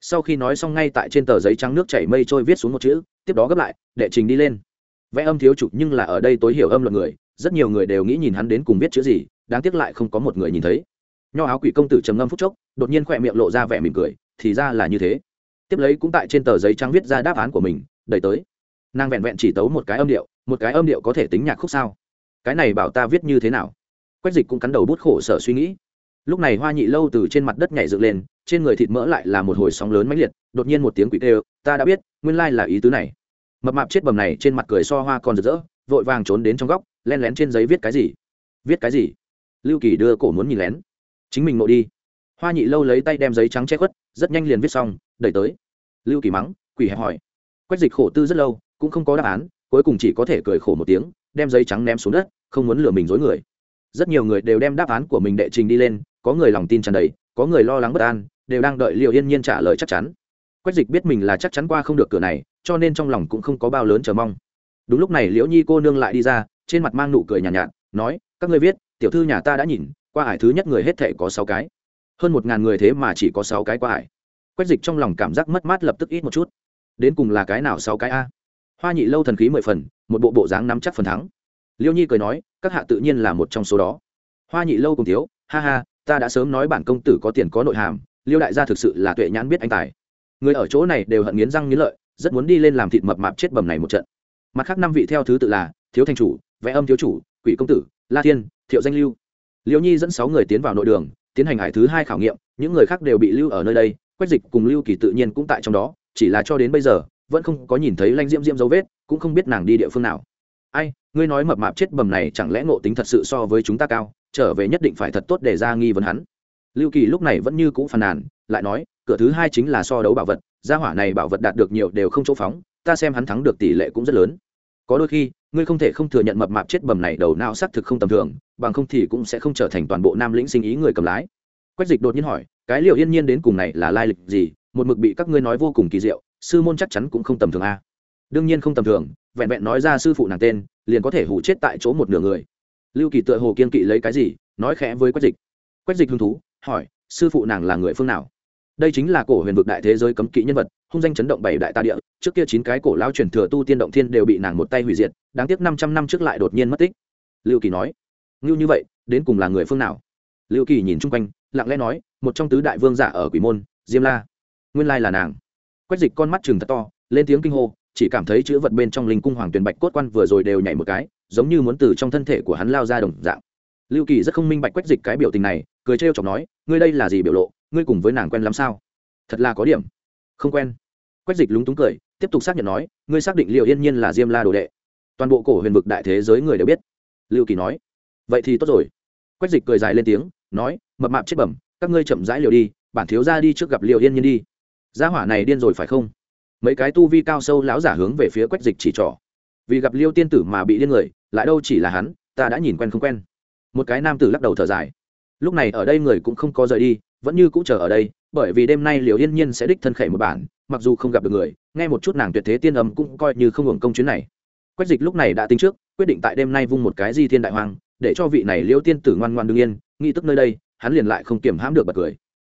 Sau khi nói xong ngay tại trên tờ giấy trắng nước chảy mây trôi viết xuống một chữ, tiếp đó gấp lại, đệ trình đi lên. Vẽ âm thiếu chủ nhưng là ở đây tối hiểu âm luật người rất nhiều người đều nghĩ nhìn hắn đến cùng viết chữ gì, đáng tiếc lại không có một người nhìn thấy. Nho áo quỷ công tử trầm ngâm phút chốc, đột nhiên khỏe miệng lộ ra vẻ mỉm cười, thì ra là như thế. Tiếp lấy cũng tại trên tờ giấy trắng viết ra đáp án của mình, đẩy tới. Nàng vẹn vẹn chỉ tấu một cái âm điệu, một cái âm điệu có thể tính nhạc khúc sao? Cái này bảo ta viết như thế nào? Quách dịch cũng cắn đầu bút khổ sở suy nghĩ. Lúc này hoa nhị lâu từ trên mặt đất nhảy dựng lên, trên người thịt mỡ lại là một hồi sóng lớn mãnh liệt, đột nhiên một tiếng quỷ tê ta đã biết, nguyên lai là ý tứ này. Mập mạp chết bầm này trên mặt cười so hoa còn rực rỡ vội vàng trốn đến trong góc, len lén trên giấy viết cái gì? Viết cái gì? Lưu kỳ đưa cổ muốn nhìn lén. Chính mình nội đi. Hoa nhị lâu lấy tay đem giấy trắng che khuất, rất nhanh liền viết xong, đẩy tới. Lưu kỳ mắng, quỷ hẹp hỏi quách dịch khổ tư rất lâu, cũng không có đáp án, cuối cùng chỉ có thể cười khổ một tiếng, đem giấy trắng ném xuống đất, không muốn lừa mình dối người. Rất nhiều người đều đem đáp án của mình đệ trình đi lên, có người lòng tin tràn đầy, có người lo lắng bất an, đều đang đợi liệu yên nhiên trả lời chắc chắn. Quách dịch biết mình là chắc chắn qua không được cửa này, cho nên trong lòng cũng không có bao lớn chờ mong đúng lúc này liễu nhi cô nương lại đi ra trên mặt mang nụ cười nhàn nhạt, nhạt nói các ngươi viết tiểu thư nhà ta đã nhìn qua hải thứ nhất người hết thể có sáu cái. Hơn một ngàn người thế mà chỉ có sáu cái qua hải. Quách dịch trong lòng cảm giác mất mát lập tức ít một chút. Đến cùng là cái nào sáu cái a? Hoa nhị lâu thần khí mười phần một bộ bộ dáng nắm chắc phần thắng. Liêu nhi cười nói các hạ tự nhiên là một trong số đó. Hoa nhị lâu cùng thiếu ha ha ta đã sớm nói bản công tử có tiền có nội hàm liêu đại gia thực sự là tuệ nhãn biết anh tài. Người ở chỗ này đều hận nghiến răng nghiến lợi rất muốn đi lên làm thịt mập mạp chết bầm này một trận mặt khác năm vị theo thứ tự là thiếu thành chủ, vẽ âm thiếu chủ, quỷ công tử, la thiên, thiệu danh lưu. Liễu nhi dẫn sáu người tiến vào nội đường, tiến hành hải thứ hai khảo nghiệm, những người khác đều bị lưu ở nơi đây, quách dịch cùng lưu kỳ tự nhiên cũng tại trong đó, chỉ là cho đến bây giờ, vẫn không có nhìn thấy lanh diễm diễm dấu vết, cũng không biết nàng đi địa phương nào. Ai, ngươi nói mập mạp chết bầm này chẳng lẽ ngộ tính thật sự so với chúng ta cao, trở về nhất định phải thật tốt để ra nghi vấn hắn. Lưu kỳ lúc này vẫn như cũ phàn nàn, lại nói, cửa thứ hai chính là so đấu bảo vật, gia hỏa này bảo vật đạt được nhiều đều không chỗ phóng ta xem hắn thắng được tỷ lệ cũng rất lớn. Có đôi khi, ngươi không thể không thừa nhận mập mạp chết bầm này đầu não xác thực không tầm thường, bằng không thì cũng sẽ không trở thành toàn bộ nam lĩnh sinh ý người cầm lái. Quách dịch đột nhiên hỏi, cái liệu yên nhiên đến cùng này là lai lịch gì? Một mực bị các ngươi nói vô cùng kỳ diệu, sư môn chắc chắn cũng không tầm thường a. Đương nhiên không tầm thường, vẹn vẹn nói ra sư phụ nàng tên, liền có thể hủ chết tại chỗ một nửa người. Lưu kỳ tựa hồ kiên kỵ lấy cái gì, nói khẽ với quách dịch. Quách dịch hứng thú, hỏi, sư phụ nàng là người phương nào? Đây chính là cổ huyền vực đại thế giới cấm kỵ nhân vật, hung danh chấn động bảy đại ta địa, trước kia chín cái cổ lao truyền thừa tu tiên động thiên đều bị nàng một tay hủy diệt, đáng tiếc năm trăm năm trước lại đột nhiên mất tích. Lưu kỳ nói, ngưu như vậy, đến cùng là người phương nào? Lưu kỳ nhìn chung quanh, lặng lẽ nói, một trong tứ đại vương giả ở quỷ môn, diêm la. Nguyên lai là nàng. Quách dịch con mắt chừng thật to, lên tiếng kinh hô, chỉ cảm thấy chữ vật bên trong linh cung hoàng tuyền bạch cốt quan vừa rồi đều nhảy một cái, giống như muốn từ trong thân thể của hắn lao ra đồng dạng. Lưu kỳ rất không minh bạch quách dịch cái biểu tình này, cười trêu chọc nói, ngươi đây là gì biểu lộ? Ngươi cùng với nàng quen lắm sao? Thật là có điểm. Không quen. Quách dịch lúng túng cười, tiếp tục xác nhận nói, ngươi xác định liệu yên nhiên là diêm la đồ đệ. Toàn bộ cổ huyền vực đại thế giới người đều biết. Lưu kỳ nói, vậy thì tốt rồi. Quách dịch cười dài lên tiếng, nói, mập mạp chết bẩm, các ngươi chậm rãi liều đi, bản thiếu ra đi trước gặp liệu yên nhiên đi. Gia hỏa này điên rồi phải không? Mấy cái tu vi cao sâu lão giả hướng về phía quách dịch chỉ trỏ. Vì gặp liêu tiên tử mà bị điên người, lại đâu chỉ là hắn, ta đã nhìn quen không quen. Một cái nam tử lắc đầu thở dài. Lúc này ở đây người cũng không có rời đi vẫn như cũng chờ ở đây, bởi vì đêm nay liều yên nhiên sẽ đích thân khẩy một bản, mặc dù không gặp được người, nghe một chút nàng tuyệt thế tiên âm cũng coi như không hưởng công chuyến này. Quách dịch lúc này đã tính trước, quyết định tại đêm nay vung một cái di thiên đại hoàng, để cho vị này liêu tiên tử ngoan ngoan đương yên, nghĩ tức nơi đây, hắn liền lại không kiểm hãm được bật cười.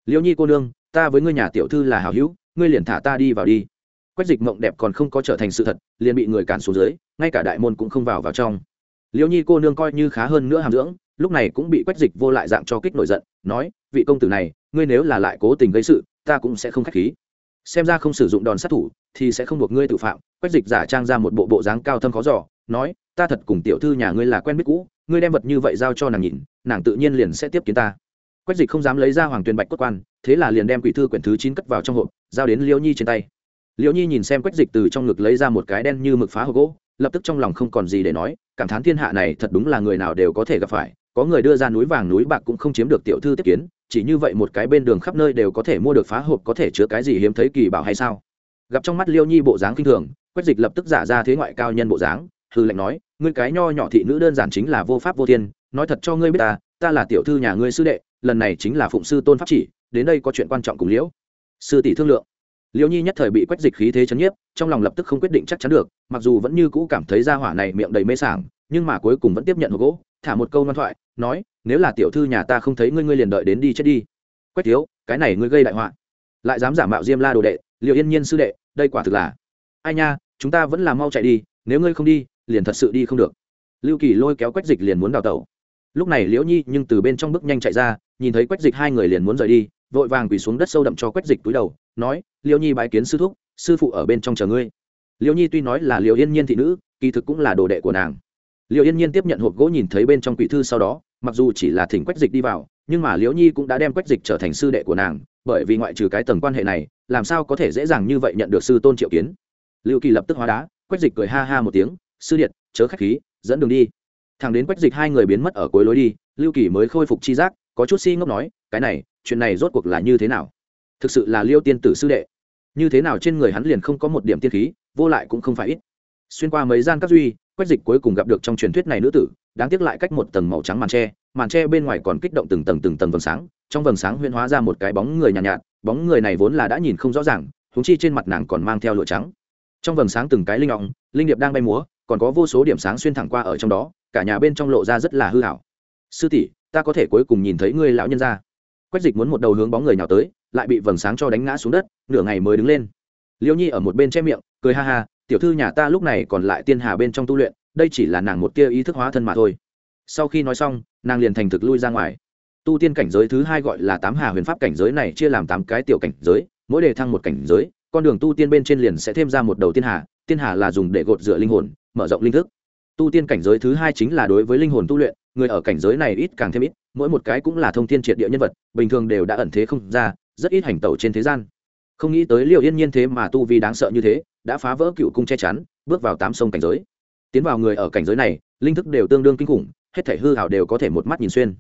Liêu nhi cô nương, ta với ngươi nhà tiểu thư là hào hữu, ngươi liền thả ta đi vào đi. Quách dịch mộng đẹp còn không có trở thành sự thật, liền bị người cản xuống dưới, ngay cả đại môn cũng không vào vào trong. Liêu nhi cô nương coi như khá hơn nữa hàm dưỡng, lúc này cũng bị quách dịch vô lại dạng cho kích nổi giận, nói vị công tử này, ngươi nếu là lại cố tình gây sự, ta cũng sẽ không k h á c h khí. Xem ra không sử dụng đòn sát thủ, thì sẽ không buộc ngươi tự phạm. Quách dịch giả trang ra một bộ bộ dáng cao thâm khó giỏ nói, ta thật cùng tiểu thư nhà ngươi là quen biết cũ, ngươi đem vật như vậy giao cho nàng nhìn, nàng tự nhiên liền sẽ tiếp kiến ta. Quách dịch không dám lấy ra hoàng tuyền bạch cốt quan, thế là liền đem quỷ thư quyển thứ chín cất vào trong hộp, giao đến liễu nhi trên tay. Liễu nhi nhìn xem quách dịch từ trong ngực lấy ra một cái đen như mực phá hộp gỗ, lập tức trong lòng không còn gì để nói, cảm thán thiên hạ này thật đúng là người nào đều có thể gặp phải, có người đưa ra núi vàng núi bạc cũng không chiếm được tiểu thư tiếp kiến chỉ như vậy một cái bên đường khắp nơi đều có thể mua được phá hộp có thể chứa cái gì hiếm thấy kỳ bảo hay sao? Gặp trong mắt liêu nhi bộ dáng kinh thường, quách dịch lập tức giả ra thế ngoại cao nhân bộ dáng hư lệnh nói, ngươi cái nho nhỏ thị nữ đơn giản chính là vô pháp vô thiên, nói thật cho ngươi biết ta ta là tiểu thư nhà ngươi sư đệ, lần này chính là phụng sư tôn pháp chỉ, đến đây có chuyện quan trọng cùng liễu. Sư tỷ thương lượng. Liễu nhi nhất thời bị quách dịch khí thế chấn nhiếp, trong lòng lập tức không quyết định chắc chắn được, mặc dù vẫn như cũ cảm thấy ra hỏa này miệng đầy mê sảng, nhưng mà cuối cùng vẫn tiếp nhận hộp gỗ, thả một câu ngoan thoại, nói nếu là tiểu thư nhà ta không thấy ngươi ngươi liền đợi đến đi chết đi. Quách thiếu, cái này ngươi gây đại họa. Lại dám giả mạo diêm la đồ đệ liệu yên nhiên sư đệ, đây quả thực là. Ai nha, chúng ta vẫn là mau chạy đi, nếu ngươi không đi, liền thật sự đi không được. Lưu kỳ lôi kéo quách dịch liền muốn đào tẩu. Lúc này liễu nhi nhưng từ bên trong bước nhanh chạy ra, nhìn thấy quách dịch hai người liền muốn rời đi, vội vàng quỳ xuống đất sâu đậm cho quách dịch túi đầu, nói, liễu nhi bái kiến sư thúc, sư phụ ở bên trong chờ ngươi. Liễu nhi tuy nói là liễu yên nhiên thị nữ, kỳ thực cũng là đồ đệ của nàng. Liễu yên nhiên tiếp nhận hộp gỗ nhìn thấy bên trong quỷ thư sau đó mặc dù chỉ là thỉnh quách dịch đi vào, nhưng mà liễu nhi cũng đã đem quách dịch trở thành sư đệ của nàng, bởi vì ngoại trừ cái tầng quan hệ này, làm sao có thể dễ dàng như vậy nhận được sư tôn triệu kiến. Lưu kỳ lập tức hóa đá, quách dịch cười ha ha một tiếng, sư điện, chớ khách khí, dẫn đường đi. Thằng đến quách dịch hai người biến mất ở cuối lối đi lưu kỳ mới khôi phục chi giác, có chút si ngốc nói, cái này, chuyện này rốt cuộc là như thế nào? Thực sự là liêu tiên tử sư đệ. Như thế nào trên người hắn liền không có một điểm tiên khí, vô lại cũng không phải ít xuyên qua mấy gian các duy quách dịch cuối cùng gặp được trong truyền thuyết này nữ tử đáng tiếc lại cách một tầng màu trắng màn tre màn tre bên ngoài còn kích động từng tầng từng tầng vầng sáng trong vầng sáng huyễn hóa ra một cái bóng người nhàn nhạt, nhạt bóng người này vốn là đã nhìn không rõ ràng húng chi trên mặt nàng còn mang theo lụa trắng. Trong vầng sáng từng cái linh ngọng linh điệp đang bay múa còn có vô số điểm sáng xuyên thẳng qua ở trong đó cả nhà bên trong lộ ra rất là hư hảo sư tỷ ta có thể cuối cùng nhìn thấy ngươi lão nhân ra quách dịch muốn một đầu hướng bóng người nào tới lại bị vầng sáng cho đánh ngã xuống đất nửa ngày mới đứng lên. Liêu nhi ở một bên che miệng cười ha ha tiểu thư nhà ta lúc này còn lại tiên hà bên trong tu luyện, đây chỉ là nàng một tia ý thức hóa thân mà thôi. Sau khi nói xong, nàng liền thành thực lui ra ngoài. Tu tiên cảnh giới thứ hai gọi là tám hà huyền pháp cảnh giới này chia làm tám cái tiểu cảnh giới, mỗi đề thăng một cảnh giới, con đường tu tiên bên trên liền sẽ thêm ra một đầu tiên hà tiên hà là dùng để gột rửa linh hồn, mở rộng linh thức. Tu tiên cảnh giới thứ hai chính là đối với linh hồn tu luyện, người ở cảnh giới này ít càng thêm ít, mỗi một cái cũng là thông tiên triệt địa nhân vật, bình thường đều đã ẩn thế không ra, rất ít hành tẩu trên thế gian. Không nghĩ tới liệu yên nhiên thế mà tu vi đáng sợ như thế đã phá vỡ cựu cung che chắn, bước vào tám sông cảnh giới. Tiến vào người ở cảnh giới này, linh thức đều tương đương kinh khủng, hết thể hư hảo đều có thể một mắt nhìn xuyên.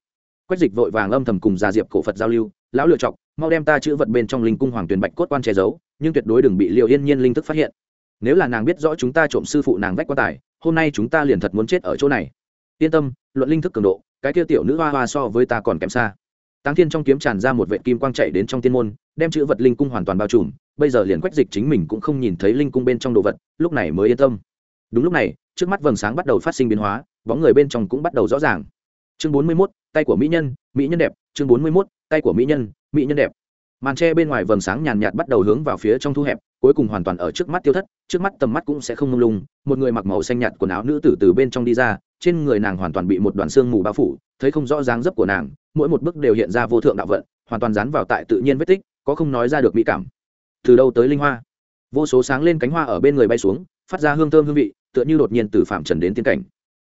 Quách dịch vội vàng âm thầm cùng gia diệp cổ phật giao lưu, lão lựa chọc, mau đem ta chữ vật bên trong linh cung hoàng tuyền bạch cốt quan che giấu, nhưng tuyệt đối đừng bị liệu yên nhiên linh thức phát hiện. Nếu là nàng biết rõ chúng ta trộm sư phụ nàng vách quan tài, hôm nay chúng ta liền thật muốn chết ở chỗ này. Yên tâm, luận linh thức cường độ, cái tiêu tiểu nữ hoa hoa so với ta còn kém xa tăng thiên trong kiếm tràn ra một vệ kim quang chạy đến trong tiên môn, đem chữ vật linh cung hoàn toàn bao trùm, bây giờ liền quách dịch chính mình cũng không nhìn thấy linh cung bên trong đồ vật, lúc này mới yên tâm. Đúng lúc này, trước mắt vầng sáng bắt đầu phát sinh biến hóa, bóng người bên trong cũng bắt đầu rõ ràng. Chương bốn mươi mốt, tay của mỹ nhân mỹ nhân đẹp. Chương bốn mươi mốt, tay của mỹ nhân mỹ nhân đẹp. Màn tre bên ngoài vầng sáng nhàn nhạt bắt đầu hướng vào phía trong thu hẹp, cuối cùng hoàn toàn ở trước mắt tiêu thất, trước mắt tầm mắt cũng sẽ không mông lung, một người mặc màu xanh nhạt quần áo nữ tử từ bên trong đi ra, trên người nàng hoàn toàn bị một đoàn xương mù bao phủ, thấy không rõ dáng dấp của nàng mỗi một bước đều hiện ra vô thượng đạo vận, hoàn toàn dán vào tại tự nhiên vết tích, có không nói ra được mỹ cảm. Từ đâu tới linh hoa? Vô số sáng lên cánh hoa ở bên người bay xuống, phát ra hương thơm hương vị, tựa như đột nhiên từ phạm trần đến tiên cảnh.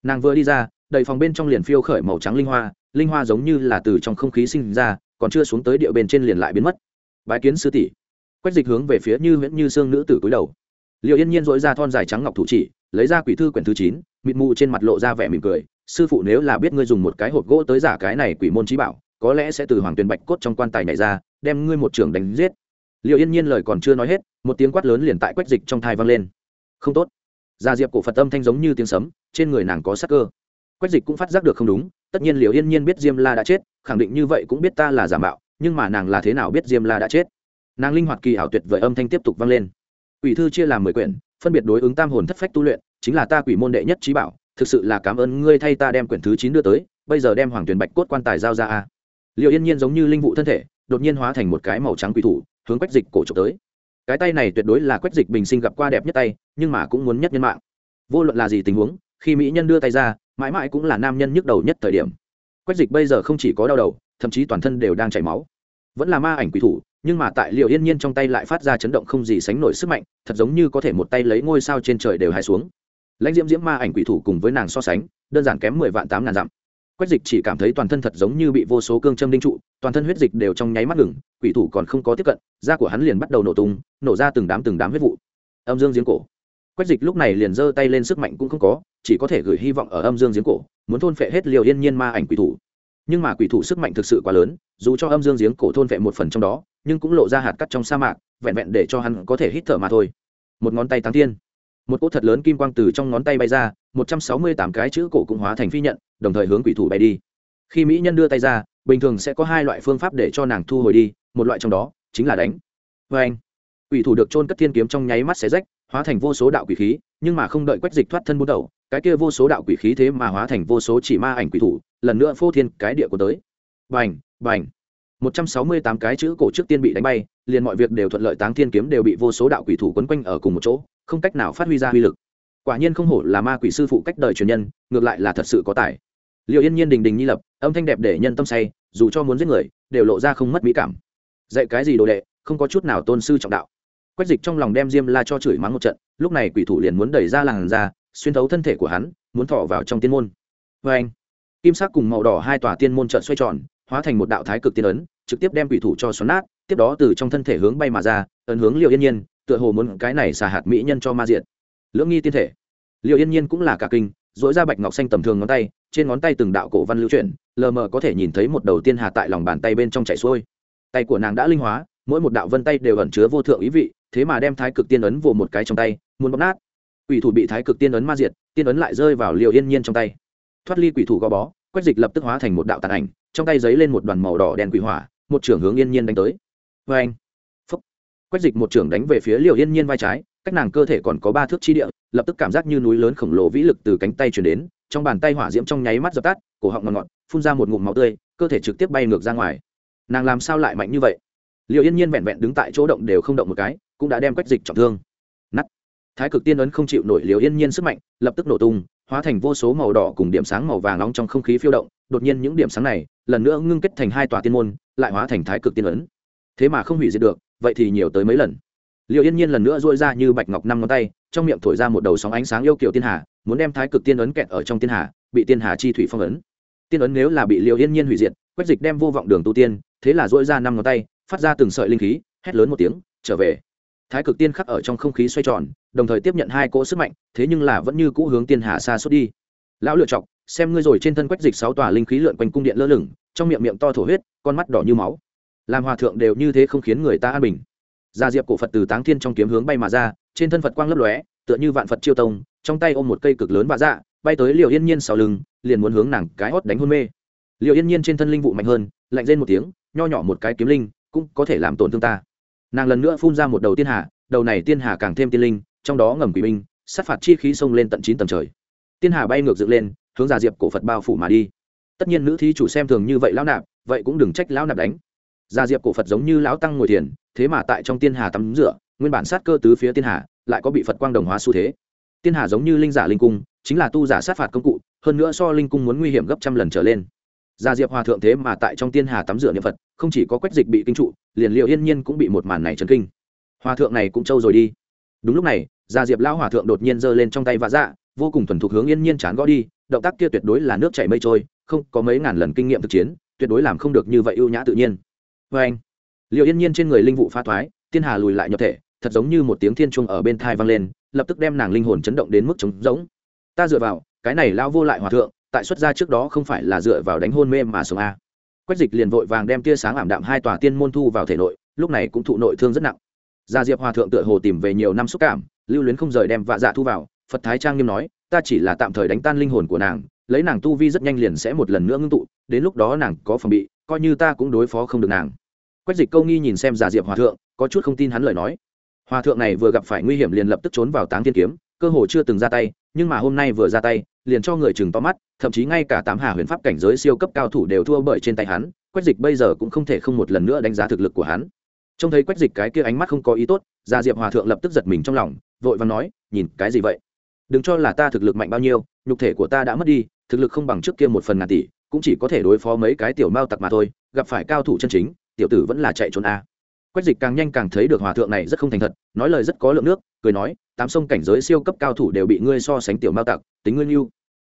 Nàng vừa đi ra, đầy phòng bên trong liền phiêu khởi màu trắng linh hoa linh hoa giống như là từ trong không khí sinh ra, còn chưa xuống tới địa bên trên liền lại biến mất. Bái kiến sư tỷ. Quách dịch hướng về phía như huyễn như xương nữ tử cúi đầu. Liệu yên nhiên dỗi ra thon dài trắng ngọc thủ chỉ, lấy ra quỷ thư quyển thứ chín, mịt mù trên mặt lộ ra vẻ mỉm cười sư phụ nếu là biết ngươi dùng một cái hộp gỗ tới giả cái này quỷ môn trí bảo, có lẽ sẽ từ hoàng tuyền bạch cốt trong quan tài nhảy ra, đem ngươi một trưởng đánh giết. Liệu yên nhiên lời còn chưa nói hết, một tiếng quát lớn liền tại quách dịch trong thai vang lên. Không tốt. Gia diệp cổ phật âm thanh giống như tiếng sấm, trên người nàng có sắc cơ. Quách dịch cũng phát giác được không đúng, tất nhiên liệu yên nhiên biết diêm la đã chết, khẳng định như vậy cũng biết ta là giả mạo, nhưng mà nàng là thế nào biết diêm la đã chết? Nàng linh hoạt kỳ ảo tuyệt vời âm thanh tiếp tục vang lên. Quỷ thư chia làm mười quyển, phân biệt đối ứng tam hồn thất phách tu luyện, chính là ta quỷ môn đệ nhất trí bảo thực sự là cảm ơn ngươi thay ta đem quyển thứ chín đưa tới, bây giờ đem hoàng tuyển bạch cốt quan tài giao ra a. Liệu yên nhiên giống như linh vụ thân thể, đột nhiên hóa thành một cái màu trắng quỷ thủ, hướng quách dịch cổ trục tới. Cái tay này tuyệt đối là quách dịch bình sinh gặp qua đẹp nhất tay, nhưng mà cũng muốn nhất nhân mạng. Vô luận là gì tình huống, khi mỹ nhân đưa tay ra, mãi mãi cũng là nam nhân nhức đầu nhất thời điểm. Quách dịch bây giờ không chỉ có đau đầu, thậm chí toàn thân đều đang chảy máu. Vẫn là ma ảnh quỷ thủ, nhưng mà tại liệu yên nhiên trong tay lại phát ra chấn động không gì sánh nổi sức mạnh, thật giống như có thể một tay lấy ngôi sao trên trời đều hai xuống lãnh diễm diễm ma ảnh quỷ thủ cùng với nàng so sánh, đơn giản kém mười vạn tám ngàn dặm. Quách dịch chỉ cảm thấy toàn thân thật giống như bị vô số cương châm đinh trụ, toàn thân huyết dịch đều trong nháy mắt ngừng, quỷ thủ còn không có tiếp cận, da của hắn liền bắt đầu nổ tung, nổ ra từng đám từng đám huyết vụ. Âm dương giếng cổ. Quách dịch lúc này liền giơ tay lên sức mạnh cũng không có, chỉ có thể gửi hy vọng ở âm dương giếng cổ, muốn thôn phệ hết liều yên nhiên ma ảnh quỷ thủ. Nhưng mà quỷ thủ sức mạnh thực sự quá lớn, dù cho âm dương giếng cổ thôn phệ một phần trong đó, nhưng cũng lộ ra hạt cắt trong sa mạc, vẹn vẹn để cho hắn có thể hít thở mà thôi. Một ngón tay tăng tiên một cỗ thật lớn kim quang từ trong ngón tay bay ra, một trăm sáu mươi tám cái chữ cổ cũng hóa thành phi nhận, đồng thời hướng quỷ thủ bay đi. Khi mỹ nhân đưa tay ra, bình thường sẽ có hai loại phương pháp để cho nàng thu hồi đi, một loại trong đó chính là đánh. Vê anh, quỷ thủ được trôn cất thiên kiếm trong nháy mắt xé rách, hóa thành vô số đạo quỷ khí, nhưng mà không đợi quách dịch thoát thân bút đầu, cái kia vô số đạo quỷ khí thế mà hóa thành vô số chỉ ma ảnh quỷ thủ, lần nữa phô thiên cái địa của tới. Bành bành một trăm sáu mươi tám cái chữ cổ trước tiên bị đánh bay, liền mọi việc đều thuận lợi táng thiên kiếm đều bị vô số đạo quỷ thủ quấn quanh ở cùng một chỗ không cách nào phát huy ra uy lực. Quả nhiên không hổ là ma quỷ sư phụ cách đời truyền nhân, ngược lại là thật sự có tài. Liệu yên nhiên đình đình nhi lập, âm thanh đẹp để nhân tâm say, dù cho muốn giết người, đều lộ ra không mất mỹ cảm. Dạy cái gì đồ đệ, không có chút nào tôn sư trọng đạo. Quách dịch trong lòng đem diêm la cho chửi mắng một trận, lúc này quỷ thủ liền muốn đẩy ra làng ra, xuyên thấu thân thể của hắn, muốn thọ vào trong tiên môn. Vê anh, kim sắc cùng màu đỏ hai tòa tiên môn trận xoay tròn, hóa thành một đạo thái cực tiên ấn, trực tiếp đem quỷ thủ cho xoắn nát, tiếp đó từ trong thân thể hướng bay mà ra, ấn hướng liệu yên nhiên tựa hồ muốn cái này xà hạt mỹ nhân cho ma diện lưỡng nghi tiên thể. Liệu yên nhiên cũng là cả kinh dỗi ra bạch ngọc xanh tầm thường ngón tay, trên ngón tay từng đạo cổ văn lưu chuyển, lờ mờ có thể nhìn thấy một đầu tiên hà tại lòng bàn tay bên trong chảy xuôi. Tay của nàng đã linh hóa, mỗi một đạo vân tay đều ẩn chứa vô thượng ý vị, thế mà đem thái cực tiên ấn vồ một cái trong tay, muốn bóp nát. Quỷ thủ bị thái cực tiên ấn ma diệt, tiên ấn lại rơi vào liều yên nhiên trong tay. Thoát ly quỷ thủ gò bó, quách dịch lập tức hóa thành một đạo tàn ảnh, trong tay giấy lên một đoàn màu đỏ đen quỷ hỏa, một trưởng hướng yên nhiên đánh tới. Vê anh quách dịch một trưởng đánh về phía liều yên nhiên vai trái, cách nàng cơ thể còn có ba thước chi địa, lập tức cảm giác như núi lớn khổng lồ vĩ lực từ cánh tay chuyển đến, trong bàn tay hỏa diễm trong nháy mắt dập tắt, cổ họng ngọt ngọt, phun ra một ngụm máu tươi, cơ thể trực tiếp bay ngược ra ngoài. Nàng làm sao lại mạnh như vậy? Liệu yên nhiên vẹn vẹn đứng tại chỗ động đều không động một cái, cũng đã đem quách dịch trọng thương. Nắt thái cực tiên ấn không chịu nổi liều yên nhiên sức mạnh, lập tức nổ tung, hóa thành vô số màu đỏ cùng điểm sáng màu vàng nóng trong không khí phiêu động, đột nhiên những điểm sáng này, lần nữa ngưng kết thành hai tòa tiên môn, lại hóa thành thái cực tiên ấn. Thế mà không hủy diệt được vậy thì nhiều tới mấy lần. Liệu yên nhiên lần nữa dôi ra như bạch ngọc năm ngón tay, trong miệng thổi ra một đầu sóng ánh sáng yêu kiểu tiên hà, muốn đem thái cực tiên ấn kẹt ở trong tiên hà, bị tiên hà chi thủy phong ấn. Tiên ấn nếu là bị liệu yên nhiên hủy diệt, quách dịch đem vô vọng đường tu tiên, thế là dội ra năm ngón tay, phát ra từng sợi linh khí, hét lớn một tiếng, trở về. Thái cực tiên khắc ở trong không khí xoay tròn, đồng thời tiếp nhận hai cỗ sức mạnh, thế nhưng là vẫn như cũ hướng tiên hà xa suốt đi. Lão lựa chọc, xem ngươi rồi trên thân quách dịch sáu tòa linh khí lượn quanh cung điện lơ lửng, trong miệng miệng to thổ huyết, con mắt đỏ như máu làm hòa thượng đều như thế không khiến người ta an bình. Gia diệp cổ phật từ táng thiên trong kiếm hướng bay mà ra, trên thân phật quang lấp lóe, tựa như vạn phật chiêu tông, trong tay ôm một cây cực lớn và dạ bay tới liều yên nhiên sau lưng, liền muốn hướng nàng cái hót đánh hôn mê. Liều yên nhiên trên thân linh vụ mạnh hơn, lạnh lên một tiếng, nho nhỏ một cái kiếm linh, cũng có thể làm tổn thương ta. Nàng lần nữa phun ra một đầu tiên hà, đầu này tiên hà càng thêm tiên linh, trong đó ngầm quỷ binh, sát phạt chi khí xông lên tận chín tầng trời. Tiên hà bay ngược dựng lên, hướng Giả diệp cổ phật bao phủ mà đi. Tất nhiên nữ thí chủ xem thường như vậy lão nạp, vậy cũng đừng trách lão nạp đánh gia diệp cổ phật giống như lão tăng ngồi thiền, thế mà tại trong tiên hà tắm rửa, nguyên bản sát cơ tứ phía tiên hà, lại có bị phật quang đồng hóa xu thế. Tiên hà giống như linh giả linh cung, chính là tu giả sát phạt công cụ, hơn nữa so linh cung muốn nguy hiểm gấp trăm lần trở lên. Gia diệp hòa thượng thế mà tại trong tiên hà tắm rửa niệm phật, không chỉ có quách dịch bị kinh trụ, liền liệu yên nhiên cũng bị một màn này chấn kinh. Hòa thượng này cũng trâu rồi đi. Đúng lúc này, gia diệp lão hòa thượng đột nhiên giơ lên trong tay vạ dạ vô cùng thuần thục hướng yên nhiên chán gõ đi, động tác kia tuyệt đối là nước chảy mây trôi, không có mấy ngàn lần kinh nghiệm thực chiến, tuyệt đối làm không được như vậy ưu nhã tự nhiên vê anh. Liệu yên nhiên trên người linh vụ pha thoái, tiên hà lùi lại nhập thể, thật giống như một tiếng thiên chuông ở bên thai vang lên, lập tức đem nàng linh hồn chấn động đến mức trống rỗng. Ta dựa vào, cái này lao vô lại hòa thượng, tại xuất gia trước đó không phải là dựa vào đánh hôn mê mà sống a quách dịch liền vội vàng đem tia sáng ảm đạm hai tòa tiên môn thu vào thể nội, lúc này cũng thụ nội thương rất nặng. Gia diệp hòa thượng tựa hồ tìm về nhiều năm xúc cảm, lưu luyến không rời đem vạ dạ thu vào, phật thái trang nghiêm nói, ta chỉ là tạm thời đánh tan linh hồn của nàng, lấy nàng tu vi rất nhanh liền sẽ một lần nữa ngưng tụ, đến lúc đó nàng có phòng bị, coi như ta cũng đối phó không được nàng quách dịch câu nghi nhìn xem giả diệp hòa thượng, có chút không tin hắn lời nói. Hòa thượng này vừa gặp phải nguy hiểm liền lập tức trốn vào táng thiên kiếm, cơ hồ chưa từng ra tay, nhưng mà hôm nay vừa ra tay, liền cho người chừng to mắt, thậm chí ngay cả tám hà huyền pháp cảnh giới siêu cấp cao thủ đều thua bởi trên tay hắn, quách dịch bây giờ cũng không thể không một lần nữa đánh giá thực lực của hắn. Trông thấy quách dịch cái kia ánh mắt không có ý tốt, Giả diệp hòa thượng lập tức giật mình trong lòng, vội và nói, nhìn, cái gì vậy? Đừng cho là ta thực lực mạnh bao nhiêu, nhục thể của ta đã mất đi, thực lực không bằng trước kia một phần ngàn tỷ, cũng chỉ có thể đối phó mấy cái tiểu mao tặc mà thôi, gặp phải cao thủ chân chính tiểu tử vẫn là chạy trốn a. Quách dịch càng nhanh càng thấy được hòa thượng này rất không thành thật, nói lời rất có lượng nước, cười nói, tám sông cảnh giới siêu cấp cao thủ đều bị ngươi so sánh tiểu mao tặc, tính ngươi mưu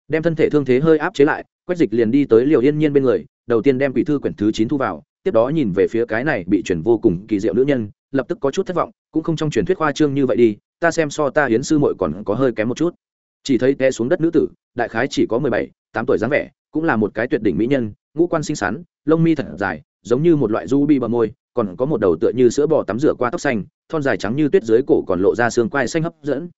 đem thân thể thương thế hơi áp chế lại, quách dịch liền đi tới liều yên nhiên bên người, đầu tiên đem quỷ thư quyển thứ chín thu vào, tiếp đó nhìn về phía cái này bị chuyển vô cùng kỳ diệu nữ nhân, lập tức có chút thất vọng, cũng không trong truyền thuyết khoa trương như vậy đi, ta xem so ta hiến sư muội còn có hơi kém một chút. Chỉ thấy té xuống đất nữ tử, đại khái chỉ có mười bảy, tám tuổi dáng vẻ, cũng là một cái tuyệt đỉnh mỹ nhân, ngũ quan xinh xắn, lông mi thật dài giống như một loại du bi bờ môi, còn có một đầu tựa như sữa bò tắm rửa qua tóc xanh, thon dài trắng như tuyết dưới cổ còn lộ ra xương quai xanh hấp dẫn.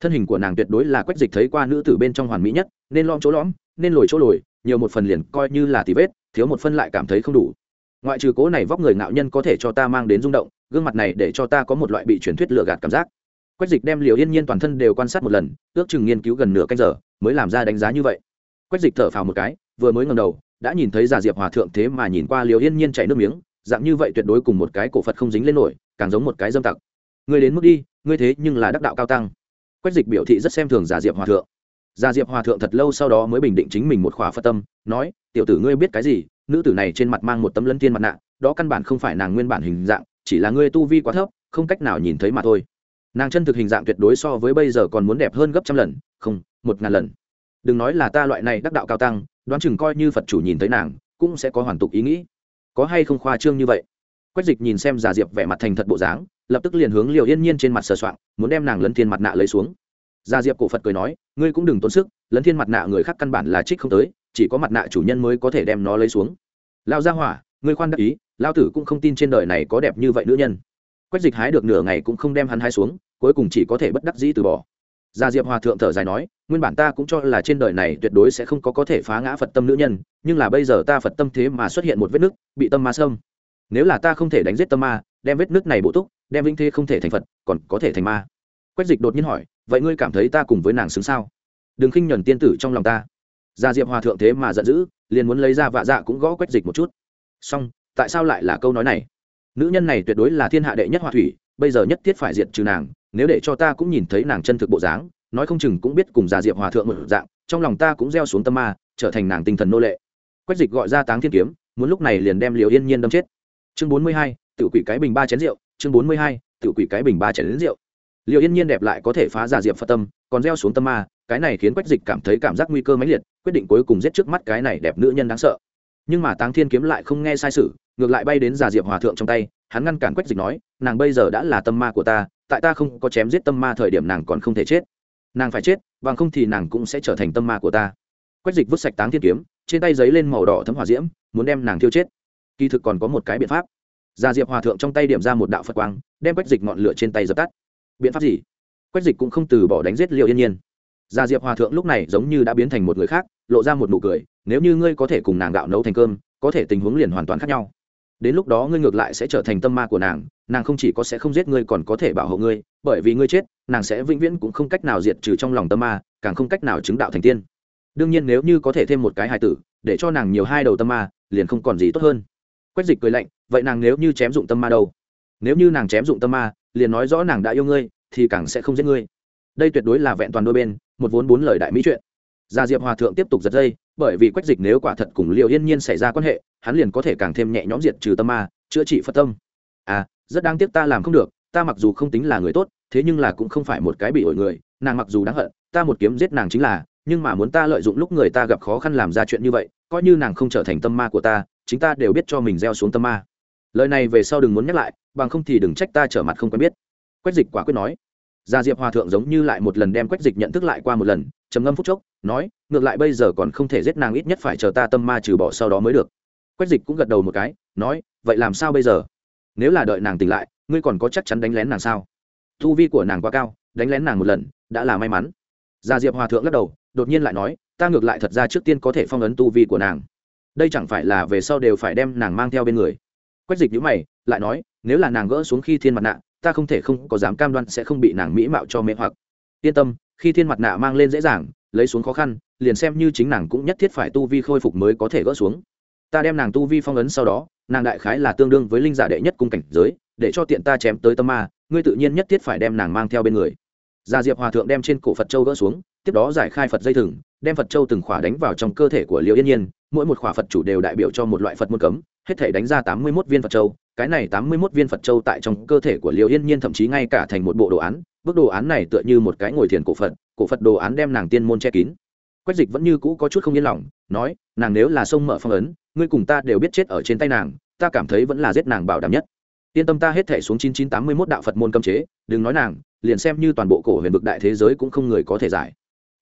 Thân hình của nàng tuyệt đối là quách dịch thấy qua nữ tử bên trong hoàn mỹ nhất, nên lom chỗ lõm, nên lồi chỗ lồi, nhiều một phần liền coi như là tí vết, thiếu một phân lại cảm thấy không đủ. Ngoại trừ cố này vóc người ngạo nhân có thể cho ta mang đến rung động, gương mặt này để cho ta có một loại bị truyền thuyết lừa gạt cảm giác. Quách dịch đem liều yên nhiên toàn thân đều quan sát một lần, ước chừng nghiên cứu gần nửa canh giờ, mới làm ra đánh giá như vậy. Quách dịch thở phào một cái, vừa mới ngầm đầu đã nhìn thấy giả diệp hòa thượng thế mà nhìn qua liều yên nhiên chảy nước miếng, dạng như vậy tuyệt đối cùng một cái cổ phật không dính lên nổi, càng giống một cái dâm tặc. Ngươi đến mức đi, ngươi thế nhưng là đắc đạo cao tăng. Quách dịch biểu thị rất xem thường giả diệp hòa thượng. Giả diệp hòa thượng thật lâu sau đó mới bình định chính mình một khỏa phật tâm, nói, tiểu tử ngươi biết cái gì? Nữ tử này trên mặt mang một tấm lân tiên mặt nạ, đó căn bản không phải nàng nguyên bản hình dạng, chỉ là ngươi tu vi quá thấp, không cách nào nhìn thấy mà thôi. Nàng chân thực hình dạng tuyệt đối so với bây giờ còn muốn đẹp hơn gấp trăm lần, không, một ngàn lần. Đừng nói là ta loại này đắc đạo cao tăng đoán chừng coi như phật chủ nhìn thấy nàng, cũng sẽ có hoàn tục ý nghĩ. Có hay không khoa trương như vậy? Quách dịch nhìn xem giả diệp vẻ mặt thành thật bộ dáng, lập tức liền hướng liều yên nhiên trên mặt sờ soạng, muốn đem nàng lấn thiên mặt nạ lấy xuống. Giả diệp cổ phật cười nói, ngươi cũng đừng tốn sức, lấn thiên mặt nạ người khác căn bản là trích không tới, chỉ có mặt nạ chủ nhân mới có thể đem nó lấy xuống. Lao ra hỏa, ngươi khoan đắc ý lao tử cũng không tin trên đời này có đẹp như vậy nữ nhân. Quách dịch hái được nửa ngày cũng không đem hắn hái xuống, cuối cùng chỉ có thể bất đắc dĩ từ bỏ gia diệp hòa thượng thở dài nói, nguyên bản ta cũng cho là trên đời này tuyệt đối sẽ không có có thể phá ngã phật tâm nữ nhân, nhưng là bây giờ ta phật tâm thế mà xuất hiện một vết nứt, bị tâm ma sâm nếu là ta không thể đánh giết tâm ma, đem vết nứt này bổ túc, đem vĩnh thế không thể thành phật, còn có thể thành ma. Quách dịch đột nhiên hỏi, vậy ngươi cảm thấy ta cùng với nàng xứng sao? Đừng khinh nhuần tiên tử trong lòng ta. Gia diệp hòa thượng thế mà giận dữ, liền muốn lấy ra vạ dạ cũng gõ quách dịch một chút. Song tại sao lại là câu nói này? Nữ nhân này tuyệt đối là thiên hạ đệ nhất hòa thủy, bây giờ nhất thiết phải diệt trừ nàng nếu để cho ta cũng nhìn thấy nàng chân thực bộ dáng, nói không chừng cũng biết cùng già diệp hòa thượng một dạng, trong lòng ta cũng gieo xuống tâm ma, trở thành nàng tinh thần nô lệ. Quách dịch gọi ra táng thiên kiếm, muốn lúc này liền đem liều yên nhiên đâm chết. Chương bốn mươi hai tự quỷ cái bình ba chén rượu, chương bốn mươi hai tự quỷ cái bình ba chén rượu. Liều yên nhiên đẹp lại có thể phá già diệp phật tâm, còn gieo xuống tâm ma, cái này khiến quách dịch cảm thấy cảm giác nguy cơ mãnh liệt, quyết định cuối cùng giết trước mắt cái này đẹp nữ nhân đáng sợ. Nhưng mà táng thiên kiếm lại không nghe sai sự, ngược lại bay đến già diệp hòa thượng trong tay, hắn ngăn cản quách dịch nói, nàng bây giờ đã là tâm ma của ta tại ta không có chém giết tâm ma thời điểm nàng còn không thể chết. Nàng phải chết, bằng không thì nàng cũng sẽ trở thành tâm ma của ta. Quách dịch vứt sạch táng thiên kiếm, trên tay giấy lên màu đỏ thấm hỏa diễm, muốn đem nàng tiêu chết. Kỳ thực còn có một cái biện pháp. Già diệp hòa thượng trong tay điểm ra một đạo phật quang, đem quách dịch ngọn lửa trên tay dập tắt. Biện pháp gì? Quách dịch cũng không từ bỏ đánh giết liệu yên nhiên. Già diệp hòa thượng lúc này giống như đã biến thành một người khác, lộ ra một nụ cười, nếu như ngươi có thể cùng nàng gạo nấu thành cơm, có thể tình huống liền hoàn toàn khác nhau đến lúc đó ngươi ngược lại sẽ trở thành tâm ma của nàng nàng không chỉ có sẽ không giết ngươi còn có thể bảo hộ ngươi, bởi vì ngươi chết, nàng sẽ vĩnh viễn cũng không cách nào diệt trừ trong lòng tâm ma, càng không cách nào chứng đạo thành tiên. Đương nhiên nếu như có thể thêm một cái hài tử, để cho nàng nhiều hai đầu tâm ma, liền không còn gì tốt hơn. Quách dịch cười lạnh, vậy nàng nếu như chém dụng tâm ma đâu? Nếu như nàng chém dụng tâm ma, liền nói rõ nàng đã yêu ngươi, thì càng sẽ không giết ngươi. Đây tuyệt đối là vẹn toàn đôi bên, một vốn bốn lời đại mỹ chuyện. Gia diệp hòa thượng tiếp tục giật dây bởi vì quách dịch nếu quả thật cùng liệu yên nhiên xảy ra quan hệ, hắn liền có thể càng thêm nhẹ nhõm diệt trừ tâm ma, chữa trị phật tâm. À rất đáng tiếc ta làm không được, ta mặc dù không tính là người tốt, thế nhưng là cũng không phải một cái bị ổi người, nàng mặc dù đáng hận, ta một kiếm giết nàng chính là, nhưng mà muốn ta lợi dụng lúc người ta gặp khó khăn làm ra chuyện như vậy, coi như nàng không trở thành tâm ma của ta, chính ta đều biết cho mình gieo xuống tâm ma. Lời này về sau đừng muốn nhắc lại, bằng không thì đừng trách ta trở mặt không quen biết. Quách dịch quả quyết nói. Gia diệp hòa thượng giống như lại một lần đem quách dịch nhận thức lại qua một lần, trầm ngâm phút chốc nói, ngược lại bây giờ còn không thể giết nàng, ít nhất phải chờ ta tâm ma trừ bỏ sau đó mới được. Quách dịch cũng gật đầu một cái, nói, vậy làm sao bây giờ? Nếu là đợi nàng tỉnh lại, ngươi còn có chắc chắn đánh lén nàng sao? Thu vi của nàng quá cao, đánh lén nàng một lần, đã là may mắn. Gia diệp hòa thượng lắc đầu, đột nhiên lại nói, ta ngược lại thật ra trước tiên có thể phong ấn tu vi của nàng. Đây chẳng phải là về sau đều phải đem nàng mang theo bên người. Quách dịch nhữ mày, lại nói, nếu là nàng gỡ xuống khi thiên mặt nạ, ta không thể không có dám cam đoan sẽ không bị nàng mỹ mạo cho mê hoặc. Yên tâm, khi thiên mặt nạ mang lên dễ dàng lấy xuống khó khăn, liền xem như chính nàng cũng nhất thiết phải tu vi khôi phục mới có thể gỡ xuống. Ta đem nàng tu vi phong ấn sau đó, nàng đại khái là tương đương với linh giả đệ nhất cung cảnh giới, để cho tiện ta chém tới tâm ma, ngươi tự nhiên nhất thiết phải đem nàng mang theo bên người. Gia diệp hòa thượng đem trên cổ phật châu gỡ xuống, tiếp đó giải khai phật dây thừng, đem phật châu từng khỏa đánh vào trong cơ thể của liễu yên nhiên, mỗi một khỏa phật chủ đều đại biểu cho một loại phật môn cấm, hết thể đánh ra tám mươi mốt viên phật châu, cái này tám mươi mốt viên phật châu tại trong cơ thể của liễu yên nhiên thậm chí ngay cả thành một bộ đồ án bức đồ án này tựa như một cái ngồi thiền cổ phật cổ phật đồ án đem nàng tiên môn che kín. Quách dịch vẫn như cũ có chút không yên lòng, nói, nàng nếu là sông mở phong ấn, ngươi cùng ta đều biết chết ở trên tay nàng, ta cảm thấy vẫn là giết nàng bảo đảm nhất. Yên tâm ta hết thể xuống chín chín tám mươi mốt đạo phật môn cấm chế, đừng nói nàng, liền xem như toàn bộ cổ huyền vực đại thế giới cũng không người có thể giải.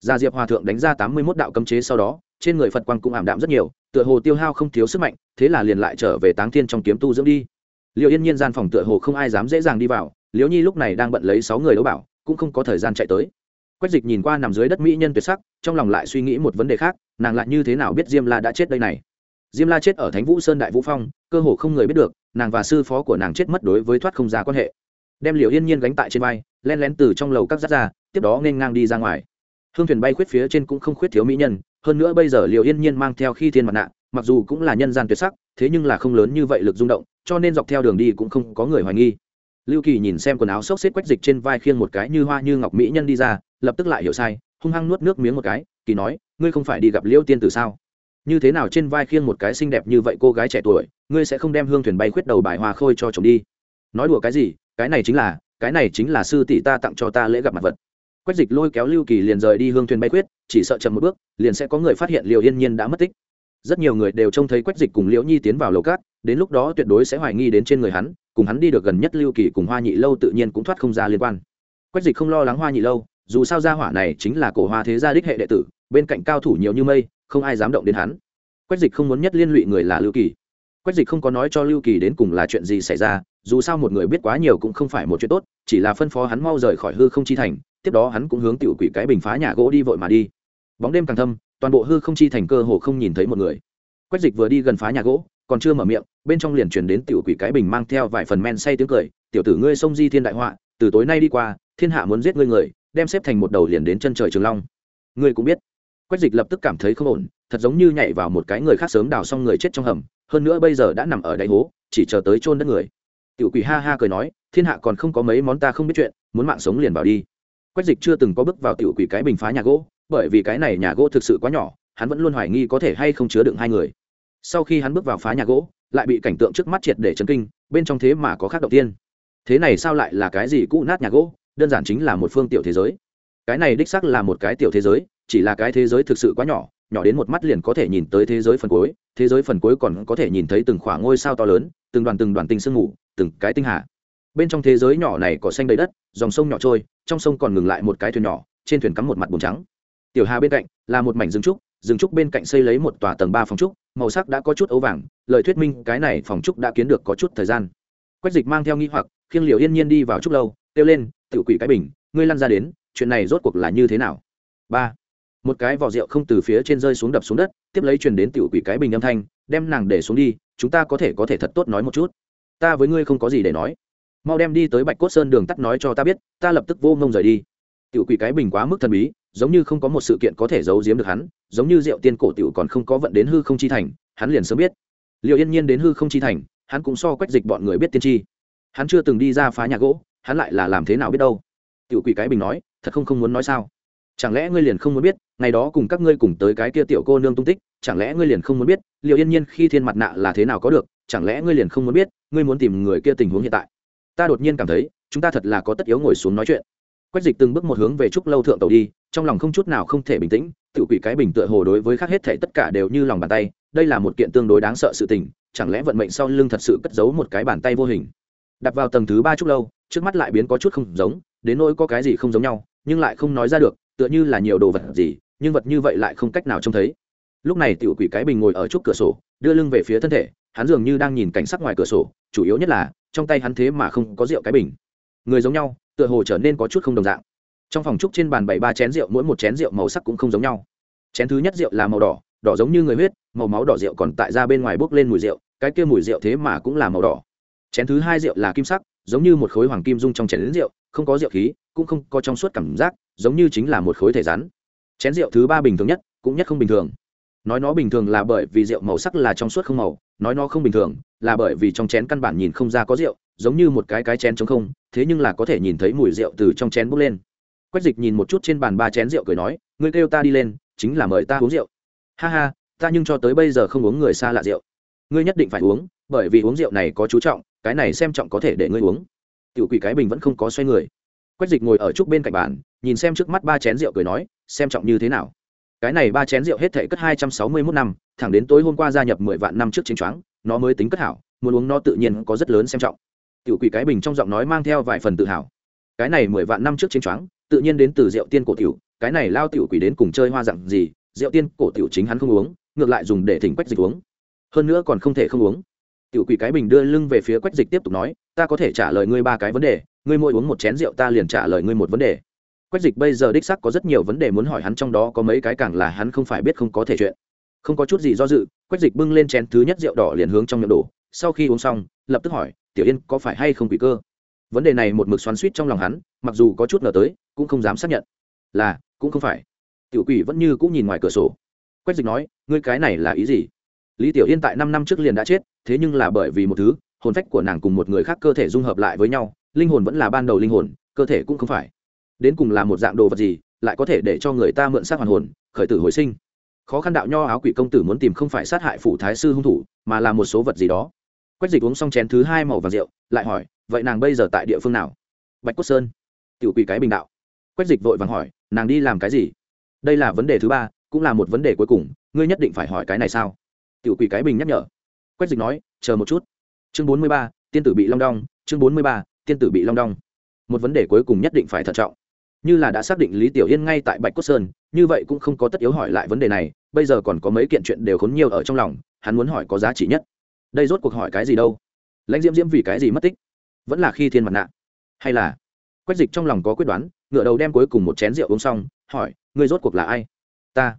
Gia diệp hòa thượng đánh ra tám mươi mốt đạo cấm chế sau đó, trên người phật quang cũng ảm đạm rất nhiều, tựa hồ tiêu hao không thiếu sức mạnh, thế là liền lại trở về táng thiên trong kiếm tu dưỡng đi. Liệu yên nhiên gian phòng tựa hồ không ai dám dễ dàng đi vào liễu nhi lúc này đang bận lấy sáu người đấu bảo, cũng không có thời gian chạy tới. Quách dịch nhìn qua nằm dưới đất mỹ nhân tuyệt sắc, trong lòng lại suy nghĩ một vấn đề khác, nàng lại như thế nào biết diêm la đã chết đây này? Diêm la chết ở thánh vũ sơn đại vũ phong, cơ hồ không người biết được, nàng và sư phó của nàng chết mất đối với thoát không ra quan hệ. Đem liệu yên nhiên gánh tại trên vai len lén từ trong lầu các rát ra, tiếp đó nên ngang đi ra ngoài. Hương thuyền bay khuyết phía trên cũng không khuyết thiếu mỹ nhân, hơn nữa bây giờ liệu yên nhiên mang theo khi thiên mặt nạ, mặc dù cũng là nhân gian tuyệt sắc, thế nhưng là không lớn như vậy lực rung động, cho nên dọc theo đường đi cũng không có người hoài nghi lưu kỳ nhìn xem quần áo xốc xếp quách dịch trên vai khiêng một cái như hoa như ngọc mỹ nhân đi ra, lập tức lại hiểu sai, hung hăng nuốt nước miếng một cái, kỳ nói, ngươi không phải đi gặp liêu tiên tử sao? Như thế nào trên vai khiêng một cái xinh đẹp như vậy cô gái trẻ tuổi, ngươi sẽ không đem hương thuyền bay khuyết đầu bài hoa khôi cho chồng đi? Nói đùa cái gì, cái này chính là, cái này chính là sư tỷ ta tặng cho ta lễ gặp mặt vật. Quách dịch lôi kéo lưu kỳ liền rời đi hương thuyền bay khuyết, chỉ sợ chậm một bước, liền sẽ có người phát hiện liệu yên nhiên đã mất tích rất nhiều người đều trông thấy quách dịch cùng liễu nhi tiến vào lầu cát, đến lúc đó tuyệt đối sẽ hoài nghi đến trên người hắn, cùng hắn đi được gần nhất lưu kỳ cùng hoa nhị lâu tự nhiên cũng thoát không ra liên quan. Quách dịch không lo lắng hoa nhị lâu, dù sao gia hỏa này chính là cổ hoa thế gia đích hệ đệ tử, bên cạnh cao thủ nhiều như mây, không ai dám động đến hắn. Quách dịch không muốn nhất liên lụy người là lưu kỳ. Quách dịch không có nói cho lưu kỳ đến cùng là chuyện gì xảy ra, dù sao một người biết quá nhiều cũng không phải một chuyện tốt, chỉ là phân phó hắn mau rời khỏi hư không chi thành, tiếp đó hắn cũng hướng tiểu quỷ cái bình phá nhà gỗ đi vội mà đi. Bóng đêm càng thâm toàn bộ hư không chi thành cơ hồ không nhìn thấy một người. Quách dịch vừa đi gần phá nhà gỗ, còn chưa mở miệng, bên trong liền truyền đến tiểu quỷ cái bình mang theo vài phần men say tiếng cười, tiểu tử ngươi sông di thiên đại họa, từ tối nay đi qua, thiên hạ muốn giết ngươi người, đem xếp thành một đầu liền đến chân trời trường long. Ngươi cũng biết. Quách dịch lập tức cảm thấy không ổn, thật giống như nhảy vào một cái người khác sớm đào xong người chết trong hầm, hơn nữa bây giờ đã nằm ở đáy hố, chỉ chờ tới chôn đất người. Tiểu quỷ ha ha cười nói, thiên hạ còn không có mấy món ta không biết chuyện, muốn mạng sống liền vào đi. Quách dịch chưa từng có bước vào tiểu quỷ cái bình phá nhà gỗ bởi vì cái này nhà gỗ thực sự quá nhỏ hắn vẫn luôn hoài nghi có thể hay không chứa đựng hai người. Sau khi hắn bước vào phá nhà gỗ lại bị cảnh tượng trước mắt triệt để chấn kinh bên trong thế mà có khác đầu tiên. Thế này sao lại là cái gì cũ nát nhà gỗ? Đơn giản chính là một phương tiểu thế giới. Cái này đích xác là một cái tiểu thế giới chỉ là cái thế giới thực sự quá nhỏ nhỏ đến một mắt liền có thể nhìn tới thế giới phần cuối thế giới phần cuối còn có thể nhìn thấy từng khoảng ngôi sao to lớn từng đoàn từng đoàn tinh sương ngủ, từng cái tinh hà. Bên trong thế giới nhỏ này có xanh đầy đất dòng sông nhỏ trôi trong sông còn ngừng lại một cái thuyền nhỏ trên thuyền cắm một mặt bùn trắng tiểu hà bên cạnh là một mảnh rừng trúc rừng trúc bên cạnh xây lấy một tòa tầng ba phòng trúc, màu sắc đã có chút ấu vàng, lời thuyết minh cái này phòng trúc đã kiến được có chút thời gian. Quách dịch mang theo nghi hoặc, khiêng liều yên nhiên đi vào trúc lâu, kêu lên tự quỷ cái bình, ngươi lăn ra đến, chuyện này rốt cuộc là như thế nào? Ba, một cái vỏ rượu không từ phía trên rơi xuống đập xuống đất, tiếp lấy truyền đến tiểu quỷ cái bình âm thanh, đem nàng để xuống đi, chúng ta có thể có thể thật tốt nói một chút. Ta với ngươi không có gì để nói. Mau đem đi tới bạch cốt sơn đường tắt nói cho ta biết, ta lập tức vô ngông rời đi. Tiểu quỷ cái bình quá mức thần bí giống như không có một sự kiện có thể giấu giếm được hắn, giống như rượu tiên cổ tiểu còn không có vận đến hư không chi thành, hắn liền sớm biết. Liệu yên nhiên đến hư không chi thành, hắn cũng so quách dịch bọn người biết tiên tri. Hắn chưa từng đi ra phá nhà gỗ, hắn lại là làm thế nào biết đâu? Tiểu quỷ cái bình nói, thật không không muốn nói sao? Chẳng lẽ ngươi liền không muốn biết, ngày đó cùng các ngươi cùng tới cái kia tiểu cô nương tung tích, chẳng lẽ ngươi liền không muốn biết liệu yên nhiên khi thiên mặt nạ là thế nào có được, chẳng lẽ ngươi liền không muốn biết, ngươi muốn tìm người kia tình huống hiện tại? Ta đột nhiên cảm thấy, chúng ta thật là có tất yếu ngồi xuống nói chuyện quách dịch từng bước một hướng về trúc lâu thượng tàu đi, trong lòng không chút nào không thể bình tĩnh tự quỷ cái bình tựa hồ đối với khác hết thể tất cả đều như lòng bàn tay, đây là một kiện tương đối đáng sợ sự tình, chẳng lẽ vận mệnh sau lưng thật sự cất giấu một cái bàn tay vô hình? Đặt vào tầng thứ ba trúc lâu, trước mắt lại biến có chút không giống, đến nỗi có cái gì không giống nhau, nhưng lại không nói ra được, tựa như là nhiều đồ vật gì, nhưng vật như vậy lại không cách nào trông thấy. Lúc này tiểu quỷ cái bình ngồi ở trước cửa sổ, đưa lưng về phía thân thể, hắn dường như đang nhìn cảnh sắc ngoài cửa sổ, chủ yếu nhất là, trong tay hắn thế mà không có rượu cái bình. Người giống nhau tựa hồ trở nên có chút không đồng dạng. Trong phòng trúc trên bàn bảy ba chén rượu, mỗi một chén rượu màu sắc cũng không giống nhau. Chén thứ nhất rượu là màu đỏ đỏ giống như người huyết, màu máu đỏ rượu còn tại ra bên ngoài bốc lên mùi rượu, cái kia mùi rượu thế mà cũng là màu đỏ. Chén thứ hai rượu là kim sắc, giống như một khối hoàng kim dung trong chén đến rượu, không có rượu khí, cũng không có trong suốt cảm giác, giống như chính là một khối thể rắn. Chén rượu thứ ba bình thường nhất, cũng nhất không bình thường. Nói nó bình thường là bởi vì rượu màu sắc là trong suốt không màu, nói nó không bình thường, là bởi vì trong chén căn bản nhìn không ra có rượu giống như một cái cái chén trống không, thế nhưng là có thể nhìn thấy mùi rượu từ trong chén bốc lên. Quách dịch nhìn một chút trên bàn ba chén rượu cười nói, ngươi kêu ta đi lên, chính là mời ta uống rượu. Ha ha, ta nhưng cho tới bây giờ không uống người xa lạ rượu. Ngươi nhất định phải uống, bởi vì uống rượu này có chú trọng, cái này xem trọng có thể để ngươi uống. Tiểu quỷ cái bình vẫn không có xoay người. Quách dịch ngồi ở trúc bên cạnh bàn, nhìn xem trước mắt ba chén rượu cười nói, xem trọng như thế nào? Cái này ba chén rượu hết thể cất hai trăm sáu mươi mốt năm, thẳng đến tối hôm qua gia nhập mười vạn năm trước chính choáng, nó mới tính cất hảo, muốn uống nó tự nhiên có rất lớn xem trọng tiểu quỷ cái bình trong giọng nói mang theo vài phần tự hào. Cái này mười vạn năm trước chiến choáng, tự nhiên đến từ rượu tiên cổ tiểu, cái này lao tiểu quỷ đến cùng chơi hoa dặn gì, rượu tiên cổ tiểu chính hắn không uống, ngược lại dùng để thỉnh quách dịch uống. Hơn nữa còn không thể không uống. Tiểu quỷ cái bình đưa lưng về phía quách dịch tiếp tục nói, ta có thể trả lời ngươi ba cái vấn đề, ngươi mỗi uống một chén rượu ta liền trả lời ngươi một vấn đề. Quách dịch bây giờ đích sắc có rất nhiều vấn đề muốn hỏi hắn trong đó có mấy cái càng là hắn không phải biết không có thể chuyện. Không có chút gì do dự, quách dịch bưng lên chén thứ nhất rượu đỏ liền hướng trong miệng đổ sau khi uống xong, lập tức hỏi, tiểu yên có phải hay không quỷ cơ? Vấn đề này một mực xoắn suýt trong lòng hắn, mặc dù có chút ngờ tới, cũng không dám xác nhận. Là, cũng không phải. Tiểu quỷ vẫn như cũng nhìn ngoài cửa sổ. Quách dịch nói, ngươi cái này là ý gì? Lý tiểu yên tại năm năm trước liền đã chết, thế nhưng là bởi vì một thứ, hồn phách của nàng cùng một người khác cơ thể dung hợp lại với nhau, linh hồn vẫn là ban đầu linh hồn, cơ thể cũng không phải. Đến cùng là một dạng đồ vật gì, lại có thể để cho người ta mượn xác hoàn hồn, khởi tử hồi sinh? Khó khăn đạo nho áo quỷ công tử muốn tìm không phải sát hại phủ thái sư hung thủ, mà là một số vật gì đó quách dịch uống xong chén thứ hai màu vàng rượu, lại hỏi, vậy nàng bây giờ tại địa phương nào? Bạch cốt sơn. Tiểu quỷ cái bình đạo. Quách dịch vội vàng hỏi, nàng đi làm cái gì? Đây là vấn đề thứ ba, cũng là một vấn đề cuối cùng, ngươi nhất định phải hỏi cái này sao? Tiểu quỷ cái bình nhắc nhở. Quách dịch nói, chờ một chút. Chương bốn mươi ba, tiên tử bị long đong, chương bốn mươi ba, tiên tử bị long đong. Một vấn đề cuối cùng nhất định phải thận trọng. Như là đã xác định lý tiểu yên ngay tại bạch cốt sơn, như vậy cũng không có tất yếu hỏi lại vấn đề này, bây giờ còn có mấy kiện chuyện đều khốn nhiều ở trong lòng, hắn muốn hỏi có giá trị nhất đây rốt cuộc hỏi cái gì đâu? Lãnh diễm diễm vì cái gì mất tích? Vẫn là khi thiên mặt nạ? Hay là quách dịch trong lòng có quyết đoán, ngựa đầu đem cuối cùng một chén rượu uống xong, hỏi, ngươi rốt cuộc là ai? Ta.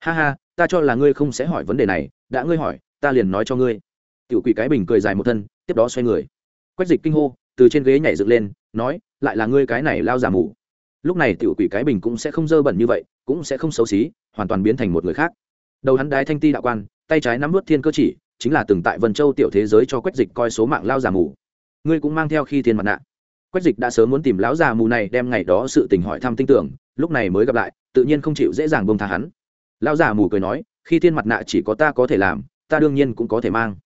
Ha ha, ta cho là ngươi không sẽ hỏi vấn đề này, đã ngươi hỏi, ta liền nói cho ngươi. Tiểu quỷ cái bình cười dài một thân, tiếp đó xoay người. Quách dịch kinh hô, từ trên ghế nhảy dựng lên, nói, lại là ngươi cái này lao giả mù. Lúc này tiểu quỷ cái bình cũng sẽ không dơ bẩn như vậy, cũng sẽ không xấu xí, hoàn toàn biến thành một người khác. Đầu hắn đái thanh ti đạo quan, tay trái nắm vớt thiên cơ chỉ chính là từng tại vân châu tiểu thế giới cho quách dịch coi số mạng lao già mù. Ngươi cũng mang theo khi thiên mặt nạ. Quách dịch đã sớm muốn tìm lão già mù này đem ngày đó sự tình hỏi thăm tin tưởng, lúc này mới gặp lại, tự nhiên không chịu dễ dàng bông tha hắn. Lão già mù cười nói, khi thiên mặt nạ chỉ có ta có thể làm, ta đương nhiên cũng có thể mang.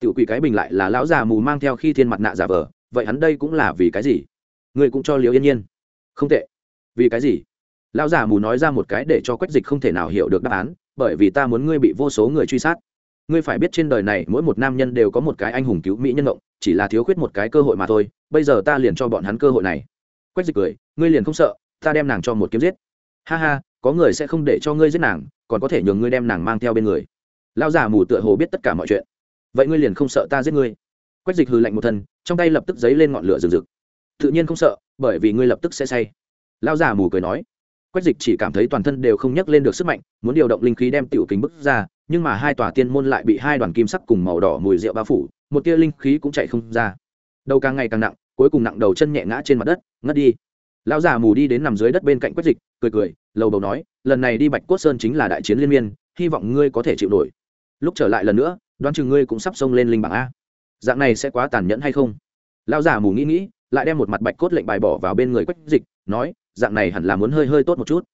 Tiểu quỷ cái bình lại là lão già mù mang theo khi thiên mặt nạ giả vờ, vậy hắn đây cũng là vì cái gì? Ngươi cũng cho liều yên nhiên. Không tệ. Vì cái gì? Lão già mù nói ra một cái để cho quách dịch không thể nào hiểu được đáp án, bởi vì ta muốn ngươi bị vô số người truy sát ngươi phải biết trên đời này mỗi một nam nhân đều có một cái anh hùng cứu mỹ nhân động chỉ là thiếu khuyết một cái cơ hội mà thôi, bây giờ ta liền cho bọn hắn cơ hội này. Quách dịch cười, ngươi liền không sợ, ta đem nàng cho một kiếm giết. Ha ha, có người sẽ không để cho ngươi giết nàng, còn có thể nhường ngươi đem nàng mang theo bên người. Lão già mù tựa hồ biết tất cả mọi chuyện. Vậy ngươi liền không sợ ta giết ngươi? Quách dịch hư lạnh một thân, trong tay lập tức dấy lên ngọn lửa rừng rực. Tự nhiên không sợ, bởi vì ngươi lập tức sẽ say. Lão già mù cười nói. Quách dịch chỉ cảm thấy toàn thân đều không nhắc lên được sức mạnh, muốn điều động linh khí đem tiểu kính bức ra nhưng mà hai tòa tiên môn lại bị hai đoàn kim sắc cùng màu đỏ mùi rượu bao phủ, một tia linh khí cũng chạy không ra. Đầu càng ngày càng nặng, cuối cùng nặng đầu chân nhẹ ngã trên mặt đất, ngất đi. Lão già mù đi đến nằm dưới đất bên cạnh quách dịch, cười cười, lầu đầu nói, lần này đi bạch cốt sơn chính là đại chiến liên miên, hy vọng ngươi có thể chịu nổi. Lúc trở lại lần nữa, đoán chừng ngươi cũng sắp xông lên linh bảng a. Dạng này sẽ quá tàn nhẫn hay không? Lão già mù nghĩ nghĩ, lại đem một mặt bạch cốt lệnh bài bỏ vào bên người quách dịch, nói, dạng này hẳn là muốn hơi hơi tốt một chút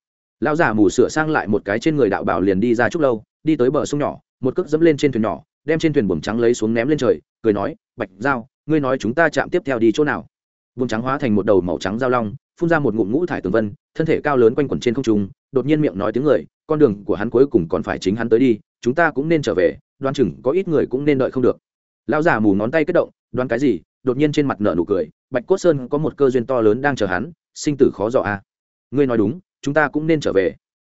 lão giả mù sửa sang lại một cái trên người đạo bảo liền đi ra chút lâu, đi tới bờ sông nhỏ, một cước dẫm lên trên thuyền nhỏ, đem trên thuyền buồm trắng lấy xuống ném lên trời, cười nói, bạch giao, ngươi nói chúng ta chạm tiếp theo đi chỗ nào? Buồm trắng hóa thành một đầu màu trắng giao long, phun ra một ngụm ngũ thải tường vân, thân thể cao lớn quanh quẩn trên không trung, đột nhiên miệng nói tiếng người, con đường của hắn cuối cùng còn phải chính hắn tới đi, chúng ta cũng nên trở về đoan chừng có ít người cũng nên đợi không được. Lão giả mù ngón tay kết động, đoán cái gì? Đột nhiên trên mặt nợ nụ cười, bạch cốt sơn có một cơ duyên to lớn đang chờ hắn, sinh tử khó dò a. Ngươi nói đúng chúng ta cũng nên trở về.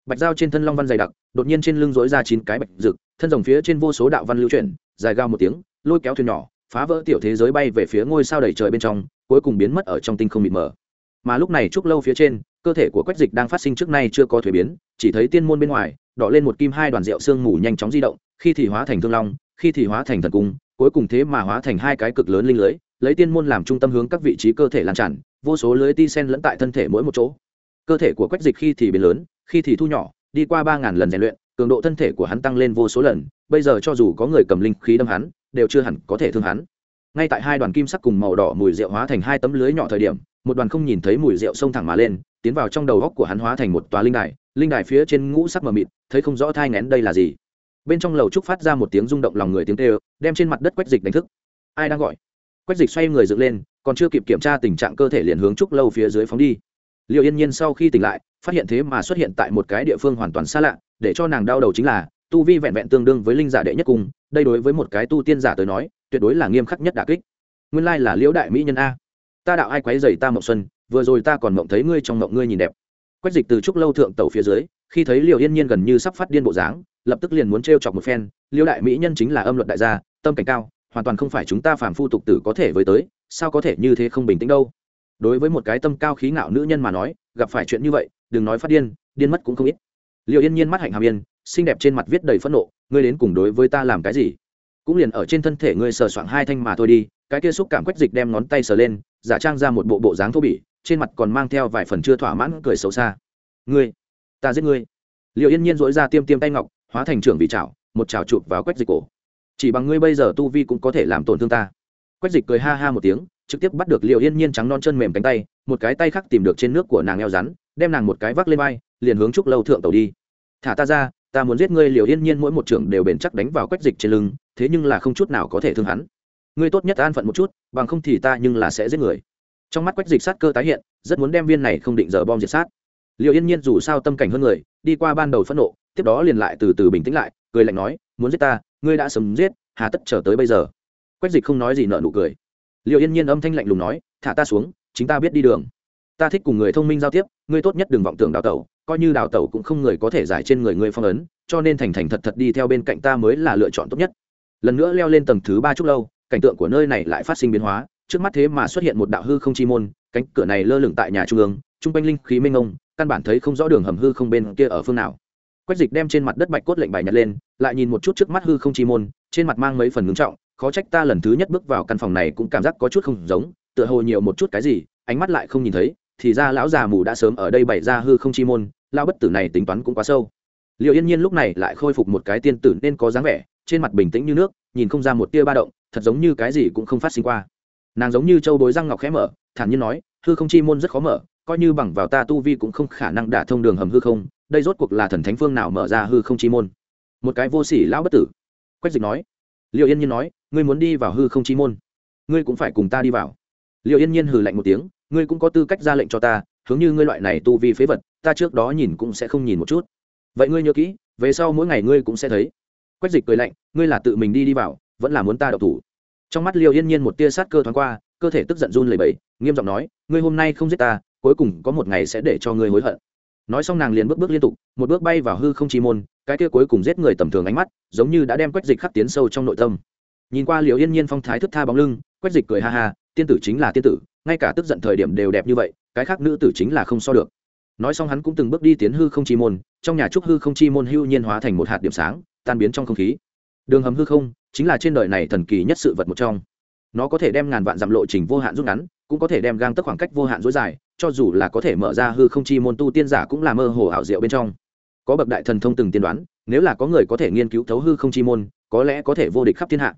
Bạch dao trên thân long văn dày đặc, đột nhiên trên lưng dối ra chín cái bạch rực, thân rồng phía trên vô số đạo văn lưu chuyển, dài gao một tiếng, lôi kéo thuyền nhỏ, phá vỡ tiểu thế giới bay về phía ngôi sao đầy trời bên trong, cuối cùng biến mất ở trong tinh không mịt mờ. Mà lúc này trúc lâu phía trên, cơ thể của quách dịch đang phát sinh trước nay chưa có thuế biến, chỉ thấy tiên môn bên ngoài, đỏ lên một kim hai đoàn rượu sương mù nhanh chóng di động, khi thì hóa thành thương long, khi thì hóa thành thần cung, cuối cùng thế mà hóa thành hai cái cực lớn linh lưới, lấy tiên môn làm trung tâm hướng các vị trí cơ thể lan tràn, vô số lưới ti sen lẫn tại thân thể mỗi một chỗ cơ thể của quách dịch khi thì biến lớn, khi thì thu nhỏ, đi qua ba ngàn lần rèn luyện, cường độ thân thể của hắn tăng lên vô số lần, bây giờ cho dù có người cầm linh khí đâm hắn, đều chưa hẳn có thể thương hắn. Ngay tại hai đoàn kim sắc cùng màu đỏ mùi rượu hóa thành hai tấm lưới nhỏ thời điểm, một đoàn không nhìn thấy mùi rượu xông thẳng mà lên, tiến vào trong đầu góc của hắn hóa thành một tòa linh đài linh đài phía trên ngũ sắc mờ mịt, thấy không rõ thai ngén đây là gì. Bên trong lầu trúc phát ra một tiếng rung động lòng người tiếng tê đem trên mặt đất quách dịch đánh thức. Ai đang gọi? Quách dịch xoay người dựng lên, còn chưa kịp kiểm tra tình trạng cơ thể liền hướng trúc lâu phía dưới phóng đi liệu yên nhiên sau khi tỉnh lại, phát hiện thế mà xuất hiện tại một cái địa phương hoàn toàn xa lạ, để cho nàng đau đầu chính là, tu vi vẹn vẹn tương đương với linh giả đệ nhất cung, đây đối với một cái tu tiên giả tới nói, tuyệt đối là nghiêm khắc nhất đà kích. Nguyên lai là liễu đại mỹ nhân a. Ta đạo ai quấy dày ta mộng xuân, vừa rồi ta còn mộng thấy ngươi trong mộng ngươi nhìn đẹp. Quách dịch từ trúc lâu thượng tàu phía dưới, khi thấy liệu yên nhiên gần như sắp phát điên bộ dáng, lập tức liền muốn t chọc một phen liễu đại mỹ nhân chính là âm luật đại gia, tâm cảnh cao, hoàn toàn không phải chúng ta phàm phu tục tử có thể với tới, sao có thể như thế không bình tĩnh đâu? Đối với một cái tâm cao khí ngạo nữ nhân mà nói, gặp phải chuyện như vậy, đừng nói phát điên điên mất cũng không ít. Liệu yên nhiên mắt hạnh hàm yên, xinh đẹp trên mặt viết đầy phẫn nộ, ngươi đến cùng đối với ta làm cái gì? Cũng liền ở trên thân thể ngươi sờ soạng hai thanh mà thôi đi, cái kia xúc cảm quách dịch đem ngón tay sờ lên, giả trang ra một bộ bộ dáng thô bỉ, trên mặt còn mang theo vài phần chưa thỏa mãn cười xấu xa. Ngươi, ta giết ngươi. Liệu yên nhiên dỗi ra tiêm tiêm tay ngọc, hóa thành trưởng bị chảo, một chảo chụp vào quách dịch cổ. Chỉ bằng ngươi bây giờ tu vi cũng có thể làm tổn thương ta. Quách dịch cười ha ha một tiếng trực tiếp bắt được liệu yên nhiên trắng non chân mềm cánh tay, một cái tay khác tìm được trên nước của nàng eo rắn, đem nàng một cái vác lên vai, liền hướng trúc lâu thượng tàu đi. Thả ta ra, ta muốn giết ngươi. Liều yên nhiên mỗi một trưởng đều bền chắc đánh vào quách dịch trên lưng, thế nhưng là không chút nào có thể thương hắn. Ngươi tốt nhất an phận một chút, bằng không thì ta nhưng là sẽ giết người. Trong mắt quách dịch sát cơ tái hiện, rất muốn đem viên này không định giờ bom diệt sát. Liều yên nhiên dù sao tâm cảnh hơn người, đi qua ban đầu phẫn nộ, tiếp đó liền lại từ từ bình tĩnh lại, cười lạnh nói, muốn giết ta, ngươi đã sớm giết, hà tất chờ tới bây giờ. Quách dịch không nói gì nợ nụ cười liệu yên nhiên âm thanh lạnh lùng nói, thả ta xuống, chính ta biết đi đường. Ta thích cùng người thông minh giao tiếp, ngươi tốt nhất đừng vọng tưởng đào tẩu, coi như đào tẩu cũng không người có thể giải trên người ngươi phong ấn, cho nên thành thành thật thật đi theo bên cạnh ta mới là lựa chọn tốt nhất. Lần nữa leo lên tầng thứ ba chút lâu, cảnh tượng của nơi này lại phát sinh biến hóa, trước mắt thế mà xuất hiện một đạo hư không chi môn, cánh cửa này lơ lửng tại nhà trung ương, trung quanh linh khí minh ông căn bản thấy không rõ đường hầm hư không bên kia ở phương nào. Quách dịch đem trên mặt đất bạch cốt lệnh bài nhặt lên, lại nhìn một chút trước mắt hư không chi môn, trên mặt mang mấy phần ngưng trọng khó trách ta lần thứ nhất bước vào căn phòng này cũng cảm giác có chút không giống, tựa hồ nhiều một chút cái gì, ánh mắt lại không nhìn thấy, thì ra lão già mù đã sớm ở đây bày ra hư không chi môn lao bất tử này tính toán cũng quá sâu. Liệu yên nhiên lúc này lại khôi phục một cái tiên tử nên có dáng vẻ, trên mặt bình tĩnh như nước, nhìn không ra một tia ba động, thật giống như cái gì cũng không phát sinh qua. Nàng giống như châu bối răng ngọc khẽ mở, thản nhiên nói, hư không chi môn rất khó mở, coi như bằng vào ta tu vi cũng không khả năng đả thông đường hầm hư không, đây rốt cuộc là thần thánh phương nào mở ra hư không chi môn? Một cái vô sỉ lão bất tử. Quách dịch nói. Liệu yên nhiên nói ngươi muốn đi vào hư không chi môn, ngươi cũng phải cùng ta đi vào. Liệu yên nhiên hừ lạnh một tiếng, ngươi cũng có tư cách ra lệnh cho ta, hướng như ngươi loại này tu vi phế vật, ta trước đó nhìn cũng sẽ không nhìn một chút. Vậy ngươi nhớ kỹ, về sau mỗi ngày ngươi cũng sẽ thấy. Quách dịch cười lạnh, ngươi là tự mình đi đi vào, vẫn là muốn ta đậu thủ. Trong mắt liêu yên nhiên một tia sát cơ thoáng qua, cơ thể tức giận run lẩy bẩy, nghiêm giọng nói, ngươi hôm nay không giết ta, cuối cùng có một ngày sẽ để cho ngươi hối hận. Nói xong nàng liền bước bước liên tục, một bước bay vào hư không chi môn, cái kia cuối cùng giết người tầm thường ánh mắt, giống như đã đem quách dịch khắc tiến sâu trong nội tâm nhìn qua liều yên nhiên phong thái thức tha bóng lưng, quách dịch cười ha ha, tiên tử chính là tiên tử, ngay cả tức giận thời điểm đều đẹp như vậy, cái khác nữ tử chính là không so được. Nói xong hắn cũng từng bước đi tiến hư không chi môn, trong nhà trúc hư không chi môn hưu nhiên hóa thành một hạt điểm sáng, tan biến trong không khí. Đường hầm hư không chính là trên đời này thần kỳ nhất sự vật một trong. Nó có thể đem ngàn vạn dặm lộ trình vô hạn rút ngắn, cũng có thể đem gang tức khoảng cách vô hạn dối dài, cho dù là có thể mở ra hư không chi môn tu tiên giả cũng là mơ hồ ảo diệu bên trong. Có bậc đại thần thông từng tiên đoán, nếu là có người có thể nghiên cứu thấu hư không chi môn, có lẽ có thể vô địch khắp thiên hạ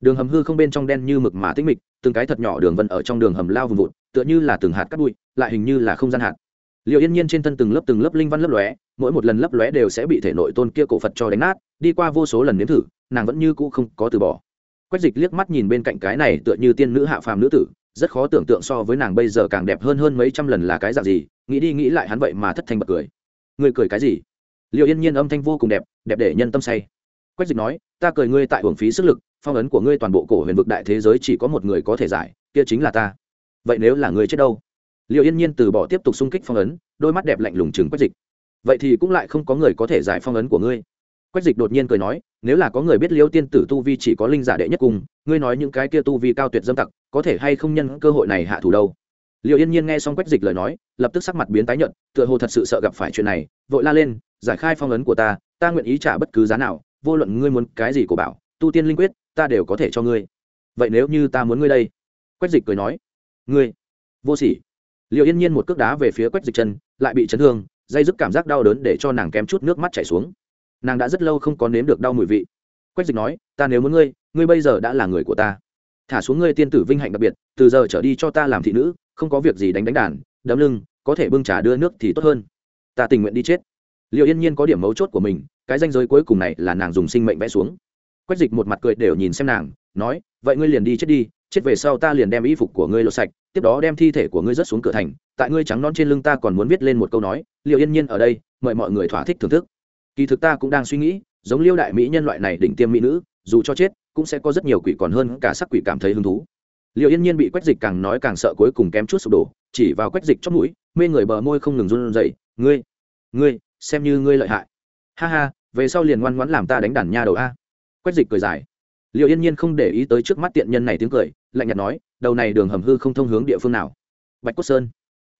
đường hầm hư không bên trong đen như mực mà tĩnh mịch, từng cái thật nhỏ đường vân ở trong đường hầm lao vùng vụt, tựa như là từng hạt cắt bụi, lại hình như là không gian hạt. Liệu yên nhiên trên thân từng lớp từng lớp linh văn lấp lóe, mỗi một lần lấp lóe đều sẽ bị thể nội tôn kia cổ phật cho đánh nát, đi qua vô số lần nếm thử, nàng vẫn như cũ không có từ bỏ. Quách dịch liếc mắt nhìn bên cạnh cái này tựa như tiên nữ hạ phàm nữ tử, rất khó tưởng tượng so với nàng bây giờ càng đẹp hơn hơn mấy trăm lần là cái dạng gì, nghĩ đi nghĩ lại hắn vậy mà thất thanh bật cười. Người cười cái gì? Liệu yên nhiên âm thanh vô cùng đẹp đẹp để nhân tâm say. Quách dịch nói, ta cười ngươi tại hưởng phí sức lực phong ấn của ngươi toàn bộ cổ huyền vực đại thế giới chỉ có một người có thể giải, kia chính là ta. Vậy nếu là người chết đâu? Liệu yên nhiên từ bỏ tiếp tục xung kích phong ấn, đôi mắt đẹp lạnh lùng chừng quách dịch. Vậy thì cũng lại không có người có thể giải phong ấn của ngươi. Quách dịch đột nhiên cười nói, nếu là có người biết liêu tiên tử tu vi chỉ có linh giả đệ nhất cùng, ngươi nói những cái kia tu vi cao tuyệt dâm tặc, có thể hay không nhân cơ hội này hạ thủ đâu? Liệu yên nhiên nghe xong quách dịch lời nói, lập tức sắc mặt biến tái nhợt, tựa hồ thật sự sợ gặp phải chuyện này, vội la lên, giải khai phong ấn của ta ta nguyện ý trả bất cứ giá nào, vô luận ngươi muốn cái gì của bảo tu tiên linh quyết, ta đều có thể cho ngươi. Vậy nếu như ta muốn ngươi đây? Quách dịch cười nói, ngươi, vô sỉ. Liệu yên nhiên một cước đá về phía quách dịch chân, lại bị chấn thương, dây dứt cảm giác đau đớn để cho nàng kém chút nước mắt chảy xuống. Nàng đã rất lâu không có nếm được đau mùi vị. Quách dịch nói, ta nếu muốn ngươi ngươi bây giờ đã là người của ta. Thả xuống ngươi tiên tử vinh hạnh đặc biệt, từ giờ trở đi cho ta làm thị nữ, không có việc gì đánh đánh đàn, đấm lưng, có thể bưng trà đưa nước thì tốt hơn. Ta tình nguyện đi chết. Liệu yên nhiên có điểm mấu chốt của mình, cái danh giới cuối cùng này là nàng dùng sinh mệnh vẽ xuống quách dịch một mặt cười đều nhìn xem nàng, nói, vậy ngươi liền đi chết đi, chết về sau ta liền đem y phục của ngươi lột sạch, tiếp đó đem thi thể của ngươi rớt xuống cửa thành, tại ngươi trắng non trên lưng ta còn muốn viết lên một câu nói liệu yên nhiên ở đây, mời mọi người thỏa thích thưởng thức. Kỳ thực ta cũng đang suy nghĩ, giống liêu đại mỹ nhân loại này đỉnh tiêm mỹ nữ, dù cho chết, cũng sẽ có rất nhiều quỷ còn hơn cả sắc quỷ cảm thấy hứng thú. Liệu yên nhiên bị quách dịch càng nói càng sợ cuối cùng kém chút sụp đổ, chỉ vào quách dịch chót mũi, mê người bờ môi không ngừng run rẩy, ngươi ngươi, xem như ngươi lợi hại. Ha ha, về sau liền ngoan ngoãn làm ta đánh đàn nha đầu a quách dịch cười dài. Liệu yên nhiên không để ý tới trước mắt tiện nhân này tiếng cười, lạnh nhạt nói, đầu này đường hầm hư không thông hướng địa phương nào? Bạch cốt sơn.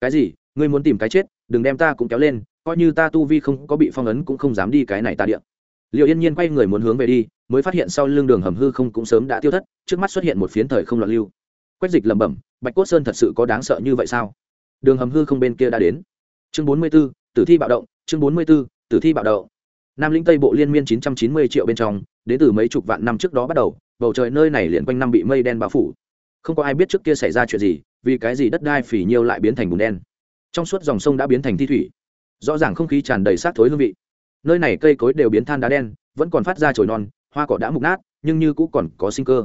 Cái gì? Ngươi muốn tìm cái chết, đừng đem ta cũng kéo lên, coi như ta tu vi không có bị phong ấn cũng không dám đi cái này ta điện liệu yên nhiên quay người muốn hướng về đi, mới phát hiện sau lưng đường hầm hư không cũng sớm đã tiêu thất, trước mắt xuất hiện một phiến thời không loạn lưu. Quách dịch lẩm bẩm, bạch cốt sơn thật sự có đáng sợ như vậy sao? Đường hầm hư không bên kia đã đến. Chương bốn mươi b ố tử thi bạo động, chương bốn mươi b ố tử thi bạo động. Nam linh tây bộ liên miên chín trăm chín mươi triệu bên trong đến từ mấy chục vạn năm trước đó bắt đầu, bầu trời nơi này liền quanh năm bị mây đen bao phủ. Không có ai biết trước kia xảy ra chuyện gì, vì cái gì đất đai phỉ nhiêu lại biến thành bùn đen. Trong suốt dòng sông đã biến thành thi thủy. Rõ ràng không khí tràn đầy sát thối hương vị. Nơi này cây cối đều biến than đá đen, vẫn còn phát ra trồi non, hoa cỏ đã mục nát, nhưng như cũng còn có sinh cơ.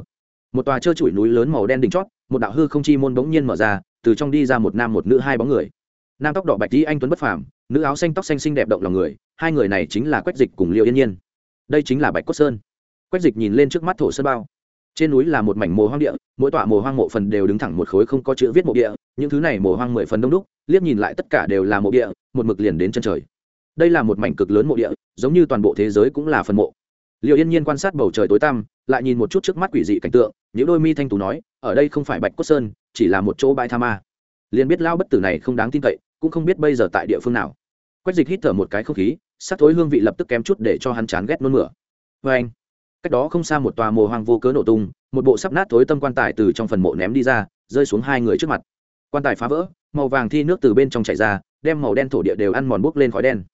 Một tòa trơ trụi núi lớn màu đen đỉnh chót, một đạo hư không chi môn bỗng nhiên mở ra, từ trong đi ra một nam một nữ hai bóng người. Nam tóc đỏ bạch tí anh tuấn bất phàm, nữ áo xanh tóc xanh xinh đẹp động lòng người, hai người này chính là quách dịch cùng liệu yên nhiên. Đây chính là bạch cốt sơn quách dịch nhìn lên trước mắt thổ sơn bao. Trên núi là một mảnh mồ hoang địa, mỗi tọa mồ hoang mộ phần đều đứng thẳng một khối không có chữ viết mộ địa, những thứ này mồ hoang mười phần đông đúc, liếc nhìn lại tất cả đều là mộ địa, một mực liền đến chân trời. Đây là một mảnh cực lớn mộ địa, giống như toàn bộ thế giới cũng là phần mộ. Liệu yên nhiên quan sát bầu trời tối tăm, lại nhìn một chút trước mắt quỷ dị cảnh tượng, những đôi mi thanh tú nói, ở đây không phải bạch cốt sơn, chỉ là một chỗ bãi tha ma. Liền biết lao bất tử này không đáng tin cậy, cũng không biết bây giờ tại địa phương nào. Quách dịch hít thở một cái không khí, sắc thối hương vị lập tức kém chút để cho hắn chán ghét nôn mửa. Vê anh cách đó không xa một tòa mồ hoang vô cớ nổ tung, một bộ sắp nát thối tâm quan tài từ trong phần mộ ném đi ra, rơi xuống hai người trước mặt. Quan tài phá vỡ, màu vàng thi nước từ bên trong chảy ra, đem màu đen thổ địa đều ăn mòn bốc lên khói đen.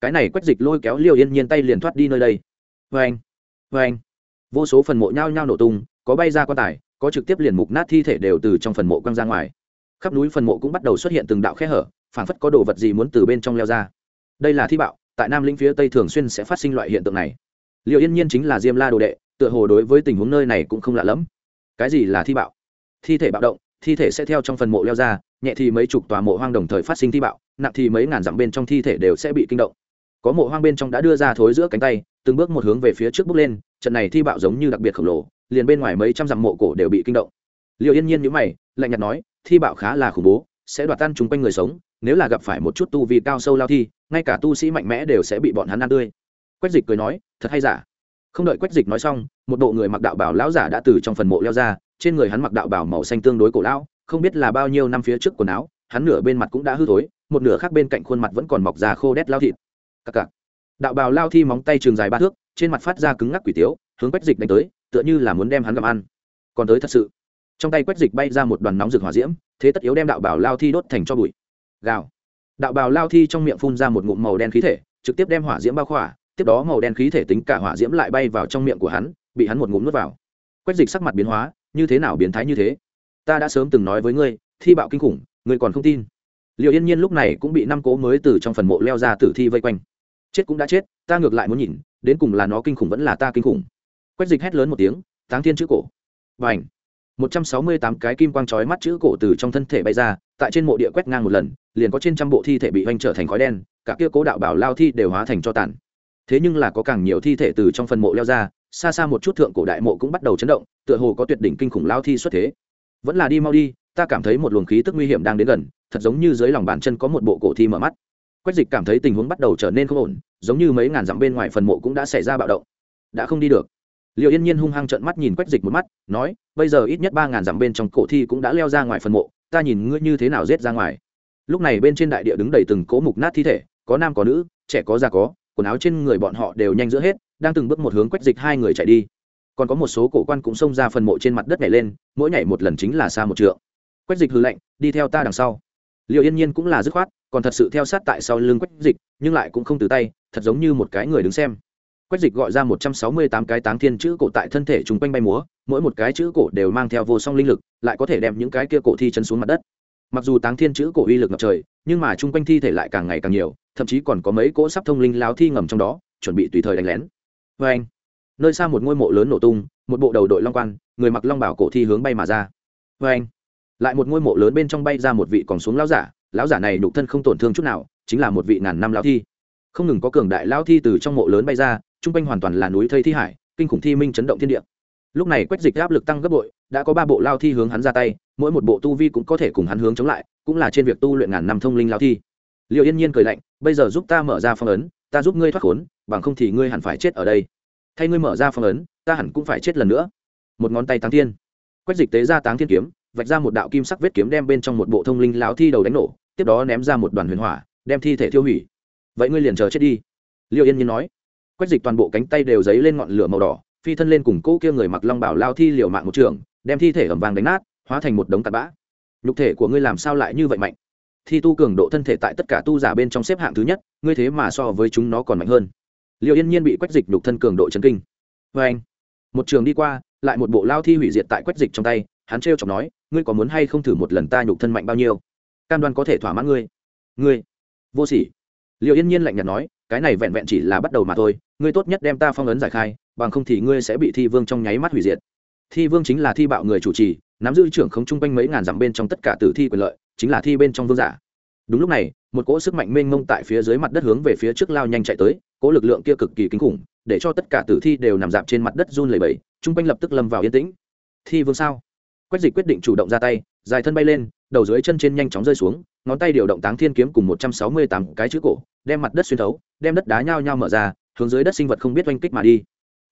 Cái này quét dịch lôi kéo liều yên nhiên tay liền thoát đi nơi đây. Vê anh vê anh vô số phần mộ nhao nhao nổ tung, có bay ra quan tài, có trực tiếp liền mục nát thi thể đều từ trong phần mộ quăng ra ngoài. Khắp núi phần mộ cũng bắt đầu xuất hiện từng đạo khe hở, phảng phất có đồ vật gì muốn từ bên trong leo ra. Đây là thi bạo, tại nam lĩnh phía tây thường xuyên sẽ phát sinh loại hiện tượng này liệu yên nhiên chính là diêm la đồ đệ, tựa hồ đối với tình huống nơi này cũng không lạ lẫm. Cái gì là thi bạo? Thi thể bạo động, thi thể sẽ theo trong phần mộ leo ra, nhẹ thì mấy chục tòa mộ hoang đồng thời phát sinh thi bạo, nặng thì mấy ngàn dặm bên trong thi thể đều sẽ bị kinh động. Có mộ hoang bên trong đã đưa ra thối giữa cánh tay, từng bước một hướng về phía trước bước lên, trận này thi bạo giống như đặc biệt khổng lồ, liền bên ngoài mấy trăm dặm mộ cổ đều bị kinh động. Liệu yên nhiên nhữ mày, lạnh nhạt nói, thi bạo khá là khủng bố, sẽ đoạt tan chúng quanh người sống, nếu là gặp phải một chút tu vi cao sâu lao thi, ngay cả tu sĩ mạnh mẽ đều sẽ bị bọn hắn ăn tươi quách dịch cười nói, thật hay giả? Không đợi quách dịch nói xong, một bộ người mặc đạo bảo lão giả đã từ trong phần mộ leo ra, trên người hắn mặc đạo bảo màu xanh tương đối cổ lão, không biết là bao nhiêu năm phía trước quần áo, hắn nửa bên mặt cũng đã hư thối, một nửa khác bên cạnh khuôn mặt vẫn còn mọc già khô đét lao thịt. Cặc cặc. Đạo bào lao thi móng tay trường dài ba thước, trên mặt phát ra cứng ngắc quỷ tiếu, hướng quách dịch đánh tới, tựa như là muốn đem hắn gặm ăn. Còn tới thật sự. Trong tay quách dịch bay ra một đoàn nóng rực hỏa diễm, thế tất yếu đem đạo bào lao thi đốt thành cho bụi. Gào. Đạo bào lao thi trong miệng phun ra một ngụm màu đen khí thể, trực tiếp đem hỏa diễm bao khỏa tiếp đó màu đen khí thể tính cả hỏa diễm lại bay vào trong miệng của hắn, bị hắn một ngụm nuốt vào. Quách dịch sắc mặt biến hóa, như thế nào biến thái như thế? Ta đã sớm từng nói với ngươi, thi bạo kinh khủng, ngươi còn không tin. Liệu yên nhiên lúc này cũng bị năm cố mới từ trong phần mộ leo ra tử thi vây quanh. Chết cũng đã chết, ta ngược lại muốn nhìn, đến cùng là nó kinh khủng vẫn là ta kinh khủng. Quách dịch hét lớn một tiếng, táng thiên chữ cổ. Và ảnh một trăm sáu mươi tám cái kim quang trói mắt chữ cổ từ trong thân thể bay ra, tại trên mộ địa quét ngang một lần, liền có trên trăm bộ thi thể bị oanh trở thành khói đen, cả kia cố đạo bảo lao thi đều hóa thành cho tàn thế nhưng là có càng nhiều thi thể từ trong phần mộ leo ra, xa xa một chút thượng cổ đại mộ cũng bắt đầu chấn động, tựa hồ có tuyệt đỉnh kinh khủng lao thi xuất thế. Vẫn là đi mau đi, ta cảm thấy một luồng khí tức nguy hiểm đang đến gần, thật giống như dưới lòng bàn chân có một bộ cổ thi mở mắt. Quách dịch cảm thấy tình huống bắt đầu trở nên không ổn, giống như mấy ngàn dặm bên ngoài phần mộ cũng đã xảy ra bạo động. Đã không đi được. Liệu yên nhiên hung hăng trợn mắt nhìn quách dịch một mắt, nói, bây giờ ít nhất ba ngàn dặm bên trong cổ thi cũng đã leo ra ngoài phần mộ, ta nhìn ngươi như thế nào rết ra ngoài. Lúc này bên trên đại địa đứng đầy từng cố mục nát thi thể, có nam có nữ, trẻ có già có quần áo trên người bọn họ đều nhanh giữa hết, đang từng bước một hướng quách dịch hai người chạy đi. Còn có một số cổ quan cũng xông ra phần mộ trên mặt đất nhảy lên, mỗi nhảy một lần chính là xa một trượng. Quách dịch hư lệnh đi theo ta đằng sau. Liệu yên nhiên cũng là dứt khoát, còn thật sự theo sát tại sau lưng quách dịch, nhưng lại cũng không từ tay, thật giống như một cái người đứng xem. Quách dịch gọi ra một trăm sáu mươi tám cái táng thiên chữ cổ tại thân thể chúng quanh bay múa, mỗi một cái chữ cổ đều mang theo vô song linh lực, lại có thể đem những cái kia cổ thi chân xuống mặt đất. Mặc dù táng thiên chữ cổ uy lực ngập trời nhưng mà chung quanh thi thể lại càng ngày càng nhiều, thậm chí còn có mấy cỗ sắp thông linh láo thi ngầm trong đó, chuẩn bị tùy thời đánh lén. Vê anh, nơi xa một ngôi mộ lớn nổ tung, một bộ đầu đội long quan, người mặc long bảo cổ thi hướng bay mà ra. Vê anh, lại một ngôi mộ lớn bên trong bay ra một vị còn xuống lão giả lão giả này nhục thân không tổn thương chút nào, chính là một vị ngàn năm lão thi. Không ngừng có cường đại lão thi từ trong mộ lớn bay ra, chung quanh hoàn toàn là núi thây thi hải, kinh khủng thi minh chấn động thiên địa. Lúc này quách dịch áp lực tăng gấp bội, đã có ba bộ lao thi hướng hắn ra tay, mỗi một bộ tu vi cũng có thể cùng hắn hướng chống lại cũng là trên việc tu luyện ngàn năm thông linh lao thi. Liệu yên nhiên cười lạnh, bây giờ giúp ta mở ra phong ấn, ta giúp ngươi thoát khốn, bằng không thì ngươi hẳn phải chết ở đây. Thay ngươi mở ra phong ấn, ta hẳn cũng phải chết lần nữa. Một ngón tay táng thiên. Quách dịch tế ra táng thiên kiếm, vạch ra một đạo kim sắc vết kiếm đem bên trong một bộ thông linh lão thi đầu đánh nổ, tiếp đó ném ra một đoàn huyền hỏa, đem thi thể tiêu hủy. Vậy ngươi liền chờ chết đi. Liệu yên nhiên nói. Quách dịch toàn bộ cánh tay đều dấy lên ngọn lửa màu đỏ, phi thân lên cùng cỗ kia người mặc long bảo lao thi liều mạng một trường, đem thi thể ẩm vàng đánh nát, hóa thành một đống tạt bã nhục thể của ngươi làm sao lại như vậy mạnh? Thi tu cường độ thân thể tại tất cả tu giả bên trong xếp hạng thứ nhất, ngươi thế mà so với chúng nó còn mạnh hơn. Liệu yên nhiên bị quách dịch nhục thân cường độ chấn kinh. Vê anh, một trường đi qua, lại một bộ lao thi hủy diệt tại quách dịch trong tay, hắn trêu chọc nói, ngươi có muốn hay không thử một lần ta nhục thân mạnh bao nhiêu? Cam đoan có thể thỏa mãn ngươi. Ngươi? Vô sỉ. Liệu yên nhiên lạnh nhạt nói, cái này vẹn vẹn chỉ là bắt đầu mà thôi, ngươi tốt nhất đem ta phong ấn giải khai, bằng không thì ngươi sẽ bị thi vương trong nháy mắt hủy diệt. Thi vương chính là thi bạo người chủ trì nắm giữ trưởng không chung quanh mấy ngàn dặm bên trong tất cả tử thi quyền lợi, chính là thi bên trong vương giả. Đúng lúc này, một cỗ sức mạnh mênh mông tại phía dưới mặt đất hướng về phía trước lao nhanh chạy tới, cỗ lực lượng kia cực kỳ kinh khủng, để cho tất cả tử thi đều nằm dạp trên mặt đất run lẩy bẩy, chung quanh lập tức lâm vào yên tĩnh. Thi vương sao? Quách dịch quyết định chủ động ra tay, dài thân bay lên, đầu dưới chân trên nhanh chóng rơi xuống, ngón tay điều động táng thiên kiếm cùng một trăm sáu mươi tám cái chữ cổ, đem mặt đất xuyên thấu, đem đất đá nhao nhao mở ra, hướng dưới đất sinh vật không biết oanh kích mà đi.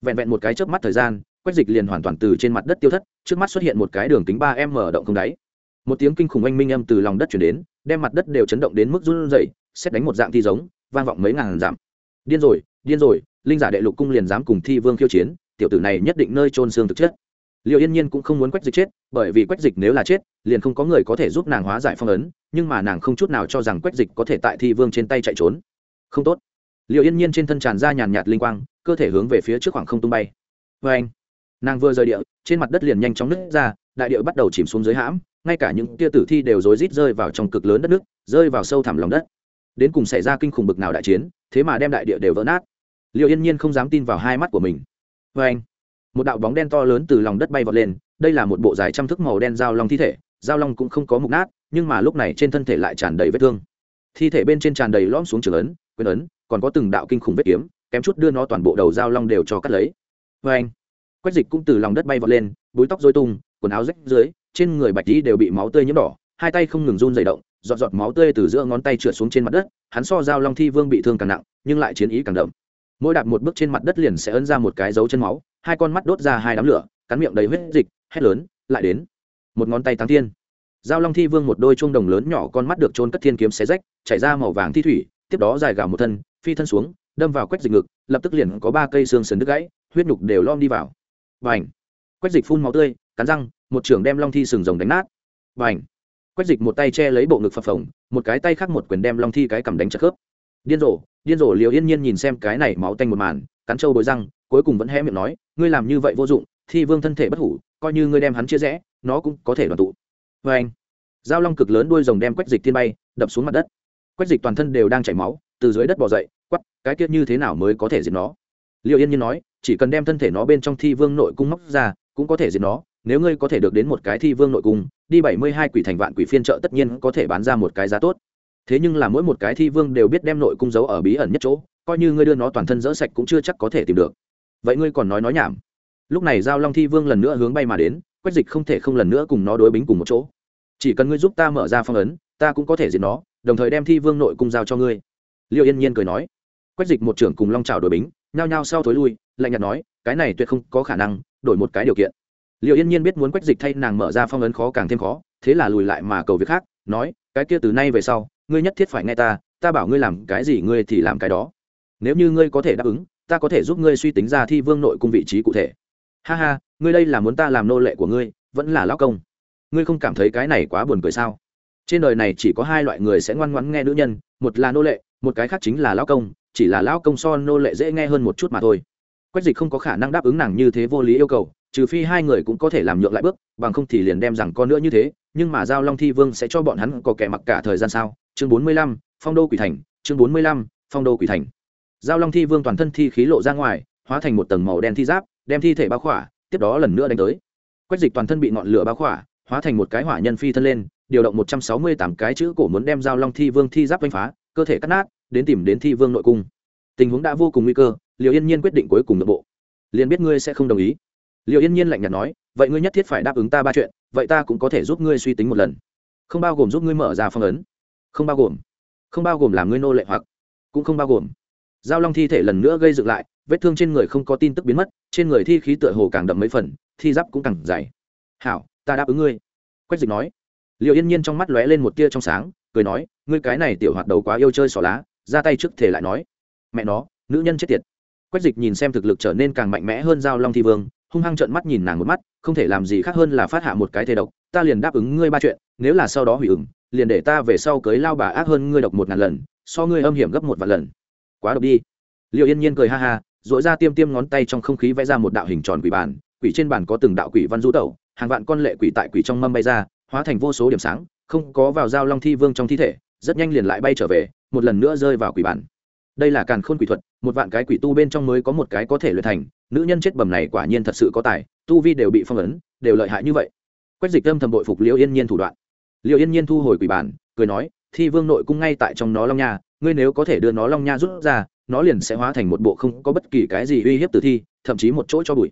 Vẹn vẹn một cái chớp mắt thời gian quách dịch liền hoàn toàn từ trên mặt đất tiêu thất, trước mắt xuất hiện một cái đường kính ba m mở động không đáy. Một tiếng kinh khủng oanh minh âm từ lòng đất chuyển đến, đem mặt đất đều chấn động đến mức run rẩy, xét đánh một dạng thi giống, vang vọng mấy ngàn dặm. Điên rồi điên rồi, linh giả đệ lục cung liền dám cùng thi vương khiêu chiến, tiểu tử này nhất định nơi trôn xương thực chất. Liệu yên nhiên cũng không muốn quách dịch chết, bởi vì quách dịch nếu là chết, liền không có người có thể giúp nàng hóa giải phong ấn, nhưng mà nàng không chút nào cho rằng quách dịch có thể tại thi vương trên tay chạy trốn. Không tốt. Liệu yên nhiên trên thân tràn ra nhàn nhạt linh quang, cơ thể hướng về phía trước khoảng không tung bay. Vê anh nàng vừa rời địa, trên mặt đất liền nhanh chóng nứt ra, đại địa bắt đầu chìm xuống dưới hãm, ngay cả những tia tử thi đều rối rít rơi vào trong cực lớn đất nước, rơi vào sâu thẳm lòng đất. Đến cùng xảy ra kinh khủng bực nào đại chiến, thế mà đem đại địa đều vỡ nát. Liệu yên nhiên không dám tin vào hai mắt của mình. Vê anh, một đạo bóng đen to lớn từ lòng đất bay vọt lên, đây là một bộ dài trăm thước màu đen dao long thi thể dao long cũng không có mục nát, nhưng mà lúc này trên thân thể lại tràn đầy vết thương. Thi thể bên trên tràn đầy lõm xuống trường ấn, quyền ấn, còn có từng đạo kinh khủng vết kiếm, kém chút đưa nó toàn bộ đầu dao long đều cho cắt lấy. Vê anh quách dịch cũng từ lòng đất bay vọt lên, búi tóc dối tung, quần áo rách dưới, trên người bạch dĩ đều bị máu tươi nhiễm đỏ, hai tay không ngừng run dày động, giọt giọt máu tươi từ giữa ngón tay trượt xuống trên mặt đất, hắn so dao long thi vương bị thương càng nặng, nhưng lại chiến ý càng đậm. Mỗi đạp một bước trên mặt đất liền sẽ ấn ra một cái dấu chân máu, hai con mắt đốt ra hai đám lửa, cắn miệng đầy huyết dịch, hét lớn, lại đến. Một ngón tay tăng thiên. Giao long thi vương một đôi chuông đồng lớn nhỏ con mắt được trôn cất thiên kiếm xé rách, chảy ra màu vàng thi thủy, tiếp đó dài gào một thân, phi thân xuống, đâm vào quách dịch ngực, lập tức liền có ba cây xương sườn đứt gãy, huyết nhục đều lom đi vào và ảnh quách dịch phun máu tươi, cắn răng, một trưởng đem long thi sừng rồng đánh nát. Và ảnh quách dịch một tay che lấy bộ ngực phập phồng, một cái tay khác một quyền đem long thi cái cầm đánh chặt khớp. Điên rồ điên rồ liều yên nhiên nhìn xem cái này máu tanh một màn, cắn trâu bồi răng, cuối cùng vẫn hé miệng nói, ngươi làm như vậy vô dụng, thi vương thân thể bất hủ, coi như ngươi đem hắn chia rẽ, nó cũng có thể đoàn tụ. Vê anh giao long cực lớn đuôi rồng đem quách dịch tiên bay, đập xuống mặt đất. Quách dịch toàn thân đều đang chảy máu, từ dưới đất bỏ dậy quắp cái kia như thế nào mới có thể diệt nó? Liệu yên nhiên nói, chỉ cần đem thân thể nó bên trong thi vương nội cung móc ra, cũng có thể diệt nó. Nếu ngươi có thể được đến một cái thi vương nội cung, đi bảy mươi hai quỷ thành vạn quỷ phiên trợ tất nhiên có thể bán ra một cái giá tốt. Thế nhưng là mỗi một cái thi vương đều biết đem nội cung giấu ở bí ẩn nhất chỗ, coi như ngươi đưa nó toàn thân dỡ sạch cũng chưa chắc có thể tìm được. Vậy ngươi còn nói nói nhảm. Lúc này giao long thi vương lần nữa hướng bay mà đến, quách dịch không thể không lần nữa cùng nó đối bính cùng một chỗ. Chỉ cần ngươi giúp ta mở ra phong ấn, ta cũng có thể diệt nó, đồng thời đem thi vương nội cung giao cho ngươi. Liệu yên nhiên cười nói. Quách dịch một trưởng cùng long trào đổi bính nhao nhao sau thối lui, lạnh nhạt nói, cái này tuyệt không có khả năng, đổi một cái điều kiện. Liệu yên nhiên biết muốn quách dịch thay nàng mở ra phong ấn khó càng thêm khó, thế là lùi lại mà cầu việc khác, nói, cái kia từ nay về sau, ngươi nhất thiết phải nghe ta ta bảo ngươi làm cái gì ngươi thì làm cái đó. Nếu như ngươi có thể đáp ứng, ta có thể giúp ngươi suy tính ra thi vương nội cung vị trí cụ thể. Ha ha, ngươi đây là muốn ta làm nô lệ của ngươi, vẫn là lão công. Ngươi không cảm thấy cái này quá buồn cười sao? Trên đời này chỉ có hai loại người sẽ ngoan ngoãn nghe nữ nhân, một là nô lệ, một cái khác chính là lão công chỉ là lão công so nô lệ dễ nghe hơn một chút mà thôi. Quách dịch không có khả năng đáp ứng nàng như thế vô lý yêu cầu, trừ phi hai người cũng có thể làm nhượng lại bước, bằng không thì liền đem rằng con nữa như thế, nhưng mà giao long thi vương sẽ cho bọn hắn có kẻ mặc cả thời gian sao? Chương bốn mươi lăm, phong đô quỷ thành, chương bốn mươi lăm, phong đô quỷ thành. Giao long thi vương toàn thân thi khí lộ ra ngoài, hóa thành một tầng màu đen thi giáp, đem thi thể bao khỏa, tiếp đó lần nữa đánh tới. Quách dịch toàn thân bị ngọn lửa bao khỏa, hóa thành một cái hỏa nhân phi thân lên, điều động một trăm sáu mươi tám cái chữ cổ muốn đem giao long thi vương thi giáp đánh phá, cơ thể cắt nát đến tìm đến thi vương nội cung. Tình huống đã vô cùng nguy cơ liệu yên nhiên quyết định cuối cùng nội bộ. Liền biết ngươi sẽ không đồng ý. Liệu yên nhiên lạnh nhạt nói, vậy ngươi nhất thiết phải đáp ứng ta ba chuyện, vậy ta cũng có thể giúp ngươi suy tính một lần. Không bao gồm giúp ngươi mở ra phong ấn. Không bao gồm. Không bao gồm làm ngươi nô lệ hoặc cũng không bao gồm. Giao long thi thể lần nữa gây dựng lại, vết thương trên người không có tin tức biến mất, trên người thi khí tựa hồ càng đậm mấy phần, thi giáp cũng càng dày. Hảo, ta đáp ứng ngươi. Quách dịch nói. Liệu yên nhiên trong mắt lóe lên một tia trong sáng, cười nói, ngươi cái này tiểu hoạt đầu quá yêu chơi xỏ lá ra tay trước thể lại nói, mẹ nó, nữ nhân chết tiệt. Quách dịch nhìn xem thực lực trở nên càng mạnh mẽ hơn giao long thi vương, hung hăng trợn mắt nhìn nàng một mắt, không thể làm gì khác hơn là phát hạ một cái thề độc, ta liền đáp ứng ngươi ba chuyện, nếu là sau đó hủy ửng, liền để ta về sau cưới lao bà ác hơn ngươi độc một ngàn lần, so ngươi âm hiểm gấp một vạn lần. Quá độc đi. Liệu yên nhiên cười ha ha dội ra tiêm tiêm ngón tay trong không khí vẽ ra một đạo hình tròn quỷ bản, quỷ trên bản có từng đạo quỷ văn rũ tẩu, hàng vạn con lệ quỷ tại quỷ trong mâm bay ra, hóa thành vô số điểm sáng, không có vào giao long thi vương trong thi thể, rất nhanh liền lại bay trở về một lần nữa rơi vào quỷ bản. Đây là càn khôn quỷ thuật, một vạn cái quỷ tu bên trong mới có một cái có thể luyện thành. Nữ nhân chết bầm này quả nhiên thật sự có tài, tu vi đều bị phong ấn, đều lợi hại như vậy. Quách dịch âm thầm bội phục liễu yên nhiên thủ đoạn. Liễu yên nhiên thu hồi quỷ bản, cười nói, thi vương nội cung ngay tại trong nó long nha, ngươi nếu có thể đưa nó long nha rút ra, nó liền sẽ hóa thành một bộ không có bất kỳ cái gì uy hiếp tử thi, thậm chí một chỗ cho bụi.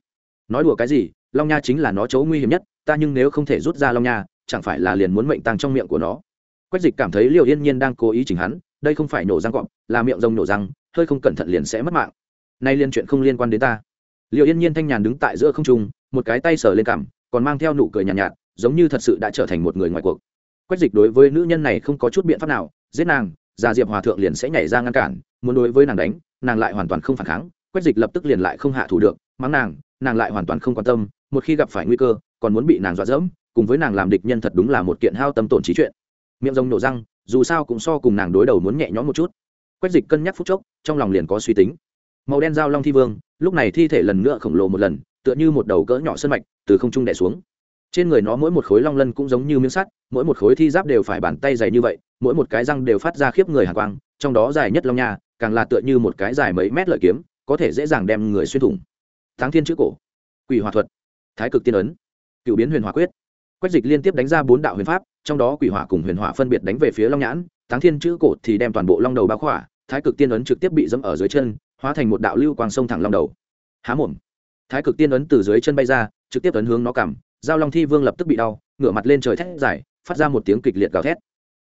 Nói đùa cái gì, long nha chính là nó chỗ nguy hiểm nhất, ta nhưng nếu không thể rút ra long nha, chẳng phải là liền muốn mệnh tăng trong miệng của nó. Quách dịch cảm thấy liều yên nhiên đang cố ý chỉnh hắn đây không phải nổ răng cọp là miệng rồng nổ răng hơi không cẩn thận liền sẽ mất mạng. Nay liên chuyện không liên quan đến ta. Liệu yên nhiên thanh nhàn đứng tại giữa không trung một cái tay sờ lên cằm còn mang theo nụ cười nhàn nhạt, nhạt giống như thật sự đã trở thành một người ngoài cuộc. Quách dịch đối với nữ nhân này không có chút biện pháp nào giết nàng già diệp hòa thượng liền sẽ nhảy ra ngăn cản muốn đối với nàng đánh nàng lại hoàn toàn không phản kháng quách dịch lập tức liền lại không hạ thủ được mắng nàng nàng lại hoàn toàn không quan tâm một khi gặp phải nguy cơ còn muốn bị nàng dọa dẫm cùng với nàng làm địch nhân thật đúng là một kiện hao tâm tổn trí chuyện. Miệng rồng nổ răng dù sao cũng so cùng nàng đối đầu muốn nhẹ nhõm một chút. Quách dịch cân nhắc phút chốc, trong lòng liền có suy tính. Màu đen dao long thi vương, lúc này thi thể lần nữa khổng lồ một lần, tựa như một đầu cỡ nhỏ sân mạch, từ không trung đẻ xuống. Trên người nó mỗi một khối long lân cũng giống như miếng sắt, mỗi một khối thi giáp đều phải bàn tay dày như vậy, mỗi một cái răng đều phát ra khiếp người hàn quang, trong đó dài nhất long nha, càng là tựa như một cái dài mấy mét lợi kiếm, có thể dễ dàng đem người xuyên thủng. Tháng thiên chữ cổ, quỷ hòa thuật, thái cực tiên ấn, cựu biến huyền hòa quyết quách dịch liên tiếp đánh ra bốn đạo huyền pháp, trong đó quỷ hỏa cùng huyền hỏa phân biệt đánh về phía long nhãn Thắng thiên chữ cổ thì đem toàn bộ long đầu bao khỏa, thái cực tiên ấn trực tiếp bị dẫm ở dưới chân, hóa thành một đạo lưu quang sông thẳng long đầu. Há mồm. Thái cực tiên ấn từ dưới chân bay ra, trực tiếp ấn hướng nó cằm, giao long thi vương lập tức bị đau, ngửa mặt lên trời thét dài, phát ra một tiếng kịch liệt gào thét.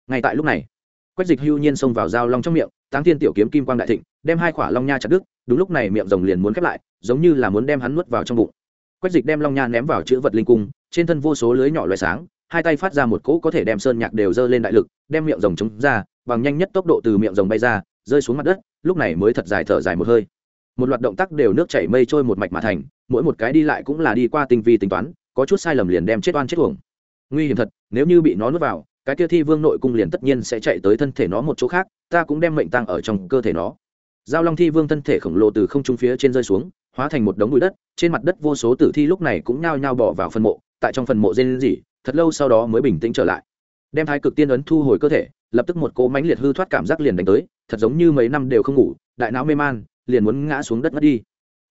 Ngay tại lúc này, quách dịch hưu nhiên xông vào giao long trong miệng, táng thiên tiểu kiếm kim quang đại thịnh, đem hai khỏa long nha chặt đứt, đúng lúc này miệng rồng liền muốn khép lại, giống như là muốn đem hắn nuốt vào trong bụng. Quách dịch đem long nha ném vào chữ vật linh cung trên thân vô số lưới nhỏ loài sáng, hai tay phát ra một cỗ có thể đem sơn nhạc đều dơ lên đại lực, đem miệng rồng chống ra, bằng nhanh nhất tốc độ từ miệng rồng bay ra, rơi xuống mặt đất, lúc này mới thật dài thở dài một hơi. Một loạt động tác đều nước chảy mây trôi một mạch mà thành, mỗi một cái đi lại cũng là đi qua tinh vi tính toán, có chút sai lầm liền đem chết oan chết thuồng nguy hiểm thật, nếu như bị nó nuốt vào, cái kia thi vương nội cung liền tất nhiên sẽ chạy tới thân thể nó một chỗ khác, ta cũng đem mệnh tăng ở trong cơ thể nó. Giao long thi vương thân thể khổng lồ từ không trung phía trên rơi xuống, hóa thành một đống bụi đất, trên mặt đất vô số tử thi lúc này cũng nhao nhao bỏ vào phân mộ tại trong phần mộ rên rỉ, thật lâu sau đó mới bình tĩnh trở lại. Đem thái cực tiên ấn thu hồi cơ thể, lập tức một cỗ mánh liệt hư thoát cảm giác liền đánh tới, thật giống như mấy năm đều không ngủ, đại não mê man, liền muốn ngã xuống đất mất đi.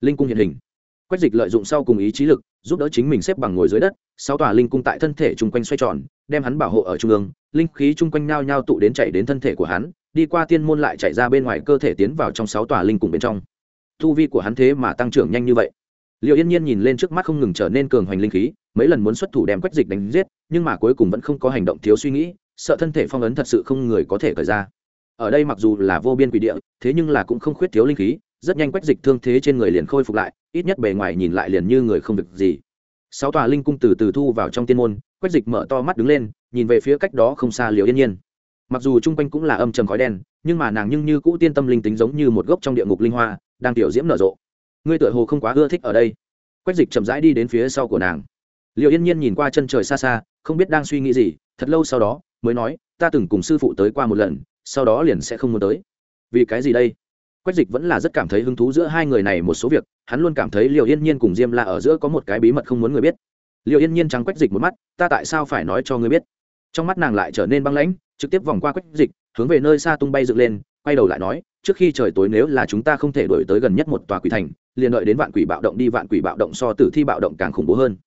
Linh cung hiện hình. Quách dịch lợi dụng sau cùng ý chí lực, giúp đỡ chính mình xếp bằng ngồi dưới đất, sáu tòa linh cung tại thân thể chung quanh xoay tròn, đem hắn bảo hộ ở trung ương, linh khí chung quanh nao nhao tụ đến chạy đến thân thể của hắn, đi qua tiên môn lại chạy ra bên ngoài cơ thể tiến vào trong sáu tòa linh cung bên trong. Tu vi của hắn thế mà tăng trưởng nhanh như vậy liệu yên nhiên nhìn lên trước mắt không ngừng trở nên cường hoành linh khí, mấy lần muốn xuất thủ đem quách dịch đánh giết, nhưng mà cuối cùng vẫn không có hành động thiếu suy nghĩ, sợ thân thể phong ấn thật sự không người có thể cởi ra. Ở đây mặc dù là vô biên quỷ địa, thế nhưng là cũng không khuyết thiếu linh khí, rất nhanh quách dịch thương thế trên người liền khôi phục lại, ít nhất bề ngoài nhìn lại liền như người không việc gì. Sáu tòa linh cung từ từ thu vào trong tiên môn, quách dịch mở to mắt đứng lên, nhìn về phía cách đó không xa liều yên nhiên. Mặc dù chung quanh cũng là âm trầm khói đen, nhưng mà nàng nhưng như cũ tiên tâm linh tính giống như một gốc trong địa ngục linh hoa, đang tiểu diễm nở rộ ngươi tựa hồ không quá ưa thích ở đây. Quách dịch chậm rãi đi đến phía sau của nàng. Liệu yên nhiên nhìn qua chân trời xa xa, không biết đang suy nghĩ gì, thật lâu sau đó, mới nói, ta từng cùng sư phụ tới qua một lần, sau đó liền sẽ không muốn tới. Vì cái gì đây? Quách dịch vẫn là rất cảm thấy hứng thú giữa hai người này một số việc, hắn luôn cảm thấy liệu yên nhiên cùng diêm la ở giữa có một cái bí mật không muốn người biết. Liệu yên nhiên trắng quách dịch một mắt, ta tại sao phải nói cho ngươi biết? Trong mắt nàng lại trở nên băng lãnh, trực tiếp vòng qua quách dịch, hướng về nơi xa tung bay dựng lên quay đầu lại nói, trước khi trời tối nếu là chúng ta không thể đổi tới gần nhất một tòa quỷ thành, liền đợi đến vạn quỷ bạo động đi, vạn quỷ bạo động so tử thi bạo động càng khủng bố hơn.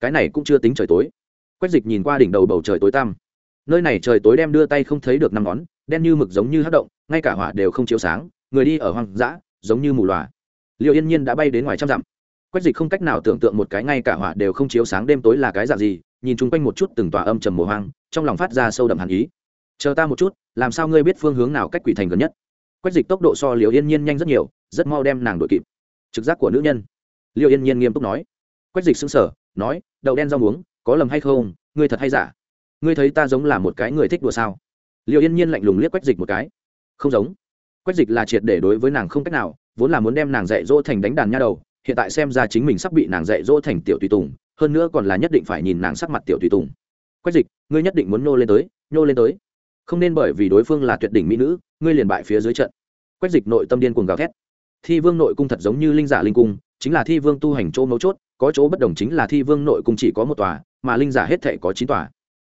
Cái này cũng chưa tính trời tối. Quách dịch nhìn qua đỉnh đầu bầu trời tối tăm. Nơi này trời tối đem đưa tay không thấy được năm ngón, đen như mực giống như hát động, ngay cả hỏa đều không chiếu sáng, người đi ở hoang dã, giống như mù loà. Liệu yên nhiên đã bay đến ngoài trăm dặm. Quách dịch không cách nào tưởng tượng một cái ngay cả hỏa đều không chiếu sáng đêm tối là cái dạng gì, nhìn chung quanh một chút từng tòa âm trầm mùa hoang, trong lòng phát ra sâu đậm hàn ý. Chờ ta một chút làm sao ngươi biết phương hướng nào cách quỷ thành gần nhất? Quách dịch tốc độ so liều yên nhiên nhanh rất nhiều, rất mau đem nàng đội kịp. Trực giác của nữ nhân. Liều yên nhiên nghiêm túc nói. Quách dịch xứng sở nói, đậu đen rau muống, có lầm hay không? Ngươi thật hay giả? Ngươi thấy ta giống là một cái người thích đùa sao? Liều yên nhiên lạnh lùng liếc quách dịch một cái. Không giống. Quách dịch là triệt để đối với nàng không cách nào, vốn là muốn đem nàng dạy dỗ thành đánh đàn nha đầu, hiện tại xem ra chính mình sắp bị nàng dạy dỗ thành tiểu tùy tùng, hơn nữa còn là nhất định phải nhìn nàng sắc mặt tiểu tùy tùng. Quách dịch, ngươi nhất định muốn nhô lên tới, nhô lên tới không nên bởi vì đối phương là tuyệt đỉnh mỹ nữ, ngươi liền bại phía dưới trận. Quách dịch nội tâm điên cuồng gào thét. Thi vương nội cung thật giống như linh giả linh cung, chính là thi vương tu hành chỗ mấu chốt, có chỗ bất đồng chính là thi vương nội cung chỉ có một tòa, mà linh giả hết thể có chín tòa.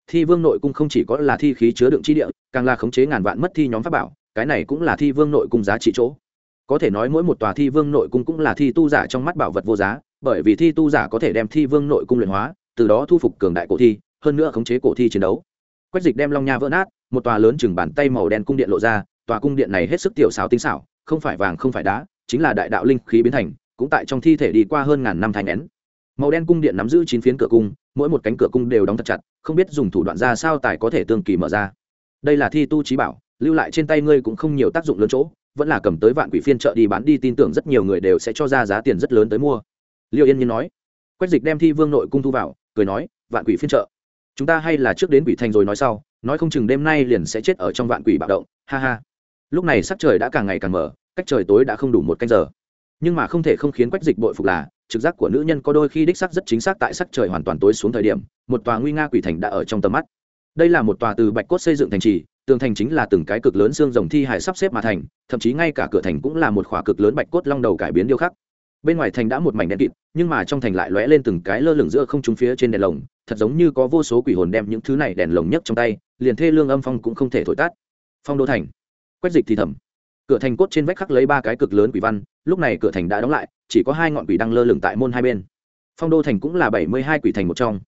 Thi vương nội cung không chỉ có là thi khí chứa đựng chi địa, càng là khống chế ngàn vạn mất thi nhóm pháp bảo, cái này cũng là thi vương nội cung giá trị chỗ. Có thể nói mỗi một tòa thi vương nội cung cũng là thi tu giả trong mắt bảo vật vô giá, bởi vì thi tu giả có thể đem thi vương nội cung luyện hóa, từ đó thu phục cường đại cổ thi, hơn nữa khống chế cổ thi chiến đấu. Quách dịch đem long nha vỡ nát một tòa lớn chừng bàn tay màu đen cung điện lộ ra, tòa cung điện này hết sức tiểu xảo tinh xảo, không phải vàng không phải đá, chính là đại đạo linh khí biến thành, cũng tại trong thi thể đi qua hơn ngàn năm thành nén màu đen cung điện nắm giữ chín phiến cửa cung, mỗi một cánh cửa cung đều đóng thật chặt, không biết dùng thủ đoạn ra sao tài có thể tương kỳ mở ra. Đây là thi tu trí bảo, lưu lại trên tay ngươi cũng không nhiều tác dụng lớn chỗ, vẫn là cầm tới vạn quỷ phiên chợ đi bán đi, tin tưởng rất nhiều người đều sẽ cho ra giá tiền rất lớn tới mua. Liêu yên nhiên nói. Quách dịch đem thi vương nội cung thu vào, cười nói, vạn quỷ phiên chợ chúng ta hay là trước đến quỷ thành rồi nói sau, nói không chừng đêm nay liền sẽ chết ở trong vạn quỷ bạo động, ha ha. Lúc này sắc trời đã càng ngày càng mở, cách trời tối đã không đủ một canh giờ. Nhưng mà không thể không khiến quách dịch bội phục là, trực giác của nữ nhân có đôi khi đích sắc rất chính xác tại sắc trời hoàn toàn tối xuống thời điểm, một tòa nguy nga quỷ thành đã ở trong tầm mắt. Đây là một tòa từ bạch cốt xây dựng thành trì, tường thành chính là từng cái cực lớn xương rồng thi hải sắp xếp mà thành, thậm chí ngay cả cửa thành cũng là một khỏa cực lớn bạch cốt long đầu cải biến điêu khắc bên ngoài thành đã một mảnh đen kịt, nhưng mà trong thành lại lóe lên từng cái lơ lửng giữa không trung phía trên đèn lồng, thật giống như có vô số quỷ hồn đem những thứ này đèn lồng nhấc trong tay, liền thê lương âm phong cũng không thể thổi tát phong đô thành. Quét dịch thì thầm. Cửa thành cốt trên vách khắc lấy ba cái cực lớn quỷ văn, lúc này cửa thành đã đóng lại, chỉ có hai ngọn quỷ đang lơ lửng tại môn hai bên. Phong đô thành cũng là bảy mươi hai quỷ thành một trong.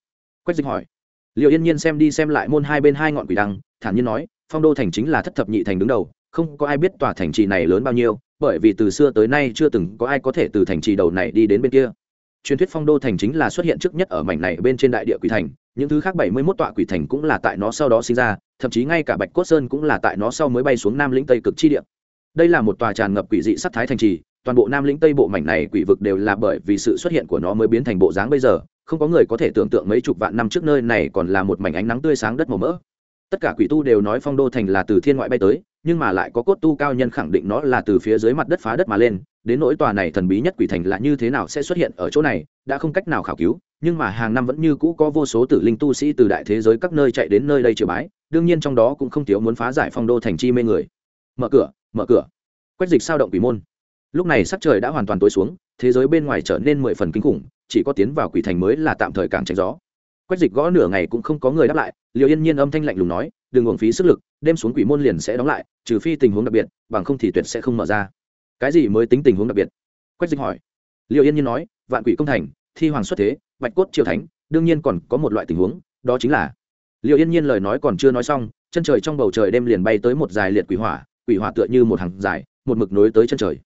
Quách dịch hỏi. Liệu yên nhiên xem đi xem lại môn hai bên hai ngọn quỷ đăng, thản nhiên nói, phong đô thành chính là thất thập nhị thành đứng đầu không có ai biết tòa thành trì này lớn bao nhiêu, bởi vì từ xưa tới nay chưa từng có ai có thể từ thành trì đầu này đi đến bên kia. Truyền thuyết phong đô thành chính là xuất hiện trước nhất ở mảnh này bên trên đại địa quỷ thành, những thứ khác bảy mươi mốt tọa quỷ thành cũng là tại nó sau đó sinh ra, thậm chí ngay cả bạch cốt sơn cũng là tại nó sau mới bay xuống nam lĩnh tây cực chi địa. Đây là một tòa tràn ngập quỷ dị sắc thái thành trì, toàn bộ nam lĩnh tây bộ mảnh này quỷ vực đều là bởi vì sự xuất hiện của nó mới biến thành bộ dáng bây giờ, không có người có thể tưởng tượng mấy chục vạn năm trước nơi này còn là một mảnh ánh nắng tươi sáng đất màu mỡ. Tất cả quỷ tu đều nói phong đô thành là từ thiên ngoại bay tới nhưng mà lại có cốt tu cao nhân khẳng định nó là từ phía dưới mặt đất phá đất mà lên, đến nỗi tòa này thần bí nhất quỷ thành là như thế nào sẽ xuất hiện ở chỗ này, đã không cách nào khảo cứu, nhưng mà hàng năm vẫn như cũ có vô số tử linh tu sĩ từ đại thế giới các nơi chạy đến nơi đây triều bái, đương nhiên trong đó cũng không thiếu muốn phá giải phong đô thành chi mê người. Mở cửa mở cửa. Quét dịch sao động quỷ môn. Lúc này sắc trời đã hoàn toàn tối xuống, thế giới bên ngoài trở nên mười phần kinh khủng, chỉ có tiến vào quỷ thành mới là tạm thời càng tránh gió. Quét dịch gõ nửa ngày cũng không có người đáp lại liều yên nhiên âm thanh lạnh lùng nói đừng uổng phí sức lực, đêm xuống quỷ môn liền sẽ đóng lại, trừ phi tình huống đặc biệt, bằng không thì tuyệt sẽ không mở ra. Cái gì mới tính tình huống đặc biệt? Quách dịch hỏi. Liệu yên nhiên nói, vạn quỷ công thành, thi hoàng xuất thế, bạch cốt triều thánh, đương nhiên còn có một loại tình huống, đó chính là liệu yên nhiên lời nói còn chưa nói xong, chân trời trong bầu trời đêm liền bay tới một dài liệt quỷ hỏa quỷ hỏa tựa như một hàng dài, một mực nối tới chân trời.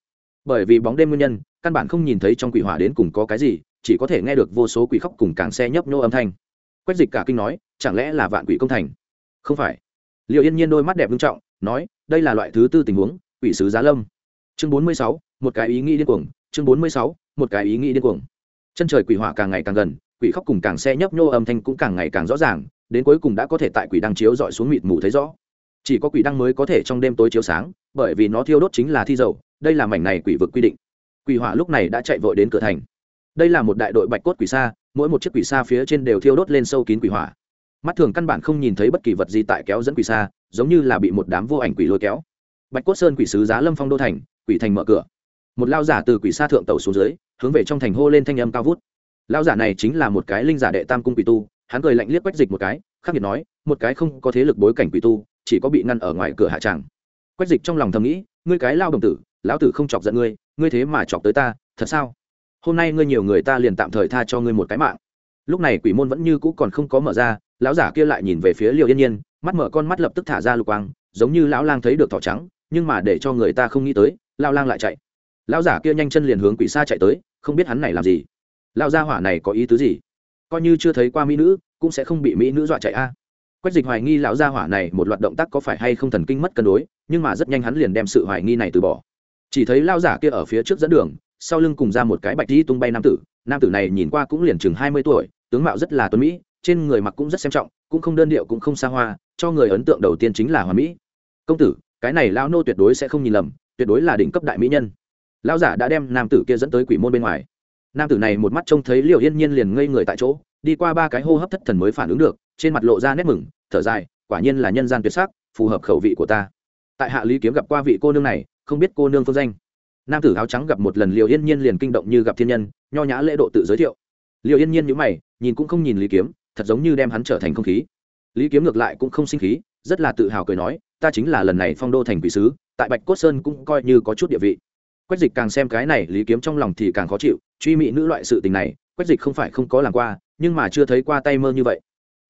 Bởi vì bóng đêm nguyên nhân, căn bản không nhìn thấy trong quỷ hỏa đến cùng có cái gì, chỉ có thể nghe được vô số quỷ khóc cùng càng xe nhấp nhô âm thanh. Quách dịch cả kinh nói, chẳng lẽ là vạn quỷ công thành? Không phải. Liệu yên nhiên đôi mắt đẹp nghiêm trọng, nói, đây là loại thứ tư tình huống, quỷ sứ giá lâm. Chương bốn mươi sáu, một cái ý nghĩ điên cuồng, chương bốn mươi sáu, một cái ý nghĩ điên cuồng. Chân trời quỷ hỏa càng ngày càng gần, quỷ khóc cùng càng xe nhấp nhô âm thanh cũng càng ngày càng rõ ràng, đến cuối cùng đã có thể tại quỷ đăng chiếu dọi xuống mịt mù thấy rõ. Chỉ có quỷ đăng mới có thể trong đêm tối chiếu sáng, bởi vì nó thiêu đốt chính là thi dầu, đây là mảnh này quỷ vực quy định. Quỷ hỏa lúc này đã chạy vội đến cửa thành. Đây là một đại đội bạch cốt quỷ xa mỗi một chiếc quỷ xa phía trên đều thiêu đốt lên sâu kín quỷ hỏa mắt thường căn bản không nhìn thấy bất kỳ vật gì tại kéo dẫn quỷ xa, giống như là bị một đám vô ảnh quỷ lôi kéo. Bạch cốt sơn quỷ sứ giá lâm phong đô thành, quỷ thành mở cửa. Một lao giả từ quỷ xa thượng tàu xuống dưới, hướng về trong thành hô lên thanh âm cao vút. Lao giả này chính là một cái linh giả đệ tam cung quỷ tu, hắn cười lạnh liếc quách dịch một cái, khắc nghiệt nói, một cái không có thế lực bối cảnh quỷ tu, chỉ có bị ngăn ở ngoài cửa hạ tràng. Quách dịch trong lòng thầm nghĩ, ngươi cái lao đồng tử, lão tử không chọc giận ngươi ngươi thế mà chọc tới ta, thật sao? Hôm nay ngươi nhiều người ta liền tạm thời tha cho ngươi một cái mạng. Lúc này quỷ môn vẫn như cũ còn không có mở ra lão giả kia lại nhìn về phía liệu yên nhiên, mắt mở con mắt lập tức thả ra lục quang, giống như lão lang thấy được thỏ trắng, nhưng mà để cho người ta không nghĩ tới lao lang lại chạy. Lão giả kia nhanh chân liền hướng quỷ xa chạy tới, không biết hắn này làm gì. Lão gia hỏa này có ý tứ gì? Coi như chưa thấy qua mỹ nữ, cũng sẽ không bị mỹ nữ dọa chạy a. Quách dịch hoài nghi lão gia hỏa này một loạt động tác có phải hay không thần kinh mất cân đối, nhưng mà rất nhanh hắn liền đem sự hoài nghi này từ bỏ. Chỉ thấy lao giả kia ở phía trước dẫn đường, sau lưng cùng ra một cái bạch đi tung bay nam tử. Nam tử này nhìn qua cũng liền chừng hai mươi tuổi, tướng mạo rất là tuấn mỹ trên người mặc cũng rất xem trọng, cũng không đơn điệu cũng không xa hoa, cho người ấn tượng đầu tiên chính là hoa mỹ. Công tử, cái này lão nô tuyệt đối sẽ không nhìn lầm, tuyệt đối là đỉnh cấp đại mỹ nhân. Lão giả đã đem nam tử kia dẫn tới quỷ môn bên ngoài. Nam tử này một mắt trông thấy liệu yên nhiên liền ngây người tại chỗ, đi qua ba cái hô hấp thất thần mới phản ứng được, trên mặt lộ ra nét mừng, thở dài, quả nhiên là nhân gian tuyệt sắc, phù hợp khẩu vị của ta. Tại hạ lý kiếm gặp qua vị cô nương này, không biết cô nương phương danh. Nam tử áo trắng gặp một lần liệu yên nhiên liền kinh động như gặp thiên nhân, nho nhã lễ độ tự giới thiệu. Liệu yên nhiên nhữ mày, nhìn cũng không nhìn lý kiếm thật giống như đem hắn trở thành không khí. Lý kiếm ngược lại cũng không sinh khí, rất là tự hào cười nói, ta chính là lần này phong đô thành quỷ sứ, tại bạch cốt sơn cũng coi như có chút địa vị. Quách dịch càng xem cái này, lý kiếm trong lòng thì càng khó chịu, truy mị nữ loại sự tình này, quách dịch không phải không có làm qua, nhưng mà chưa thấy qua tay mơ như vậy.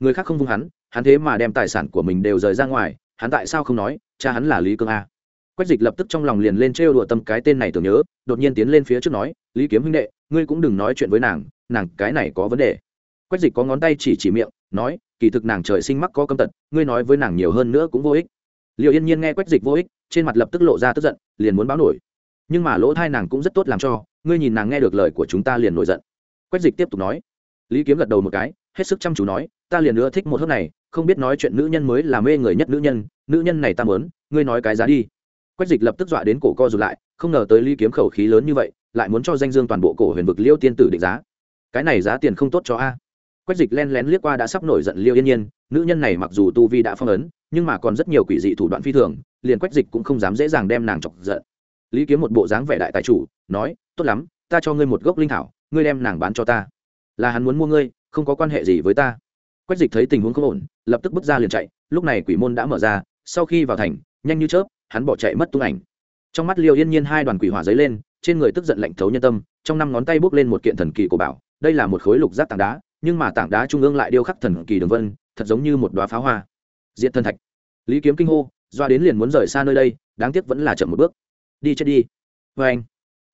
Người khác không vung hắn hắn thế mà đem tài sản của mình đều rời ra ngoài, hắn tại sao không nói, cha hắn là lý cương a. Quách dịch lập tức trong lòng liền lên trêu đùa tâm cái tên này tưởng nhớ, đột nhiên tiến lên phía trước nói, lý kiếm huynh đệ, ngươi cũng đừng nói chuyện với nàng nàng cái này có vấn đề quách dịch có ngón tay chỉ chỉ miệng, nói, kỳ thực nàng trời sinh mắc có câm tật, ngươi nói với nàng nhiều hơn nữa cũng vô ích. Liệu yên nhiên nghe quách dịch vô ích, trên mặt lập tức lộ ra tức giận, liền muốn báo nổi. Nhưng mà lỗ thai nàng cũng rất tốt làm cho, ngươi nhìn nàng nghe được lời của chúng ta liền nổi giận. Quách dịch tiếp tục nói. Lý kiếm gật đầu một cái, hết sức chăm chú nói, ta liền nữa thích một hớp này, không biết nói chuyện nữ nhân mới là mê người nhất nữ nhân nữ nhân này ta mớn ngươi nói cái giá đi. Quách dịch lập tức dọa đến cổ co rụt lại, không ngờ tới lý kiếm khẩu khí lớn như vậy, lại muốn cho danh dương toàn bộ cổ huyền vực liêu tiên tử định giá. Cái này giá tiền không tốt cho a quách dịch len lén liếc qua đã sắp nổi giận liêu yên nhiên, nữ nhân này mặc dù tu vi đã phong ấn, nhưng mà còn rất nhiều quỷ dị thủ đoạn phi thường, liền quách dịch cũng không dám dễ dàng đem nàng chọc giận. Lý kiếm một bộ dáng vẻ đại tài chủ, nói, tốt lắm, ta cho ngươi một gốc linh thảo, ngươi đem nàng bán cho ta. Là hắn muốn mua ngươi, không có quan hệ gì với ta. Quách dịch thấy tình huống không ổn, lập tức bước ra liền chạy, lúc này quỷ môn đã mở ra, sau khi vào thành, nhanh như chớp, hắn bỏ chạy mất tung ảnh. Trong mắt liêu yên nhiên hai đoàn quỷ hỏa dấy lên, trên người tức giận lạnh thấu nhân tâm, trong năm ngón tay bước lên một kiện thần kỳ của bảo, đây là một khối lục giác tảng đá nhưng mà tảng đá trung ương lại điêu khắc thần kỳ đường vân, thật giống như một đoá pháo hoa. Diện thân thạch. Lý kiếm kinh hô, doa đến liền muốn rời xa nơi đây, đáng tiếc vẫn là chậm một bước. Đi chết đi. Vê anh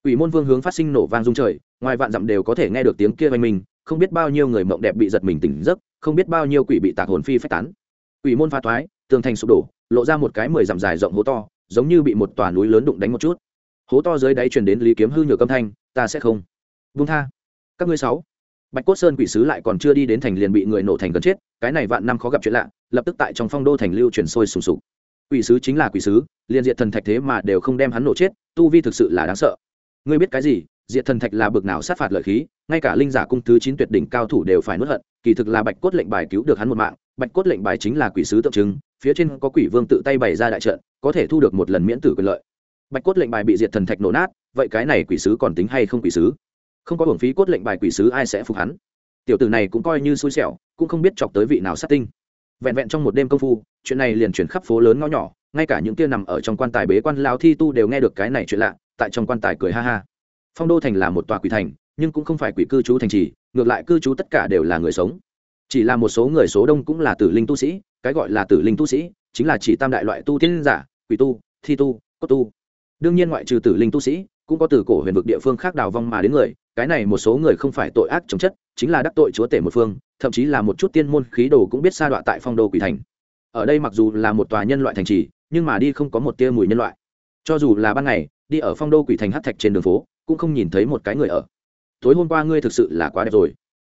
ủy môn vương hướng phát sinh nổ vang rung trời, ngoài vạn dặm đều có thể nghe được tiếng kia oanh mình, không biết bao nhiêu người mộng đẹp bị giật mình tỉnh giấc, không biết bao nhiêu quỷ bị tạc hồn phi phách tán. Ủy môn pha thoái, tường thành sụp đổ, lộ ra một cái mười dặm dài rộng hố to, giống như bị một tòa núi lớn đụng đánh một chút. Hố to dưới đáy truyền đến lý kiếm hư nhược âm thanh, ta sẽ không. Vung tha. Các ngươi sáu bạch cốt sơn quỷ sứ lại còn chưa đi đến thành liền bị người nổ thành gần chết, cái này vạn năm khó gặp chuyện lạ, lập tức tại trong phong đô thành lưu truyền sôi sùng sục. Quỷ sứ chính là quỷ sứ, liền diệt thần thạch thế mà đều không đem hắn nổ chết, tu vi thực sự là đáng sợ. Ngươi biết cái gì? Diệt thần thạch là bực nào sát phạt lợi khí, ngay cả linh giả cung thứ chín tuyệt đỉnh cao thủ đều phải nuốt hận, kỳ thực là bạch cốt lệnh bài cứu được hắn một mạng. Bạch cốt lệnh bài chính là quỷ sứ tượng trưng, phía trên có quỷ vương tự tay bày ra đại trận, có thể thu được một lần miễn tử quyền lợi. Bạch cốt lệnh bài bị diệt thần thạch nổ nát, vậy cái này quỷ sứ còn tính hay không quỷ sứ? Không có hưởng phí cốt lệnh bài quỷ sứ ai sẽ phục hắn. Tiểu tử này cũng coi như xui xẻo, cũng không biết chọc tới vị nào sát tinh. Vẹn vẹn trong một đêm công phu, chuyện này liền chuyển khắp phố lớn ngõ nhỏ, ngay cả những kia nằm ở trong quan tài bế quan lao thi tu đều nghe được cái này chuyện lạ, tại trong quan tài cười ha ha. Phong đô thành là một tòa quỷ thành, nhưng cũng không phải quỷ cư trú thành trì, ngược lại cư trú tất cả đều là người sống. Chỉ là một số người số đông cũng là tử linh tu sĩ, cái gọi là tử linh tu sĩ, chính là chỉ tam đại loại tu tiên giả, quỷ tu, thi tu, cốt tu. Đương nhiên ngoại trừ tử linh tu sĩ, cũng có từ cổ huyền vực địa phương khác đào vong mà đến người cái này một số người không phải tội ác chống chất, chính là đắc tội chúa tể một phương, thậm chí là một chút tiên môn khí đồ cũng biết sa đọa tại phong đô quỷ thành. Ở đây mặc dù là một tòa nhân loại thành trì, nhưng mà đi không có một tia mùi nhân loại. Cho dù là ban ngày, đi ở phong đô quỷ thành hát thạch trên đường phố, cũng không nhìn thấy một cái người ở. Tối hôm qua ngươi thực sự là quá đẹp rồi.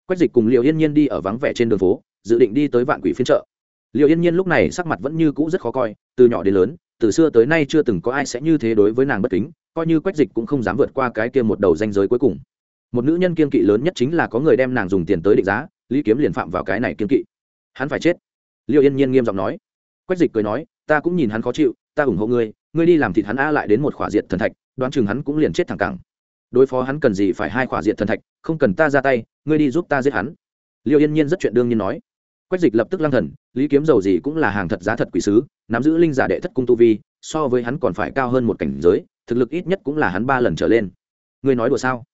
Quách dịch cùng liệu yên nhiên đi ở vắng vẻ trên đường phố, dự định đi tới vạn quỷ phiên chợ. Liệu yên nhiên lúc này sắc mặt vẫn như cũ rất khó coi, từ nhỏ đến lớn, từ xưa tới nay chưa từng có ai sẽ như thế đối với nàng bất kính, coi như quách dịch cũng không dám vượt qua cái kia một đầu danh giới cuối cùng một nữ nhân kiên kỵ lớn nhất chính là có người đem nàng dùng tiền tới định giá, lý kiếm liền phạm vào cái này kiên kỵ. Hắn phải chết. Liệu yên nhiên nghiêm giọng nói. Quách dịch cười nói, ta cũng nhìn hắn khó chịu, ta ủng hộ ngươi ngươi đi làm thịt hắn a lại đến một khỏa diệt thần thạch, đoán chừng hắn cũng liền chết thẳng cẳng. Đối phó hắn cần gì phải hai khỏa diệt thần thạch, không cần ta ra tay, ngươi đi giúp ta giết hắn. Liệu yên nhiên rất chuyện đương nhiên nói. Quách dịch lập tức lăng thần, lý kiếm dầu gì cũng là hàng thật giá thật quỷ sứ, nắm giữ linh giả đệ thất cung tu vi, so với hắn còn phải cao hơn một cảnh giới, thực lực ít nhất cũng là hắn ba lần trở lên. Ngươi nói đùa sao?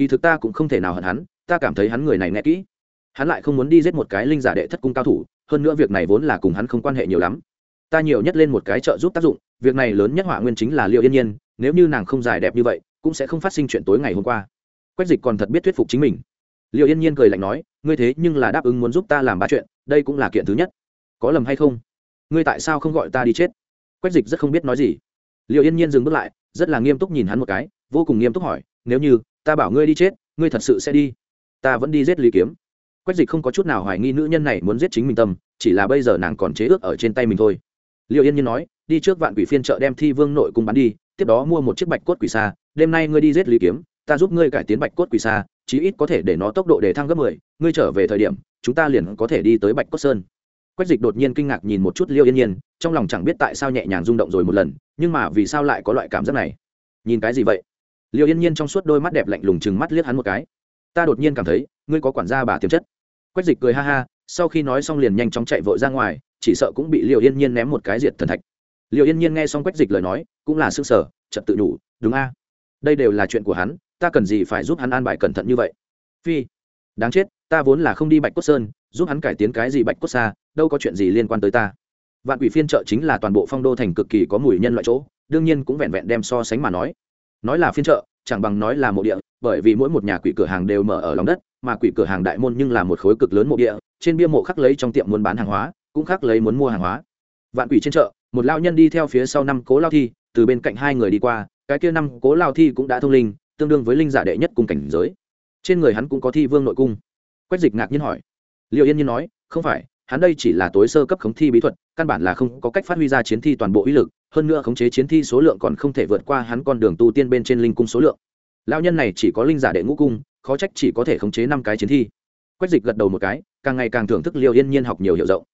Kỳ thực ta cũng không thể nào hận hắn, ta cảm thấy hắn người này nghe kỹ. Hắn lại không muốn đi giết một cái linh giả đệ thất cung cao thủ, hơn nữa việc này vốn là cùng hắn không quan hệ nhiều lắm. Ta nhiều nhất lên một cái trợ giúp tác dụng, việc này lớn nhất họa nguyên chính là liệu yên nhiên, nếu như nàng không dài đẹp như vậy, cũng sẽ không phát sinh chuyện tối ngày hôm qua. Quách dịch còn thật biết thuyết phục chính mình. Liệu yên nhiên cười lạnh nói, ngươi thế nhưng là đáp ứng muốn giúp ta làm ba chuyện, đây cũng là kiện thứ nhất. Có lầm hay không? Ngươi tại sao không gọi ta đi chết? Quách dịch rất không biết nói gì. Liệu yên nhiên dừng bước lại, rất là nghiêm túc nhìn hắn một cái, vô cùng nghiêm túc hỏi, nếu như ta bảo ngươi đi chết, ngươi thật sự sẽ đi. Ta vẫn đi giết lý kiếm. Quách dịch không có chút nào hoài nghi nữ nhân này muốn giết chính mình tâm, chỉ là bây giờ nàng còn chế ước ở trên tay mình thôi. Liệu yên nhiên nói, đi trước vạn quỷ phiên chợ đem thi vương nội cung bắn đi, tiếp đó mua một chiếc bạch cốt quỷ xa đêm nay ngươi đi giết lý kiếm, ta giúp ngươi cải tiến bạch cốt quỷ xa chí ít có thể để nó tốc độ để thăng gấp mười, ngươi trở về thời điểm, chúng ta liền có thể đi tới bạch cốt sơn. Quách dịch đột nhiên kinh ngạc nhìn một chút liêu yên nhiên, trong lòng chẳng biết tại sao nhẹ nhàng rung động rồi một lần, nhưng mà vì sao lại có loại cảm giác này? Nhìn cái gì vậy? Liêu yên nhiên trong suốt đôi mắt đẹp lạnh lùng chừng mắt liếc hắn một cái. Ta đột nhiên cảm thấy, ngươi có quản gia bà tiềm chất. Quách dịch cười ha ha, sau khi nói xong liền nhanh chóng chạy vội ra ngoài, chỉ sợ cũng bị liệu yên nhiên ném một cái diệt thần thạch. Liệu yên nhiên nghe xong quách dịch lời nói, cũng là sức sở trật tự đủ đúng a. Đây đều là chuyện của hắn, ta cần gì phải giúp hắn an bài cẩn thận như vậy? Phi, đáng chết, ta vốn là không đi bạch cốt sơn, giúp hắn cải tiến cái gì bạch cốt xa đâu có chuyện gì liên quan tới ta. Vạn quỷ phiên chợ chính là toàn bộ phong đô thành cực kỳ có mùi nhân loại chỗ, đương nhiên cũng vẹn vẹn đem so sánh mà nói nói là phiên chợ, chẳng bằng nói là mộ địa, bởi vì mỗi một nhà quỷ cửa hàng đều mở ở lòng đất, mà quỷ cửa hàng đại môn nhưng là một khối cực lớn mộ địa, trên bia mộ khắc lấy trong tiệm muốn bán hàng hóa, cũng khắc lấy muốn mua hàng hóa. Vạn quỷ trên chợ, một lao nhân đi theo phía sau năm cố lao thi, từ bên cạnh hai người đi qua, cái kia năm cố lao thi cũng đã thông linh, tương đương với linh giả đệ nhất cung cảnh giới. Trên người hắn cũng có thi vương nội cung. Quách dịch ngạc nhiên hỏi. Liệu yên nhiên nói, không phải, hắn đây chỉ là tối sơ cấp khống thi bí thuật, căn bản là không có cách phát huy ra chiến thi toàn bộ uy lực hơn nữa khống chế chiến thi số lượng còn không thể vượt qua hắn con đường tu tiên bên trên linh cung số lượng. Lao nhân này chỉ có linh giả đệ ngũ cung, khó trách chỉ có thể khống chế năm cái chiến thi. Quách dịch gật đầu một cái, càng ngày càng thưởng thức liêu yên nhiên học nhiều hiệu rộng.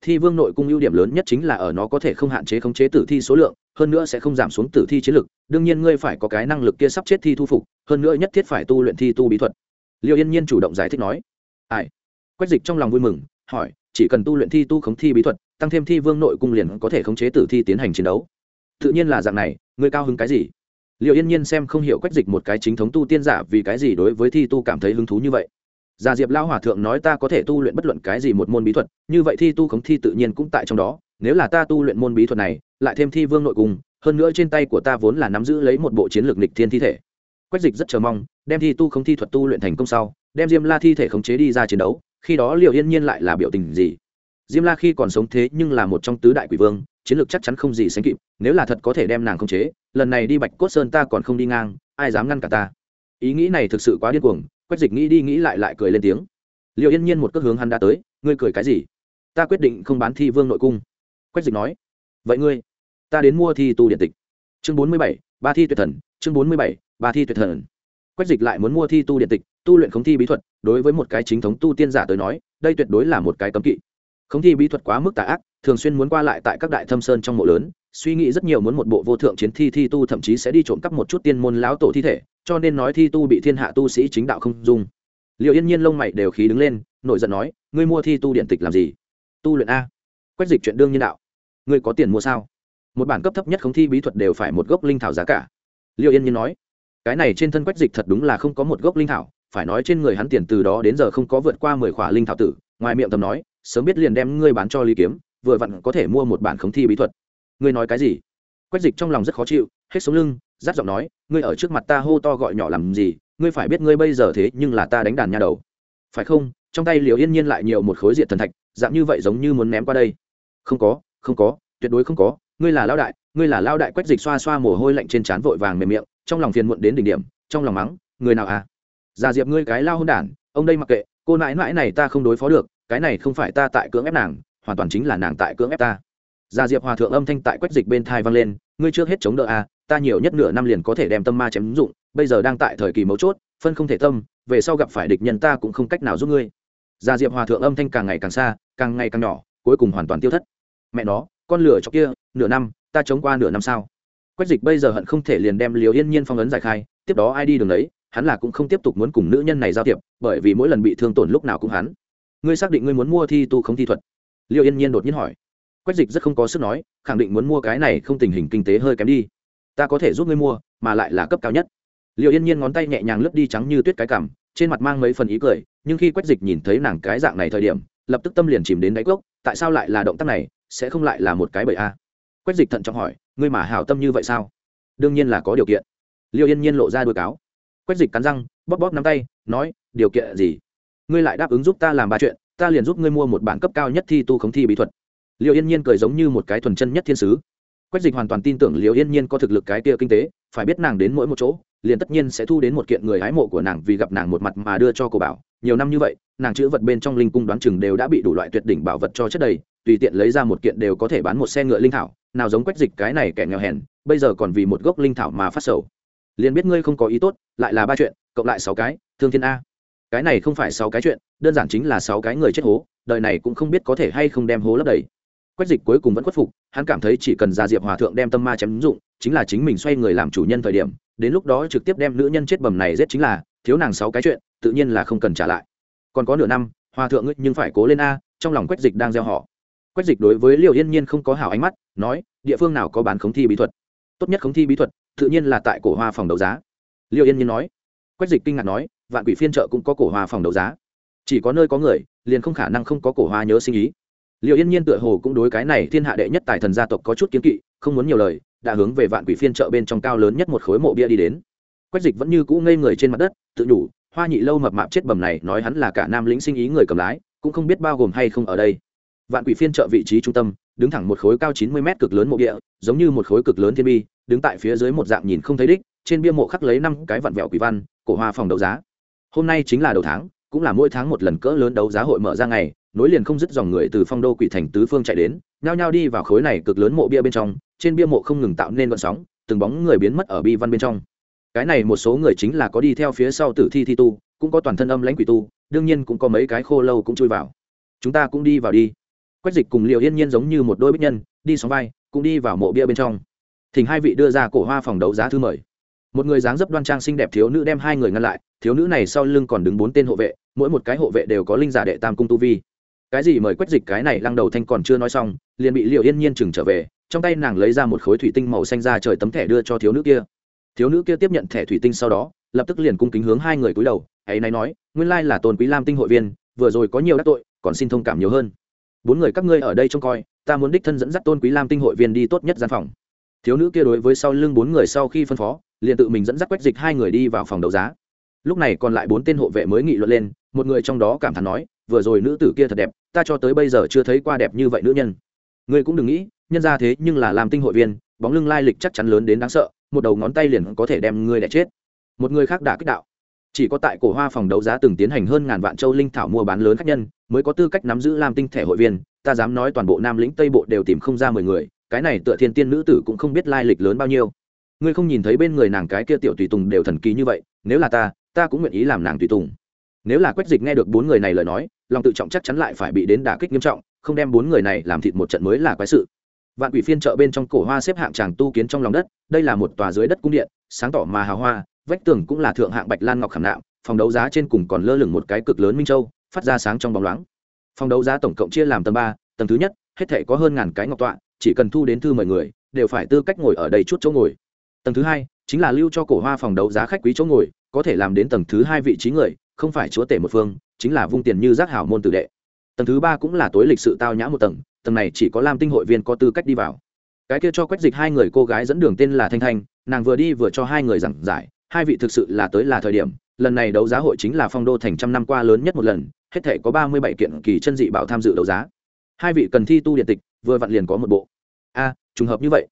Thi vương nội cung ưu điểm lớn nhất chính là ở nó có thể không hạn chế khống chế tử thi số lượng, hơn nữa sẽ không giảm xuống tử thi chiến lực, đương nhiên ngươi phải có cái năng lực kia sắp chết thi thu phục, hơn nữa nhất thiết phải tu luyện thi tu bí thuật. Liêu yên nhiên chủ động giải thích nói. Ai? Quách dịch trong lòng vui mừng, hỏi, chỉ cần tu luyện thi tu khống thi bí thuật tăng thêm thi vương nội cung liền có thể khống chế tử thi tiến hành chiến đấu tự nhiên là dạng này người cao hứng cái gì liệu yên nhiên xem không hiểu quách dịch một cái chính thống tu tiên giả vì cái gì đối với thi tu cảm thấy hứng thú như vậy Già Diệp lao Hòa thượng nói ta có thể tu luyện bất luận cái gì một môn bí thuật, như vậy thi tu khống thi tự nhiên cũng tại trong đó, nếu là ta tu luyện môn bí thuật này, lại thêm thi vương nội cung, hơn nữa trên tay của ta vốn là nắm giữ lấy một bộ chiến lược nghịch thiên thi thể. Quách Dịch rất chờ mong, đem thi tu khống thi thuật tu luyện thành công sau, đem Diêm La thi thể khống chế đi ra chiến đấu, khi đó Liệu Yên Nhiên lại là biểu tình gì? Diêm La khi còn sống thế nhưng là một trong tứ đại quỷ vương, chiến lược chắc chắn không gì sánh kịp, nếu là thật có thể đem nàng khống chế, lần này đi Bạch Cốt Sơn ta còn không đi ngang, ai dám ngăn cả ta? Ý nghĩ này thực sự quá điên cuồng, Quách Dịch nghĩ đi nghĩ lại lại cười lên tiếng. Liệu yên nhiên một cước hướng hắn đã tới ngươi cười cái gì? Ta quyết định không bán thi vương nội cung. Quách dịch nói vậy ngươi ta đến mua thi tu điện tịch. Chương bốn mươi bảy ba thi tuyệt thần chương bốn mươi bảy ba thi tuyệt thần. Quách dịch lại muốn mua thi tu điện tịch tu luyện khống thi bí thuật đối với một cái chính thống tu tiên giả tới nói đây tuyệt đối là một cái cấm kỵ khống thi bí thuật quá mức tà ác, thường xuyên muốn qua lại tại các đại thâm sơn trong mộ lớn, suy nghĩ rất nhiều muốn một bộ vô thượng chiến thi thi tu thậm chí sẽ đi trộm cắp một chút tiên môn lão tổ thi thể, cho nên nói thi tu bị thiên hạ tu sĩ chính đạo không dung. Liệu yên nhiên lông mày đều khí đứng lên nội giận nói, ngươi mua thi tu điện tịch làm gì? Tu luyện a. Quét dịch chuyện đương nhiên đạo. Ngươi có tiền mua sao? Một bản cấp thấp nhất không thi bí thuật đều phải một gốc linh thảo giá cả. Liệu yên nhiên nói, cái này trên thân quách dịch thật đúng là không có một gốc linh thảo, phải nói trên người hắn tiền từ đó đến giờ không có vượt qua mười khỏa linh thảo tử. Ngoài miệng tầm nói sớm biết liền đem ngươi bán cho lý kiếm, vừa vặn có thể mua một bản khống thi bí thuật. Ngươi nói cái gì? Quách dịch trong lòng rất khó chịu, hết sống lưng giáp giọng nói, ngươi ở trước mặt ta hô to gọi nhỏ làm gì, ngươi phải biết ngươi bây giờ thế nhưng là ta đánh đàn nhà đầu. Phải không? Trong tay liều yên nhiên lại nhiều một khối diện thần thạch, dạng như vậy giống như muốn ném qua đây. Không có không có, tuyệt đối không có. Ngươi là lao đại, ngươi là lao đại quách dịch xoa xoa mồ hôi lạnh trên trán vội vàng mềm miệng, trong lòng phiền muộn đến đỉnh điểm, trong lòng mắng, người nào à? Già diệp ngươi cái lao hôn đản, ông đây mặc kệ, cô nãi nãi này ta không đối phó được cái này không phải ta tại cưỡng ép nàng, hoàn toàn chính là nàng tại cưỡng ép ta. Gia diệp hòa thượng âm thanh tại quách dịch bên thai vang lên, ngươi trước hết chống đỡ à ta nhiều nhất nửa năm liền có thể đem tâm ma chém dụng, bây giờ đang tại thời kỳ mấu chốt, phân không thể tâm, về sau gặp phải địch nhân ta cũng không cách nào giúp ngươi. Gia diệp hòa thượng âm thanh càng ngày càng xa, càng ngày càng nhỏ, cuối cùng hoàn toàn tiêu thất. Mẹ nó, con lửa cho kia, nửa năm, ta chống qua nửa năm sao? Quách dịch bây giờ hận không thể liền đem liều yên nhiên phong ấn giải khai, tiếp đó ai đi đường đấy, hắn là cũng không tiếp tục muốn cùng nữ nhân này giao thiệp, bởi vì mỗi lần bị thương tổn lúc nào cũng hắn ngươi xác định ngươi muốn mua thi tu không thi thuật? Liêu yên nhiên đột nhiên hỏi. Quách dịch rất không có sức nói khẳng định muốn mua cái này không tình hình kinh tế hơi kém đi. Ta có thể giúp ngươi mua mà lại là cấp cao nhất. Liêu yên nhiên ngón tay nhẹ nhàng lướt đi trắng như tuyết cái cảm, trên mặt mang mấy phần ý cười nhưng khi quách dịch nhìn thấy nàng cái dạng này thời điểm lập tức tâm liền chìm đến đáy cốc tại sao lại là động tác này sẽ không lại là một cái bậy a? Quách dịch thận trọng hỏi ngươi mà hào tâm như vậy sao? Đương nhiên là có điều kiện. Liêu yên nhiên lộ ra đôi cáo. Quách dịch cắn răng bóp bóp nắm tay nói điều kiện gì? Ngươi lại đáp ứng giúp ta làm ba chuyện, ta liền giúp ngươi mua một bản cấp cao nhất thi tu khống thi bí thuật. Liệu yên nhiên cười giống như một cái thuần chân nhất thiên sứ. Quách dịch hoàn toàn tin tưởng liệu yên nhiên có thực lực cái kia kinh tế, phải biết nàng đến mỗi một chỗ, liền tất nhiên sẽ thu đến một kiện người hái mộ của nàng vì gặp nàng một mặt mà đưa cho cô bảo. Nhiều năm như vậy, nàng chữ vật bên trong linh cung đoán chừng đều đã bị đủ loại tuyệt đỉnh bảo vật cho chất đầy, tùy tiện lấy ra một kiện đều có thể bán một xe ngựa linh thảo, nào giống quách dịch cái này kẻ nghèo hèn, bây giờ còn vì một gốc linh thảo mà phát sầu. Liền biết ngươi không có ý tốt, lại là ba chuyện, cộng lại sáu cái, thương thiên a cái này không phải sáu cái chuyện, đơn giản chính là sáu cái người chết hố, đời này cũng không biết có thể hay không đem hố lấp đầy. Quách dịch cuối cùng vẫn khuất phục, hắn cảm thấy chỉ cần ra diệp hòa thượng đem tâm ma chém dụng, chính là chính mình xoay người làm chủ nhân thời điểm, đến lúc đó trực tiếp đem nữ nhân chết bầm này giết chính là, thiếu nàng sáu cái chuyện, tự nhiên là không cần trả lại. Còn có nửa năm, hòa thượng ngươi nhưng phải cố lên a, trong lòng quách dịch đang gieo họ. Quách dịch đối với liệu yên nhiên không có hảo ánh mắt, nói, địa phương nào có bán khống thi bí thuật? Tốt nhất khống thi bí thuật, tự nhiên là tại cổ hoa phòng đấu giá. Liệu yên nhiên nói. Quách dịch kinh ngạc nói vạn quỷ phiên chợ cũng có cổ hoa phòng đấu giá. Chỉ có nơi có người, liền không khả năng không có cổ hoa nhớ sinh ý. Liệu yên nhiên tựa hồ cũng đối cái này thiên hạ đệ nhất tài thần gia tộc có chút kiến kỵ, không muốn nhiều lời, đã hướng về vạn quỷ phiên chợ bên trong cao lớn nhất một khối mộ bia đi đến. Quách dịch vẫn như cũ ngây người trên mặt đất, tự nhủ, hoa nhị lâu mập mạp chết bầm này, nói hắn là cả nam lĩnh sinh ý người cầm lái, cũng không biết bao gồm hay không ở đây. Vạn quỷ phiên chợ vị trí trung tâm, đứng thẳng một khối cao chín mươi mét cực lớn mộ địa giống như một khối cực lớn thiên bi, đứng tại phía dưới một dạng nhìn không thấy đích, trên bia mộ khắc lấy năm cái vặn vẹo quỷ văn, cổ hoa phòng đấu giá hôm nay chính là đầu tháng, cũng là mỗi tháng một lần cỡ lớn đấu giá hội mở ra ngày, nối liền không dứt dòng người từ phong đô quỷ thành tứ phương chạy đến, nhao nhao đi vào khối này cực lớn mộ bia bên trong, trên bia mộ không ngừng tạo nên vận sóng, từng bóng người biến mất ở bi văn bên trong. Cái này một số người chính là có đi theo phía sau tử thi thi tu, cũng có toàn thân âm lãnh quỷ tu, đương nhiên cũng có mấy cái khô lâu cũng chui vào. Chúng ta cũng đi vào đi. Quách dịch cùng liệu yên nhiên giống như một đôi bích nhân, đi sóng vai, cũng đi vào mộ bia bên trong. Thỉnh hai vị đưa ra cổ hoa phòng đấu giá thư mời một người dáng dấp đoan trang xinh đẹp thiếu nữ đem hai người ngăn lại, thiếu nữ này sau lưng còn đứng bốn tên hộ vệ, mỗi một cái hộ vệ đều có linh giả đệ tam cung tu vi. Cái gì mời quách dịch cái này, lăng đầu thanh còn chưa nói xong, liền bị liệu yên nhiên chừng trở về, trong tay nàng lấy ra một khối thủy tinh màu xanh ra trời tấm thẻ đưa cho thiếu nữ kia. Thiếu nữ kia tiếp nhận thẻ thủy tinh sau đó, lập tức liền cung kính hướng hai người cúi đầu ấy nay nói, nguyên lai là tôn quý lam tinh hội viên, vừa rồi có nhiều đắc tội, còn xin thông cảm nhiều hơn. Bốn người các ngươi ở đây trông coi, ta muốn đích thân dẫn dắt tôn quý lam tinh hội viên đi tốt nhất gian phòng thiếu nữ kia đối với sau lưng bốn người sau khi phân phó, liền tự mình dẫn dắt quách dịch hai người đi vào phòng đấu giá. Lúc này còn lại bốn tên hộ vệ mới nghị luận lên, một người trong đó cảm thán nói, vừa rồi nữ tử kia thật đẹp, ta cho tới bây giờ chưa thấy qua đẹp như vậy nữ nhân. Ngươi cũng đừng nghĩ, nhân ra thế nhưng là làm tinh hội viên, bóng lưng lai lịch chắc chắn lớn đến đáng sợ, một đầu ngón tay liền có thể đem ngươi đẻ chết. Một người khác đã kích đạo, chỉ có tại cổ hoa phòng đấu giá từng tiến hành hơn ngàn vạn châu linh thảo mua bán lớn khách nhân, mới có tư cách nắm giữ làm tinh thẻ hội viên, ta dám nói toàn bộ nam lĩnh tây bộ đều tìm không ra mười người cái này tựa thiên tiên nữ tử cũng không biết lai lịch lớn bao nhiêu. Ngươi không nhìn thấy bên người nàng cái kia tiểu tùy tùng đều thần kỳ như vậy, nếu là ta ta cũng nguyện ý làm nàng tùy tùng. Nếu là quách dịch nghe được bốn người này lời nói, lòng tự trọng chắc chắn lại phải bị đến đả kích nghiêm trọng, không đem bốn người này làm thịt một trận mới là quái sự. Vạn quỷ phiên chợ bên trong cổ hoa xếp hạng tràng tu kiến trong lòng đất, đây là một tòa dưới đất cung điện, sáng tỏ mà hào hoa, vách tường cũng là thượng hạng bạch lan ngọc khảm nạm, phòng đấu giá trên cùng còn lơ lửng một cái cực lớn minh châu, phát ra sáng trong bóng loáng. Phòng đấu giá tổng cộng chia làm tầng ba, tầng thứ nhất, hết thể có hơn ngàn cái ngọc tọa chỉ cần thu đến thư mời người, đều phải tư cách ngồi ở đây chút chỗ ngồi. Tầng thứ hai chính là lưu cho cổ hoa phòng đấu giá khách quý chỗ ngồi, có thể làm đến tầng thứ hai vị trí người, không phải chúa tể một phương, chính là vung tiền như giác hảo môn tử đệ. Tầng thứ ba cũng là tối lịch sự tao nhã một tầng tầng này chỉ có lam tinh hội viên có tư cách đi vào. Cái kia cho quách dịch hai người cô gái dẫn đường tên là thanh thanh, nàng vừa đi vừa cho hai người giảng giải, hai vị thực sự là tới là thời điểm, lần này đấu giá hội chính là phong đô thành trăm năm qua lớn nhất một lần, hết thể có ba mươi bảy kiện kỳ chân dị bảo tham dự đấu giá. Hai vị cần thi tu điện tịch vừa vặn liền có một bộ. A, trùng hợp như vậy.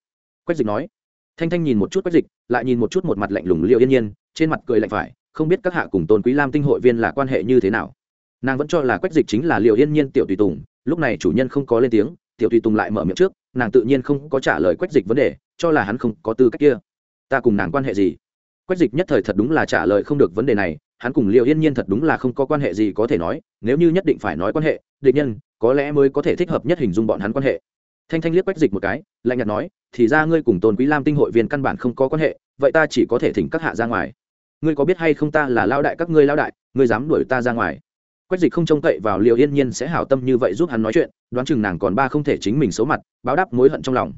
Quách dịch nói. Thanh thanh nhìn một chút quách dịch, lại nhìn một chút một mặt lạnh lùng liệu yên nhiên, trên mặt cười lạnh phải, không biết các hạ cùng tôn quý lam tinh hội viên là quan hệ như thế nào. Nàng vẫn cho là quách dịch chính là liệu yên nhiên tiểu tùy tùng, lúc này chủ nhân không có lên tiếng, tiểu tùy tùng lại mở miệng trước, nàng tự nhiên không có trả lời quách dịch vấn đề, cho là hắn không có tư cách kia. Ta cùng nàng quan hệ gì? Quách dịch nhất thời thật đúng là trả lời không được vấn đề này, hắn cùng liệu yên nhiên thật đúng là không có quan hệ gì có thể nói, nếu như nhất định phải nói quan hệ định nhân có lẽ mới có thể thích hợp nhất hình dung bọn hắn quan hệ. Thanh thanh liếc quách dịch một cái, lạnh nhạt nói, thì ra ngươi cùng tôn quý lam tinh hội viên căn bản không có quan hệ, vậy ta chỉ có thể thỉnh các hạ ra ngoài. Ngươi có biết hay không ta là lao đại các ngươi lao đại, ngươi dám đuổi ta ra ngoài? Quách dịch không trông cậy vào liệu yên nhiên sẽ hảo tâm như vậy giúp hắn nói chuyện, đoán chừng nàng còn ba không thể chính mình xấu mặt, báo đáp mối hận trong lòng.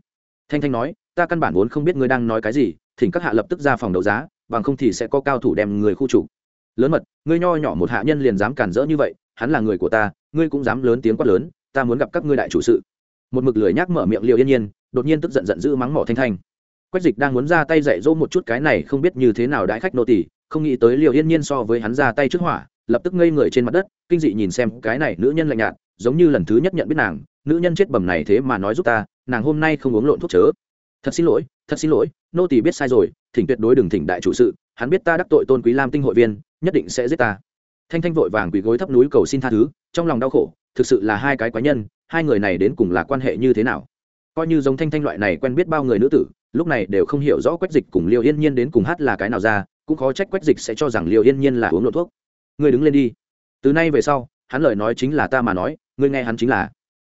Thanh thanh nói, ta căn bản vốn không biết ngươi đang nói cái gì, thỉnh các hạ lập tức ra phòng đấu giá, bằng không thì sẽ có cao thủ đem người khu chủ lớn mật, ngươi nho nhỏ một hạ nhân liền dám cản rỡ như vậy, hắn là người của ta ngươi cũng dám lớn tiếng quát lớn, ta muốn gặp các ngươi đại chủ sự. Một mực lười nhác mở miệng liều yên nhiên, đột nhiên tức giận giận dữ mắng mỏ thanh thanh. Quách dịch đang muốn ra tay dạy dỗ một chút cái này không biết như thế nào đãi khách nô tỷ không nghĩ tới liều yên nhiên so với hắn ra tay trước hỏa lập tức ngây người trên mặt đất, kinh dị nhìn xem cái này nữ nhân lạnh nhạt, giống như lần thứ nhất nhận biết nàng, nữ nhân chết bầm này thế mà nói giúp ta, nàng hôm nay không uống lộn thuốc chớ. Thật xin lỗi, thật xin lỗi, nô tỳ biết sai rồi, thỉnh tuyệt đối đừng thỉnh đại chủ sự, hắn biết ta đắc tội tôn quý lam tinh hội viên, nhất định sẽ giết ta thanh thanh vội vàng quỳ gối thấp núi cầu xin tha thứ, trong lòng đau khổ, thực sự là hai cái quái nhân, hai người này đến cùng là quan hệ như thế nào? Coi như giống thanh thanh loại này quen biết bao người nữ tử, lúc này đều không hiểu rõ quách dịch cùng liêu yên nhiên đến cùng hát là cái nào ra, cũng khó trách quách dịch sẽ cho rằng liêu yên nhiên là uống lộ thuốc. Ngươi đứng lên đi. Từ nay về sau, hắn lời nói chính là ta mà nói, ngươi nghe hắn chính là.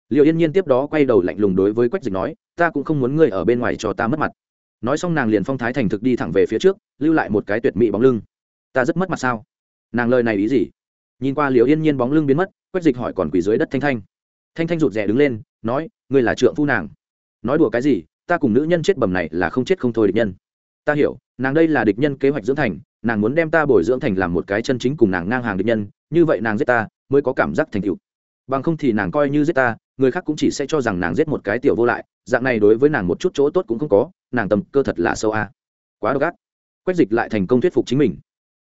Liêu yên nhiên tiếp đó quay đầu lạnh lùng đối với quách dịch nói, ta cũng không muốn ngươi ở bên ngoài cho ta mất mặt. Nói xong nàng liền phong thái thành thực đi thẳng về phía trước, lưu lại một cái tuyệt mỹ bóng lưng. Ta rất mất mặt sao? Nàng lời này ý gì? Nhìn qua liều yên nhiên bóng lưng biến mất, quách dịch hỏi còn quỳ dưới đất thanh thanh. Thanh thanh rụt rè đứng lên, nói, ngươi là trượng phu nàng. Nói đùa cái gì, ta cùng nữ nhân chết bầm này là không chết không thôi địch nhân. Ta hiểu, nàng đây là địch nhân kế hoạch dưỡng thành, nàng muốn đem ta bồi dưỡng thành làm một cái chân chính cùng nàng ngang hàng địch nhân, như vậy nàng giết ta mới có cảm giác thành tựu. Bằng không thì nàng coi như giết ta, người khác cũng chỉ sẽ cho rằng nàng giết một cái tiểu vô lại, dạng này đối với nàng một chút chỗ tốt cũng không có, nàng tầm cơ thật là sâu a. Quá độc ác. Quách dịch lại thành công thuyết phục chính mình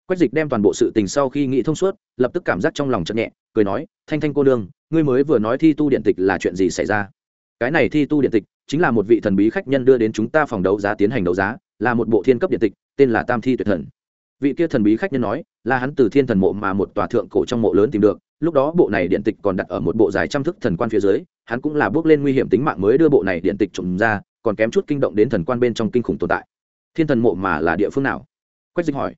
quách dịch đem toàn bộ sự tình sau khi nghĩ thông suốt, lập tức cảm giác trong lòng chậm nhẹ, cười nói, thanh thanh cô nương, ngươi mới vừa nói thi tu điện tịch là chuyện gì xảy ra? Cái này thi tu điện tịch chính là một vị thần bí khách nhân đưa đến chúng ta phòng đấu giá tiến hành đấu giá, là một bộ thiên cấp điện tịch, tên là tam thi tuyệt thần. Vị kia thần bí khách nhân nói, là hắn từ thiên thần mộ mà một tòa thượng cổ trong mộ lớn tìm được, lúc đó bộ này điện tịch còn đặt ở một bộ dài trăm thức thần quan phía dưới, hắn cũng là bước lên nguy hiểm tính mạng mới đưa bộ này điện tịch trộm ra, còn kém chút kinh động đến thần quan bên trong kinh khủng tồn tại. Thiên thần mộ mà là địa phương nào? Quách dịch hỏi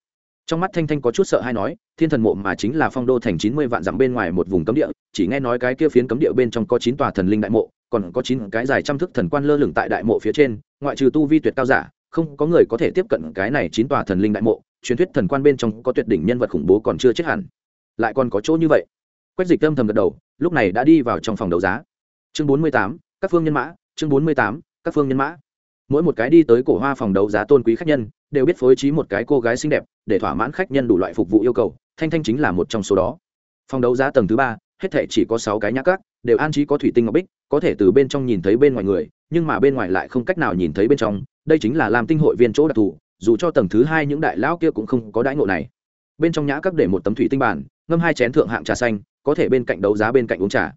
trong mắt thanh thanh có chút sợ hay nói, thiên thần mộ mà chính là phong đô thành chín mươi vạn dặm bên ngoài một vùng cấm địa, chỉ nghe nói cái kia phiến cấm địa bên trong có chín tòa thần linh đại mộ, còn có chín cái dài trăm thức thần quan lơ lửng tại đại mộ phía trên, ngoại trừ tu vi tuyệt cao giả, không có người có thể tiếp cận cái này chín tòa thần linh đại mộ, truyền thuyết thần quan bên trong có tuyệt đỉnh nhân vật khủng bố còn chưa chết hẳn. Lại còn có chỗ như vậy. Quách dịch âm thầm gật đầu, lúc này đã đi vào trong phòng đấu giá. Chương bốn mươi tám, các phương nhân mã, chương bốn mươi tám, các phương nhân mã mỗi một cái đi tới cổ hoa phòng đấu giá tôn quý khách nhân, đều biết phối trí một cái cô gái xinh đẹp, để thỏa mãn khách nhân đủ loại phục vụ yêu cầu, thanh thanh chính là một trong số đó. Phòng đấu giá tầng thứ ba, hết thể chỉ có sáu cái nhã cát, đều an trí có thủy tinh ngọc bích, có thể từ bên trong nhìn thấy bên ngoài người, nhưng mà bên ngoài lại không cách nào nhìn thấy bên trong, đây chính là làm tinh hội viên chỗ đặc thù, dù cho tầng thứ hai những đại lão kia cũng không có đãi ngộ này. Bên trong nhã các để một tấm thủy tinh bản ngâm hai chén thượng hạng trà xanh, có thể bên cạnh đấu giá bên cạnh uống trà.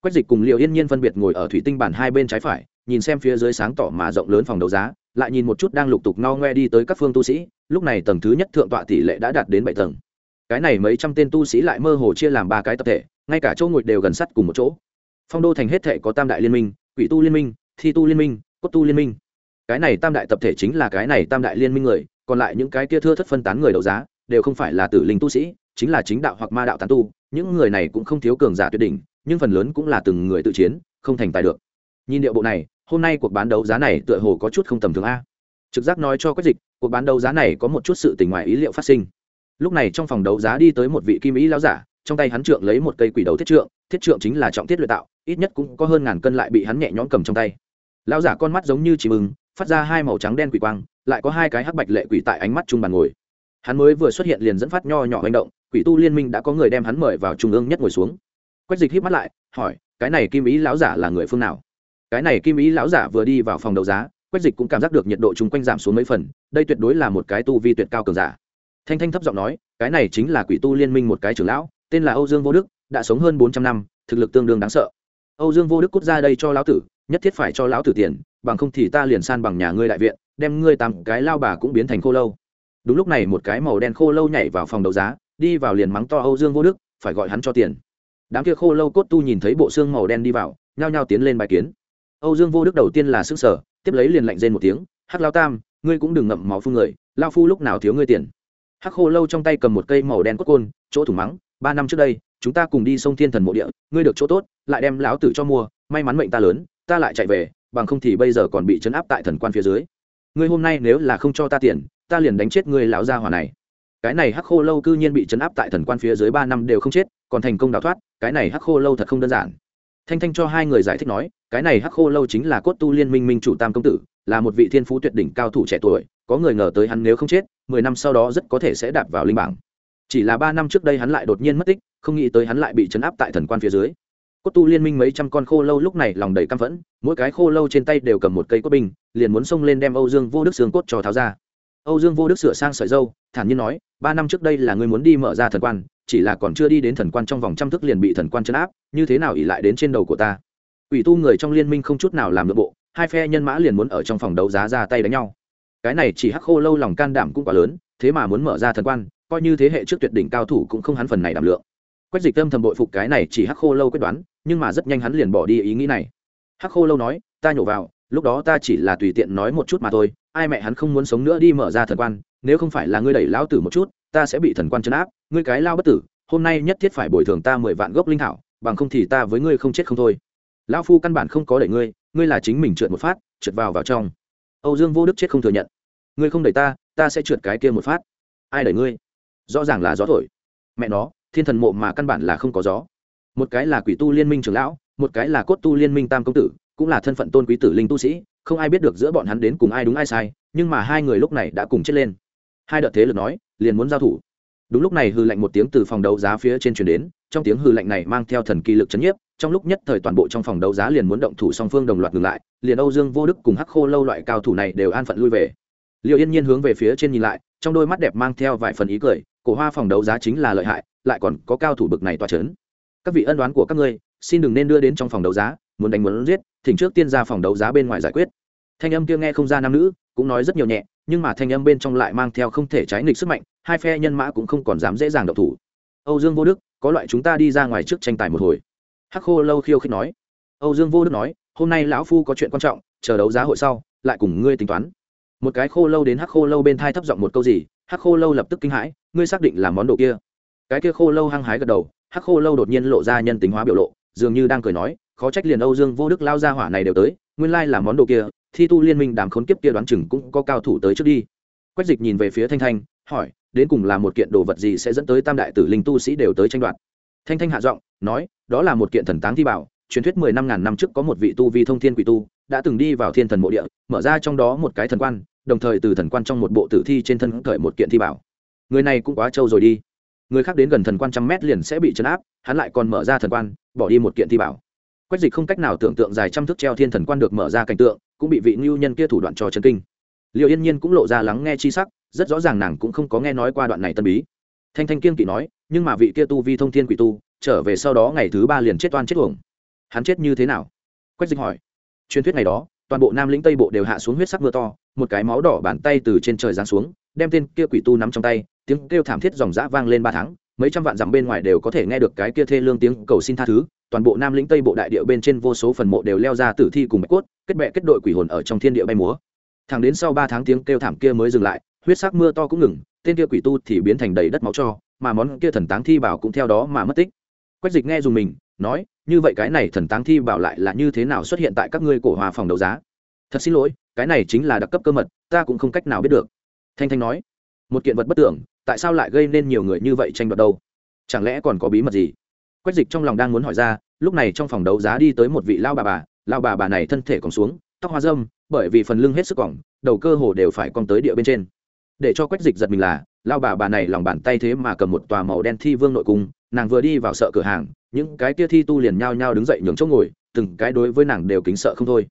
Quách dịch cùng liệu yên nhiên phân biệt ngồi ở thủy tinh bản hai bên trái phải nhìn xem phía dưới sáng tỏ mà rộng lớn phòng đấu giá, lại nhìn một chút đang lục tục no ngoe đi tới các phương tu sĩ, lúc này tầng thứ nhất thượng tọa tỷ lệ đã đạt đến bảy tầng. Cái này mấy trăm tên tu sĩ lại mơ hồ chia làm ba cái tập thể, ngay cả chỗ ngồi đều gần sắt cùng một chỗ. Phong đô thành hết thể có tam đại liên minh, quỷ tu liên minh, thi tu liên minh, cốt tu liên minh. Cái này tam đại tập thể chính là cái này tam đại liên minh người, còn lại những cái kia thưa thất phân tán người đấu giá, đều không phải là tử linh tu sĩ, chính là chính đạo hoặc ma đạo tán tu, những người này cũng không thiếu cường giả tuyệt đỉnh, nhưng phần lớn cũng là từng người tự chiến, không thành tài được. Nhìn điệu bộ này hôm nay cuộc bán đấu giá này tựa hồ có chút không tầm thường a. Trực giác nói cho quách dịch, cuộc bán đấu giá này có một chút sự tình ngoài ý liệu phát sinh. Lúc này trong phòng đấu giá đi tới một vị kim ý lão giả, trong tay hắn trượng lấy một cây quỷ đầu thiết trượng thiết trượng chính là trọng thiết luyện tạo, ít nhất cũng có hơn ngàn cân lại bị hắn nhẹ nhõm cầm trong tay. Lão giả con mắt giống như chỉ mừng, phát ra hai màu trắng đen quỷ quang, lại có hai cái hắc bạch lệ quỷ tại ánh mắt trung bàn ngồi. Hắn mới vừa xuất hiện liền dẫn phát nho nhỏ hành động, quỷ tu liên minh đã có người đem hắn mời vào trung ương nhất ngồi xuống. Quách dịch hít mắt lại, hỏi, cái này kim ý lão giả là người phương nào? Cái này kim ý lão giả vừa đi vào phòng đấu giá, quách dịch cũng cảm giác được nhiệt độ chung quanh giảm xuống mấy phần, đây tuyệt đối là một cái tu vi tuyệt cao cường giả. Thanh thanh thấp giọng nói, cái này chính là quỷ tu liên minh một cái trưởng lão, tên là âu dương vô đức, đã sống hơn bốn trăm năm, thực lực tương đương đáng sợ. Âu dương vô đức cút ra đây cho lão tử, nhất thiết phải cho lão tử tiền, bằng không thì ta liền san bằng nhà ngươi đại viện, đem ngươi tặng cái lao bà cũng biến thành khô lâu. Đúng lúc này một cái màu đen khô lâu nhảy vào phòng đấu giá, đi vào liền mắng to âu dương vô đức, phải gọi hắn cho tiền. Đám kia khô lâu cốt tu nhìn thấy bộ xương màu đen đi vào, nhao nhao tiến lên bài kiến âu dương vô đức đầu tiên là sức sở, tiếp lấy liền lạnh rên một tiếng, hắc lao tam, ngươi cũng đừng ngậm máu phun người, lao phu lúc nào thiếu ngươi tiền? Hắc khô lâu trong tay cầm một cây màu đen cốt côn, chỗ thủ mắng, ba năm trước đây, chúng ta cùng đi sông thiên thần mộ địa, ngươi được chỗ tốt, lại đem lão tử cho mua, may mắn mệnh ta lớn, ta lại chạy về, bằng không thì bây giờ còn bị chấn áp tại thần quan phía dưới. Ngươi hôm nay nếu là không cho ta tiền, ta liền đánh chết ngươi lão gia hỏa này. Cái này hắc khô lâu cư nhiên bị chấn áp tại thần quan phía dưới ba năm đều không chết, còn thành công đào thoát, cái này hắc khô lâu thật không đơn giản. Thanh thanh cho hai người giải thích nói cái này hắc khô lâu chính là cốt tu liên minh minh chủ tam công tử, là một vị thiên phú tuyệt đỉnh cao thủ trẻ tuổi, có người ngờ tới hắn nếu không chết, mười năm sau đó rất có thể sẽ đạp vào linh bảng. Chỉ là ba năm trước đây hắn lại đột nhiên mất tích, không nghĩ tới hắn lại bị chấn áp tại thần quan phía dưới. Cốt tu liên minh mấy trăm con khô lâu lúc này lòng đầy căm phẫn, mỗi cái khô lâu trên tay đều cầm một cây cốt binh liền muốn xông lên đem âu dương vô đức xương cốt cho tháo ra. Âu dương vô đức sửa sang sợi dâu, thản nhiên nói, ba năm trước đây là người muốn đi mở ra thần quan, chỉ là còn chưa đi đến thần quan trong vòng trăm thức liền bị thần quan chấn áp, như thế nào ỉ lại đến trên đầu của ta? Ủy tu người trong liên minh không chút nào làm nội bộ, hai phe nhân mã liền muốn ở trong phòng đấu giá ra tay đánh nhau. Cái này chỉ hắc khô lâu lòng can đảm cũng quá lớn, thế mà muốn mở ra thần quan, coi như thế hệ trước tuyệt đỉnh cao thủ cũng không hắn phần này đảm lượng. Quách dịch tâm thầm bội phục cái này chỉ hắc khô lâu quyết đoán, nhưng mà rất nhanh hắn liền bỏ đi ý nghĩ này. Hắc khô lâu nói, ta nhổ vào, lúc đó ta chỉ là tùy tiện nói một chút mà thôi, ai mẹ hắn không muốn sống nữa đi mở ra thần quan, nếu không phải là ngươi đẩy lão tử một chút, ta sẽ bị thần quan trấn áp, ngươi cái lao bất tử, hôm nay nhất thiết phải bồi thường ta mười vạn gốc linh thảo, bằng không thì ta với ngươi không chết không thôi lão phu căn bản không có đẩy ngươi ngươi là chính mình trượt một phát, trượt vào vào trong. Âu dương vô đức chết không thừa nhận. Ngươi không đẩy ta ta sẽ trượt cái kia một phát. Ai đẩy ngươi? Rõ ràng là gió thổi. Mẹ nó, thiên thần mộ mà căn bản là không có gió. Một cái là quỷ tu liên minh trưởng lão, một cái là cốt tu liên minh tam công tử, cũng là thân phận tôn quý tử linh tu sĩ, không ai biết được giữa bọn hắn đến cùng ai đúng ai sai, nhưng mà hai người lúc này đã cùng chết lên. Hai đợt thế lực nói, liền muốn giao thủ. Đúng lúc này hư lệnh một tiếng từ phòng đấu giá phía trên truyền đến, trong tiếng hư lệnh này mang theo thần kỳ lực chấn nhiếp trong lúc nhất thời toàn bộ trong phòng đấu giá liền muốn động thủ song phương đồng loạt ngừng lại, liền âu dương vô đức cùng hắc khô lâu loại cao thủ này đều an phận lui về. Liệu yên nhiên hướng về phía trên nhìn lại, trong đôi mắt đẹp mang theo vài phần ý cười, cổ hoa phòng đấu giá chính là lợi hại, lại còn có cao thủ bực này toa c h ấ n các vị ân đoán của các ngươi, xin đừng nên đưa đến trong phòng đấu giá, muốn đánh muốn giết, thỉnh trước tiên ra phòng đấu giá bên ngoài giải quyết. Thanh âm kia nghe không ra nam nữ, cũng nói rất nhiều nhẹ, nhưng mà thanh âm bên trong lại mang theo không thể trái nghịch sức mạnh, hai phe nhân mã cũng không còn dám dễ dàng độc thủ. Âu dương vô đức, có loại chúng ta đi ra ngoài trước tranh tài một hồi hắc khô lâu khiêu khích nói. Âu dương vô đức nói, hôm nay lão phu có chuyện quan trọng, chờ đấu giá hội sau, lại cùng ngươi tính toán. Một cái khô lâu đến hắc khô lâu bên thai thấp giọng một câu gì, hắc khô lâu lập tức kinh hãi, ngươi xác định là món đồ kia? Cái kia khô lâu hăng hái gật đầu, hắc khô lâu đột nhiên lộ ra nhân tính hóa biểu lộ, dường như đang cười nói, khó trách liền âu dương vô đức lao ra hỏa này đều tới, nguyên lai là món đồ kia, thi tu liên minh đàm khốn kiếp kia đoán chừng cũng có cao thủ tới trước đi. Quách dịch nhìn về phía thanh thanh, hỏi, đến cùng là một kiện đồ vật gì sẽ dẫn tới tam đại tử linh tu sĩ đều tới tranh đoạt? Thanh thanh hạ giọng, nói đó là một kiện thần táng thi bảo, truyền thuyết mười năm ngàn năm trước có một vị tu vi thông thiên quỷ tu, đã từng đi vào thiên thần mộ địa, mở ra trong đó một cái thần quan, đồng thời từ thần quan trong một bộ tử thi trên thân khởi một kiện thi bảo. Người này cũng quá trâu rồi đi. Người khác đến gần thần quan trăm mét liền sẽ bị chấn áp, hắn lại còn mở ra thần quan, bỏ đi một kiện thi bảo. Quách dịch không cách nào tưởng tượng dài trăm thước treo thiên thần quan được mở ra cảnh tượng, cũng bị vị ngưu nhân kia thủ đoạn cho chân kinh. Liệu yên nhiên cũng lộ ra lắng nghe chi sắc, rất rõ ràng nàng cũng không có nghe nói qua đoạn này tân bí. Thanh thanh kiên kỵ nói nhưng mà vị kia tu vi thông thiên quỷ tu, trở về sau đó ngày thứ ba liền chết oan chết uổng. Hắn chết như thế nào? Quách dịch hỏi. Truyền thuyết ngày đó, toàn bộ nam lĩnh tây bộ đều hạ xuống huyết sắc mưa to, một cái máu đỏ bàn tay từ trên trời giáng xuống, đem tên kia quỷ tu nắm trong tay, tiếng kêu thảm thiết dòng dã vang lên ba tháng, mấy trăm vạn dặm bên ngoài đều có thể nghe được cái kia thê lương tiếng cầu xin tha thứ, toàn bộ nam lĩnh tây bộ đại địa bên trên vô số phần mộ đều leo ra tử thi cùng bạch cốt, kết bệ kết đội quỷ hồn ở trong thiên địa bay múa. Thẳng đến sau ba tháng tiếng kêu thảm kia mới dừng lại, huyết sắc mưa to cũng ngừng, tên kia quỷ tu thì biến thành đầy đất máu cho mà món kia thần táng thi bảo cũng theo đó mà mất tích. Quách dịch nghe dùng mình, nói, như vậy cái này thần táng thi bảo lại là như thế nào xuất hiện tại các ngươi cổ hòa phòng đấu giá? Thật xin lỗi, cái này chính là đặc cấp cơ mật, ta cũng không cách nào biết được. Thanh thanh nói, một kiện vật bất tưởng, tại sao lại gây nên nhiều người như vậy tranh đoạt đâu? Chẳng lẽ còn có bí mật gì? Quách dịch trong lòng đang muốn hỏi ra, lúc này trong phòng đấu giá đi tới một vị lao bà bà lao bà bà này thân thể còn xuống, tóc hoa dâm bởi vì phần lưng hết sức cỏng đầu cơ hồ đều phải cong tới địa bên trên. Để cho quách dịch giật mình là lao bà bà này lòng bàn tay thế mà cầm một tòa màu đen thi vương nội cung, nàng vừa đi vào sợ cửa hàng, những cái kia thi tu liền nhao nhao đứng dậy nhường chỗ ngồi, từng cái đối với nàng đều kính sợ không thôi.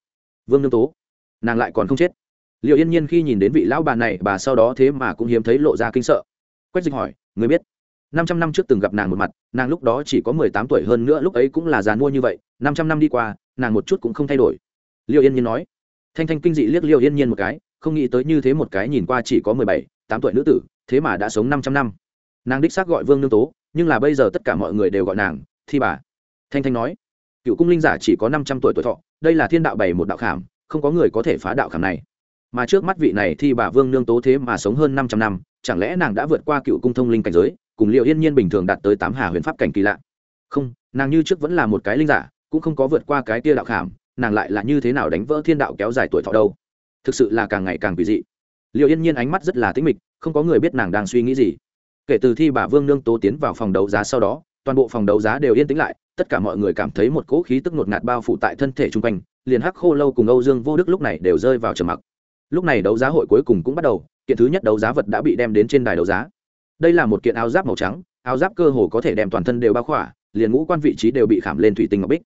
Vương nương tố, nàng lại còn không chết. Liệu yên nhiên khi nhìn đến vị lão bà này, bà sau đó thế mà cũng hiếm thấy lộ ra kinh sợ. Quách dịch hỏi người biết, năm trăm năm trước từng gặp nàng một mặt, nàng lúc đó chỉ có mười tám tuổi hơn nữa lúc ấy cũng là già mua như vậy, năm trăm năm đi qua, nàng một chút cũng không thay đổi. Liệu yên nhiên nói. Thanh thanh kinh dị liếc liệu yên nhiên một cái, không nghĩ tới như thế một cái nhìn qua chỉ có mười bảy, tám tuổi nữ tử thế mà đã sống năm trăm năm. Nàng đích xác gọi vương nương tố, nhưng là bây giờ tất cả mọi người đều gọi nàng thi bà. Thanh thanh nói, cựu cung linh giả chỉ có năm trăm tuổi tuổi thọ, đây là thiên đạo bày một đạo khảm, không có người có thể phá đạo khảm này. Mà trước mắt vị này thì bà vương nương tố thế mà sống hơn năm trăm năm, chẳng lẽ nàng đã vượt qua cựu cung thông linh cảnh giới, cùng liệu yên nhiên bình thường đạt tới tám hà huyền pháp cảnh kỳ lạ? Không, nàng như trước vẫn là một cái linh giả, cũng không có vượt qua cái tia đạo khảm, nàng lại là như thế nào đánh vỡ thiên đạo kéo dài tuổi thọ đâu? Thực sự là càng ngày càng kỳ dị. Liệu yên nhiên ánh mắt rất là tĩnh mịch không có người biết nàng đang suy nghĩ gì. Kể từ khi bà vương nương tố tiến vào phòng đấu giá sau đó, toàn bộ phòng đấu giá đều yên tĩnh lại, tất cả mọi người cảm thấy một cỗ khí tức ngột ngạt bao phủ tại thân thể chung quanh, liền hắc khô lâu cùng âu dương vô đức lúc này đều rơi vào trầm mặc. Lúc này đấu giá hội cuối cùng cũng bắt đầu, kiện thứ nhất đấu giá vật đã bị đem đến trên đài đấu giá. Đây là một kiện áo giáp màu trắng, áo giáp cơ hồ có thể đem toàn thân đều bao khỏa, liền ngũ quan vị trí đều bị khảm lên thủy tinh ngọc bích.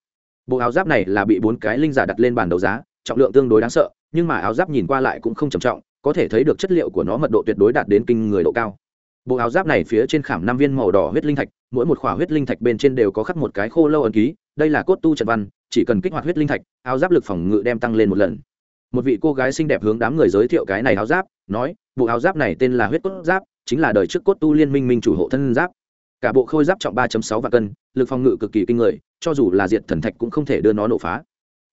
Bộ áo giáp này là bị bốn cái linh giả đặt lên bàn đấu giá, trọng lượng tương đối đáng sợ, nhưng mà áo giáp nhìn qua lại cũng không trầm trọng có thể thấy được chất liệu của nó mật độ tuyệt đối đạt đến kinh người độ cao. Bộ áo giáp này phía trên khảm năm viên màu đỏ huyết linh thạch, mỗi một khỏa huyết linh thạch bên trên đều có khắc một cái khô lâu ẩn ký, đây là cốt tu trận văn, chỉ cần kích hoạt huyết linh thạch, áo giáp lực phòng ngự đem tăng lên một lần. Một vị cô gái xinh đẹp hướng đám người giới thiệu cái này áo giáp, nói, bộ áo giáp này tên là huyết cốt giáp, chính là đời trước cốt tu liên minh minh chủ hộ thân giáp. Cả bộ khôi giáp trọng ba sáu vạn cân, lực phòng ngự cực kỳ kinh người, cho dù là diệt thần thạch cũng không thể đưa nó nổ phá.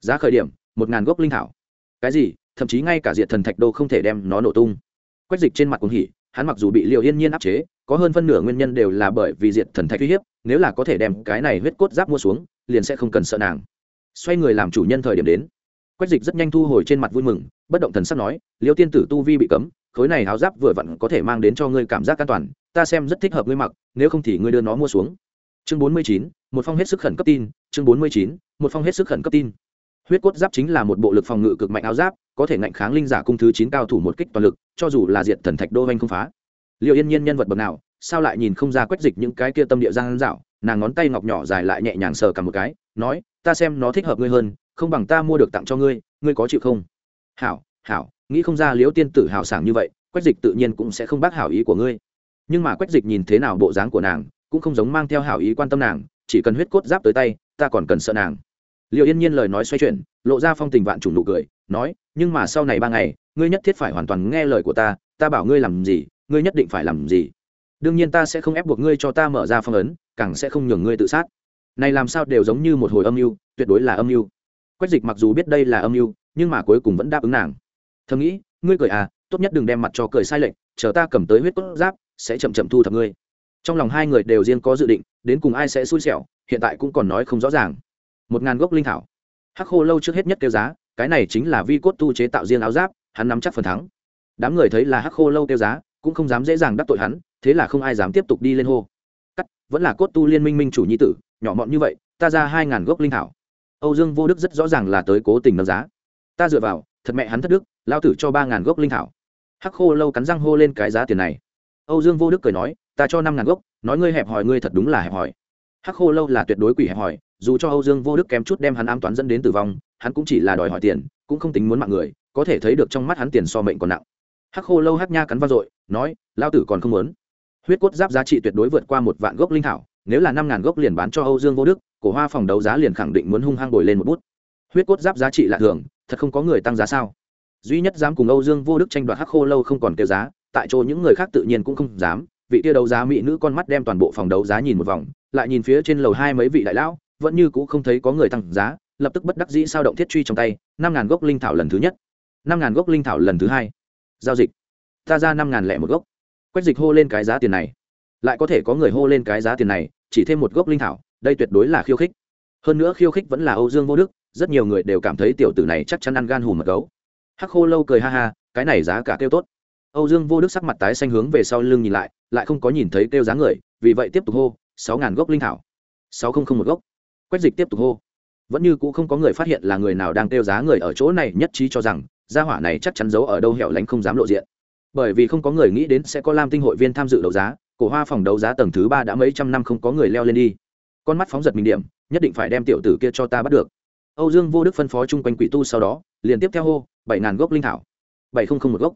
Giá khởi điểm, một ngàn gốc linh thảo. Cái gì? Thậm chí ngay cả diệt thần thạch đô không thể đem nó nổ tung. Quách dịch trên mặt cũng hỉ, hắn mặc dù bị liệu yên nhiên áp chế, có hơn phân nửa nguyên nhân đều là bởi vì diệt thần thạch uy hiếp, nếu là có thể đem cái này huyết cốt giáp mua xuống, liền sẽ không cần sợ nàng. Xoay người làm chủ nhân thời điểm đến. Quách dịch rất nhanh thu hồi trên mặt vui mừng, bất động thần sắc nói, liêu tiên tử tu vi bị cấm, khối này áo giáp vừa vặn có thể mang đến cho ngươi cảm giác an toàn, ta xem rất thích hợp ngươi mặc, nếu không thì ngươi đưa nó mua xuống. Chương bốn mươi chín, một phong hết sức khẩn cấp tin, chương bốn mươi chín, một phong hết sức khẩn cấp tin huyết cốt giáp chính là một bộ lực phòng ngự cực mạnh áo giáp, có thể ngạnh kháng linh giả cung thứ chín cao thủ một kích toàn lực, cho dù là diệt thần thạch đô anh không phá. Liệu yên nhiên nhân vật bậc nào, sao lại nhìn không ra quét dịch những cái kia tâm địa giang dạo, nàng ngón tay ngọc nhỏ dài lại nhẹ nhàng sờ cả một cái, nói, ta xem nó thích hợp ngươi hơn, không bằng ta mua được tặng cho ngươi ngươi có chịu không? Hảo hảo, nghĩ không ra liễu tiên tử hào sảng như vậy, quách dịch tự nhiên cũng sẽ không bác hảo ý của ngươi. Nhưng mà quách dịch nhìn thế nào bộ dáng của nàng, cũng không giống mang theo hảo ý quan tâm nàng, chỉ cần huyết cốt giáp tới tay, ta còn cần sợ nàng liệu yên nhiên lời nói xoay chuyển, lộ ra phong tình vạn trùng nụ cười, nói, nhưng mà sau này ba ngày, ngươi nhất thiết phải hoàn toàn nghe lời của ta ta bảo ngươi làm gì, ngươi nhất định phải làm gì. Đương nhiên ta sẽ không ép buộc ngươi cho ta mở ra phong ấn, càng sẽ không nhường ngươi tự sát. Này làm sao đều giống như một hồi âm mưu, tuyệt đối là âm mưu. Quách dịch mặc dù biết đây là âm mưu, nhưng mà cuối cùng vẫn đáp ứng nàng. Thầm nghĩ, ngươi cười à tốt nhất đừng đem mặt cho cười sai lệch, chờ ta cầm tới huyết cốt giáp, sẽ chậm chậm thu thập ngươi. Trong lòng hai người đều riêng có dự định, đến cùng ai sẽ xui xẻo, hiện tại cũng còn nói không rõ ràng một ngàn gốc linh thảo. Hắc khô lâu trước hết nhất kêu giá, cái này chính là vi cốt tu chế tạo riêng áo giáp, hắn nắm chắc phần thắng. Đám người thấy là hắc khô lâu kêu giá, cũng không dám dễ dàng đắc tội hắn, thế là không ai dám tiếp tục đi lên hô. Cắt, vẫn là cốt tu liên minh minh chủ nhi tử, nhỏ mọn như vậy, ta ra hai ngàn gốc linh thảo. Âu dương vô đức rất rõ ràng là tới cố tình nâng giá. Ta dựa vào, thật mẹ hắn thất đức, lao tử cho ba ngàn gốc linh thảo. Hắc khô lâu cắn răng hô lên cái giá tiền này. Âu dương vô đức cười nói, ta cho năm ngàn gốc, nói ngươi hẹp hòi, ngươi thật đúng là hẹp hòi. Hắc khô lâu là tuyệt đối quỷ hẹp hòi dù cho âu dương vô đức kém chút đem hắn ám toán dẫn đến tử vong, hắn cũng chỉ là đòi hỏi tiền, cũng không tính muốn mạng người, có thể thấy được trong mắt hắn tiền so mệnh còn nặng. Hắc khô lâu hắc nha cắn vang dội, nói lao tử còn không muốn. Huyết cốt giáp giá trị tuyệt đối vượt qua một vạn gốc linh thảo, nếu là năm ngàn gốc liền bán cho âu dương vô đức, cổ hoa phòng đấu giá liền khẳng định muốn hung hăng bồi lên một bút. Huyết cốt giáp giá trị lạ thường, thật không có người tăng giá sao? Duy nhất dám cùng âu dương vô đức tranh đoạt hắc khô lâu không còn kêu giá, tại chỗ những người khác tự nhiên cũng không dám. Vị kia đấu giá mỹ nữ con mắt đem toàn bộ phòng đấu giá nhìn một vòng, lại nhìn phía trên lầu hai mấy vị đại lão vẫn như cũ không thấy có người tăng giá, lập tức bất đắc dĩ sao động thiết truy trong tay, năm ngàn gốc linh thảo lần thứ nhất, năm ngàn gốc linh thảo lần thứ hai. Giao dịch. Ta ra năm ngàn lẻ một gốc. Quách dịch hô lên cái giá tiền này. Lại có thể có người hô lên cái giá tiền này, chỉ thêm một gốc linh thảo, đây tuyệt đối là khiêu khích. Hơn nữa khiêu khích vẫn là âu dương vô đức, rất nhiều người đều cảm thấy tiểu tử này chắc chắn ăn gan hùm mật gấu. Hắc khô lâu cười ha ha, cái này giá cả kêu tốt. Âu dương vô đức sắc mặt tái xanh hướng về sau lưng nhìn lại lại không có nhìn thấy kêu giá người, vì vậy tiếp tục hô, sáu ngàn gốc linh thảo. Sáu không không một gốc quách dịch tiếp tục hô. Vẫn như cũ không có người phát hiện là người nào đang tiêu giá người ở chỗ này, nhất trí cho rằng, gia hỏa này chắc chắn giấu ở đâu hẻo lánh không dám lộ diện. Bởi vì không có người nghĩ đến sẽ có lam tinh hội viên tham dự đấu giá, cổ hoa phòng đấu giá tầng thứ ba đã mấy trăm năm không có người leo lên đi. Con mắt phóng giật mình điểm, nhất định phải đem tiểu tử kia cho ta bắt được. Âu dương vô đức phân phó chung quanh quỷ tu sau đó, liền tiếp theo hô, bảy ngàn gốc linh thảo. Bảy không không một gốc.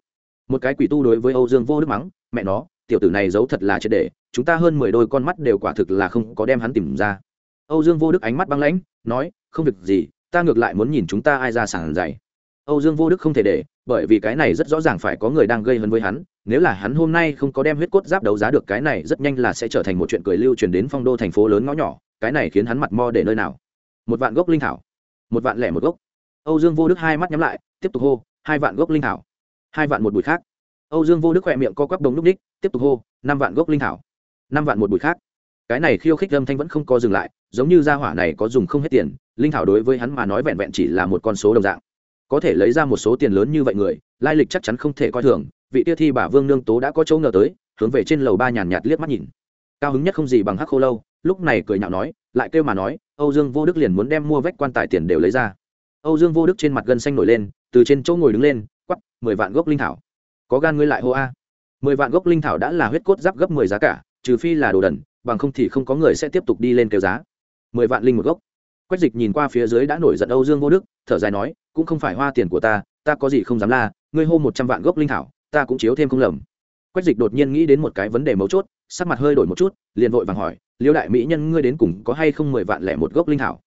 Một cái quỷ tu đối với âu dương vô đức mắng, mẹ nó, tiểu tử này giấu thật là triệt để, chúng ta hơn mười đôi con mắt đều quả thực là không có đem hắn tìm ra âu dương vô đức ánh mắt băng lãnh nói không việc gì ta ngược lại muốn nhìn chúng ta ai ra sàn dày âu dương vô đức không thể để bởi vì cái này rất rõ ràng phải có người đang gây hấn với hắn nếu là hắn hôm nay không có đem huyết cốt giáp đấu giá được cái này rất nhanh là sẽ trở thành một chuyện cười lưu truyền đến phong đô thành phố lớn ngõ nhỏ cái này khiến hắn mặt mo để nơi nào? Một vạn gốc linh thảo một vạn lẻ một gốc. Âu dương vô đức hai mắt nhắm lại tiếp tục hô hai vạn gốc linh thảo hai vạn một bụi khác. Âu dương vô đức khỏe miệng co quắp đống lúc đích, tiếp tục hô năm vạn gốc linh thảo năm vạn một bụi khác cái này khiêu khích âm thanh vẫn không có dừng lại, giống như gia hỏa này có dùng không hết tiền, linh thảo đối với hắn mà nói vẹn vẹn chỉ là một con số đồng dạng. Có thể lấy ra một số tiền lớn như vậy người, lai lịch chắc chắn không thể coi thường, vị tia thi bà vương nương tố đã có chỗ ngờ tới, hướng về trên lầu ba nhàn nhạt liếc mắt nhìn. Cao hứng nhất không gì bằng hắc khô lâu, lúc này cười nhạo nói, lại kêu mà nói, âu dương vô đức liền muốn đem mua vách quan tài tiền đều lấy ra. Âu dương vô đức trên mặt gân xanh nổi lên, từ trên chỗ ngồi đứng lên, quắp, mười vạn gốc linh thảo. Có gan ngươi lại hô a. Mười vạn gốc linh thảo đã là huyết cốt giáp gấp mười giá cả trừ phi là đồ đần, bằng không thì không có người sẽ tiếp tục đi lên kêu giá. Mười vạn linh một gốc. Quách dịch nhìn qua phía dưới đã nổi giận âu dương vô đức, thở dài nói, cũng không phải hoa tiền của ta ta có gì không dám la, ngươi hô một trăm vạn gốc linh thảo, ta cũng chiếu thêm không lầm. Quách dịch đột nhiên nghĩ đến một cái vấn đề mấu chốt, sắc mặt hơi đổi một chút, liền vội vàng hỏi, liêu đại mỹ nhân ngươi đến cùng có hay không mười vạn lẻ một gốc linh thảo?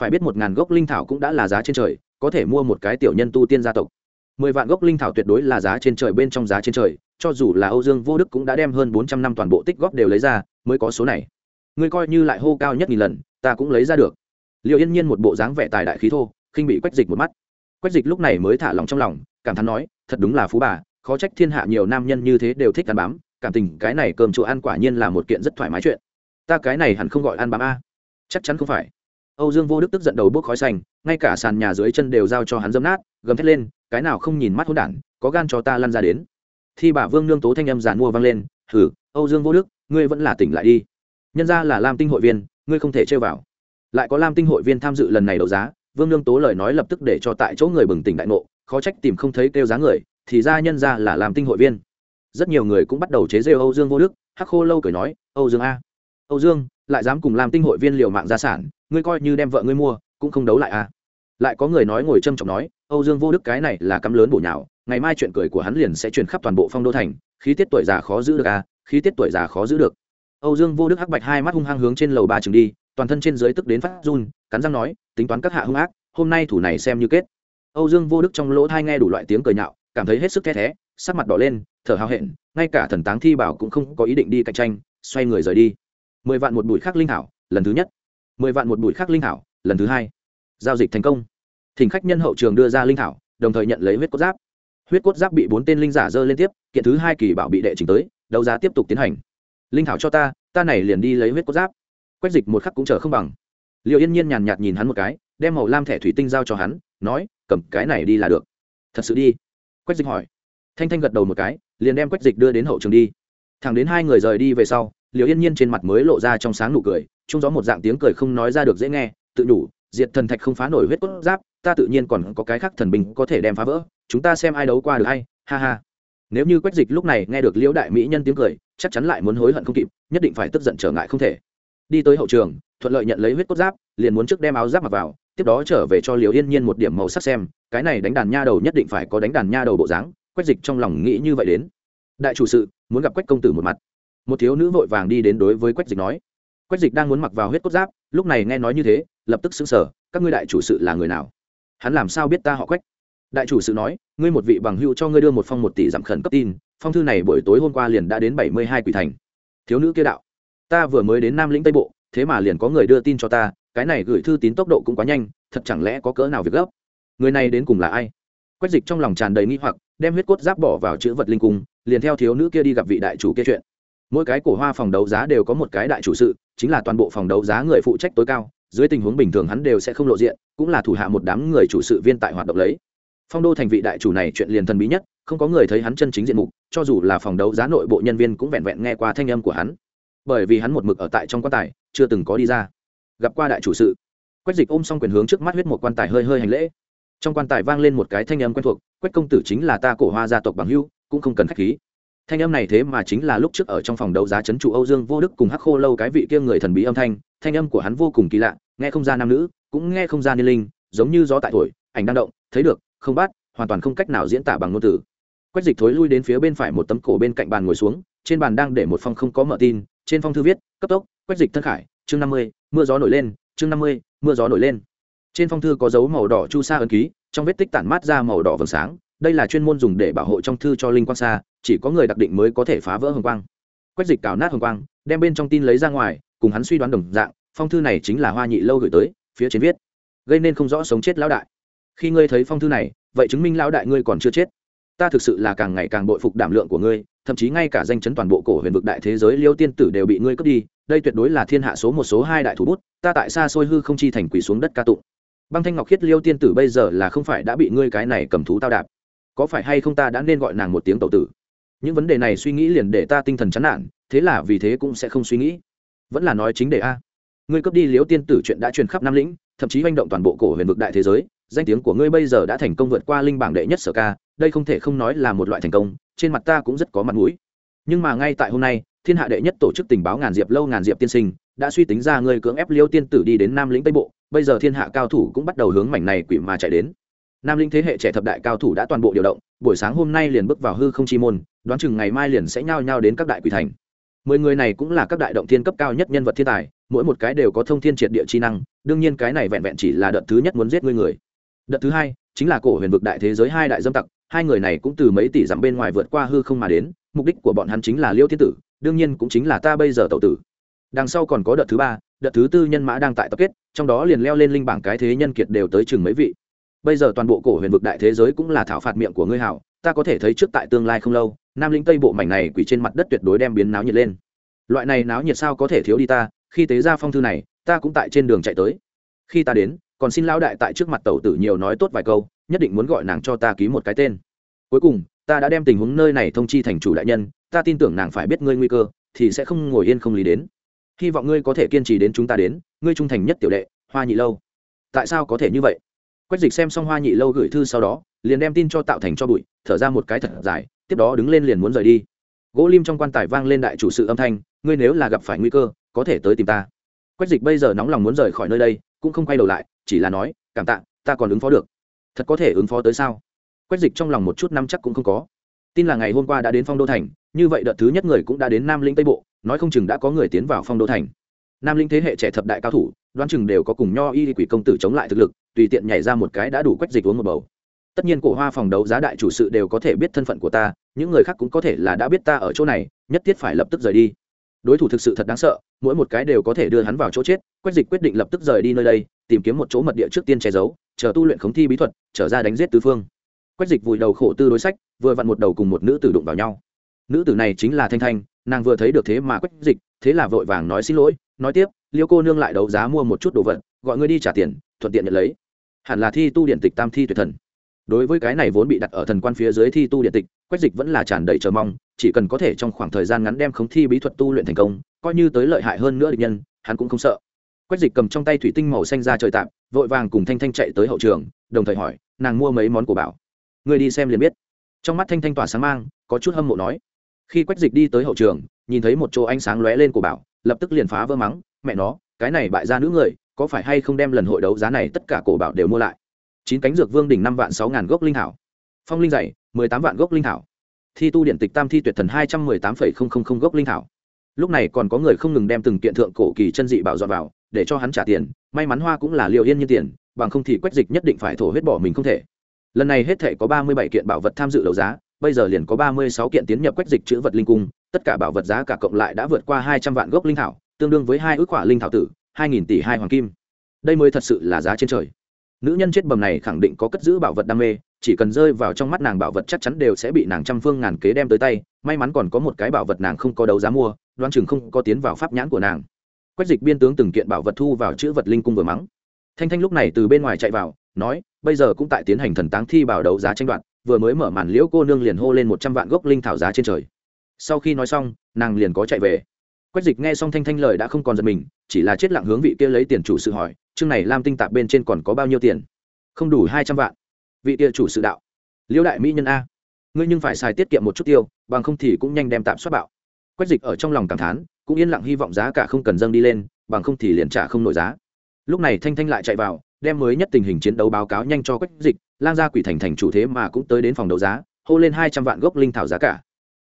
Phải biết một ngàn gốc linh thảo cũng đã là giá trên trời, có thể mua một cái tiểu nhân tu tiên gia tộc. Mười vạn gốc linh thảo tuyệt đối là giá trên trời bên trong giá trên trời cho dù là âu dương vô đức cũng đã đem hơn bốn trăm năm toàn bộ tích góp đều lấy ra, mới có số này. Ngươi coi như lại hô cao nhất nghìn lần, ta cũng lấy ra được. Liệu yên nhiên một bộ dáng vẻ tài đại khí thô, khinh bị quách dịch một mắt. Quách dịch lúc này mới thả lòng trong lòng, cảm thán nói, thật đúng là phú bà, khó trách thiên hạ nhiều nam nhân như thế đều thích ăn bám, cảm tình cái này cơm chỗ ăn quả nhiên là một kiện rất thoải mái chuyện. Ta cái này hẳn không gọi ăn bám a. Chắc chắn không phải. Âu dương vô đức tức giận đầu bốc khói xanh, ngay cả sàn nhà dưới chân đều giao cho hắn dẫm nát, gầm thét lên, cái nào không nhìn mắt hỗn đản, có gan cho ta lăn ra đến thi bà vương nương tố thanh âm giàn mua vang lên thử âu dương vô đức, ngươi vẫn là tỉnh lại đi. Nhân ra là lam tinh hội viên, ngươi không thể chơi vào. Lại có lam tinh hội viên tham dự lần này đấu giá, vương nương tố lời nói lập tức để cho tại chỗ người bừng tỉnh đại ngộ, khó trách tìm không thấy kêu giá người, thì ra nhân ra là làm tinh hội viên. Rất nhiều người cũng bắt đầu chế rêu âu dương vô đức, hắc khô lâu cười nói, âu dương a, âu dương, lại dám cùng làm tinh hội viên liều mạng gia sản, ngươi coi như đem vợ ngươi mua, cũng không đấu lại a. Lại có người nói ngồi trâm trọng nói, âu dương vô đức cái này là cắm lớn bổ nhào ngày mai chuyện cười của hắn liền sẽ truyền khắp toàn bộ phong đô thành, khí tiết tuổi già khó giữ được à khí tiết tuổi già khó giữ được. Âu dương vô đức hắc bạch hai mắt hung hăng hướng trên lầu ba trường đi, toàn thân trên dưới tức đến phát run, cắn răng nói, tính toán các hạ hung ác, hôm nay thủ này xem như kết. Âu dương vô đức trong lỗ thai nghe đủ loại tiếng cười nhạo, cảm thấy hết sức the thé, sắc mặt đỏ lên, thở hào hẹn, ngay cả thần táng thi bảo cũng không có ý định đi cạnh tranh, xoay người rời đi. Mười vạn một bụi khắc linh thảo, lần thứ nhất. Mười vạn một bụi khắc linh thảo, lần thứ hai. Giao dịch thành công. Thỉnh khách nhân hậu trường đưa ra linh thảo, đồng thời nhận lấy huyết cốt giáp huyết cốt giáp bị bốn tên linh giả dơ lên tiếp, kiện thứ hai kỳ bảo bị đệ trình tới, đấu giá tiếp tục tiến hành. Linh thảo cho ta ta này liền đi lấy huyết cốt giáp. Quách dịch một khắc cũng chờ không bằng. Liệu yên nhiên nhàn nhạt nhìn hắn một cái, đem màu lam thẻ thủy tinh giao cho hắn, nói, cầm cái này đi là được. Thật sự đi. Quách dịch hỏi. Thanh thanh gật đầu một cái, liền đem quách dịch đưa đến hậu trường đi. Thẳng đến hai người rời đi về sau liệu yên nhiên trên mặt mới lộ ra trong sáng nụ cười trung gió một dạng tiếng cười không nói ra được dễ nghe, tự đủ, diệt thần thạch không phá nổi huyết cốt giáp, ta tự nhiên còn có cái khác thần bình có thể đem phá vỡ chúng ta xem ai đấu qua được hay, ha ha. Nếu như quách dịch lúc này nghe được liễu đại mỹ nhân tiếng cười, chắc chắn lại muốn hối hận không kịp, nhất định phải tức giận trở ngại không thể. Đi tới hậu trường, thuận lợi nhận lấy huyết cốt giáp, liền muốn trước đem áo giáp mặc vào, tiếp đó trở về cho liều yên nhiên một điểm màu sắc xem, cái này đánh đàn nha đầu nhất định phải có đánh đàn nha đầu bộ dáng, quách dịch trong lòng nghĩ như vậy đến. Đại chủ sự, muốn gặp quách công tử một mặt. Một thiếu nữ vội vàng đi đến đối với quách dịch nói. Quách dịch đang muốn mặc vào huyết cốt giáp, lúc này nghe nói như thế, lập tức xứng sở các ngươi đại chủ sự là người nào? Hắn làm sao biết ta họ quách? Đại chủ sự nói, ngươi một vị bằng hữu cho ngươi đưa một phong một tỷ giảm khẩn cấp tin, phong thư này buổi tối hôm qua liền đã đến bảy mươi hai quỷ thành. Thiếu nữ kia đạo, ta vừa mới đến nam lĩnh tây bộ, thế mà liền có người đưa tin cho ta, cái này gửi thư tín tốc độ cũng quá nhanh, thật chẳng lẽ có cỡ nào việc gấp? Người này đến cùng là ai? Quách dịch trong lòng tràn đầy nghi hoặc, đem huyết cốt giáp bỏ vào chữ vật linh cung, liền theo thiếu nữ kia đi gặp vị đại chủ kia chuyện. Mỗi cái cổ hoa phòng đấu giá đều có một cái đại chủ sự, chính là toàn bộ phòng đấu giá người phụ trách tối cao, dưới tình huống bình thường hắn đều sẽ không lộ diện, cũng là thủ hạ một đám người chủ sự viên tại hoạt động lấy phong đô thành vị đại chủ này chuyện liền thần bí nhất, không có người thấy hắn chân chính diện mục, cho dù là phòng đấu giá nội bộ nhân viên cũng vẹn vẹn nghe qua thanh âm của hắn. Bởi vì hắn một mực ở tại trong quan tài, chưa từng có đi ra. Gặp qua đại chủ sự. Quách dịch ôm xong quyền hướng trước mắt huyết một quan tài hơi hơi hành lễ. Trong quan tài vang lên một cái thanh âm quen thuộc, quách công tử chính là ta cổ hoa gia tộc bằng hưu cũng không cần khách khí. Thanh âm này thế mà chính là lúc trước ở trong phòng đấu giá chấn trụ âu dương vô đức cùng hắc khô lâu cái vị kia người thần bí âm thanh thanh âm của hắn vô cùng kỳ lạ, nghe không ra nam nữ, cũng nghe không ra niên linh, giống như gió tại thổi, ảnh đang động, thấy được không bắt, hoàn toàn không cách nào diễn tả bằng ngôn từ. Quách dịch thối lui đến phía bên phải một tấm cổ bên cạnh bàn ngồi xuống, trên bàn đang để một phong không có mở tin, trên phong thư viết, cấp tốc, quách dịch thân khải, chương năm mươi, mưa gió nổi lên, chương năm mươi, mưa gió nổi lên. Trên phong thư có dấu màu đỏ chu sa ấn ký, trong vết tích tản mát ra màu đỏ vầng sáng, đây là chuyên môn dùng để bảo hộ trong thư cho linh quang xa chỉ có người đặc định mới có thể phá vỡ hồng quang. Quách dịch cào nát hồng quang, đem bên trong tin lấy ra ngoài, cùng hắn suy đoán đồng dạng, phong thư này chính là hoa nhị lâu gửi tới, phía trên viết, gây nên không rõ sống chết lão đại khi ngươi thấy phong thư này, vậy chứng minh lão đại ngươi còn chưa chết. Ta thực sự là càng ngày càng bội phục đảm lượng của ngươi, thậm chí ngay cả danh chấn toàn bộ cổ huyền vực đại thế giới liêu tiên tử đều bị ngươi cướp đi, đây tuyệt đối là thiên hạ số một số hai đại thủ bút, ta tại xa xôi hư không chi thành quỷ xuống đất ca tụng. Băng thanh ngọc khiết liêu tiên tử bây giờ là không phải đã bị ngươi cái này cầm thú tao đạp. Có phải hay không ta đã nên gọi nàng một tiếng tẩu tử? Những vấn đề này suy nghĩ liền để ta tinh thần chán nản, thế là vì thế cũng sẽ không suy nghĩ. Vẫn là nói chính đề a. Ngươi cướp đi liêu tiên tử chuyện đã truyền khắp nam lĩnh, thậm chí manh động toàn bộ cổ huyền vực đại thế giới danh tiếng của ngươi bây giờ đã thành công vượt qua linh bảng đệ nhất sở ca, đây không thể không nói là một loại thành công, trên mặt ta cũng rất có mặt mũi. Nhưng mà ngay tại hôm nay, thiên hạ đệ nhất tổ chức tình báo ngàn diệp lâu ngàn diệp tiên sinh, đã suy tính ra ngươi cưỡng ép liêu tiên tử đi đến nam lĩnh tây bộ, bây giờ thiên hạ cao thủ cũng bắt đầu hướng mảnh này quỷ mà chạy đến. Nam lĩnh thế hệ trẻ thập đại cao thủ đã toàn bộ điều động, buổi sáng hôm nay liền bước vào hư không chi môn, đoán chừng ngày mai liền sẽ nhao nhao đến các đại quỷ thành. Mười người này cũng là các đại động thiên cấp cao nhất nhân vật thiên tài, mỗi một cái đều có thông thiên triệt địa chi năng, đương nhiên cái này vẹn vẹn chỉ là đợt thứ nhất muốn giết ngươi người đợt thứ hai, chính là cổ huyền vực đại thế giới hai đại dâm tặc, hai người này cũng từ mấy tỷ dặm bên ngoài vượt qua hư không mà đến, mục đích của bọn hắn chính là liêu thiên tử, đương nhiên cũng chính là ta bây giờ tậu tử. Đằng sau còn có đợt thứ ba, đợt thứ tư nhân mã đang tại tập kết, trong đó liền leo lên linh bảng cái thế nhân kiệt đều tới chừng mấy vị. Bây giờ toàn bộ cổ huyền vực đại thế giới cũng là thảo phạt miệng của ngươi hảo, ta có thể thấy trước tại tương lai không lâu, nam linh tây bộ mảnh này quỷ trên mặt đất tuyệt đối đem biến náo nhiệt lên. Loại này náo nhiệt sao có thể thiếu đi ta, khi tế ra phong thư này, ta cũng tại trên đường chạy tới. Khi ta đến còn xin lão đại tại trước mặt tẩu tử nhiều nói tốt vài câu, nhất định muốn gọi nàng cho ta ký một cái tên. Cuối cùng, ta đã đem tình huống nơi này thông chi thành chủ đại nhân, ta tin tưởng nàng phải biết ngươi nguy cơ, thì sẽ không ngồi yên không lý đến. Hy vọng ngươi có thể kiên trì đến chúng ta đến, ngươi trung thành nhất tiểu đệ, hoa nhị lâu. Tại sao có thể như vậy? Quách dịch xem xong hoa nhị lâu gửi thư sau đó, liền đem tin cho tạo thành cho bụi, thở ra một cái thật dài, tiếp đó đứng lên liền muốn rời đi. Gỗ lim trong quan tài vang lên đại chủ sự âm thanh, ngươi nếu là gặp phải nguy cơ, có thể tới tìm ta. Quách dịch bây giờ nóng lòng muốn rời khỏi nơi đây, cũng không quay đầu lại chỉ là nói, cảm tạ, ta còn ứng phó được. Thật có thể ứng phó tới sao? Quách dịch trong lòng một chút năm chắc cũng không có. Tin là ngày hôm qua đã đến phong đô thành, như vậy đợt thứ nhất người cũng đã đến nam linh tây bộ, nói không chừng đã có người tiến vào phong đô thành. Nam linh thế hệ trẻ thập đại cao thủ, đoán chừng đều có cùng nho y quỷ công tử chống lại thực lực, tùy tiện nhảy ra một cái đã đủ quách dịch uống một bầu. Tất nhiên cổ hoa phòng đấu giá đại chủ sự đều có thể biết thân phận của ta, những người khác cũng có thể là đã biết ta ở chỗ này, nhất thiết phải lập tức rời đi. Đối thủ thực sự thật đáng sợ, mỗi một cái đều có thể đưa hắn vào chỗ chết, quách dịch quyết định lập tức rời đi nơi đây tìm kiếm một chỗ mật địa trước tiên che giấu, chờ tu luyện khống thi bí thuật, trở ra đánh giết tứ phương. Quách dịch vùi đầu khổ tư đối sách, vừa vặn một đầu cùng một nữ tử đụng vào nhau. Nữ tử này chính là thanh thanh, nàng vừa thấy được thế mà quách dịch, thế là vội vàng nói xin lỗi, nói tiếp, liêu cô nương lại đấu giá mua một chút đồ vật, gọi ngươi đi trả tiền, thuận tiện nhận lấy. Hẳn là thi tu điện tịch tam thi tuyệt thần. Đối với cái này vốn bị đặt ở thần quan phía dưới thi tu điện tịch, quách dịch vẫn là tràn đầy chờ mong, chỉ cần có thể trong khoảng thời gian ngắn đem khống thi bí thuật tu luyện thành công, coi như tới lợi hại hơn nữa địch nhân, hắn cũng không sợ quách dịch cầm trong tay thủy tinh màu xanh ra trời tạm, vội vàng cùng thanh thanh chạy tới hậu trường, đồng thời hỏi, nàng mua mấy món của bảo? Người đi xem liền biết. Trong mắt thanh thanh tỏa sáng mang, có chút hâm mộ nói. Khi quách dịch đi tới hậu trường, nhìn thấy một chỗ ánh sáng lóe lên của bảo, lập tức liền phá vỡ mắng, mẹ nó, cái này bại ra nữ người, có phải hay không đem lần hội đấu giá này tất cả cổ bảo đều mua lại? Chín cánh dược vương đỉnh năm vạn sáu ngàn gốc linh thảo. Phong linh dày, mười tám vạn gốc linh thảo. Thi tu điện tịch tam thi tuyệt thần hai trăm mười tám phẩy không không không gốc linh thảo. Lúc này còn có người không ngừng đem từng kiện thượng cổ kỳ chân dị bảo dọn vào để cho hắn trả tiền, may mắn hoa cũng là liệu yên như tiền, bằng không thì quách dịch nhất định phải thổ huyết bỏ mình không thể. Lần này hết thể có ba mươi bảy kiện bảo vật tham dự đấu giá, bây giờ liền có ba mươi sáu kiện tiến nhập quách dịch chữ vật linh cung, tất cả bảo vật giá cả cộng lại đã vượt qua hai trăm vạn gốc linh thảo, tương đương với hai ước quả linh thảo tử, hai nghìn tỷ hai hoàng kim. Đây mới thật sự là giá trên trời. Nữ nhân chết bầm này khẳng định có cất giữ bảo vật đam mê, chỉ cần rơi vào trong mắt nàng bảo vật chắc chắn đều sẽ bị nàng trăm phương ngàn kế đem tới tay, may mắn còn có một cái bảo vật nàng không có đấu giá mua đoan chừng không có tiến vào pháp nhãn của nàng quách dịch biên tướng từng kiện bảo vật thu vào chữ vật linh cung vừa mắng. Thanh thanh lúc này từ bên ngoài chạy vào, nói, bây giờ cũng tại tiến hành thần táng thi bảo đấu giá tranh đoạt, vừa mới mở màn liễu cô nương liền hô lên một trăm vạn gốc linh thảo giá trên trời. Sau khi nói xong, nàng liền có chạy về. Quách dịch nghe xong thanh thanh lời đã không còn giật mình, chỉ là chết lặng hướng vị kia lấy tiền chủ sự hỏi, chương này lam tinh tạp bên trên còn có bao nhiêu tiền? Không đủ hai trăm vạn. Vị kia chủ sự đạo, liễu đại mỹ nhân a, ngươi nhưng phải xài tiết kiệm một chút tiêu, bằng không thì cũng nhanh đem tạm xuất bạo. Quách dịch ở trong lòng cảm thán cũng yên lặng hy vọng giá cả không cần dâng đi lên, bằng không thì liền trả không nổi giá. Lúc này thanh thanh lại chạy vào, đem mới nhất tình hình chiến đấu báo cáo nhanh cho quách dịch, lang gia quỷ thành thành chủ thế mà cũng tới đến phòng đấu giá, hô lên hai trăm vạn gốc linh thảo giá cả.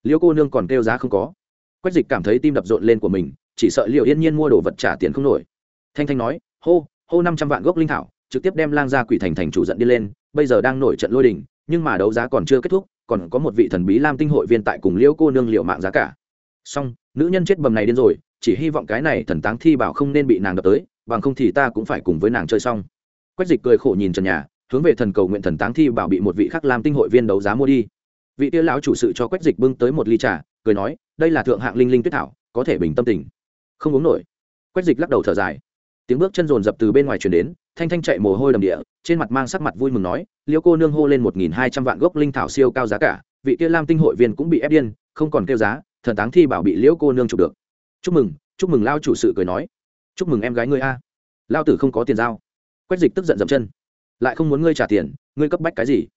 Liêu cô nương còn kêu giá không có. Quách dịch cảm thấy tim đập rộn lên của mình, chỉ sợ liệu yên nhiên mua đồ vật trả tiền không nổi. Thanh thanh nói, hô hô năm trăm vạn gốc linh thảo, trực tiếp đem lang gia quỷ thành thành chủ giận đi lên, bây giờ đang nổi trận lôi đình, nhưng mà đấu giá còn chưa kết thúc, còn có một vị thần bí lam tinh hội viên tại cùng liễu cô nương liệu mạng giá cả. Song nữ nhân chết bầm này điên rồi, chỉ hy vọng cái này thần táng thi bảo không nên bị nàng đập tới, bằng không thì ta cũng phải cùng với nàng chơi xong. Quách dịch cười khổ nhìn trần nhà, hướng về thần cầu nguyện thần táng thi bảo bị một vị khắc lam tinh hội viên đấu giá mua đi. Vị tia lão chủ sự cho quách dịch bưng tới một ly trà, cười nói, đây là thượng hạng linh linh tuyết thảo, có thể bình tâm tình. Không uống nổi. Quách dịch lắc đầu thở dài. Tiếng bước chân rồn rập từ bên ngoài chuyển đến, thanh thanh chạy mồ hôi đầm địa, trên mặt mang sắc mặt vui mừng nói, liêu cô nương hô lên một nghìn hai trăm vạn gốc linh thảo siêu cao giá cả, vị kia lam tinh hội viên cũng bị ép điên, không còn kêu giá thần táng thi bảo bị liễu cô nương chụp được. Chúc mừng chúc mừng lao chủ sự cười nói. Chúc mừng em gái ngươi a. Lao tử không có tiền giao. Quách dịch tức giận dậm chân. Lại không muốn ngươi trả tiền, ngươi cấp bách cái gì?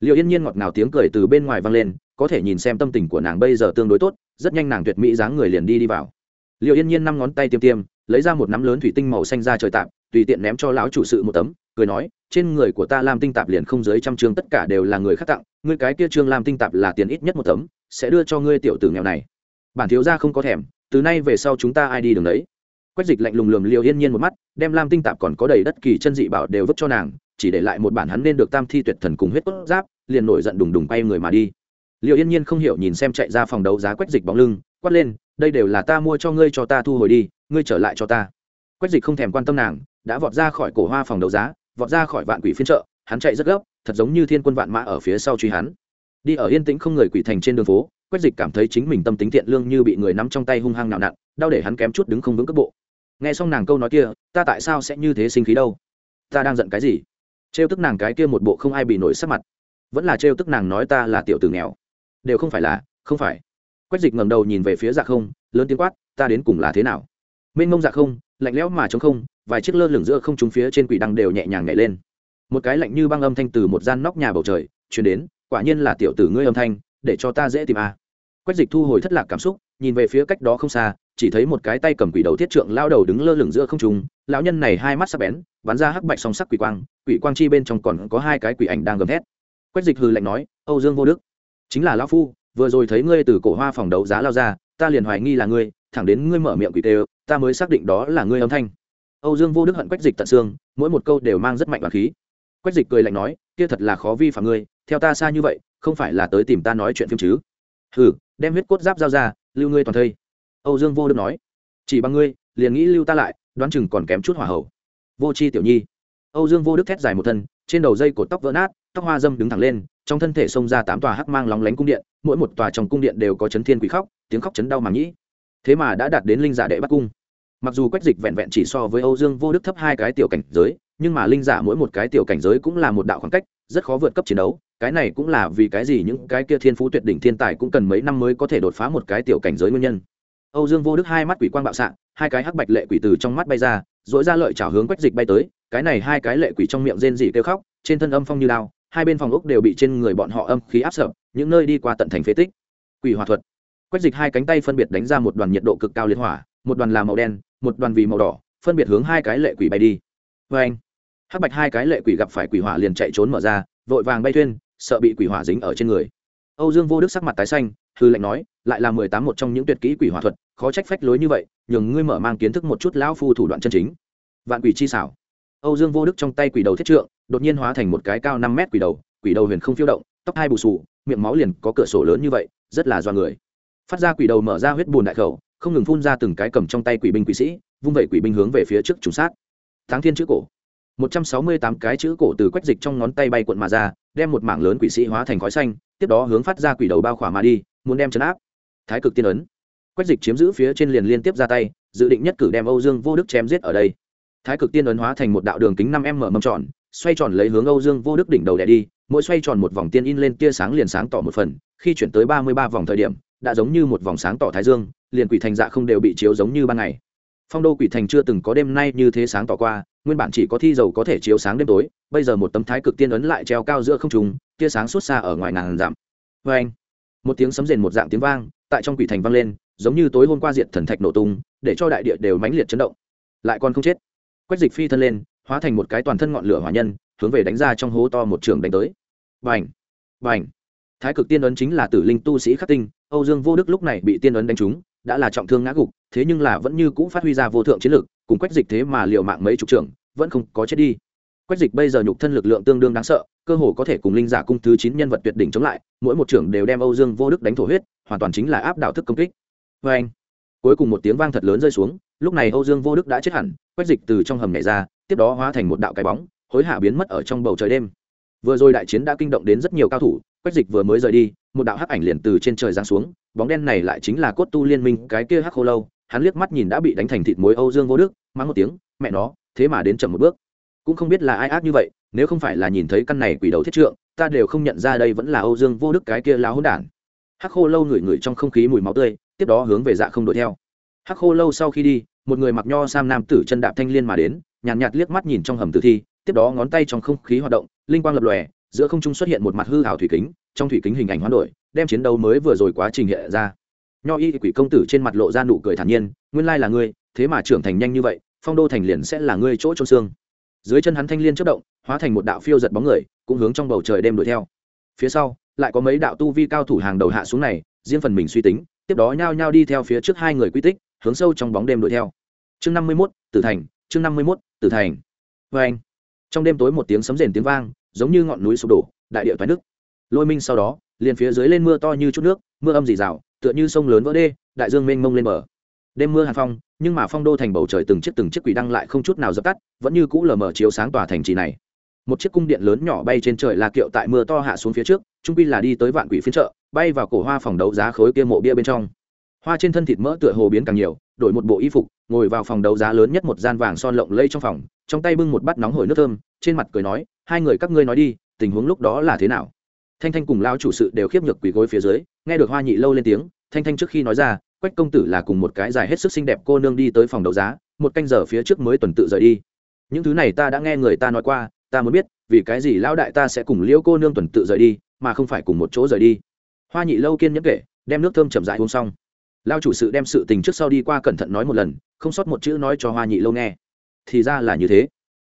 Liệu yên nhiên ngọt ngào tiếng cười từ bên ngoài vang lên, có thể nhìn xem tâm tình của nàng bây giờ tương đối tốt, rất nhanh nàng tuyệt mỹ dáng người liền đi đi vào. Liệu yên nhiên năm ngón tay tiêm tiêm, lấy ra một nắm lớn thủy tinh màu xanh ra trời tạm tùy tiện ném cho lão chủ sự một tấm, cười nói, trên người của ta làm tinh tạp liền không dưới trăm chương tất cả đều là người khác tặng, ngươi cái kia trương làm tinh tạp là tiền ít nhất một tấm, sẽ đưa cho ngươi tiểu tử nghèo này bản thiếu gia không có thèm từ nay về sau chúng ta ai đi đường đấy? Quách dịch lạnh lùng lườm liều yên nhiên một mắt đem lam tinh tạp còn có đầy đất kỳ chân dị bảo đều vứt cho nàng chỉ để lại một bản hắn nên được tam thi tuyệt thần cùng huyết cốt giáp liền nổi giận đùng đùng bay người mà đi. Liều yên nhiên không hiểu nhìn xem chạy ra phòng đấu giá quách dịch bóng lưng quát lên đây đều là ta mua cho ngươi cho ta thu hồi đi ngươi trở lại cho ta. Quách dịch không thèm quan tâm nàng đã vọt ra khỏi cổ hoa phòng đấu giá vọt ra khỏi vạn quỷ phiên chợ, hắn chạy rất gấp thật giống như thiên quân vạn mã ở phía sau truy hắn. Đi ở yên tĩnh không người quỷ thành trên đường phố quách dịch cảm thấy chính mình tâm tính thiện lương như bị người nắm trong tay hung hăng nào nặn, đau để hắn kém chút đứng không vững cấp bộ. Nghe xong nàng câu nói kia, ta tại sao sẽ như thế sinh khí đâu? Ta đang giận cái gì? Trêu tức nàng cái kia một bộ không ai bị nổi sắc mặt. Vẫn là trêu tức nàng nói ta là tiểu tử nghèo. Đều không phải là, không phải. Quách dịch ngẩng đầu nhìn về phía dạ không, lớn tiếng quát, ta đến cùng là thế nào? Mênh mông dạ không, lạnh lẽo mà chống không, vài chiếc lơ lửng giữa không trung phía trên quỷ đăng đều nhẹ nhàng nhảy lên. Một cái lạnh như băng âm thanh từ một gian nóc nhà bầu trời chuyển đến, quả nhiên là tiểu tử ngươi âm thanh để cho ta dễ tìm a à. quách dịch thu hồi thất lạc cảm xúc, nhìn về phía cách đó không xa, chỉ thấy một cái tay cầm quỷ đầu thiết trượng lao đầu đứng lơ lửng giữa không trung, lão nhân này hai mắt sắc bén, bắn ra hắc bạch song sắc quỷ quang quỷ quang chi bên trong còn có hai cái quỷ ảnh đang gầm thét. Quách dịch hừ lạnh nói, âu dương vô đức, chính là lão phu, vừa rồi thấy ngươi từ cổ hoa phòng đấu giá lao ra, ta liền hoài nghi là ngươi, thẳng đến ngươi mở miệng quỷ tê, ta mới xác định đó là ngươi âm thanh. Âu dương vô đức hận quách dịch tận xương, mỗi một câu đều mang rất mạnh và khí. Quách dịch cười lạnh nói, kia thật là khó vi phạm ngươi, theo ta xa như vậy không phải là tới tìm ta nói chuyện phim chứ? Hừ, đem huyết cốt giáp giao ra, lưu ngươi toàn thây. Âu dương vô đức nói. Chỉ bằng ngươi, liền nghĩ lưu ta lại, đoán chừng còn kém chút hỏa hậu vô c h i tiểu nhi. Âu dương vô đức thét dài một thân, trên đầu dây cột tóc vỡ nát, tóc hoa dâm đứng thẳng lên, trong thân thể xông ra tám tòa hắc mang lóng lánh cung điện, mỗi một tòa trong cung điện đều có chấn thiên quỷ khóc, tiếng khóc chấn đau mà nhĩ. Thế mà đã đạt đến linh giả đệ bắt cung. Mặc dù quách dịch vẹn vẹn chỉ so với âu dương vô đức thấp hai cái tiểu cảnh giới, nhưng mà linh giả mỗi một cái tiểu cảnh giới cũng là một đạo khoảng cách, rất khó vượt cấp chiến đấu cái này cũng là vì cái gì những cái kia thiên phú tuyệt đỉnh thiên tài cũng cần mấy năm mới có thể đột phá một cái tiểu cảnh giới nguyên nhân. Âu dương vô đức hai mắt quỷ quang bạo sạng hai cái hắc bạch lệ quỷ từ trong mắt bay ra dỗi ra lợi chảo hướng quách dịch bay tới, cái này hai cái lệ quỷ trong miệng rên dị kêu khóc, trên thân âm phong như lao hai bên phòng ốc đều bị trên người bọn họ âm khí áp sợ những nơi đi qua tận thành phế tích. Quỷ hòa thuật. Quách dịch hai cánh tay phân biệt đánh ra một đoàn nhiệt độ cực cao liên hỏa, một đoàn là màu đen, một đoàn vì màu đỏ, phân biệt hướng hai cái lệ quỷ bay đi. Vê anh hắc bạch hai cái lệ quỷ gặp phải quỷ hỏa liền chạy trốn mở ra, vội vàng bay thuyên sợ bị quỷ hỏa dính ở trên người. Âu dương vô đức sắc mặt tái xanh hư lệnh nói, lại là mười tám một trong những tuyệt kỹ quỷ hỏa thuật, khó trách phách lối như vậy, nhường ngươi mở mang kiến thức một chút lão phu thủ đoạn chân chính. Vạn quỷ chi xảo. Âu dương vô đức trong tay quỷ đầu thiết trượng, đột nhiên hóa thành một cái cao năm mét quỷ đầu quỷ đầu huyền không phiêu động, tóc hai bù sù miệng máu liền có cửa sổ lớn như vậy, rất là do người. Phát ra quỷ đầu mở ra huyết bùn đại khẩu, không ngừng phun ra từng cái cầm trong tay quỷ binh quỷ sĩ, vung vẩy quỷ binh hướng về phía trước trùng sát. Tháng thiên chữ cổ. Một trăm sáu mươi tám cái chữ cổ từ quách dịch trong ngón tay bay cuộn mà ra đem một mảng lớn quỷ sĩ hóa thành khói xanh, tiếp đó hướng phát ra quỷ đầu bao khỏa mà đi, muốn đem chấn áp. Thái cực tiên ấn. Quách dịch chiếm giữ phía trên liền liên tiếp ra tay, dự định nhất cử đem âu dương vô đức chém giết ở đây. Thái cực tiên ấn hóa thành một đạo đường kính năm m mâm tròn, xoay tròn lấy hướng âu dương vô đức đỉnh đầu đẻ đi, mỗi xoay tròn một vòng tiên in lên tia sáng liền sáng tỏ một phần, khi chuyển tới ba mươi ba vòng thời điểm, đã giống như một vòng sáng tỏ thái dương, liền quỷ thành dạ không đều bị chiếu giống như ban ngày. Phong đô quỷ thành chưa từng có đêm nay như thế sáng tỏ qua nguyên bản chỉ có thi dầu có thể chiếu sáng đêm tối, bây giờ một tấm thái cực tiên ấn lại treo cao giữa không trùng tia sáng suốt xa ở ngoài ngàn dặm. Vê anh, một tiếng sấm rền một dạng tiếng vang, tại trong quỷ thành vang lên, giống như tối hôm qua diệt thần thạch nổ tung, để cho đại địa đều mãnh liệt chấn động. Lại còn không chết. Quách dịch phi thân lên, hóa thành một cái toàn thân ngọn lửa hỏa nhân, hướng về đánh ra trong hố to một trường đánh tới. Vành vành thái cực tiên ấn chính là tử linh tu sĩ khắc tinh, âu dương vô đức lúc này bị tiên ấn đánh trúng, đã là trọng thương ngã gục, thế nhưng là vẫn như cũ phát huy ra vô thượng chiến lực cùng quách dịch thế mà liệu mạng mấy chục trưởng, vẫn không có chết đi. Quách dịch bây giờ nhục thân lực lượng tương đương đáng sợ, cơ hồ có thể cùng linh giả cung thứ chín nhân vật tuyệt đỉnh chống lại, mỗi một trưởng đều đem âu dương vô đức đánh thổ huyết, hoàn toàn chính là áp đảo thức công kích. Vê anh, cuối cùng một tiếng vang thật lớn rơi xuống, lúc này âu dương vô đức đã chết hẳn, quách dịch từ trong hầm nhảy ra, tiếp đó hóa thành một đạo cái bóng, hối hả biến mất ở trong bầu trời đêm. Vừa rồi đại chiến đã kinh động đến rất nhiều cao thủ, quách dịch vừa mới rời đi, một đạo hắc ảnh liền từ trên trời giáng xuống, bóng đen này lại chính là cốt tu liên minh, cái kia hắc khô lâu hắn liếc mắt nhìn đã bị đánh thành thịt muối âu dương vô đức mang một tiếng mẹ nó thế mà đến chậm một bước. Cũng không biết là ai ác như vậy nếu không phải là nhìn thấy căn này quỷ đầu thiết trượng ta đều không nhận ra đây vẫn là âu dương vô đức cái kia lao hỗn đản. Hắc khô lâu ngửi ngửi trong không khí mùi máu tươi tiếp đó hướng về dạ không đuổi theo. Hắc khô lâu sau khi đi một người mặc nho sam nam tử chân đạp thanh liên mà đến nhàn nhạt, nhạt liếc mắt nhìn trong hầm tử thi tiếp đó ngón tay trong không khí hoạt động linh quang lập lòe giữa không trung xuất hiện một mặt hư hảo thủy kính trong thủy kính hình ảnh hoán đổi đem chiến đấu mới vừa rồi quá trình hiện ra nho y quỷ công tử trên mặt lộ ra nụ cười thản nhiên, nguyên lai là ngươi, thế mà trưởng thành nhanh như vậy, phong đô thành liền sẽ là ngươi chỗ trôn xương. Dưới chân hắn thanh liên chất động, hóa thành một đạo phiêu giật bóng người, cũng hướng trong bầu trời đêm đuổi theo. Phía sau, lại có mấy đạo tu vi cao thủ hàng đầu hạ xuống này, riêng phần mình suy tính, tiếp đó nhao nhao đi theo phía trước hai người quy tích, hướng sâu trong bóng đêm đuổi theo. Chương năm mươi mốt, tử thành, chương năm mươi mốt, tử thành. Vê anh, trong đêm tối một tiếng sấm rền tiếng vang, giống như ngọn núi sụp đổ, đại địa thoái nước lôi minh sau đó, liền phía dưới lên mưa to như chút nước, mưa âm dì rào tựa như sông lớn vỡ đê, đại dương mênh mông lên bờ. Đêm mưa hàn phong, nhưng mà phong đô thành bầu trời từng chiếc từng chiếc quỷ đăng lại không chút nào dập tắt, vẫn như cũ lờ mờ chiếu sáng tòa thành trì này. Một chiếc cung điện lớn nhỏ bay trên trời là kiệu tại mưa to hạ xuống phía trước, trung pi là đi tới vạn quỷ phiên chợ, bay vào cổ hoa phòng đấu giá khối kia mộ bia bên trong. Hoa trên thân thịt mỡ tựa hồ biến càng nhiều, đổi một bộ y phục, ngồi vào phòng đấu giá lớn nhất một gian vàng son lộng lây trong phòng, trong tay bưng một bát nóng hổi nước thơm, trên mặt cười nói, hai người các ngươi nói đi, tình huống lúc đó là thế nào? Thanh thanh cùng lao chủ sự đều khiếp nhược quỳ gối phía dưới nghe được hoa nhị lâu lên tiếng, thanh thanh trước khi nói ra, quách công tử là cùng một cái dài hết sức xinh đẹp cô nương đi tới phòng đấu giá, một canh giờ phía trước mới tuần tự rời đi. Những thứ này ta đã nghe người ta nói qua, ta muốn biết, vì cái gì lão đại ta sẽ cùng liễu cô nương tuần tự rời đi, mà không phải cùng một chỗ rời đi? Hoa nhị lâu kiên nhẫn kể, đem nước thơm chậm dại uống xong. Lao chủ sự đem sự tình trước sau đi qua cẩn thận nói một lần, không sót một chữ nói cho hoa nhị lâu nghe. Thì ra là như thế.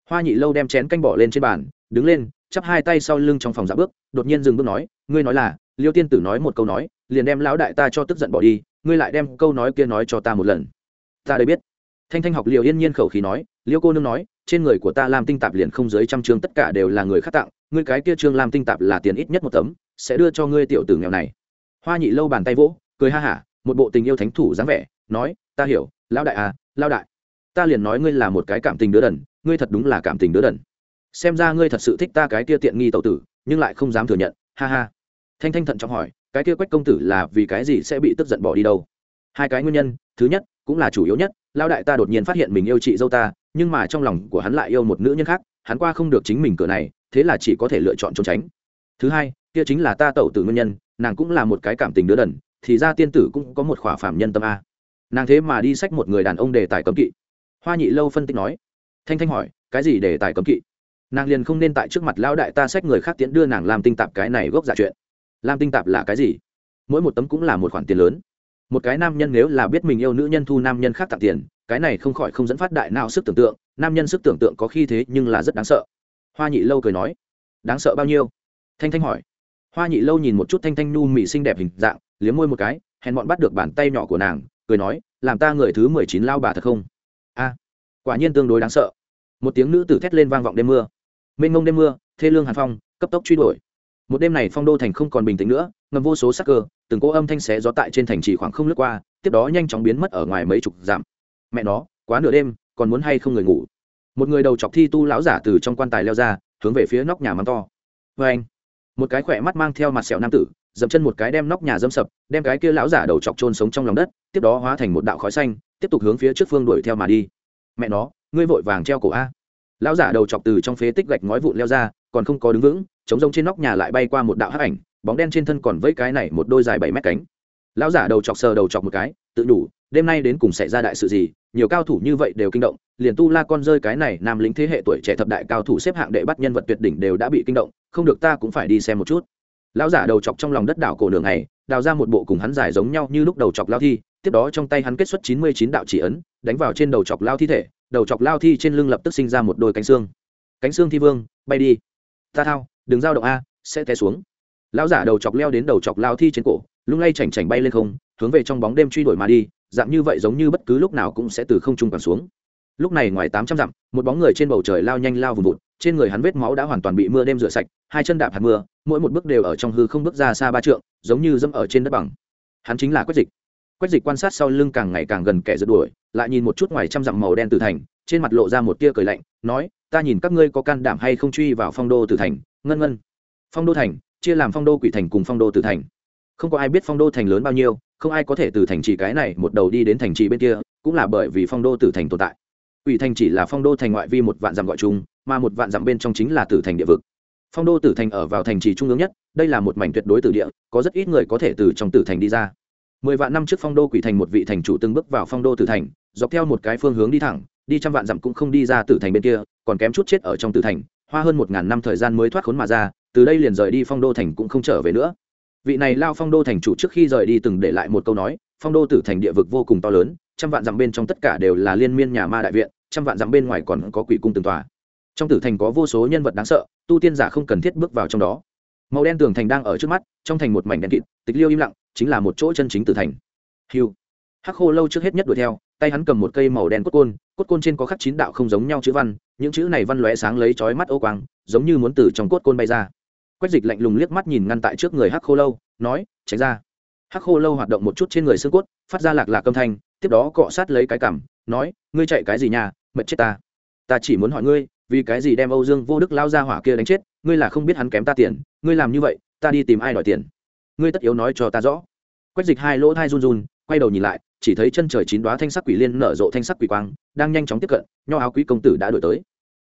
Hoa nhị lâu đem chén canh bỏ lên trên bàn, đứng lên, chắp hai tay sau lưng trong phòng dạ bước, đột nhiên dừng bước nói, ngươi nói là liêu tiên tử nói một câu nói, liền đem lão đại ta cho tức giận bỏ đi, ngươi lại đem câu nói kia nói cho ta một lần. Ta đây biết. Thanh thanh học Liêu yên nhiên khẩu khí nói, liêu cô nương nói, trên người của ta làm tinh tạp liền không dưới trăm chương, tất cả đều là người khác tặng, ngươi cái kia trương làm tinh tạp là tiền ít nhất một tấm, sẽ đưa cho ngươi tiểu tử nghèo này. Hoa nhị lâu bàn tay vỗ, cười ha hả, một bộ tình yêu thánh thủ dáng vẻ, nói, ta hiểu, lão đại à Lão đại. Ta liền nói ngươi là một cái cảm tình đứa đần, ngươi thật đúng là cảm tình đứa đần. Xem ra ngươi thật sự thích ta cái kia tiện nghi tậu tử, nhưng lại không dám thừa nhận, ha ha thanh thanh thận trọng hỏi, cái kia quách công tử là vì cái gì sẽ bị tức giận bỏ đi đâu? Hai cái nguyên nhân, thứ nhất, cũng là chủ yếu nhất lao đại ta đột nhiên phát hiện mình yêu chị dâu ta, nhưng mà trong lòng của hắn lại yêu một nữ nhân khác, hắn qua không được chính mình cửa này, thế là chỉ có thể lựa chọn trốn tránh. Thứ hai, kia chính là ta tẩu tử nguyên nhân, nàng cũng là một cái cảm tình đứa đần, thì ra tiên tử cũng có một khỏa phạm nhân tâm a. Nàng thế mà đi sách một người đàn ông đề tài cấm kỵ. Hoa nhị lâu phân tích nói. Thanh thanh hỏi, cái gì đề tài cấm kỵ? Nàng liền không nên tại trước mặt lão đại ta sách người khác tiễn đưa nàng làm tinh tạp cái này gốc giả chuyện lam tinh tạp là cái gì? Mỗi một tấm cũng là một khoản tiền lớn. Một cái nam nhân nếu là biết mình yêu nữ nhân thu nam nhân khác tặng tiền, cái này không khỏi không dẫn phát đại nào sức tưởng tượng, nam nhân sức tưởng tượng có khi thế nhưng là rất đáng sợ. Hoa nhị lâu cười nói, đáng sợ bao nhiêu? Thanh thanh hỏi. Hoa nhị lâu nhìn một chút thanh thanh nhu mị xinh đẹp hình dạng, liếm môi một cái, hèn bọn bắt được bàn tay nhỏ của nàng, cười nói, làm ta người thứ mười chín lao bà thật không? A, quả nhiên tương đối đáng sợ. Một tiếng nữ tử thét lên vang vọng đêm mưa. Mênh mông đêm mưa, thê lương hàn phong, cấp tốc truy đuổi một đêm này phong đô thành không còn bình tĩnh nữa, ngầm vô số sắc cơ, từng cỗ âm thanh xé gió tại trên thành trì khoảng không lướt qua, tiếp đó nhanh chóng biến mất ở ngoài mấy chục dặm. Mẹ nó, quá nửa đêm, còn muốn hay không người ngủ? Một người đầu chọc thi tu lão giả từ trong quan tài leo ra, hướng về phía nóc nhà mắng to. Vê anh, một cái khỏe mắt mang theo mặt sẹo nam tử, dậm chân một cái đem nóc nhà dâm sập, đem cái kia lão giả đầu chọc trôn sống trong lòng đất, tiếp đó hóa thành một đạo khói xanh, tiếp tục hướng phía trước phương đuổi theo mà đi. Mẹ nó, ngươi vội vàng treo cổ a. Lão giả đầu chọc từ trong phế tích gạch ngói vụn leo ra, còn không có đứng vững chống rông trên nóc nhà lại bay qua một đạo hắc ảnh, bóng đen trên thân còn vẫy cái này một đôi dài bảy mét cánh. Lão giả đầu chọc sờ đầu chọc một cái, tự đủ đêm nay đến cùng xảy ra đại sự gì, nhiều cao thủ như vậy đều kinh động, liền tu la con rơi cái này nam lính thế hệ tuổi trẻ thập đại cao thủ xếp hạng đệ bắt nhân vật tuyệt đỉnh đều đã bị kinh động, không được ta cũng phải đi xem một chút. Lão giả đầu chọc trong lòng đất đảo cổ đường này đào ra một bộ cùng hắn dài giống nhau như lúc đầu chọc lao thi, tiếp đó trong tay hắn kết xuất chín mươi chín đạo chỉ ấn, đánh vào trên đầu chọc lao thi thể, đầu chọc lao thi trên lưng lập tức sinh ra một đôi cánh xương. Cánh xương thi vương, bay đi. Ta thao đừng giao động a, sẽ té xuống. Lão giả đầu chọc leo đến đầu chọc lao thi trên cổ, lung lay chảnh chảnh bay lên không, hướng về trong bóng đêm truy đuổi mà đi, dạng như vậy giống như bất cứ lúc nào cũng sẽ từ không trung quẳng xuống. Lúc này ngoài tám trăm dặm, một bóng người trên bầu trời lao nhanh lao vùng vụt, trên người hắn vết máu đã hoàn toàn bị mưa đêm rửa sạch, hai chân đạp hạt mưa, mỗi một bước đều ở trong hư không bước ra xa ba trượng, giống như dẫm ở trên đất bằng. Hắn chính là quách dịch. Quách dịch quan sát sau lưng càng ngày càng gần kẻ rượt đuổi, lại nhìn một chút ngoài trăm dặm màu đen từ thành, trên mặt lộ ra một tia cười lạnh, nói, ta nhìn các ngươi có can đảm hay không truy vào phong đô tử thành ngân ngân. Phong đô thành, chia làm phong đô quỷ thành cùng phong đô tử thành. Không có ai biết phong đô thành lớn bao nhiêu, không ai có thể từ thành trì cái này một đầu đi đến thành trì bên kia, cũng là bởi vì phong đô tử thành tồn tại. Quỷ thành chỉ là phong đô thành ngoại vi một vạn dặm gọi chung, mà một vạn dặm bên trong chính là tử thành địa vực. Phong đô tử thành ở vào thành trì trung ương nhất, đây là một mảnh tuyệt đối tử địa, có rất ít người có thể từ trong tử thành đi ra. Mười vạn năm trước phong đô quỷ thành một vị thành chủ từng bước vào phong đô tử thành, dọc theo một cái phương hướng đi thẳng, đi trăm vạn dặm cũng không đi ra tử thành bên kia, còn kém chút chết ở trong tử thành hoa hơn một ngàn năm thời gian mới thoát khốn mà ra, từ đây liền rời đi phong đô thành cũng không trở về nữa. Vị này lao phong đô thành chủ trước khi rời đi từng để lại một câu nói, phong đô tử thành địa vực vô cùng to lớn, trăm vạn dặm bên trong tất cả đều là liên miên nhà ma đại viện, trăm vạn dặm bên ngoài còn có quỷ cung từng tòa. Trong tử thành có vô số nhân vật đáng sợ, tu tiên giả không cần thiết bước vào trong đó. Màu đen tường thành đang ở trước mắt, trong thành một mảnh đen kịt, tịch liêu im lặng, chính là một chỗ chân chính tử thành. Hiu. Hắc khô lâu trước hết nhất đuổi theo tay hắn cầm một cây màu đen cốt côn cốt côn trên có khắc chín đạo không giống nhau chữ văn, những chữ này văn lóe sáng lấy chói mắt ô quang, giống như muốn từ trong cốt côn bay ra. Quách dịch lạnh lùng liếc mắt nhìn ngăn tại trước người hắc khô lâu, nói, tránh ra. Hắc khô lâu hoạt động một chút trên người xương cốt, phát ra lạc lạc âm thanh, tiếp đó cọ sát lấy cái cảm nói, ngươi chạy cái gì nhà, mệt chết ta. Ta chỉ muốn hỏi ngươi, vì cái gì đem âu dương vô đức lao ra hỏa kia đánh chết, ngươi là không biết hắn kém ta tiền, ngươi làm như vậy, ta đi tìm ai đòi tiền. Ngươi tất yếu nói cho ta rõ. Quách dịch hai lỗ thai run run, quay đầu nhìn lại chỉ thấy chân trời chín đoá thanh sắc quỷ liên nở rộ thanh sắc quỷ quang, đang nhanh chóng tiếp cận, nho áo quý công tử đã đổi tới.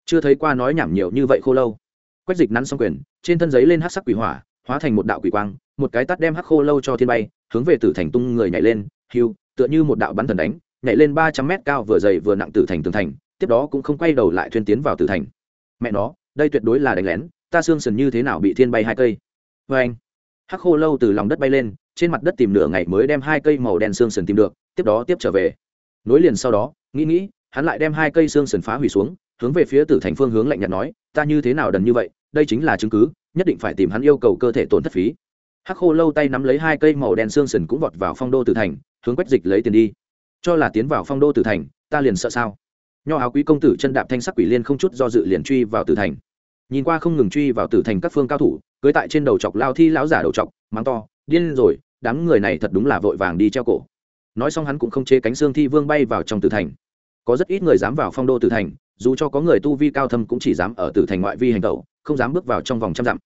Chưa thấy qua nói nhảm nhiều như vậy khô lâu. Quách dịch nắn xong quyền, trên thân giấy lên hát sắc quỷ hỏa, hóa thành một đạo quỷ quang, một cái tắt đem hắc khô lâu cho thiên bay, hướng về tử thành tung người nhảy lên, hiu, tựa như một đạo bắn thần đánh, nhảy lên ba trăm mét cao vừa dày vừa nặng tử thành tường thành, tiếp đó cũng không quay đầu lại thuyên tiến vào tử thành. Mẹ nó, đây tuyệt đối là đánh lén, ta xương sần như thế nào bị thiên bay hai cây. Vê anh hắc khô lâu từ lòng đất bay lên, trên mặt đất tìm nửa ngày mới đem hai cây màu đen xương sần tìm được, tiếp đó tiếp trở về. Nối liền sau đó, nghĩ nghĩ, hắn lại đem hai cây xương sần phá hủy xuống, hướng về phía tử thành phương hướng lạnh nhạt nói, ta như thế nào đần như vậy? Đây chính là chứng cứ, nhất định phải tìm hắn yêu cầu cơ thể tổn thất phí. Hắc khô lâu tay nắm lấy hai cây màu đen xương sần cũng vọt vào phong đô tử thành, hướng quách dịch lấy tiền đi. Cho là tiến vào phong đô tử thành, ta liền sợ sao? Nho áo quý công tử chân đạp thanh sắc quỷ liên không chút do dự liền truy vào tử thành nhìn qua không ngừng truy vào tử thành các phương cao thủ, cưới tại trên đầu chọc lao thi lão giả đầu chọc, mắng to, điên rồi, đám người này thật đúng là vội vàng đi treo cổ. Nói xong hắn cũng không chế cánh xương thi vương bay vào trong tử thành. Có rất ít người dám vào phong đô tử thành, dù cho có người tu vi cao thâm cũng chỉ dám ở tử thành ngoại vi hành tẩu, không dám bước vào trong vòng trăm dặm.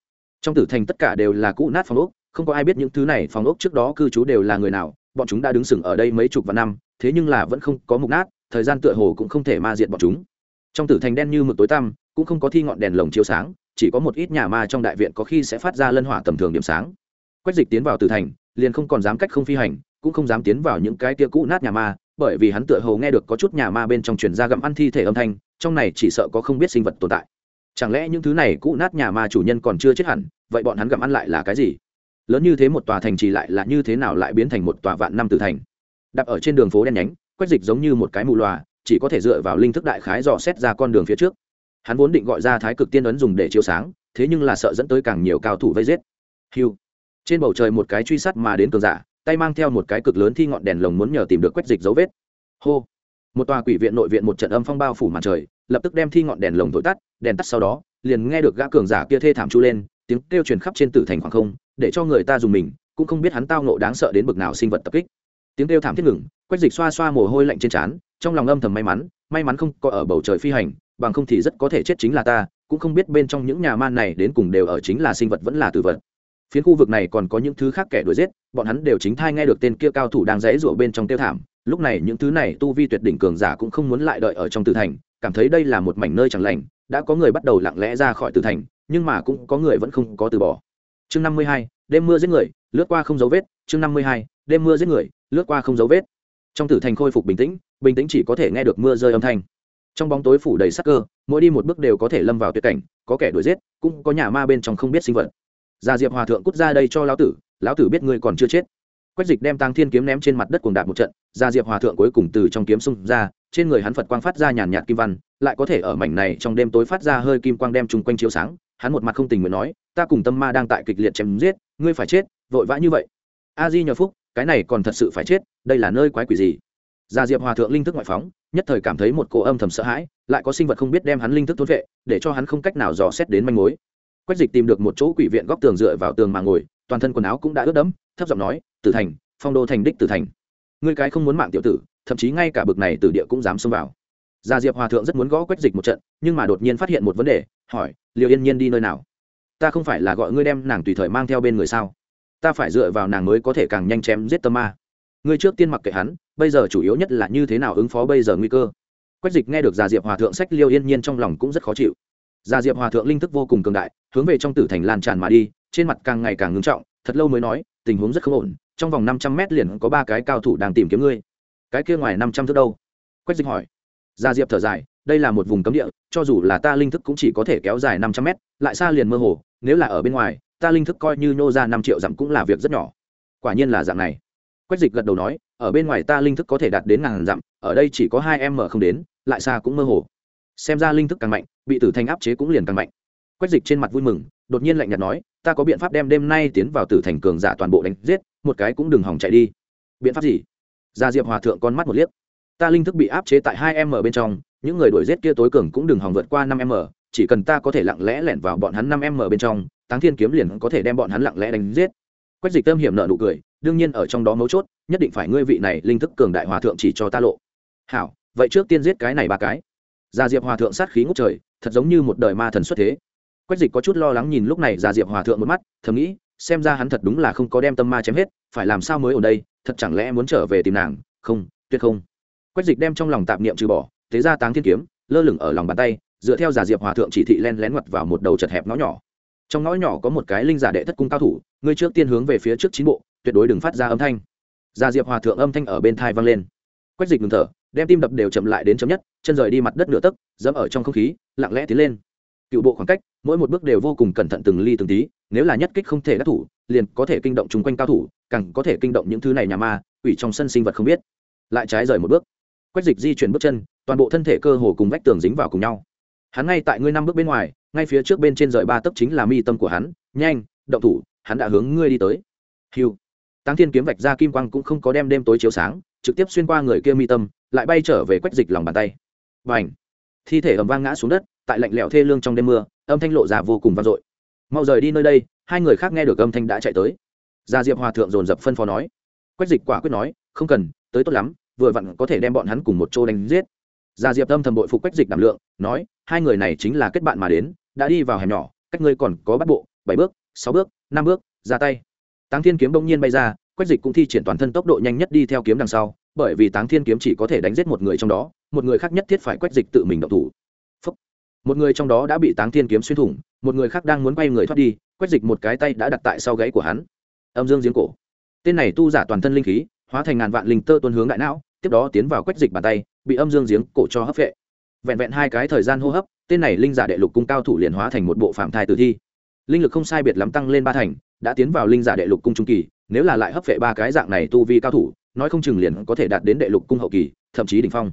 Trong tử thành tất cả đều là cũ nát phong ốc, không có ai biết những thứ này phòng ốc trước đó cư trú đều là người nào, bọn chúng đã đứng sừng ở đây mấy chục vạn năm, thế nhưng là vẫn không có mục nát, thời gian tựa hồ cũng không thể ma diệt bọn chúng. Trong tử thành đen như mực tối tăm cũng không có thi ngọn đèn lồng chiếu sáng, chỉ có một ít nhà ma trong đại viện có khi sẽ phát ra lân hỏa tầm thường điểm sáng. Quách dịch tiến vào từ thành, liền không còn dám cách không phi hành, cũng không dám tiến vào những cái tia cũ nát nhà ma, bởi vì hắn tựa hồ nghe được có chút nhà ma bên trong truyền ra gặm ăn thi thể âm thanh, trong này chỉ sợ có không biết sinh vật tồn tại. Chẳng lẽ những thứ này cũ nát nhà ma chủ nhân còn chưa chết hẳn, vậy bọn hắn gặm ăn lại là cái gì? Lớn như thế một tòa thành trì lại là như thế nào lại biến thành một tòa vạn năm tử thành? Đặt ở trên đường phố đen nhánh, quách dịch giống như một cái mù loà, chỉ có thể dựa vào linh thức đại khái dò xét ra con đường phía trước hắn vốn định gọi ra thái cực tiên ấn dùng để chiếu sáng, thế nhưng là sợ dẫn tới càng nhiều cao thủ vây giết. Hiu. Trên bầu trời một cái truy sát mà đến cường giả, tay mang theo một cái cực lớn thi ngọn đèn lồng muốn nhờ tìm được quét dịch dấu vết. Hô. Một tòa quỷ viện nội viện một trận âm phong bao phủ mặt trời, lập tức đem thi ngọn đèn lồng thổi tắt, đèn tắt sau đó, liền nghe được gã cường giả kia thê thảm chu lên, tiếng kêu truyền khắp trên tử thành khoảng không, để cho người ta dùng mình, cũng không biết hắn tao nộ đáng sợ đến bực nào sinh vật tập kích. Tiếng kêu thảm thiết ngừng quách dịch xoa xoa mồ hôi lạnh trên trán, trong lòng âm thầm may mắn may mắn không có ở bầu trời phi hành bằng không thì rất có thể chết chính là ta, cũng không biết bên trong những nhà man này đến cùng đều ở chính là sinh vật vẫn là tử vật. Phiến khu vực này còn có những thứ khác kẻ đuổi giết, bọn hắn đều chính thai nghe được tên kia cao thủ đang rẽ rủa bên trong tiêu thảm. Lúc này những thứ này tu vi tuyệt đỉnh cường giả cũng không muốn lại đợi ở trong tử thành, cảm thấy đây là một mảnh nơi chẳng lành, đã có người bắt đầu lặng lẽ ra khỏi tử thành, nhưng mà cũng có người vẫn không có từ bỏ. Chương năm mươi hai, đêm mưa giết người, lướt qua không dấu vết. Chương năm mươi hai, đêm mưa giết người, lướt qua không dấu vết. Trong tử thành khôi phục bình tĩnh bình tĩnh chỉ có thể nghe được mưa rơi âm thanh trong bóng tối phủ đầy sắc cơ, mỗi đi một bước đều có thể lâm vào tuyệt cảnh, có kẻ đuổi giết, cũng có nhà ma bên trong không biết sinh vật. Gia diệp hòa thượng cút ra đây cho lão tử lão tử biết ngươi còn chưa chết. Quách dịch đem tăng thiên kiếm ném trên mặt đất cuồng đạp một trận, gia diệp hòa thượng cuối cùng từ trong kiếm xung ra, trên người hắn phật quang phát ra nhàn nhạt kim văn, lại có thể ở mảnh này trong đêm tối phát ra hơi kim quang đem chung quanh chiếu sáng, hắn một mặt không tình nguyện nói, ta cùng tâm ma đang tại kịch liệt chém giết, ngươi phải chết, vội vã như vậy. A di nhờ phúc, cái này còn thật sự phải chết, đây là nơi quái quỷ gì? Gia diệp hòa thượng linh thức ngoại phóng, nhất thời cảm thấy một cỗ âm thầm sợ hãi, lại có sinh vật không biết đem hắn linh thức thốt vệ, để cho hắn không cách nào dò xét đến manh mối. Quách dịch tìm được một chỗ quỷ viện góc tường dựa vào tường mà ngồi, toàn thân quần áo cũng đã ướt đẫm, thấp giọng nói, tử thành, phong đô thành đích tử thành. Ngươi cái không muốn mạng tiểu tử, thậm chí ngay cả bực này tử địa cũng dám xông vào. Gia diệp hòa thượng rất muốn gõ quách dịch một trận, nhưng mà đột nhiên phát hiện một vấn đề, hỏi liệu yên nhiên đi nơi nào? Ta không phải là gọi ngươi đem nàng tùy thời mang theo bên người sao? Ta phải dựa vào nàng mới có thể càng nhanh chém giết tâm ma. Ngươi trước tiên mặc kệ hắn bây giờ chủ yếu nhất là như thế nào ứng phó bây giờ nguy cơ. Quách dịch nghe được già diệp hòa thượng sách liêu yên nhiên trong lòng cũng rất khó chịu. Già diệp hòa thượng linh thức vô cùng cường đại, hướng về trong tử thành lan tràn mà đi, trên mặt càng ngày càng ngưng trọng, thật lâu mới nói, tình huống rất không ổn, trong vòng năm trăm mét liền có ba cái cao thủ đang tìm kiếm ngươi. Cái kia ngoài năm trăm thước đâu? Quách dịch hỏi. Già diệp thở dài, đây là một vùng cấm địa, cho dù là ta linh thức cũng chỉ có thể kéo dài năm trăm mét, lại xa liền mơ hồ, nếu là ở bên ngoài, ta linh thức coi như nhô ra năm triệu dặm cũng là việc rất nhỏ. Quả nhiên là dạng này. Quách dịch gật đầu nói ở bên ngoài ta linh thức có thể đạt đến ngàn dặm, ở đây chỉ có hai em mở không đến, lại xa cũng mơ hồ. Xem ra linh thức càng mạnh, bị tử thành áp chế cũng liền càng mạnh. Quách dịch trên mặt vui mừng, đột nhiên lạnh nhạt nói, ta có biện pháp đem đêm nay tiến vào tử thành cường giả toàn bộ đánh giết, một cái cũng đừng hỏng chạy đi. Biện pháp gì? Gia diệp hòa thượng con mắt một liếc. Ta linh thức bị áp chế tại hai em ở bên trong, những người đuổi giết kia tối cường cũng đừng hòng vượt qua năm m chỉ cần ta có thể lặng lẽ lẻn vào bọn hắn năm m bên trong, táng thiên kiếm liền có thể đem bọn hắn lặng lẽ đánh giết. Quách dịch tâm hiểm nợ nụ cười đương nhiên ở trong đó mấu chốt, nhất định phải ngươi vị này linh thức cường đại hòa thượng chỉ cho ta lộ. Hảo, vậy trước tiên giết cái này ba cái. Gia diệp hòa thượng sát khí ngút trời, thật giống như một đời ma thần xuất thế. Quách dịch có chút lo lắng nhìn lúc này gia diệp hòa thượng một mắt, thầm nghĩ, xem ra hắn thật đúng là không có đem tâm ma chém hết, phải làm sao mới ở đây, thật chẳng lẽ muốn trở về tìm nàng? Không, tuyệt không. Quách dịch đem trong lòng tạp niệm trừ bỏ, thế ra táng thiên kiếm, lơ lửng ở lòng bàn tay, dựa theo giả diệp hòa thượng chỉ thị len lén ngoặt vào một đầu chật hẹp ngõ nhỏ. Trong ngõ nhỏ có một cái linh giả đệ thất cung cao thủ, ngươi trước tiên hướng về phía trước chín bộ tuyệt đối đừng phát ra âm thanh. Gia diệp hòa thượng âm thanh ở bên thai vang lên. Quách dịch ngừng thở, đem tim đập đều chậm lại đến chấm nhất, chân rời đi mặt đất nửa tấc, dẫm ở trong không khí, lặng lẽ tiến lên. Cựu bộ khoảng cách, mỗi một bước đều vô cùng cẩn thận từng ly từng tí, nếu là nhất kích không thể đắc thủ, liền có thể kinh động chung quanh cao thủ, càng có thể kinh động những thứ này nhà ma, quỷ trong sân sinh vật không biết. Lại trái rời một bước, quách dịch di chuyển bước chân, toàn bộ thân thể cơ hồ cùng vách tường dính vào cùng nhau. Hắn ngay tại ngươi năm bước bên ngoài, ngay phía trước bên trên rời ba tấc chính là mi tâm của hắn, nhanh, động thủ, hắn đã hướng ngươi đi tới. Hiu tăng thiên kiếm vạch ra kim quang cũng không có đem đêm tối chiếu sáng trực tiếp xuyên qua người kia mi tâm lại bay trở về quách dịch lòng bàn tay. Bành, thi thể ầm vang ngã xuống đất tại lạnh lẽo thê lương trong đêm mưa âm thanh lộ ra vô cùng vang dội. Mau rời đi nơi đây hai người khác nghe được âm thanh đã chạy tới. Gia diệp hòa thượng dồn dập phân phó nói. Quách dịch quả quyết nói không cần tới tốt lắm vừa vặn có thể đem bọn hắn cùng một chỗ đánh giết. Gia diệp tâm thầm bội phục quách dịch đảm lượng nói hai người này chính là kết bạn mà đến đã đi vào hẻm nhỏ cách ngươi còn có bắt bộ bảy bước sáu bước năm bước ra tay táng thiên kiếm bỗng nhiên bay ra, quách dịch cũng thi triển toàn thân tốc độ nhanh nhất đi theo kiếm đằng sau, bởi vì táng thiên kiếm chỉ có thể đánh giết một người trong đó, một người khác nhất thiết phải quách dịch tự mình động thủ. Một người trong đó đã bị táng thiên kiếm xuyên thủng, một người khác đang muốn quay người thoát đi, quách dịch một cái tay đã đặt tại sau gáy của hắn. Âm dương giếng cổ. Tên này tu giả toàn thân linh khí, hóa thành ngàn vạn linh tơ tuân hướng đại não, tiếp đó tiến vào quách dịch bàn tay, bị âm dương giếng cổ cho hấp vệ vẹn vẹn hai cái thời gian hô hấp, tên này linh giả đệ lục cung cao thủ liền hóa thành một bộ phạm thai tử thi. Linh lực không sai biệt lắm tăng lên ba thành đã tiến vào linh giả đệ lục cung trung kỳ, nếu là lại hấp vệ ba cái dạng này tu vi cao thủ, nói không chừng liền có thể đạt đến đệ lục cung hậu kỳ, thậm chí đ ỉ n h phong.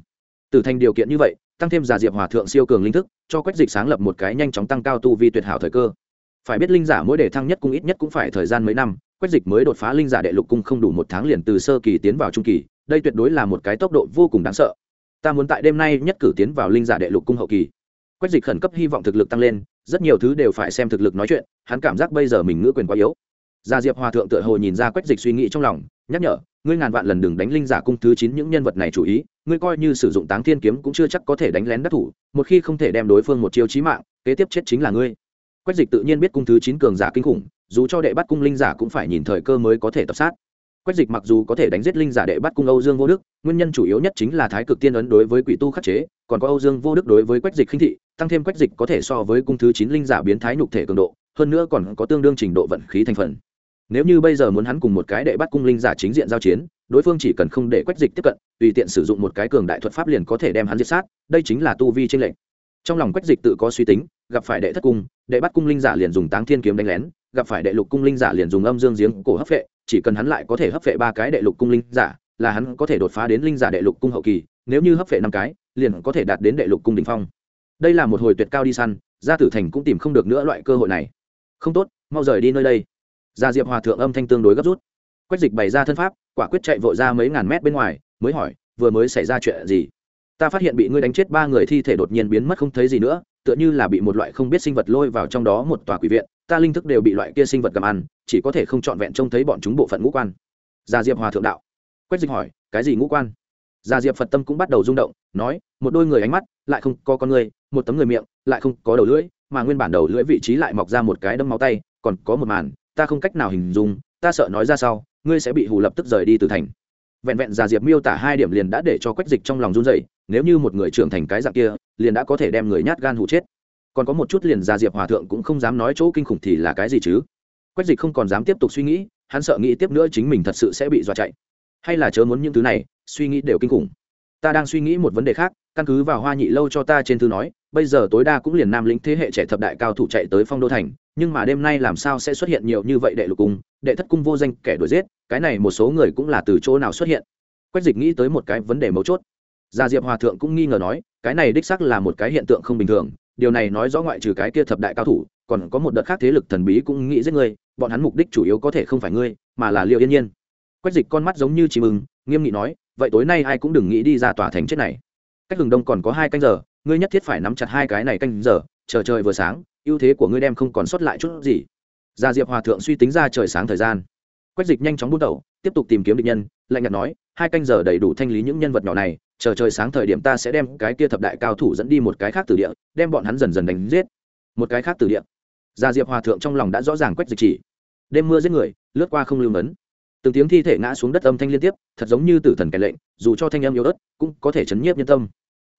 Từ thành điều kiện như vậy, tăng thêm giả diệp hòa thượng siêu cường linh thức, cho quách dịch sáng lập một cái nhanh chóng tăng cao tu vi tuyệt hảo thời cơ. Phải biết linh giả mỗi đề thăng nhất cung ít nhất cũng phải thời gian mấy năm, quách dịch mới đột phá linh giả đệ lục cung không đủ một tháng liền từ sơ kỳ tiến vào trung kỳ, đây tuyệt đối là một cái tốc độ vô cùng đáng sợ. Ta muốn tại đêm nay nhất cử tiến vào linh giả đệ lục cung hậu kỳ. Quách dịch khẩn cấp hy vọng thực lực tăng lên rất nhiều thứ đều phải xem thực lực nói chuyện, hắn cảm giác bây giờ mình ngữ quyền quá yếu. Gia diệp hòa thượng tựa hồ nhìn ra quách dịch suy nghĩ trong lòng, nhắc nhở, ngươi ngàn vạn lần đừng đánh linh giả cung thứ chín những nhân vật này chủ ý, ngươi coi như sử dụng táng thiên kiếm cũng chưa chắc có thể đánh lén đắc thủ, một khi không thể đem đối phương một chiêu chí mạng, kế tiếp chết chính là ngươi. Quách dịch tự nhiên biết cung thứ chín cường giả kinh khủng, dù cho đệ bắt cung linh giả cũng phải nhìn thời cơ mới có thể tập sát. Quách dịch mặc dù có thể đánh giết linh giả đệ bắt cung âu dương vô đức, nguyên nhân chủ yếu nhất chính là thái cực tiên ấn đối với quỷ tu khắc chế, còn có âu dương vô đức đối với quách dịch khinh thị tăng thêm quách dịch có thể so với cung thứ chín linh giả biến thái nhục thể cường độ, hơn nữa còn có tương đương trình độ vận khí thành phần. Nếu như bây giờ muốn hắn cùng một cái đệ bắt cung linh giả chính diện giao chiến, đối phương chỉ cần không để quách dịch tiếp cận, tùy tiện sử dụng một cái cường đại thuật pháp liền có thể đem hắn giết sát, đây chính là tu vi tranh lệch. Trong lòng quách dịch tự có suy tính, gặp phải đệ thất cung, đệ bắt cung linh giả liền dùng táng thiên kiếm đánh lén, gặp phải đệ lục cung linh giả liền dùng âm dương giếng cổ hấp vệ, chỉ cần hắn lại có thể hấp vệ ba cái đệ lục cung linh giả, là hắn có thể đột phá đến linh giả đệ lục cung hậu kỳ, nếu như hấp phệ năm cái, liền có thể đạt đến đệ lục cung đ ỉ n h phong đây là một hồi tuyệt cao đi săn, gia tử thành cũng tìm không được nữa loại cơ hội này. Không tốt, mau rời đi nơi đây. Gia diệp hòa thượng âm thanh tương đối gấp rút. Quách dịch bày ra thân pháp, quả quyết chạy vội ra mấy ngàn mét bên ngoài, mới hỏi, vừa mới xảy ra chuyện gì? Ta phát hiện bị ngươi đánh chết ba người thi thể đột nhiên biến mất không thấy gì nữa, tựa như là bị một loại không biết sinh vật lôi vào trong đó một tòa quỷ viện, ta linh thức đều bị loại kia sinh vật cầm ăn, chỉ có thể không trọn vẹn trông thấy bọn chúng bộ phận ngũ quan. Gia diệp hòa thượng đạo. Quách dịch hỏi, cái gì ngũ quan? Gia diệp phật tâm cũng bắt đầu rung động nói, một đôi người ánh mắt, lại không có con người, một tấm người miệng, lại không có đầu lưỡi, mà nguyên bản đầu lưỡi vị trí lại mọc ra một cái đâm máu tay, còn có một màn, ta không cách nào hình dung, ta sợ nói ra sau, ngươi sẽ bị hù lập tức rời đi từ thành. Vẹn vẹn già diệp miêu tả hai điểm liền đã để cho quách dịch trong lòng run dậy nếu như một người trưởng thành cái dạng kia, liền đã có thể đem người nhát gan hụ chết. Còn có một chút liền già diệp hòa thượng cũng không dám nói chỗ kinh khủng thì là cái gì chứ? Quách dịch không còn dám tiếp tục suy nghĩ, hắn sợ nghĩ tiếp nữa chính mình thật sự sẽ bị dọa chạy. Hay là chớ muốn những thứ này, suy nghĩ đều kinh khủng ta đang suy nghĩ một vấn đề khác, căn cứ vào hoa nhị lâu cho ta trên thư nói, bây giờ tối đa cũng liền nam lĩnh thế hệ trẻ thập đại cao thủ chạy tới phong đô thành, nhưng mà đêm nay làm sao sẽ xuất hiện nhiều như vậy đệ lục cung, đệ thất cung vô danh, kẻ đuổi giết, cái này một số người cũng là từ chỗ nào xuất hiện? Quách dịch nghĩ tới một cái vấn đề mấu chốt. Gia diệp hòa thượng cũng nghi ngờ nói, cái này đích xác là một cái hiện tượng không bình thường, điều này nói rõ ngoại trừ cái kia thập đại cao thủ, còn có một đợt khác thế lực thần bí cũng nghĩ giết ngươi, bọn hắn mục đích chủ yếu có thể không phải ngươi, mà là liệu yên nhiên. Quách dịch con mắt giống như chim mừng, nghiêm nghị nói vậy tối nay ai cũng đừng nghĩ đi ra tòa thành chết này. Cách hừng đông còn có hai canh giờ, ngươi nhất thiết phải nắm chặt hai cái này canh giờ, chờ trời vừa sáng, ưu thế của ngươi đem không còn sót lại chút gì. Gia diệp hòa thượng suy tính ra trời sáng thời gian. Quách dịch nhanh chóng bút đầu, tiếp tục tìm kiếm địch nhân, lạnh nhạt nói, hai canh giờ đầy đủ thanh lý những nhân vật nhỏ này, chờ trời sáng thời điểm ta sẽ đem cái kia thập đại cao thủ dẫn đi một cái khác từ địa, đem bọn hắn dần dần đánh giết. Một cái khác từ địa. Gia diệp hòa thượng trong lòng đã rõ ràng quách dịch chỉ. Đêm mưa giết người, lướt qua không lưu mấn từng tiếng thi thể ngã xuống đất âm thanh liên tiếp, thật giống như tử thần kẻ lệnh, dù cho thanh âm yếu ớt, cũng có thể chấn nhiếp nhân tâm.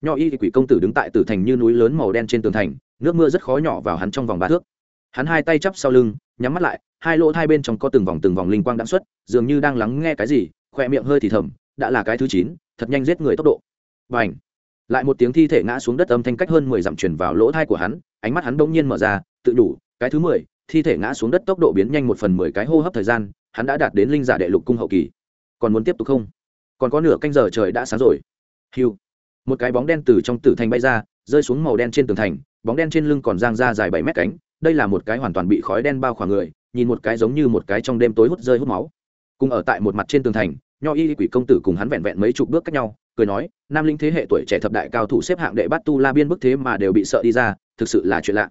Nho y quỷ công tử đứng tại tử thành như núi lớn màu đen trên tường thành, nước mưa rất khó nhỏ vào hắn trong vòng ba thước. Hắn hai tay chắp sau lưng, nhắm mắt lại, hai lỗ hai bên trong có từng vòng từng vòng linh quang đã xuất, dường như đang lắng nghe cái gì, khỏe miệng hơi thì thầm, đã là cái thứ chín, thật nhanh giết người tốc độ. Và ảnh lại một tiếng thi thể ngã xuống đất âm thanh cách hơn mười dặm truyền vào lỗ thai của hắn, ánh mắt hắn bỗng nhiên mở ra, tự đủ, cái thứ mười, thi thể ngã xuống đất tốc độ biến nhanh một phần mười cái hô hấp thời gian hắn đã đạt đến linh giả đệ lục cung hậu kỳ. Còn muốn tiếp tục không? Còn có nửa canh giờ trời đã sáng rồi. Hiu một cái bóng đen từ trong tử thành bay ra, rơi xuống màu đen trên tường thành, bóng đen trên lưng còn giang ra dài bảy mét cánh, đây là một cái hoàn toàn bị khói đen bao khoảng người, nhìn một cái giống như một cái trong đêm tối hút rơi hút máu. Cùng ở tại một mặt trên tường thành, nho y quỷ công tử cùng hắn vẹn vẹn mấy chục bước cách nhau, cười nói, nam linh thế hệ tuổi trẻ thập đại cao thủ xếp hạng đệ bắt tu la biên bức thế mà đều bị sợ đi ra, thực sự là chuyện lạ.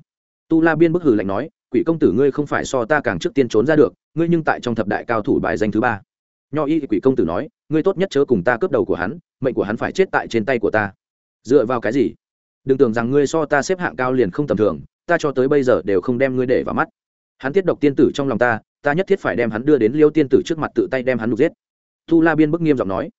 Tu la biên bức hừ lạnh nói quỷ công tử ngươi không phải so ta càng trước tiên trốn ra được, ngươi nhưng tại trong thập đại cao thủ bài danh thứ ba. Nho y quỷ công tử nói, ngươi tốt nhất chớ cùng ta cướp đầu của hắn, mệnh của hắn phải chết tại trên tay của ta. Dựa vào cái gì? Đừng tưởng rằng ngươi so ta xếp hạng cao liền không tầm thường, ta cho tới bây giờ đều không đem ngươi để vào mắt. Hắn tiết độc tiên tử trong lòng ta ta nhất thiết phải đem hắn đưa đến liêu tiên tử trước mặt tự tay đem hắn đục giết. Thu la biên bức nghiêm giọng nói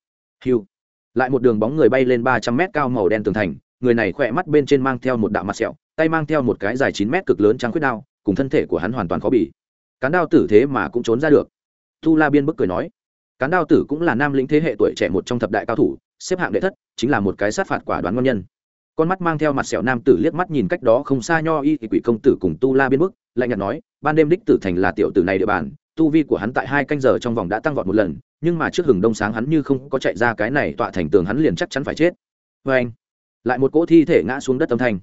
hiu lại một đường bóng người bay lên ba trăm mét cao màu đen tường thành, người này khỏe mắt bên trên mang theo một đạo mặt sẹo, tay mang theo một cái dài chín mét cực lớn trắng khuyết đao cùng thân thể của hắn hoàn toàn khó bị cán đao tử thế mà cũng trốn ra được. Tu la biên bức cười nói, cán đao tử cũng là nam lĩnh thế hệ tuổi trẻ một trong thập đại cao thủ, xếp hạng đệ thất, chính là một cái sát phạt quả đoán ngon nhân. Con mắt mang theo mặt sẹo nam tử liếc mắt nhìn cách đó không xa nho y thì quỷ công tử cùng tu la biên bức, lạnh nhạt nói, ban đêm đích tử thành là tiểu tử này địa bàn, tu vi của hắn tại hai canh giờ trong vòng đã tăng vọt một lần, nhưng mà trước hừng đông sáng hắn như không có chạy ra cái này tọa thành tường hắn liền chắc chắn phải chết. Vê anh lại một cỗ thi thể ngã xuống đất âm thanh.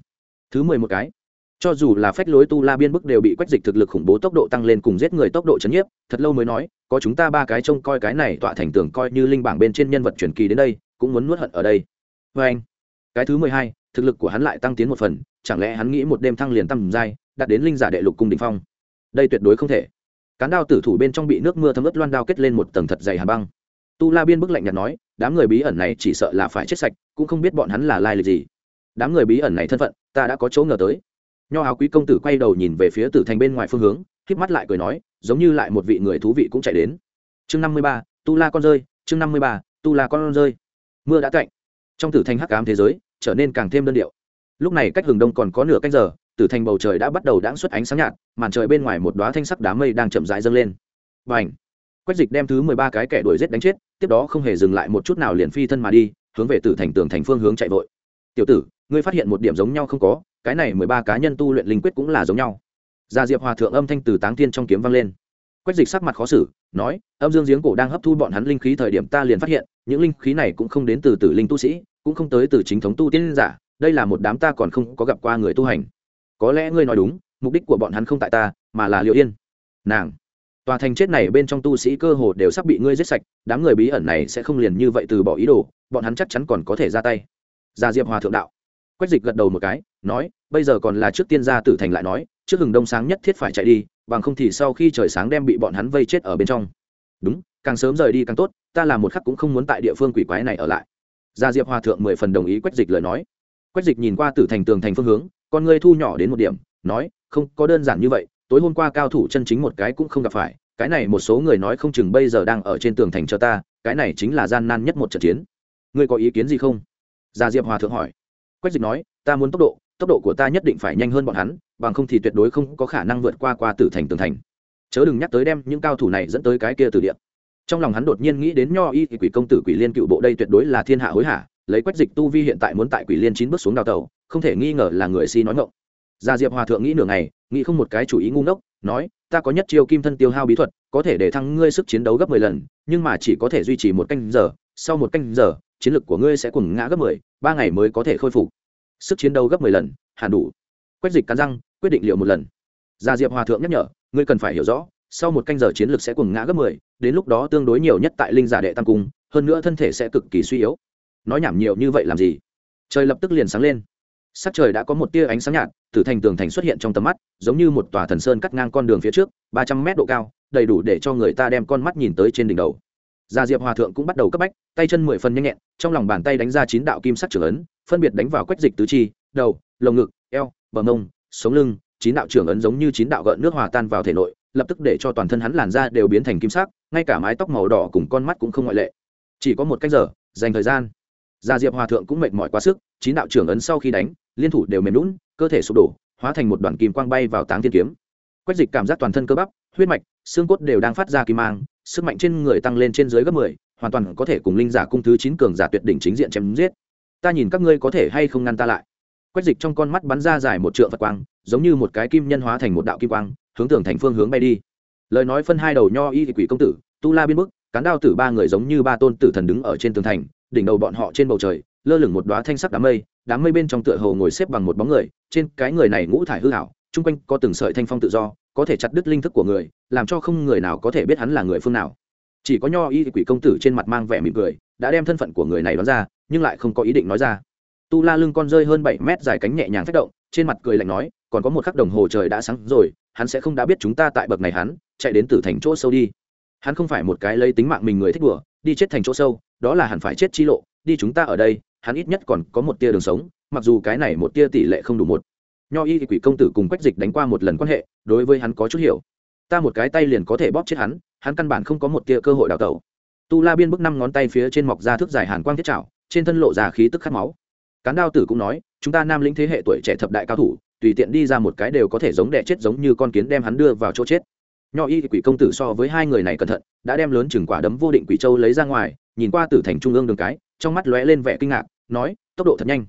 Thứ mười một cái cho dù là phách lối tu la biên bức đều bị quách dịch thực lực khủng bố tốc độ tăng lên cùng giết người tốc độ chấn nhiếp, thật lâu mới nói, có chúng ta ba cái trông coi cái này tọa thành tường coi như linh bảng bên trên nhân vật truyền kỳ đến đây, cũng muốn nuốt hận ở đây. Vê anh, cái thứ mười hai, thực lực của hắn lại tăng tiến một phần, chẳng lẽ hắn nghĩ một đêm thăng liền tăng giai, đạt đến linh giả đệ lục cung đình phong? Đây tuyệt đối không thể. Cán đao tử thủ bên trong bị nước mưa thấm ướt loan đao kết lên một tầng thật dày hà băng. Tu la biên bức lạnh nhạt nói, đám người bí ẩn này chỉ sợ là phải chết sạch, cũng không biết bọn hắn là lai lịch gì. Đám người bí ẩn này thân phận, ta đã có chỗ ngờ tới nho áo quý công tử quay đầu nhìn về phía tử thành bên ngoài phương hướng k mắt lại cười nói, giống như lại một vị người thú vị cũng chạy đến. Chương năm mươi ba, tu la con rơi, chương năm mươi ba, tu la con rơi. Mưa đã cạnh trong tử thành hắc ám thế giới, trở nên càng thêm đơn điệu. Lúc này cách hừng đông còn có nửa canh giờ, tử thành bầu trời đã bắt đầu đãng xuất ánh sáng nhạt, màn trời bên ngoài một đoá thanh sắc đám mây đang chậm rãi dâng lên. Và ảnh quách dịch đem thứ mười ba cái kẻ đuổi giết đánh chết, tiếp đó không hề dừng lại một chút nào liền phi thân mà đi, hướng về tử thành tường thành phương hướng chạy vội. Tiểu tử ngươi phát hiện một điểm giống nhau không có, cái này mười ba cá nhân tu luyện linh quyết cũng là giống nhau. Gia diệp hòa thượng âm thanh từ táng tiên trong kiếm vang lên. Quách dịch sắc mặt khó xử, nói, âm dương giếng cổ đang hấp thu bọn hắn linh khí thời điểm ta liền phát hiện, những linh khí này cũng không đến từ tử linh tu sĩ, cũng không tới từ chính thống tu tiên giả, đây là một đám ta còn không có gặp qua người tu hành. Có lẽ ngươi nói đúng, mục đích của bọn hắn không tại ta, mà là liệu yên. Nàng. Tòa thành chết này bên trong tu sĩ cơ hồ đều sắp bị ngươi giết sạch, đám người bí ẩn này sẽ không liền như vậy từ bỏ ý đồ, bọn hắn chắc chắn còn có thể ra tay. Gia diệp hòa thượng đạo quách dịch gật đầu một cái, nói, bây giờ còn là trước tiên ra tử thành lại nói, trước hừng đông sáng nhất thiết phải chạy đi, bằng không thì sau khi trời sáng đem bị bọn hắn vây chết ở bên trong. Đúng, càng sớm rời đi càng tốt, ta là một khắc cũng không muốn tại địa phương quỷ quái này ở lại. Gia diệp hòa thượng mười phần đồng ý quách dịch lời nói. Quách dịch nhìn qua tử thành tường thành phương hướng, con ngươi thu nhỏ đến một điểm, nói, không, có đơn giản như vậy, tối hôm qua cao thủ chân chính một cái cũng không gặp phải, cái này một số người nói không chừng bây giờ đang ở trên tường thành cho ta, cái này chính là gian nan nhất một trận chiến. Ngươi có ý kiến gì không? Gia diệp hòa thượng hỏi quách dịch nói, ta muốn tốc độ tốc độ của ta nhất định phải nhanh hơn bọn hắn, bằng không thì tuyệt đối không có khả năng vượt qua qua tử thành tường thành. Chớ đừng nhắc tới đem những cao thủ này dẫn tới cái kia từ điện trong lòng hắn đột nhiên nghĩ đến nho y thì quỷ công tử quỷ liên cựu bộ đây tuyệt đối là thiên hạ hối hả, lấy quách dịch tu vi hiện tại muốn tại quỷ liên chín bước xuống đào tàu không thể nghi ngờ là người si nói ngộng gia diệp hòa thượng nghĩ nửa ngày, nghĩ không một cái chủ ý ngu ngốc, nói, ta có nhất chiêu kim thân tiêu hao bí thuật, có thể để thăng ngươi sức chiến đấu gấp mười lần, nhưng mà chỉ có thể duy trì một canh giờ, sau một canh giờ chiến lực của ngươi sẽ cùng ngã gấp mười, ba ngày mới có thể khôi phục. Sức chiến đấu gấp mười lần, hẳn đủ. Quách dịch cắn răng, quyết định liệu một lần. Gia diệp hòa thượng nhắc nhở, ngươi cần phải hiểu rõ, sau một canh giờ chiến lực sẽ cùng ngã gấp mười, đến lúc đó tương đối nhiều nhất tại linh giả đệ tam cung, hơn nữa thân thể sẽ cực kỳ suy yếu. Nói nhảm nhiều như vậy làm gì? Trời lập tức liền sáng lên. Sắc trời đã có một tia ánh sáng nhạt, tử thành tường thành xuất hiện trong tầm mắt, giống như một tòa thần sơn cắt ngang con đường phía trước, ba trăm mét độ cao, đầy đủ để cho người ta đem con mắt nhìn tới trên đỉnh đầu gia diệp hòa thượng cũng bắt đầu cấp bách, tay chân mười phần nhanh nhẹn, trong lòng bàn tay đánh ra chín đạo kim sắc trưởng ấn, phân biệt đánh vào quách dịch tứ chi, đầu, lồng ngực, eo, bờ mông, sống lưng, chín đạo trưởng ấn giống như chín đạo gợn nước hòa tan vào thể nội, lập tức để cho toàn thân hắn làn da đều biến thành kim sắc, ngay cả mái tóc màu đỏ cùng con mắt cũng không ngoại lệ. Chỉ có một cách giờ, dành thời gian. Gia diệp hòa thượng cũng mệt mỏi quá sức, chín đạo trưởng ấn sau khi đánh, liên thủ đều mềm lún cơ thể sụp đổ, hóa thành một đoàn kim quang bay vào táng thiên kiếm. Quách dịch cảm giác toàn thân cơ bắp, huyết mạch, xương cốt đều đang phát ra kim mang sức mạnh trên người tăng lên trên dưới gấp mười, hoàn toàn có thể cùng linh giả cung thứ chín cường giả tuyệt đỉnh chính diện chém giết. Ta nhìn các ngươi có thể hay không ngăn ta lại. Quách dịch trong con mắt bắn ra dài một trượng phật quang, giống như một cái kim nhân hóa thành một đạo kim quang, hướng tường thành phương hướng bay đi. Lời nói phân hai đầu nho y quỷ công tử, tu la biên bức, cán đao tử ba người giống như ba tôn tử thần đứng ở trên tường thành, đỉnh đầu bọn họ trên bầu trời, lơ lửng một đoá thanh sắc đám mây đám mây bên trong tựa hồ ngồi xếp bằng một bóng người, trên cái người này ngũ thải hư hảo chung quanh có từng sợi thanh phong tự do có thể chặt đứt linh thức của người, làm cho không người nào có thể biết hắn là người phương nào. Chỉ có nho y quỷ công tử trên mặt mang vẻ mỉm cười, đã đem thân phận của người này đoán ra, nhưng lại không có ý định nói ra. Tu la lưng con rơi hơn bảy mét dài cánh nhẹ nhàng phát động, trên mặt cười lạnh nói, còn có một khắc đồng hồ trời đã sáng rồi, hắn sẽ không đã biết chúng ta tại bậc này hắn, chạy đến từ thành chỗ sâu đi. Hắn không phải một cái lấy tính mạng mình người thích đùa, đi chết thành chỗ sâu, đó là hẳn phải chết chi lộ, đi chúng ta ở đây, hắn ít nhất còn có một tia đường sống, mặc dù cái này một tia tỷ lệ không đủ một nho y quỷ công tử cùng quách dịch đánh qua một lần quan hệ, đối với hắn có chút hiểu. Ta một cái tay liền có thể bóp chết hắn hắn căn bản không có một tia cơ hội đào tẩu. Tu la biên bước năm ngón tay phía trên mọc ra thước dài hàn quang thiết trào trên thân lộ ra khí tức khát máu. Cán đao tử cũng nói, chúng ta nam lĩnh thế hệ tuổi trẻ thập đại cao thủ, tùy tiện đi ra một cái đều có thể giống đẻ chết giống như con kiến đem hắn đưa vào chỗ chết. Nho y quỷ công tử so với hai người này cẩn thận, đã đem lớn chừng quả đấm vô định quỷ châu lấy ra ngoài, nhìn qua tử thành trung ương đường cái, trong mắt lóe lên vẻ kinh ngạc, nói, tốc độ thật nhanh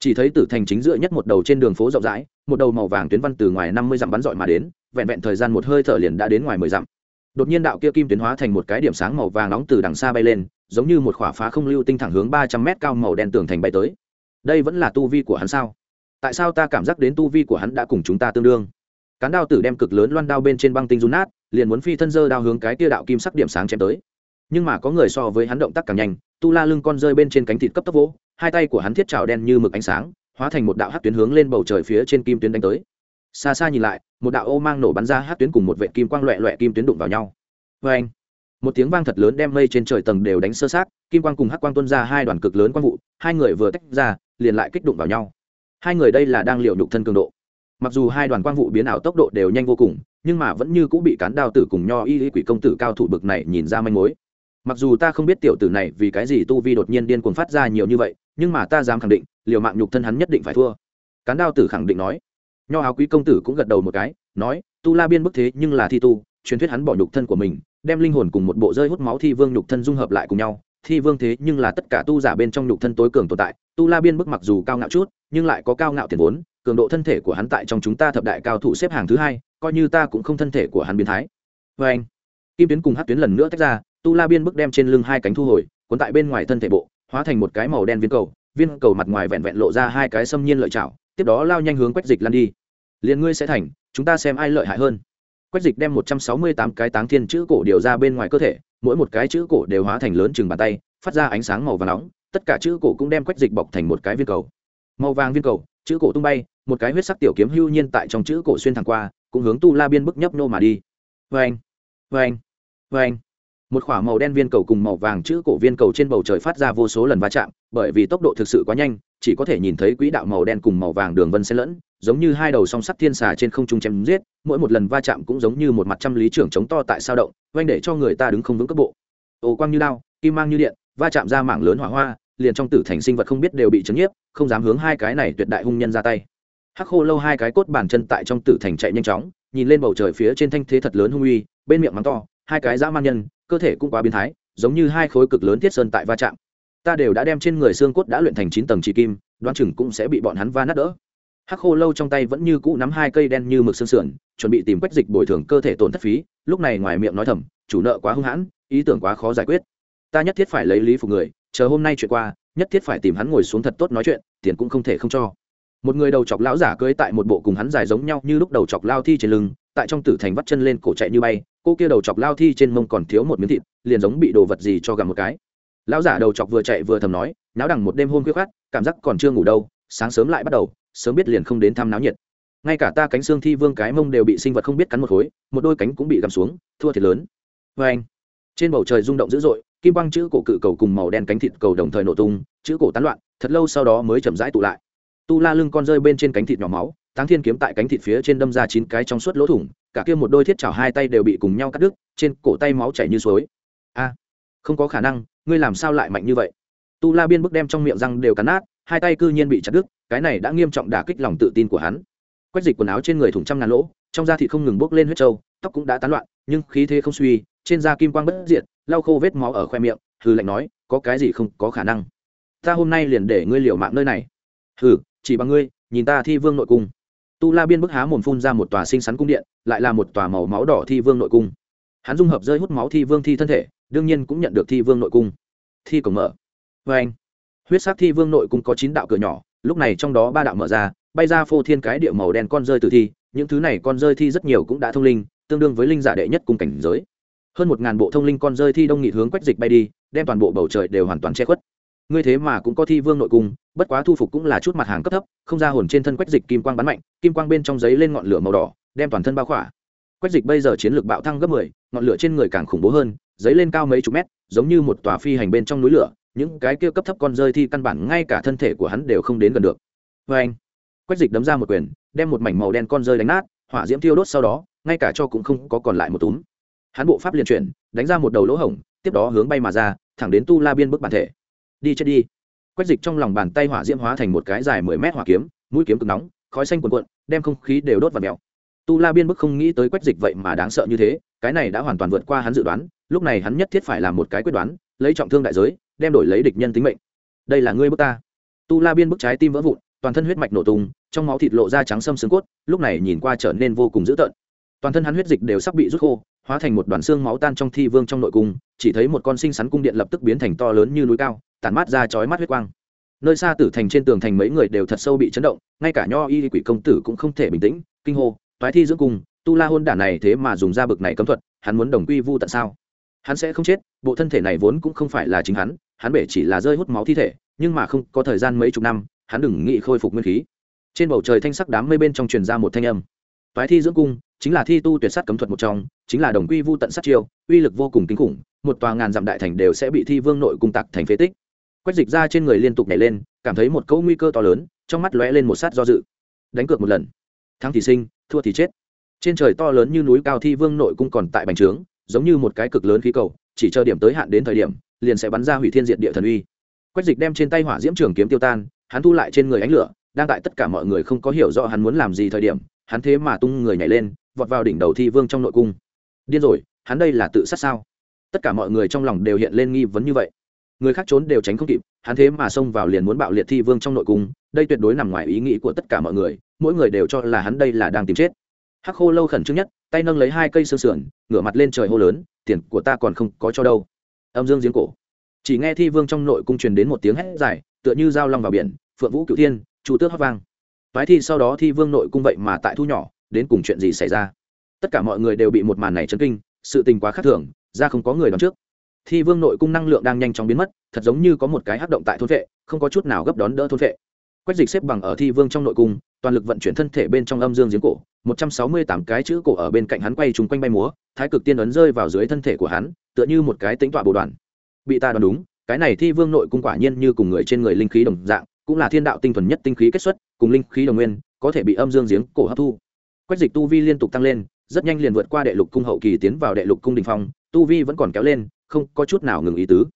chỉ thấy tử thành chính giữa nhất một đầu trên đường phố rộng rãi, một đầu màu vàng tuyến văn từ ngoài năm mươi dặm bắn rọi mà đến, vẹn vẹn thời gian một hơi thở liền đã đến ngoài mười dặm. Đột nhiên đạo kia kim tuyến hóa thành một cái điểm sáng màu vàng nóng từ đằng xa bay lên, giống như một khỏa phá không lưu tinh thẳng hướng ba trăm mét cao màu đen tường thành bay tới. Đây vẫn là tu vi của hắn sao? Tại sao ta cảm giác đến tu vi của hắn đã cùng chúng ta tương đương? Cán đao tử đem cực lớn loan đao bên trên băng tinh run nát, liền muốn phi thân dơ đao hướng cái tia đạo kim sắc điểm sáng chém tới. Nhưng mà có người so với hắn động tác càng nhanh, tu la lưng con rơi bên trên cánh thịt cấp tốc vỗ hai tay của hắn thiết trào đen như mực ánh sáng, hóa thành một đạo hát tuyến hướng lên bầu trời phía trên kim tuyến đánh tới. Xa xa nhìn lại, một đạo ô mang nổ bắn ra hát tuyến cùng một vệ kim quang loẹ loẹ kim tuyến đụng vào nhau. Vê anh một tiếng vang thật lớn đem mây trên trời tầng đều đánh sơ sát kim quang cùng hắc quang tuân ra hai đoàn cực lớn quang vụ, hai người vừa tách ra, liền lại kích đụng vào nhau. Hai người đây là đang liệu nhục thân cường độ. Mặc dù hai đoàn quang vụ biến ảo tốc độ đều nhanh vô cùng, nhưng mà vẫn như cũng bị cán đao tử cùng nho y lý quỷ công tử cao thủ bực này nhìn ra manh mối. Mặc dù ta không biết tiểu tử này vì cái gì tu vi đột nhiên điên cuồng phát ra nhiều như vậy nhưng mà ta dám khẳng định, liều mạng nhục thân hắn nhất định phải thua. Cán đao tử khẳng định nói. Nho áo quý công tử cũng gật đầu một cái, nói, tu la biên bức thế nhưng là thi tu, truyền thuyết hắn bỏ nhục thân của mình, đem linh hồn cùng một bộ rơi hút máu thi vương nhục thân dung hợp lại cùng nhau. Thi vương thế nhưng là tất cả tu giả bên trong nhục thân tối cường tồn tại. Tu la biên bức mặc dù cao ngạo chút, nhưng lại có cao ngạo tiền vốn, cường độ thân thể của hắn tại trong chúng ta thập đại cao thủ xếp hàng thứ hai, coi như ta cũng không thân thể của hắn biến thái. Vê anh, kim tuyến cùng hát tuyến lần nữa tách ra, tu la biên bức đem trên lưng hai cánh thu hồi, cuốn tại bên ngoài thân thể bộ hóa thành một cái màu đen viên cầu viên cầu mặt ngoài vẹn vẹn lộ ra hai cái xâm nhiên lợi chảo, tiếp đó lao nhanh hướng quách dịch lăn đi. Liền ngươi sẽ thành, chúng ta xem ai lợi hại hơn. Quách dịch đem một trăm sáu mươi tám cái táng thiên chữ cổ điều ra bên ngoài cơ thể, mỗi một cái chữ cổ đều hóa thành lớn chừng bàn tay, phát ra ánh sáng màu và nóng, tất cả chữ cổ cũng đem quách dịch bọc thành một cái viên cầu. Màu vàng viên cầu, chữ cổ tung bay, một cái huyết sắc tiểu kiếm hưu nhiên tại trong chữ cổ xuyên thẳng qua, cũng hướng tu la biên bức nhấp nô mà đi. Vê anh vê anh vê anh một k h ỏ a màu đen viên cầu cùng màu vàng chữ cổ viên cầu trên bầu trời phát ra vô số lần va chạm, bởi vì tốc độ thực sự quá nhanh, chỉ có thể nhìn thấy quỹ đạo màu đen cùng màu vàng đường vân xen lẫn, giống như hai đầu song sắt thiên xà trên không trung chém giết, mỗi một lần va chạm cũng giống như một mặt trăm lý trưởng chống to tại sao động oanh để cho người ta đứng không vững cấp bộ. Ồ quang như đao, kim mang như điện, va chạm ra mảng lớn hỏa hoa, liền trong tử thành sinh vật không biết đều bị chấn nhiếp, không dám hướng hai cái này tuyệt đại hung nhân ra tay. Hắc khô lâu hai cái cốt bàn chân tại trong tử thành chạy nhanh chóng, nhìn lên bầu trời phía trên thanh thế thật lớn hung uy, bên miệng mắng to, hai cái dã man nhân cơ thể cũng quá biến thái, giống như hai khối cực lớn thiết sơn tại va chạm. Ta đều đã đem trên người xương cốt đã luyện thành chín tầng chỉ kim, đoán chừng cũng sẽ bị bọn hắn va nát đỡ. Hắc khô lâu trong tay vẫn như cũ nắm hai cây đen như mực xương sườn, chuẩn bị tìm quách dịch bồi thường cơ thể tổn thất phí, lúc này ngoài miệng nói thầm, chủ nợ quá hung hãn, ý tưởng quá khó giải quyết. Ta nhất thiết phải lấy lý phục người, chờ hôm nay chuyện qua, nhất thiết phải tìm hắn ngồi xuống thật tốt nói chuyện, tiền cũng không thể không cho. Một người đầu chọc lão giả cưới tại một bộ cùng hắn dài giống nhau như lúc đầu chọc lao thi trên lưng, tại trong tử thành vắt chân lên cổ chạy như bay cô kia đầu chọc lao thi trên mông còn thiếu một miếng thịt, liền giống bị đồ vật gì cho gặm một cái. Lão giả đầu chọc vừa chạy vừa thầm nói, náo đằng một đêm hôm khuya khát cảm giác còn chưa ngủ đâu, sáng sớm lại bắt đầu, sớm biết liền không đến thăm náo nhiệt. Ngay cả ta cánh xương thi vương cái mông đều bị sinh vật không biết cắn một khối, một đôi cánh cũng bị gặm xuống, thua thiệt lớn. Vê anh, trên bầu trời rung động dữ dội, kim băng chữ cổ cự cầu cùng màu đen cánh thịt cầu đồng thời nổ tung, chữ cổ tán loạn, thật lâu sau đó mới chậm rãi tụ lại. Tu la lưng con rơi bên trên cánh thịt nhỏ máu, táng thiên kiếm tại cánh thịt phía trên đâm ra chín cái trong suốt lỗ thủng cả kia một đôi thiết chảo hai tay đều bị cùng nhau cắt đứt, trên cổ tay máu chảy như suối. A, không có khả năng, ngươi làm sao lại mạnh như vậy? Tu la biên bức đem trong miệng răng đều cắn nát, hai tay cư nhiên bị chặt đứt, cái này đã nghiêm trọng đả kích lòng tự tin của hắn. Quách dịch quần áo trên người thủng trăm ngàn lỗ, trong da thịt không ngừng bốc lên huyết trâu, tóc cũng đã tán loạn, nhưng khí thế không suy, trên da kim quang bất diệt, lau khô vết máu ở khoe miệng, hừ lạnh nói, có cái gì không có khả năng? Ta hôm nay liền để ngươi liều mạng nơi này. Hừ, chỉ bằng ngươi, nhìn ta thi vương nội cung tu la biên bức há mồm phun ra một tòa sinh sắn cung điện, lại là một tòa màu máu đỏ thi vương nội cung. Hắn dung hợp rơi hút máu thi vương thi thân thể, đương nhiên cũng nhận được thi vương nội cung. Thi cổng mở. Vê anh, huyết sắc thi vương nội cung có chín đạo cửa nhỏ, lúc này trong đó ba đạo mở ra, bay ra phô thiên cái địa màu đen con rơi tử thi, những thứ này con rơi thi rất nhiều cũng đã thông linh, tương đương với linh giả đệ nhất cung cảnh giới. Hơn một ngàn bộ thông linh con rơi thi đông nghị hướng quách dịch bay đi, đem toàn bộ bầu trời đều hoàn toàn che khuất ngươi thế mà cũng có thi vương nội cung, bất quá thu phục cũng là chút mặt hàng cấp thấp, không ra hồn trên thân quách dịch kim quang bắn mạnh, kim quang bên trong giấy lên ngọn lửa màu đỏ, đem toàn thân bao khỏa. Quách dịch bây giờ chiến lược bạo thăng gấp mười, ngọn lửa trên người càng khủng bố hơn, giấy lên cao mấy chục mét, giống như một tòa phi hành bên trong núi lửa, những cái kia cấp thấp con rơi thi căn bản ngay cả thân thể của hắn đều không đến gần được. Vê anh, quách dịch đấm ra một quyền, đem một mảnh màu đen con rơi đánh nát, hỏa diễm thiêu đốt sau đó, ngay cả cho cũng không có còn lại một túm. Hắn bộ pháp liền chuyển, đánh ra một đầu lỗ hổng, tiếp đó hướng bay mà ra, thẳng đến tu la biên bức bản thể đi chết đi. Quách dịch trong lòng bàn tay hỏa diễm hóa thành một cái dài mười mét hỏa kiếm, mũi kiếm cực nóng, khói xanh cuồn cuộn, đem không khí đều đốt và mèo. Tu la biên bức không nghĩ tới quách dịch vậy mà đáng sợ như thế, cái này đã hoàn toàn vượt qua hắn dự đoán, lúc này hắn nhất thiết phải làm một cái quyết đoán, lấy trọng thương đại giới, đem đổi lấy địch nhân tính mệnh. Đây là ngươi bức ta. Tu la biên bức trái tim vỡ vụn, toàn thân huyết mạch nổ tung, trong máu thịt lộ ra trắng xâm xương cốt, lúc này nhìn qua trở nên vô cùng dữ tợn. Toàn thân hắn huyết dịch đều sắp bị rút khô, hóa thành một đoàn xương máu tan trong thi vương trong nội cung, chỉ thấy một con sinh sắn cung điện lập tức biến thành to lớn như núi cao tản mát ra chói mắt huyết quang. Nơi xa tử thành trên tường thành mấy người đều thật sâu bị chấn động, ngay cả nho y quỷ công tử cũng không thể bình tĩnh, kinh hô, toái thi dưỡng cung, tu la hôn đản này thế mà dùng ra bực này cấm thuật, hắn muốn đồng quy vu tận sao? Hắn sẽ không chết, bộ thân thể này vốn cũng không phải là chính hắn hắn bể chỉ là rơi hút máu thi thể, nhưng mà không, có thời gian mấy chục năm, hắn đừng nghĩ khôi phục nguyên khí. Trên bầu trời thanh sắc đám mây bên trong truyền ra một thanh âm. Toái thi dưỡng cung, chính là thi tu tuyệt sát cấm thuật một trong, chính là đồng quy vu tận sát chiêu, uy lực vô cùng kinh khủng, một tòa ngàn dặm đại thành đều sẽ bị thi vương nội cung tặc thành phế tích quách dịch ra trên người liên tục nhảy lên, cảm thấy một câu nguy cơ to lớn, trong mắt lóe lên một sát do dự. Đánh cược một lần. Thắng thì sinh, thua thì chết. Trên trời to lớn như núi cao thi vương nội cung còn tại bành trướng, giống như một cái cực lớn khí cầu, chỉ chờ điểm tới hạn đến thời điểm, liền sẽ bắn ra hủy thiên diện địa thần uy. Quách dịch đem trên tay hỏa diễm trường kiếm tiêu tan, hắn thu lại trên người ánh lửa, đang tại tất cả mọi người không có hiểu rõ hắn muốn làm gì thời điểm, hắn thế mà tung người nhảy lên, vọt vào đỉnh đầu thi vương trong nội cung. Điên rồi, hắn đây là tự sát sao? Tất cả mọi người trong lòng đều hiện lên nghi vấn như vậy người khác trốn đều tránh không kịp, hắn thế mà xông vào liền muốn bạo liệt thi vương trong nội cung, đây tuyệt đối nằm ngoài ý nghĩ của tất cả mọi người, mỗi người đều cho là hắn đây là đang tìm chết. Hắc khô lâu khẩn trương nhất, tay nâng lấy hai cây xương sườn, ngửa mặt lên trời hô lớn, tiền của ta còn không có cho đâu. Âm dương giếng cổ. Chỉ nghe thi vương trong nội cung truyền đến một tiếng hét dài, tựa như dao long vào biển, phượng vũ cựu thiên chủ tước hót vang. Phái thi sau đó thi vương nội cung vậy mà tại thu nhỏ, đến cùng chuyện gì xảy ra? Tất cả mọi người đều bị một màn này chấn kinh, sự tình quá khác thường, ra không có người đón trước thi vương nội cung năng lượng đang nhanh chóng biến mất, thật giống như có một cái hát động tại thôn vệ, không có chút nào gấp đón đỡ thôn vệ. Quách dịch xếp bằng ở thi vương trong nội cung, toàn lực vận chuyển thân thể bên trong âm dương giếng cổ, một trăm sáu mươi tám cái chữ cổ ở bên cạnh hắn quay trúng quanh bay múa, thái cực tiên ấn rơi vào dưới thân thể của hắn, tựa như một cái tính tọa bồ đoàn. Bị ta đoán đúng, cái này thi vương nội cung quả nhiên như cùng người trên người linh khí đồng dạng, cũng là thiên đạo tinh thuần nhất tinh khí kết xuất, cùng linh khí đồng nguyên, có thể bị âm dương giếng cổ hấp thu. Quách dịch tu vi liên tục tăng lên, rất nhanh liền vượt qua đệ lục cung hậu kỳ tiến vào đệ lục cung đình phong tu vi vẫn còn kéo lên, không có chút nào ngừng ý tứ.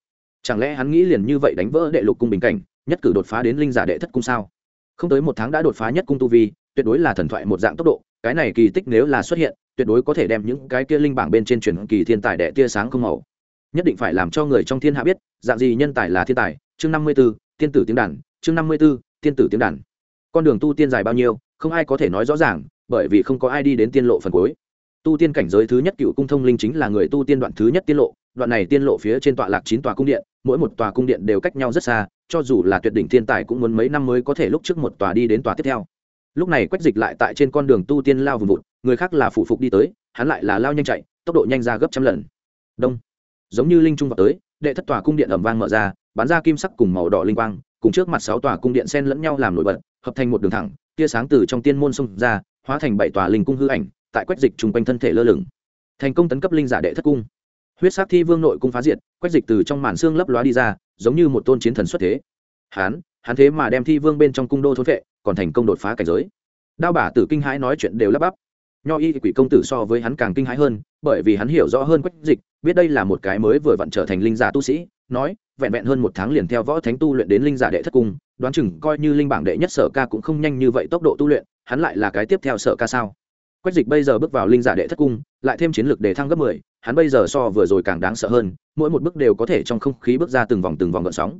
Chẳng lẽ hắn nghĩ liền như vậy đánh vỡ đệ lục cung bình cảnh, nhất cử đột phá đến linh giả đệ thất cung sao? Không tới một tháng đã đột phá nhất cung tu vi, tuyệt đối là thần thoại một dạng tốc độ, cái này kỳ tích nếu là xuất hiện, tuyệt đối có thể đem những cái kia linh bảng bên trên truyền kỳ thiên tài đệ tia sáng không màu. Nhất định phải làm cho người trong thiên hạ biết, dạng gì nhân tài là thiên tài, chương năm mươi b ố tiên tử tiếng đàn, chương năm mươi b ố tiên tử tiếng đàn. Con đường tu tiên dài bao nhiêu, không ai có thể nói rõ ràng, bởi vì không có ai đi đến tiên lộ phần cuối tu tiên cảnh giới thứ nhất cựu cung thông linh chính là người tu tiên đoạn thứ nhất tiên lộ, đoạn này tiên lộ phía trên tọa lạc chín tòa cung điện, mỗi một tòa cung điện đều cách nhau rất xa, cho dù là tuyệt đỉnh thiên tài cũng muốn mấy năm mới có thể lúc trước một tòa đi đến tòa tiếp theo. Lúc này quách dịch lại tại trên con đường tu tiên lao vùng vụt, người khác là phụ phục đi tới, hắn lại là lao nhanh chạy, tốc độ nhanh ra gấp trăm lần. Đông. Giống như linh trung vào tới, đệ thất tòa cung điện ẩm vang mở ra bán ra kim sắc cùng màu đỏ linh quang, cùng trước mặt sáu tòa cung điện sen lẫn nhau làm nổi bật, hợp thành một đường thẳng, tia sáng từ trong tiên môn xông ra, hóa thành bảy tòa linh cung hư ảnh tại quách dịch chung quanh thân thể lơ lửng. Thành công tấn cấp linh giả đệ thất cung. Huyết sát thi vương nội cung phá diệt, quách dịch từ trong màn xương lấp lóa đi ra, giống như một tôn chiến thần xuất thế. Hán hắn thế mà đem thi vương bên trong cung đô thốn vệ, còn thành công đột phá cảnh giới. Đao bả tử kinh hãi nói chuyện đều lắp bắp. Nho y quỷ công tử so với hắn càng kinh hãi hơn, bởi vì hắn hiểu rõ hơn quách dịch, biết đây là một cái mới vừa vặn trở thành linh giả tu sĩ, nói, vẹn vẹn hơn một tháng liền theo võ thánh tu luyện đến linh giả đệ thất cung, đoán chừng coi như linh bảng đệ nhất sở ca cũng không nhanh như vậy tốc độ tu luyện, hắn lại là cái tiếp theo sở ca sao? Quách dịch bây giờ bước vào linh giả đệ thất cung, lại thêm chiến lược đề thăng gấp mười, hắn bây giờ so vừa rồi càng đáng sợ hơn, mỗi một bước đều có thể trong không khí bước ra từng vòng từng vòng gợn sóng.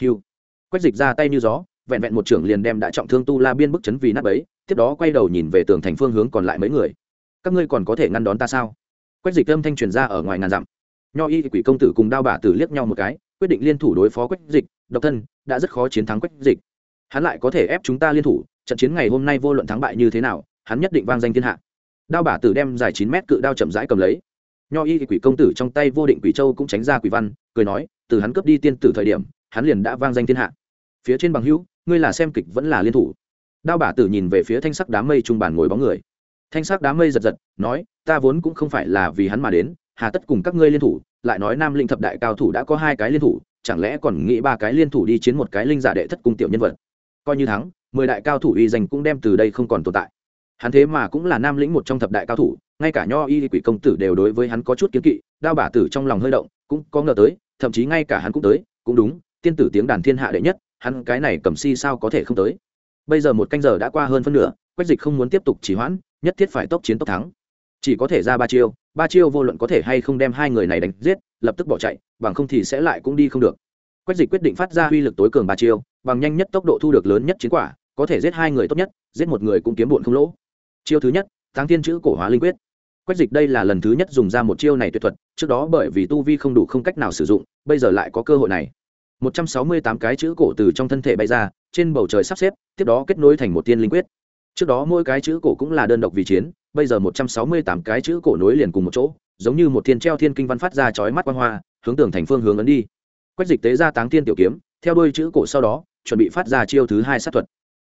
Hiu quách dịch ra tay như gió, vẹn vẹn một trưởng liền đem đã trọng thương tu la biên bức chấn vì nát bấy, tiếp đó quay đầu nhìn về tường thành phương hướng còn lại mấy người. Các ngươi còn có thể ngăn đón ta sao? Quách dịch âm thanh truyền ra ở ngoài ngàn dặm. Nho y quỷ công tử cùng đao bả tử liếc nhau một cái, quyết định liên thủ đối phó quách dịch, độc thân, đã rất khó chiến thắng quách dịch. Hắn lại có thể ép chúng ta liên thủ, trận chiến ngày hôm nay vô luận thắng bại như thế nào hắn nhất định vang danh thiên hạ. Đao bả tử đem dài chín mét cự đao chậm rãi cầm lấy. Nho y quỷ công tử trong tay vô định quỷ châu cũng tránh ra quỷ văn, cười nói, từ hắn cướp đi tiên tử thời điểm, hắn liền đã vang danh thiên hạ. Phía trên bằng hữu, ngươi là xem kịch vẫn là liên thủ. Đao bả tử nhìn về phía thanh sắc đám mây trung bàn ngồi bóng người. Thanh sắc đám mây giật giật, nói, ta vốn cũng không phải là vì hắn mà đến, hà tất cùng các ngươi liên thủ, lại nói nam linh thập đại cao thủ đã có hai cái liên thủ, chẳng lẽ còn nghĩ ba cái liên thủ đi chiến một cái linh giả đệ thất cung tiểu nhân vật? Coi như thắng, mười đại cao thủ uy danh cũng đem từ đây không còn tồn tại hắn thế mà cũng là nam lĩnh một trong thập đại cao thủ, ngay cả nho y quỷ công tử đều đối với hắn có chút kiến kỵ, đao bả tử trong lòng hơi động, cũng có ngờ tới, thậm chí ngay cả hắn cũng tới, cũng đúng, tiên tử tiếng đàn thiên hạ đệ nhất, hắn cái này cầm si sao có thể không tới. Bây giờ một canh giờ đã qua hơn phân nửa, quách dịch không muốn tiếp tục trì hoãn, nhất thiết phải tốc chiến tốc thắng. Chỉ có thể ra ba chiêu ba chiêu vô luận có thể hay không đem hai người này đánh giết, lập tức bỏ chạy, bằng không thì sẽ lại cũng đi không được. Quách dịch quyết định phát ra uy lực tối cường ba chiêu, bằng nhanh nhất tốc độ thu được lớn nhất chiến quả, có thể giết hai người tốt nhất, giết một người cũng kiếm bụn không lỗ chiêu thứ nhất tăng thiên chữ cổ hóa linh quyết. Quách dịch đây là lần thứ nhất dùng ra một chiêu này tuyệt thuật, trước đó bởi vì tu vi không đủ không cách nào sử dụng, bây giờ lại có cơ hội này. Một trăm sáu mươi tám cái chữ cổ từ trong thân thể bay ra, trên bầu trời sắp xếp, tiếp đó kết nối thành một tiên linh quyết. Trước đó mỗi cái chữ cổ cũng là đơn độc vì chiến, bây giờ một trăm sáu mươi tám cái chữ cổ nối liền cùng một chỗ, giống như một thiên treo thiên kinh văn phát ra chói mắt quan hoa, hướng tường thành phương hướng ấn đi. Quách dịch tế ra táng tiên tiểu kiếm, theo đuôi chữ cổ sau đó, chuẩn bị phát ra chiêu thứ hai sát thuật.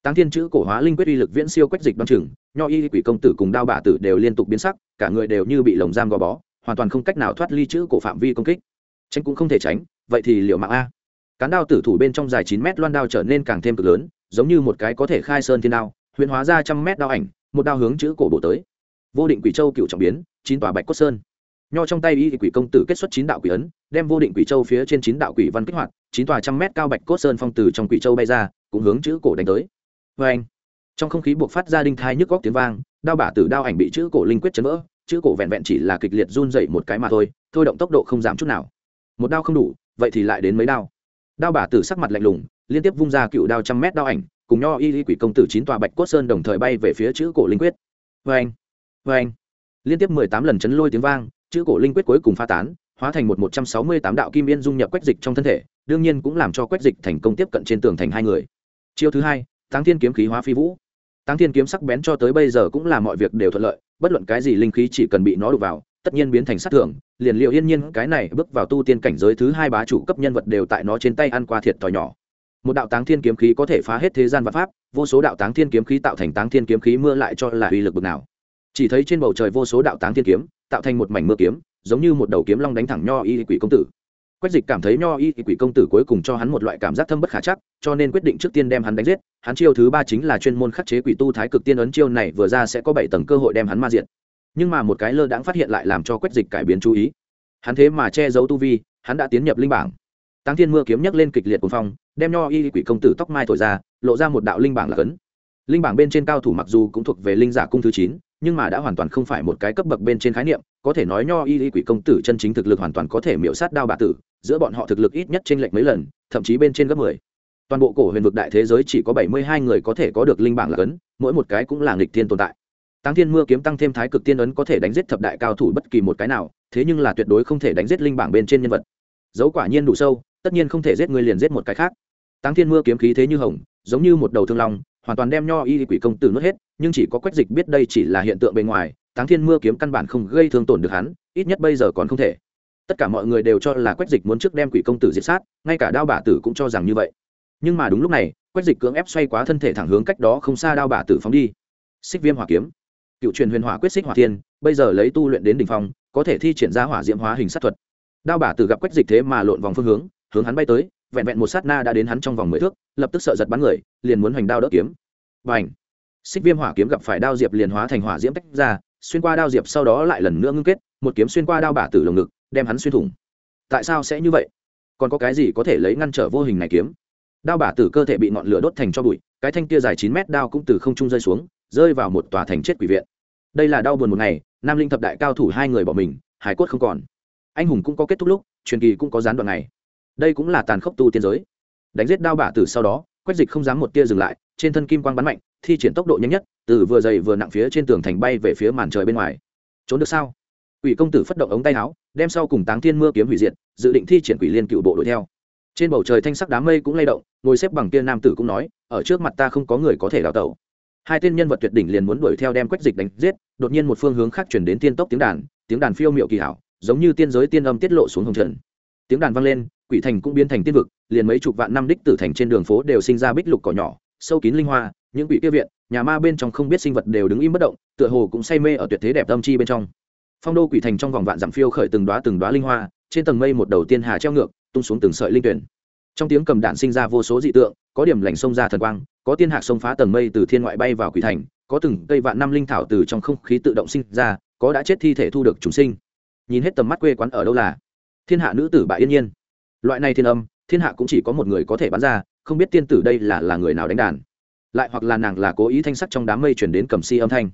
Táng thiên chữ cổ hóa linh quyết uy lực viễn siêu quách dịch đoan chừng nho y quỷ công tử cùng đao bả tử đều liên tục biến sắc, cả người đều như bị lồng giam gò bó, hoàn toàn không cách nào thoát ly chữ cổ phạm vi công kích. Tránh cũng không thể tránh, vậy thì liệu mạng a. Cán đao tử thủ bên trong dài chín mét loan đao trở nên càng thêm cực lớn, giống như một cái có thể khai sơn thiên đao, huyền hóa ra trăm mét đao ảnh, một đao hướng chữ cổ bổ tới. Vô định quỷ châu cựu trọng biến, chín tòa bạch cốt sơn. Nho trong tay y quỷ công tử kết xuất chín đạo quỷ ấn, đem vô định quỷ châu phía trên chín đạo quỷ văn kích hoạt, chín tòa trăm mét cao bạch cốt sơn phong từ trong quỷ châu bay ra, cũng hướng chữ cổ đánh tới. Vê anh trong không khí buộc phát ra đinh thai nhức góc tiếng vang, đao bả tử đao ảnh bị chữ cổ linh quyết chấn vỡ, chữ cổ vẹn vẹn chỉ là kịch liệt run dậy một cái mà thôi thôi động tốc độ không giảm chút nào. Một đao không đủ, vậy thì lại đến mấy đao? Đao bả tử sắc mặt lạnh lùng, liên tiếp vung ra cựu đao trăm mét đao ảnh, cùng nho y y quỷ công tử chín tòa bạch cốt sơn đồng thời bay về phía chữ cổ linh quyết. Vê anh vê anh liên tiếp mười tám lần chấn lôi tiếng vang, chữ cổ linh quyết cuối cùng pha tán, hóa thành một một trăm sáu mươi tám đạo kim yên dung nhập quách dịch trong thân thể, đương nhiên cũng làm cho quách dịch thành công tiếp cận trên tường thành hai người. Chiêu thứ hai, táng thiên kiếm khí hóa phi vũ táng thiên kiếm sắc bén cho tới bây giờ cũng là mọi việc đều thuận lợi, bất luận cái gì linh khí chỉ cần bị nó đụng vào, tất nhiên biến thành sát thưởng. Liền liệu yên nhiên cái này bước vào tu tiên cảnh giới thứ hai bá chủ cấp nhân vật đều tại nó trên tay ăn qua thiệt thòi nhỏ. Một đạo táng thiên kiếm khí có thể phá hết thế gian và pháp, vô số đạo táng thiên kiếm khí tạo thành táng thiên kiếm khí mưa lại cho là uy lực bực nào. Chỉ thấy trên bầu trời vô số đạo táng thiên kiếm, tạo thành một mảnh mưa kiếm, giống như một đầu kiếm long đánh thẳng nho y quỷ công tử quách dịch cảm thấy nho y quỷ công tử cuối cùng cho hắn một loại cảm giác thâm bất khả chắc, cho nên quyết định trước tiên đem hắn đánh giết. Hắn chiêu thứ ba chính là chuyên môn khắc chế quỷ tu thái cực tiên ấn chiêu này vừa ra sẽ có bảy tầng cơ hội đem hắn ma diện nhưng mà một cái lơ đãng phát hiện lại làm cho quách dịch cải biến chú ý. Hắn thế mà che giấu tu vi, hắn đã tiến nhập linh bảng. Tăng thiên mưa kiếm nhấc lên kịch liệt cuồng phong, đem nho y quỷ công tử tóc mai thổi ra, lộ ra một đạo linh bảng là cấn. Linh bảng bên trên cao thủ mặc dù cũng thuộc về linh giả cung thứ chín, nhưng mà đã hoàn toàn không phải một cái cấp bậc bên trên khái niệm có thể nói nho y quỷ công tử chân chính thực lực hoàn toàn có thể miễu sát đao bà tử, giữa bọn họ thực lực ít nhất trên lệch mấy lần, thậm chí bên trên gấp mười. Toàn bộ cổ huyền vực đại thế giới chỉ có bảy mươi hai người có thể có được linh bảng là cấn, mỗi một cái cũng là nghịch thiên tồn tại. Tăng thiên mưa kiếm tăng thêm thái cực tiên ấn có thể đánh giết thập đại cao thủ bất kỳ một cái nào, thế nhưng là tuyệt đối không thể đánh giết linh bảng bên trên nhân vật. Dấu quả nhiên đủ sâu, tất nhiên không thể giết người liền giết một cái khác. Tăng thiên mưa kiếm khí thế như hồng, giống như một đầu thương long, hoàn toàn đem nho y quỷ công tử nuốt hết, nhưng chỉ có quách dịch biết đây chỉ là hiện tượng bề ngoài táng thiên mưa kiếm căn bản không gây thương tổn được hắn, ít nhất bây giờ còn không thể. Tất cả mọi người đều cho là quách dịch muốn trước đem quỷ công tử diệt sát, ngay cả đao bả tử cũng cho rằng như vậy. Nhưng mà đúng lúc này, quách dịch cưỡng ép xoay quá thân thể thẳng hướng cách đó không xa đao bả tử phóng đi. Xích viêm hỏa kiếm. Cựu truyền huyền hỏa quyết xích hỏa thiên, bây giờ lấy tu luyện đến đ ỉ n h phong, có thể thi triển ra hỏa diễm hóa hình sát thuật. Đao bả tử gặp quách dịch thế mà lộn vòng phương hướng hướng hắn bay tới, vẹn vẹn một sát na đã đến hắn trong vòng mười thước, lập tức sợ giật bắn người, liền muốn hoành đao đỡ kiếm. Và xích viêm hỏa kiếm gặp phải đao diệp liền hóa thành hỏa diễm tách ra xuyên qua đao diệp sau đó lại lần nữa ngưng kết, một kiếm xuyên qua đao bả tử lồng ngực, đem hắn xuyên thủng. Tại sao sẽ như vậy? Còn có cái gì có thể lấy ngăn trở vô hình này kiếm? Đao bả tử cơ thể bị ngọn lửa đốt thành cho bụi, cái thanh kia dài chín mét đao cũng từ không trung rơi xuống, rơi vào một tòa thành chết quỷ viện. Đây là đau buồn một ngày, nam linh thập đại cao thủ hai người bỏ mình, hải cốt không còn. Anh hùng cũng có kết thúc lúc, truyền kỳ cũng có gián đoạn này đây cũng là tàn khốc tu tiên giới. Đánh giết đao bả tử sau đó, quách dịch không dám một tia dừng lại trên thân kim quang bắn mạnh, thi triển tốc độ nhanh nhất, từ vừa dày vừa nặng phía trên tường thành bay về phía màn trời bên ngoài. Trốn được sao? Quỷ công tử phất động ống tay áo, đem sau cùng táng thiên mưa kiếm hủy diệt, dự định thi triển quỷ liên cựu bộ đuổi theo. Trên bầu trời thanh sắc đám mây cũng lay động, ngồi xếp bằng kia nam tử cũng nói, ở trước mặt ta không có người có thể đào tẩu. Hai tên nhân vật tuyệt đỉnh liền muốn đuổi theo đem quách dịch đánh giết, đột nhiên một phương hướng khác chuyển đến tiên tốc tiếng đàn tiếng đàn phiêu miệu kỳ hảo, giống như tiên giới tiên âm tiết lộ xuống hồng trần. Tiếng đàn vang lên, quỷ thành cũng biến thành tiên vực, liền mấy chục vạn năm đích tử thành trên đường phố đều sinh ra bích lục cỏ nhỏ sâu kín linh hoa, những quỷ kia viện, nhà ma bên trong không biết sinh vật đều đứng im bất động, tựa hồ cũng say mê ở tuyệt thế đẹp tâm chi bên trong. Phong đô quỷ thành trong vòng vạn dặm phiêu khởi từng đoá từng đoá linh hoa, trên tầng mây một đầu tiên hà treo ngược, tung xuống từng sợi linh tuyển. Trong tiếng cầm đạn sinh ra vô số dị tượng, có điểm lành sông ra thần quang, có tiên hạc sông phá tầng mây từ thiên ngoại bay vào quỷ thành, có từng cây vạn năm linh thảo từ trong không khí tự động sinh ra, có đã chết thi thể thu được chúng sinh. Nhìn hết tầm mắt quê quán ở đâu là thiên hạ nữ tử bại yên nhiên. Loại này thiên âm, thiên hạ cũng chỉ có một người có thể bắn ra không biết tiên tử đây là là người nào đánh đàn. Lại hoặc là nàng là cố ý thanh sắc trong đám mây chuyển đến cầm si âm thanh.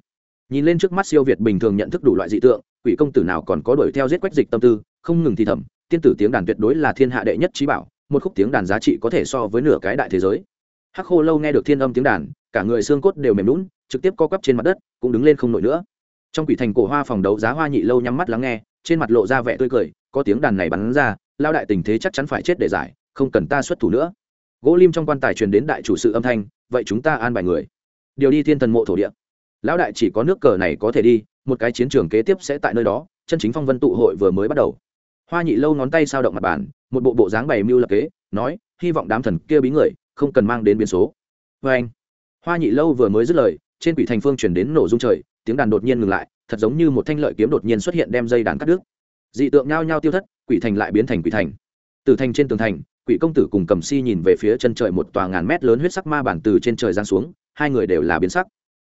Nhìn lên trước mắt siêu việt bình thường nhận thức đủ loại dị tượng, quỷ công tử nào còn có đuổi theo giết quách dịch tâm tư, không ngừng thì thầm, tiên tử tiếng đàn tuyệt đối là thiên hạ đệ nhất trí bảo, một khúc tiếng đàn giá trị có thể so với nửa cái đại thế giới. Hắc khô lâu nghe được thiên âm tiếng đàn, cả người xương cốt đều mềm lún trực tiếp co quắp trên mặt đất, cũng đứng lên không nổi nữa. Trong quỷ thành cổ hoa phòng đấu giá hoa nhị lâu nhắm mắt lắng nghe, trên mặt lộ ra vẻ tươi cười, có tiếng đàn này bắn ra lao đại tình thế chắc chắn phải chết để giải, không cần ta xuất thủ nữa gỗ lim trong quan tài truyền đến đại chủ sự âm thanh, vậy chúng ta an bài người. Điều đi thiên thần mộ thổ địa. Lão đại chỉ có nước cờ này có thể đi, một cái chiến trường kế tiếp sẽ tại nơi đó, chân chính phong vân tụ hội vừa mới bắt đầu. Hoa nhị lâu ngón tay sao động mặt bàn, một bộ bộ dáng bày mưu lập kế, nói, hy vọng đám thần kia bí người, không cần mang đến biến số. Vê anh, hoa nhị lâu vừa mới dứt lời, trên quỷ thành phương chuyển đến nổ rung trời, tiếng đàn đột nhiên ngừng lại, thật giống như một thanh lợi kiếm đột nhiên xuất hiện đem dây đàn cắt đứt. Dị tượng nhao nhao tiêu thất, quỷ thành lại biến thành quỷ thành. Từ thành trên tường thành quỷ công tử cùng cầm si nhìn về phía chân trời một tòa ngàn mét lớn huyết sắc ma bản từ trên trời giáng xuống, hai người đều là biến sắc.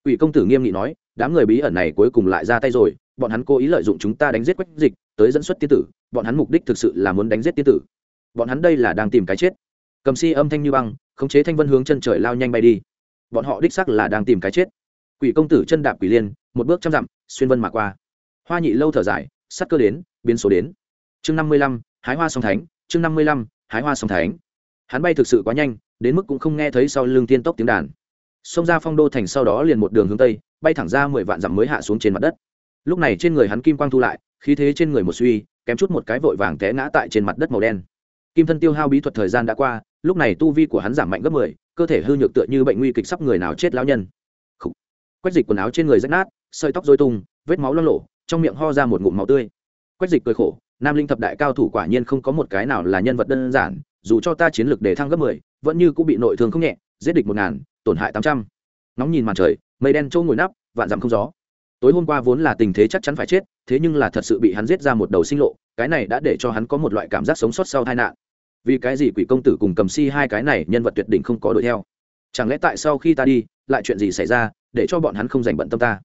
Quỷ công tử nghiêm nghị nói, đám người bí ẩn này cuối cùng lại ra tay rồi, bọn hắn cố ý lợi dụng chúng ta đánh giết quách dịch, tới dẫn xuất tiên tử, bọn hắn mục đích thực sự là muốn đánh giết tiên tử. Bọn hắn đây là đang tìm cái chết. Cầm si âm thanh như băng, khống chế thanh vân hướng chân trời lao nhanh bay đi. Bọn họ đích sắc là đang tìm cái chết. Quỷ công tử chân đạp quỷ liên, một bước trăm dặm, xuyên vân mà qua. Hoa nhị lâu thở dài, sắc cơ đến, biến số đến. Chương năm mươi lăm, hái hoa song thánh, chương năm mươi lăm hái hoa song thánh. Hắn bay thực sự quá nhanh, đến mức cũng không nghe thấy sau lưng tiên tốc tiếng đàn. Xông ra phong đô thành sau đó liền một đường hướng tây, bay thẳng ra mười vạn dặm mới hạ xuống trên mặt đất. Lúc này trên người hắn kim quang thu lại, khí thế trên người một suy, kém chút một cái vội vàng té ngã tại trên mặt đất màu đen. Kim thân tiêu hao bí thuật thời gian đã qua, lúc này tu vi của hắn giảm mạnh gấp mười, cơ thể hư nhược tựa như bệnh nguy kịch sắp người nào chết lão nhân. Khủ. quách dịch quần áo trên người rách nát, sợi tóc dôi tung, vết máu lo lộ trong miệng ho ra một ngụm máu tươi. Quách dịch cười khổ nam linh thập đại cao thủ quả nhiên không có một cái nào là nhân vật đơn giản, dù cho ta chiến lược để thăng gấp mười, vẫn như cũng bị nội thương không nhẹ, giết địch một ngàn, tổn hại tám trăm. Nóng nhìn màn trời, mây đen trâu ngồi nắp, vạn dặm không gió. Tối hôm qua vốn là tình thế chắc chắn phải chết, thế nhưng là thật sự bị hắn giết ra một đầu sinh lộ, cái này đã để cho hắn có một loại cảm giác sống sót sau tai nạn. Vì cái gì quỷ công tử cùng cầm si hai cái này nhân vật tuyệt đỉnh không có đuổi theo? Chẳng lẽ tại sau khi ta đi, lại chuyện gì xảy ra, để cho bọn hắn không dành bận tâm ta?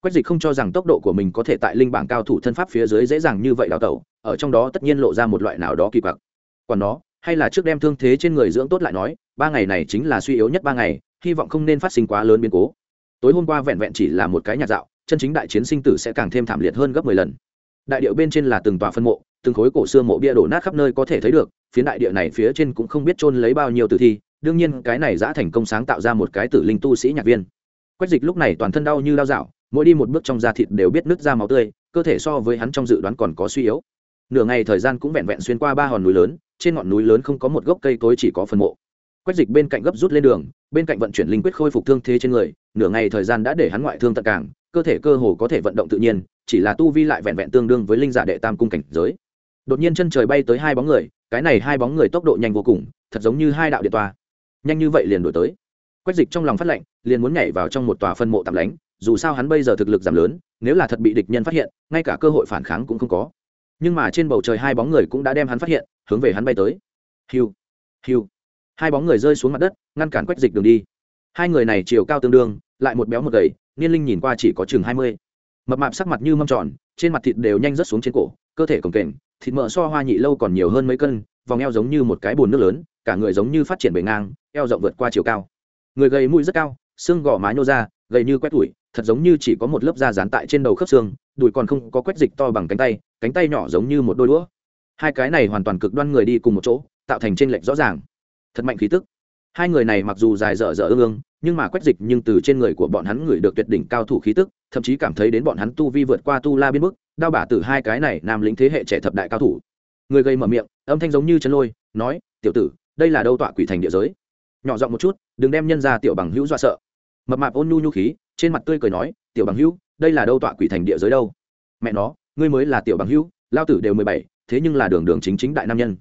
Quách dịch không cho rằng tốc độ của mình có thể tại linh bảng cao thủ thân pháp phía dưới dễ dàng như vậy đào tẩu ở trong đó tất nhiên lộ ra một loại nào đó kỳ quặc. Còn nó, hay là trước đem thương thế trên người dưỡng tốt lại nói, ba ngày này chính là suy yếu nhất ba ngày, hy vọng không nên phát sinh quá lớn biến cố. Tối hôm qua vẹn vẹn chỉ là một cái nhạt dạo, chân chính đại chiến sinh tử sẽ càng thêm thảm liệt hơn gấp mười lần. Đại điệu bên trên là từng tòa phân mộ, từng khối cổ xưa mộ bia đổ nát khắp nơi có thể thấy được phía đại địa này phía trên cũng không biết chôn lấy bao nhiêu tử thi, đương nhiên cái này đã thành công sáng tạo ra một cái tử linh tu sĩ nhạc viên. Quách dịch lúc này toàn thân đau như đau dạo, mỗi đi một bước trong da thịt đều biết nứt ra máu tươi, cơ thể so với hắn trong dự đoán còn có suy yếu nửa ngày thời gian cũng vẹn vẹn xuyên qua ba hòn núi lớn, trên ngọn núi lớn không có một gốc cây cối chỉ có phần mộ. Quách dịch bên cạnh gấp rút lên đường, bên cạnh vận chuyển linh quyết khôi phục thương thế trên người, nửa ngày thời gian đã để hắn ngoại thương tận cảng cơ thể cơ hồ có thể vận động tự nhiên, chỉ là tu vi lại vẹn vẹn tương đương với linh giả đệ tam cung cảnh giới. Đột nhiên chân trời bay tới hai bóng người, cái này hai bóng người tốc độ nhanh vô cùng, thật giống như hai đạo điện toa. Nhanh như vậy liền đổi tới. Quách dịch trong lòng phát lệnh, liền muốn nhảy vào trong một tòa phân mộ tạm lánh, dù sao hắn bây giờ thực lực giảm lớn, nếu là thật bị địch nhân phát hiện, ngay cả cơ hội phản kháng cũng không có nhưng mà trên bầu trời hai bóng người cũng đã đem hắn phát hiện, hướng về hắn bay tới. Hiu hiu. Hai bóng người rơi xuống mặt đất, ngăn cản quách dịch đường đi. Hai người này chiều cao tương đương, lại một béo một gầy, niên linh nhìn qua chỉ có chừng hai mươi. Mập mạp sắc mặt như mâm tròn, trên mặt thịt đều nhanh rớt xuống trên cổ, cơ thể cồng kềnh, thịt mỡ so hoa nhị lâu còn nhiều hơn mấy cân, vòng eo giống như một cái bồn nước lớn, cả người giống như phát triển bề ngang, eo rộng vượt qua chiều cao. Người gầy mũi rất cao, xương gò má nhô ra, gầy như quét tủi, thật giống như chỉ có một lớp da dán tại trên đầu khớp xương đùi còn không có quét dịch to bằng cánh tay cánh tay nhỏ giống như một đôi đũa. Hai cái này hoàn toàn cực đoan người đi cùng một chỗ, tạo thành trên lệch rõ ràng. Thật mạnh khí tức. Hai người này mặc dù dài dở dở ương ương, nhưng mà quét dịch nhưng từ trên người của bọn hắn người được tuyệt đỉnh cao thủ khí tức, thậm chí cảm thấy đến bọn hắn tu vi vượt qua tu la biên bức, đao bả từ hai cái này nam lĩnh thế hệ trẻ thập đại cao thủ. Người gây mở miệng, âm thanh giống như chân lôi, nói, tiểu tử, đây là đâu tọa quỷ thành địa giới? Nhỏ giọng một chút, đừng đem nhân ra tiểu bằng hữu dọa sợ. Mập mạp ôn nhu nhu khí, trên mặt tươi cười nói, tiểu bằng hữu đây là đâu tọa quỷ thành địa giới đâu? Mẹ nó, ngươi mới là tiểu bằng hữu, lao tử đều mười bảy, thế nhưng là đường đường chính chính đại nam nhân.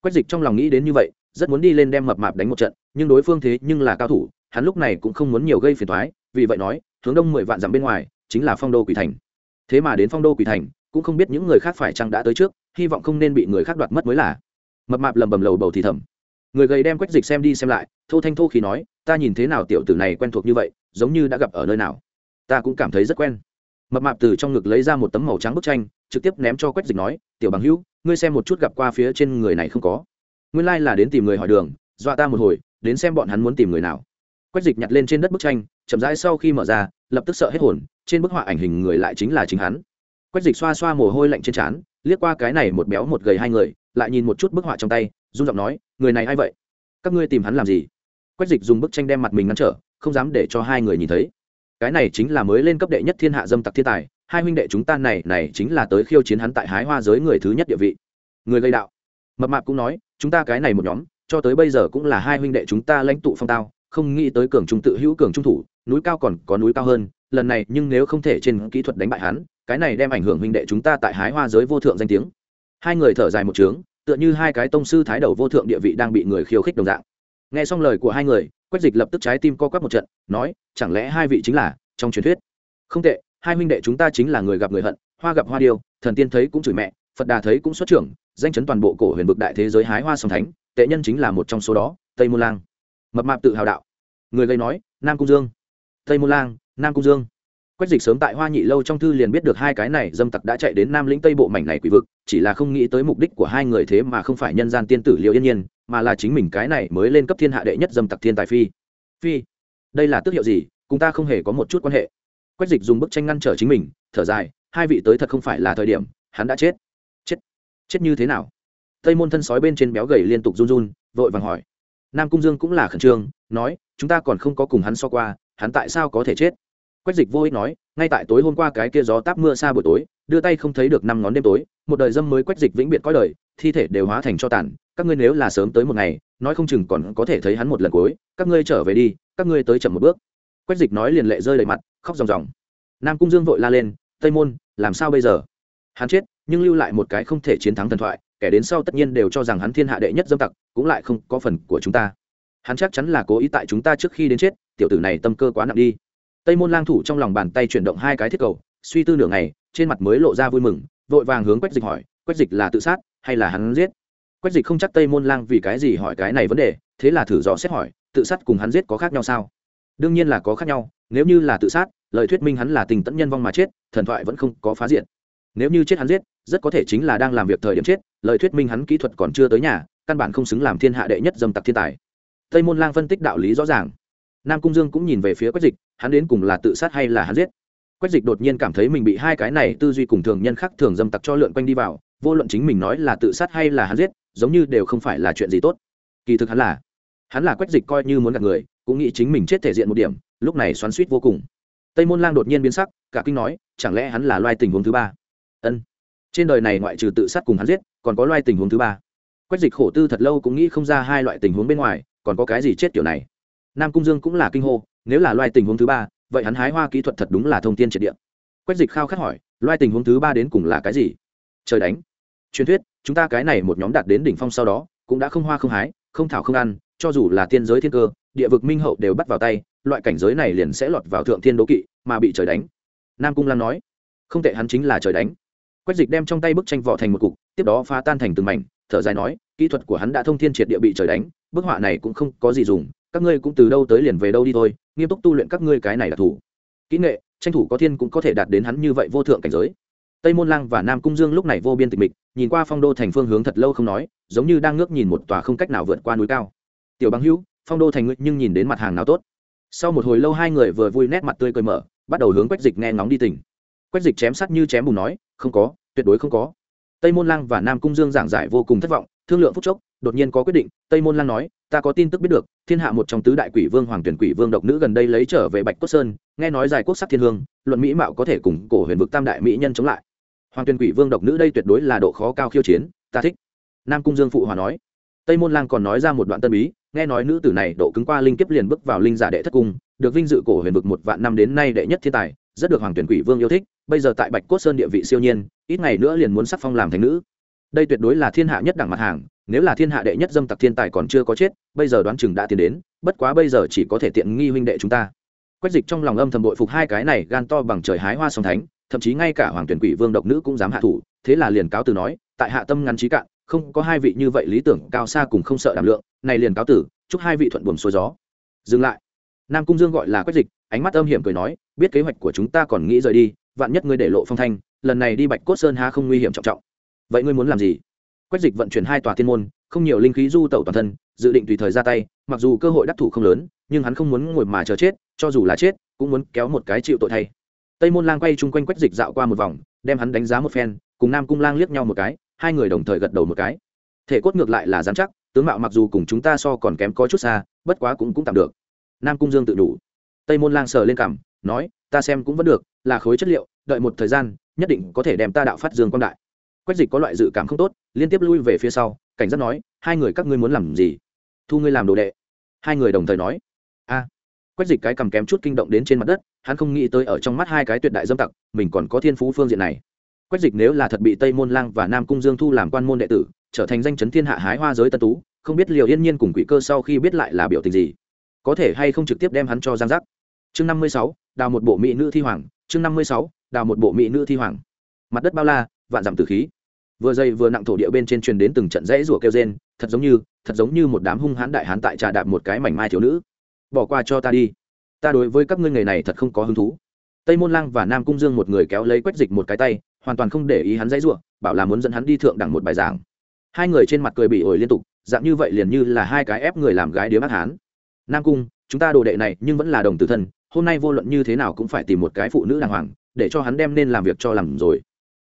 Quách dịch trong lòng nghĩ đến như vậy, rất muốn đi lên đem mập mạp đánh một trận, nhưng đối phương thế nhưng là cao thủ, hắn lúc này cũng không muốn nhiều gây phiền thoái vì vậy nói, hướng đông mười vạn dặm bên ngoài, chính là phong đô quỷ thành. Thế mà đến phong đô quỷ thành, cũng không biết những người khác phải chăng đã tới trước, hy vọng không nên bị người khác đoạt mất mới là. Mập mạp lầm bầm lầu bầu thì thầm. Người gầy đem quách dịch xem đi xem lại, thô thanh thô khi nói, ta nhìn thế nào tiểu tử này quen thuộc như vậy, giống như đã gặp ở nơi nào ta cũng cảm thấy rất quen. Mập mạp từ trong ngực lấy ra một tấm màu trắng bức tranh, trực tiếp ném cho quách dịch nói, tiểu bằng hữu, ngươi xem một chút gặp qua phía trên người này không có. Nguyên lai、like、là đến tìm người hỏi đường, dọa ta một hồi, đến xem bọn hắn muốn tìm người nào. Quách dịch nhặt lên trên đất bức tranh, chậm rãi sau khi mở ra, lập tức sợ hết hồn, trên bức họa ảnh hình người lại chính là chính hắn. Quách dịch xoa xoa mồ hôi lạnh trên trán, liếc qua cái này một béo một gầy hai người, lại nhìn một chút bức họa trong tay, run giọng nói, người này a i vậy? Các ngươi tìm hắn làm gì? Quách dịch dùng bức tranh đem mặt mình ngăn trở, không dám để cho hai người nhìn thấy cái này chính là mới lên cấp đệ nhất thiên hạ dâm tặc thiên tài, hai huynh đệ chúng ta này này chính là tới khiêu chiến hắn tại hái hoa giới người thứ nhất địa vị. Người gây đạo. Mập mạp cũng nói, chúng ta cái này một nhóm, cho tới bây giờ cũng là hai huynh đệ chúng ta lãnh tụ phong tao, không nghĩ tới cường trung tự hữu cường trung thủ, núi cao còn có núi cao hơn, lần này nhưng nếu không thể trên kỹ thuật đánh bại hắn, cái này đem ảnh hưởng huynh đệ chúng ta tại hái hoa giới vô thượng danh tiếng. Hai người thở dài một trướng, tựa như hai cái tông sư thái đầu vô thượng địa vị đang bị người khiêu khích đồng dạng. Nghe xong lời của hai người quách dịch lập tức trái tim co quắp một trận, nói, chẳng lẽ hai vị chính là trong truyền thuyết? Không tệ, hai huynh đệ chúng ta chính là người gặp người hận, hoa gặp hoa điêu, thần tiên thấy cũng chửi mẹ, phật đà thấy cũng xuất trưởng, danh chấn toàn bộ cổ huyền vực đại thế giới hái hoa song thánh, tệ nhân chính là một trong số đó, tây môn lang. Mập mạp tự hào đạo. Người gây nói, nam cung dương. Tây môn lang, nam cung dương. Quách dịch sớm tại hoa nhị lâu trong thư liền biết được hai cái này dâm tặc đã chạy đến nam lĩnh tây bộ mảnh này quỷ vực, chỉ là không nghĩ tới mục đích của hai người thế mà không phải nhân gian tiên tử liệu yên nhiên mà là chính mình cái này mới lên cấp thiên hạ đệ nhất dâm tặc thiên tài phi. Phi, đây là tước hiệu gì? Cùng ta không hề có một chút quan hệ. Quách dịch dùng bức tranh ngăn trở chính mình, thở dài, hai vị tới thật không phải là thời điểm, hắn đã chết. Chết chết như thế nào? Tây môn thân sói bên trên béo gầy liên tục run run, vội vàng hỏi. Nam cung dương cũng là khẩn trương, nói, chúng ta còn không có cùng hắn so qua, hắn tại sao có thể chết? Quách dịch vô ích nói, ngay tại tối hôm qua cái kia gió táp mưa xa buổi tối, đưa tay không thấy được năm ngón đêm tối, một đời dâm mới quách dịch vĩnh biệt có đời, thi thể đều hóa thành cho tàn các ngươi nếu là sớm tới một ngày, nói không chừng còn có thể thấy hắn một lần cuối, các ngươi trở về đi, các ngươi tới chậm một bước. Quách dịch nói liền lệ rơi đầy mặt, khóc ròng ròng. Nam cung dương vội la lên, tây môn, làm sao bây giờ? Hắn chết, nhưng lưu lại một cái không thể chiến thắng thần thoại, kẻ đến sau tất nhiên đều cho rằng hắn thiên hạ đệ nhất dâm tặc, cũng lại không có phần của chúng ta. Hắn chắc chắn là cố ý tại chúng ta trước khi đến chết, tiểu tử này tâm cơ quá nặng đi. Tây môn lang thủ trong lòng bàn tay chuyển động hai cái thiết cầu, suy tư nửa ngày, trên mặt mới lộ ra vui mừng, vội vàng hướng quách dịch hỏi, quách dịch là tự sát, hay là hắn giết? Quách dịch không chắc tây môn lang vì cái gì hỏi cái này vấn đề, thế là thử dò xét hỏi, tự sát cùng hắn giết có khác nhau sao? Đương nhiên là có khác nhau, nếu như là tự sát, lời thuyết minh hắn là tình tẫn nhân vong mà chết, thần thoại vẫn không có phá diện. Nếu như chết hắn giết, rất có thể chính là đang làm việc thời điểm chết, lời thuyết minh hắn kỹ thuật còn chưa tới nhà, căn bản không xứng làm thiên hạ đệ nhất dâm tặc thiên tài. Tây môn lang phân tích đạo lý rõ ràng. Nam cung dương cũng nhìn về phía quách dịch, hắn đến cùng là tự sát hay là hắn giết? Quách dịch đột nhiên cảm thấy mình bị hai cái này tư duy cùng thường nhân khác thường dâm tặc cho lượn quanh đi vào, vô luận chính mình nói là tự sát hay là hắn giết giống như đều không phải là chuyện gì tốt. Kỳ thực hắn là hắn là quách dịch coi như muốn gặp người, cũng nghĩ chính mình chết thể diện một điểm, lúc này xoắn suýt vô cùng. Tây môn lang đột nhiên biến sắc, cả kinh nói, chẳng lẽ hắn là loài tình huống thứ ba? Ân. Trên đời này ngoại trừ tự sát cùng hắn giết, còn có loài tình huống thứ ba. Quách dịch khổ tư thật lâu cũng nghĩ không ra hai loại tình huống bên ngoài, còn có cái gì chết kiểu này? Nam cung dương cũng là kinh hô, nếu là loài tình huống thứ ba, vậy hắn hái hoa kỹ thuật thật đúng là thông tin triệt địa. Quách dịch khao khát hỏi loài tình huống thứ ba đến cùng là cái gì? Trời đánh. Truyền thuyết chúng ta cái này một nhóm đạt đến đỉnh phong sau đó, cũng đã không hoa không hái, không thảo không ăn, cho dù là tiên giới thiên cơ, địa vực minh hậu đều bắt vào tay, loại cảnh giới này liền sẽ lọt vào thượng thiên đố kỵ, mà bị trời đánh. Nam cung lam nói, không tệ hắn chính là trời đánh. Quách dịch đem trong tay bức tranh vỏ thành một cục, tiếp đó phá tan thành từng mảnh, thở dài nói, kỹ thuật của hắn đã thông thiên triệt địa bị trời đánh, bức họa này cũng không có gì dùng, các ngươi cũng từ đâu tới liền về đâu đi thôi, nghiêm túc tu luyện các ngươi cái này là thủ. Kỹ nghệ, tranh thủ có thiên cũng có thể đạt đến hắn như vậy vô thượng cảnh giới tây môn lang và nam cung dương lúc này vô biên tịch mịch, nhìn qua phong đô thành phương hướng thật lâu không nói, giống như đang ngước nhìn một tòa không cách nào vượt qua núi cao. Tiểu bằng hữu, phong đô thành ngươi nhưng nhìn đến mặt hàng nào tốt? Sau một hồi lâu hai người vừa vui nét mặt tươi cười mở, bắt đầu hướng quách dịch nghe ngóng đi tỉnh. Quách dịch chém sắt như chém bùn nói, không có, tuyệt đối không có. Tây môn lang và nam cung dương giảng giải vô cùng thất vọng, thương lượng phúc chốc, đột nhiên có quyết định, tây môn lang nói, ta có tin tức biết được, thiên hạ một trong tứ đại quỷ vương hoàng tuyển quỷ vương độc nữ gần đây lấy trở về bạch cốt sơn, nghe nói giải quốc sắc thiên hương, luận mỹ mạo có thể cùng cổ huyền vực tam đại mỹ nhân chống lại hoàng tuyên quỷ vương độc nữ đây tuyệt đối là độ khó cao khiêu chiến, ta thích. Nam cung dương phụ hòa nói. Tây môn lang còn nói ra một đoạn tân bí, nghe nói nữ tử này độ cứng qua linh kiếp liền bước vào linh giả đệ thất cung, được vinh dự cổ huyền vực một vạn năm đến nay đệ nhất thiên tài, rất được hoàng tuyển quỷ vương yêu thích, bây giờ tại bạch cốt sơn địa vị siêu nhiên, ít ngày nữa liền muốn sắc phong làm thành nữ. Đây tuyệt đối là thiên hạ nhất đẳng mặt hàng, nếu là thiên hạ đệ nhất dâm tặc thiên tài còn chưa có chết, bây giờ đoán chừng đã tiến đến, bất quá bây giờ chỉ có thể tiện nghi huynh đệ chúng ta. Quách dịch trong lòng âm thầm bội phục hai cái này gan to bằng trời hái hoa song thánh thậm chí ngay cả hoàng tuyển quỷ vương độc nữ cũng dám hạ thủ, thế là liền cáo từ nói, tại hạ tâm ngắn trí cạn, không có hai vị như vậy lý tưởng, cao xa cùng không sợ đảm lượng, này liền cáo tử chúc hai vị thuận buồm xuôi gió. Dừng lại. Nam cung dương gọi là quách dịch, ánh mắt âm hiểm cười nói, biết kế hoạch của chúng ta còn nghĩ rời đi, vạn nhất ngươi để lộ phong thanh, lần này đi bạch cốt sơn ha không nguy hiểm trọng trọng. Vậy ngươi muốn làm gì? Quách dịch vận chuyển hai tòa thiên môn, không nhiều linh khí du tẩu toàn thân, dự định tùy thời ra tay, mặc dù cơ hội đắc thủ không lớn, nhưng hắn không muốn ngồi mà chờ chết, cho dù là chết, cũng muốn kéo một cái chịu tội thay tây môn lang quay chung quanh quách dịch dạo qua một vòng, đem hắn đánh giá một phen, cùng nam cung lang liếc nhau một cái, hai người đồng thời gật đầu một cái. Thể cốt ngược lại là dán chắc, tướng mạo mặc dù cùng chúng ta so còn kém có chút xa, bất quá cũng cũng tạm được. Nam cung dương tự đủ. Tây môn lang sờ lên cằm, nói, ta xem cũng vẫn được, là khối chất liệu, đợi một thời gian, nhất định có thể đem ta đạo phát dương quang đại. Quách dịch có loại dự cảm không tốt, liên tiếp lui về phía sau, cảnh giác nói, hai người các ngươi muốn làm gì? Thu ngươi làm đồ đệ. Hai người đồng thời nói, a quách dịch cái cầm kém chút kinh động đến trên mặt đất, hắn không nghĩ tới ở trong mắt hai cái tuyệt đại dâm tặc, mình còn có thiên phú phương diện này. Quách dịch nếu là thật bị tây môn lang và nam cung dương thu làm quan môn đệ tử, trở thành danh chấn thiên hạ hái hoa giới tân tú, không biết liều yên nhiên cùng quỷ cơ sau khi biết lại là biểu tình gì, có thể hay không trực tiếp đem hắn cho giang giác chương năm mươi sáu, đào một bộ mỹ nữ thi hoàng, chương năm mươi sáu, đào một bộ mỹ nữ thi hoàng. Mặt đất bao la, vạn dặm tử khí. Vừa dày vừa nặng thổ địa bên trên truyền đến từng trận rẫy rủa kêu rên, thật giống như, thật giống như một đám hung hãn đại hán tại trà đạp một cái mảnh mai thiếu nữ bỏ qua cho ta đi. Ta đối với các ngươi nghề này thật không có hứng thú. Tây môn lang và nam cung dương một người kéo lấy quách dịch một cái tay, hoàn toàn không để ý hắn dãy ruộng bảo là muốn dẫn hắn đi thượng đẳng một bài giảng. Hai người trên mặt cười bị ổi liên tục, dạng như vậy liền như là hai cái ép người làm gái điếm ác hán. Nam cung, chúng ta đồ đệ này nhưng vẫn là đồng tử thân, hôm nay vô luận như thế nào cũng phải tìm một cái phụ nữ đàng hoàng, để cho hắn đem nên làm việc cho làm rồi.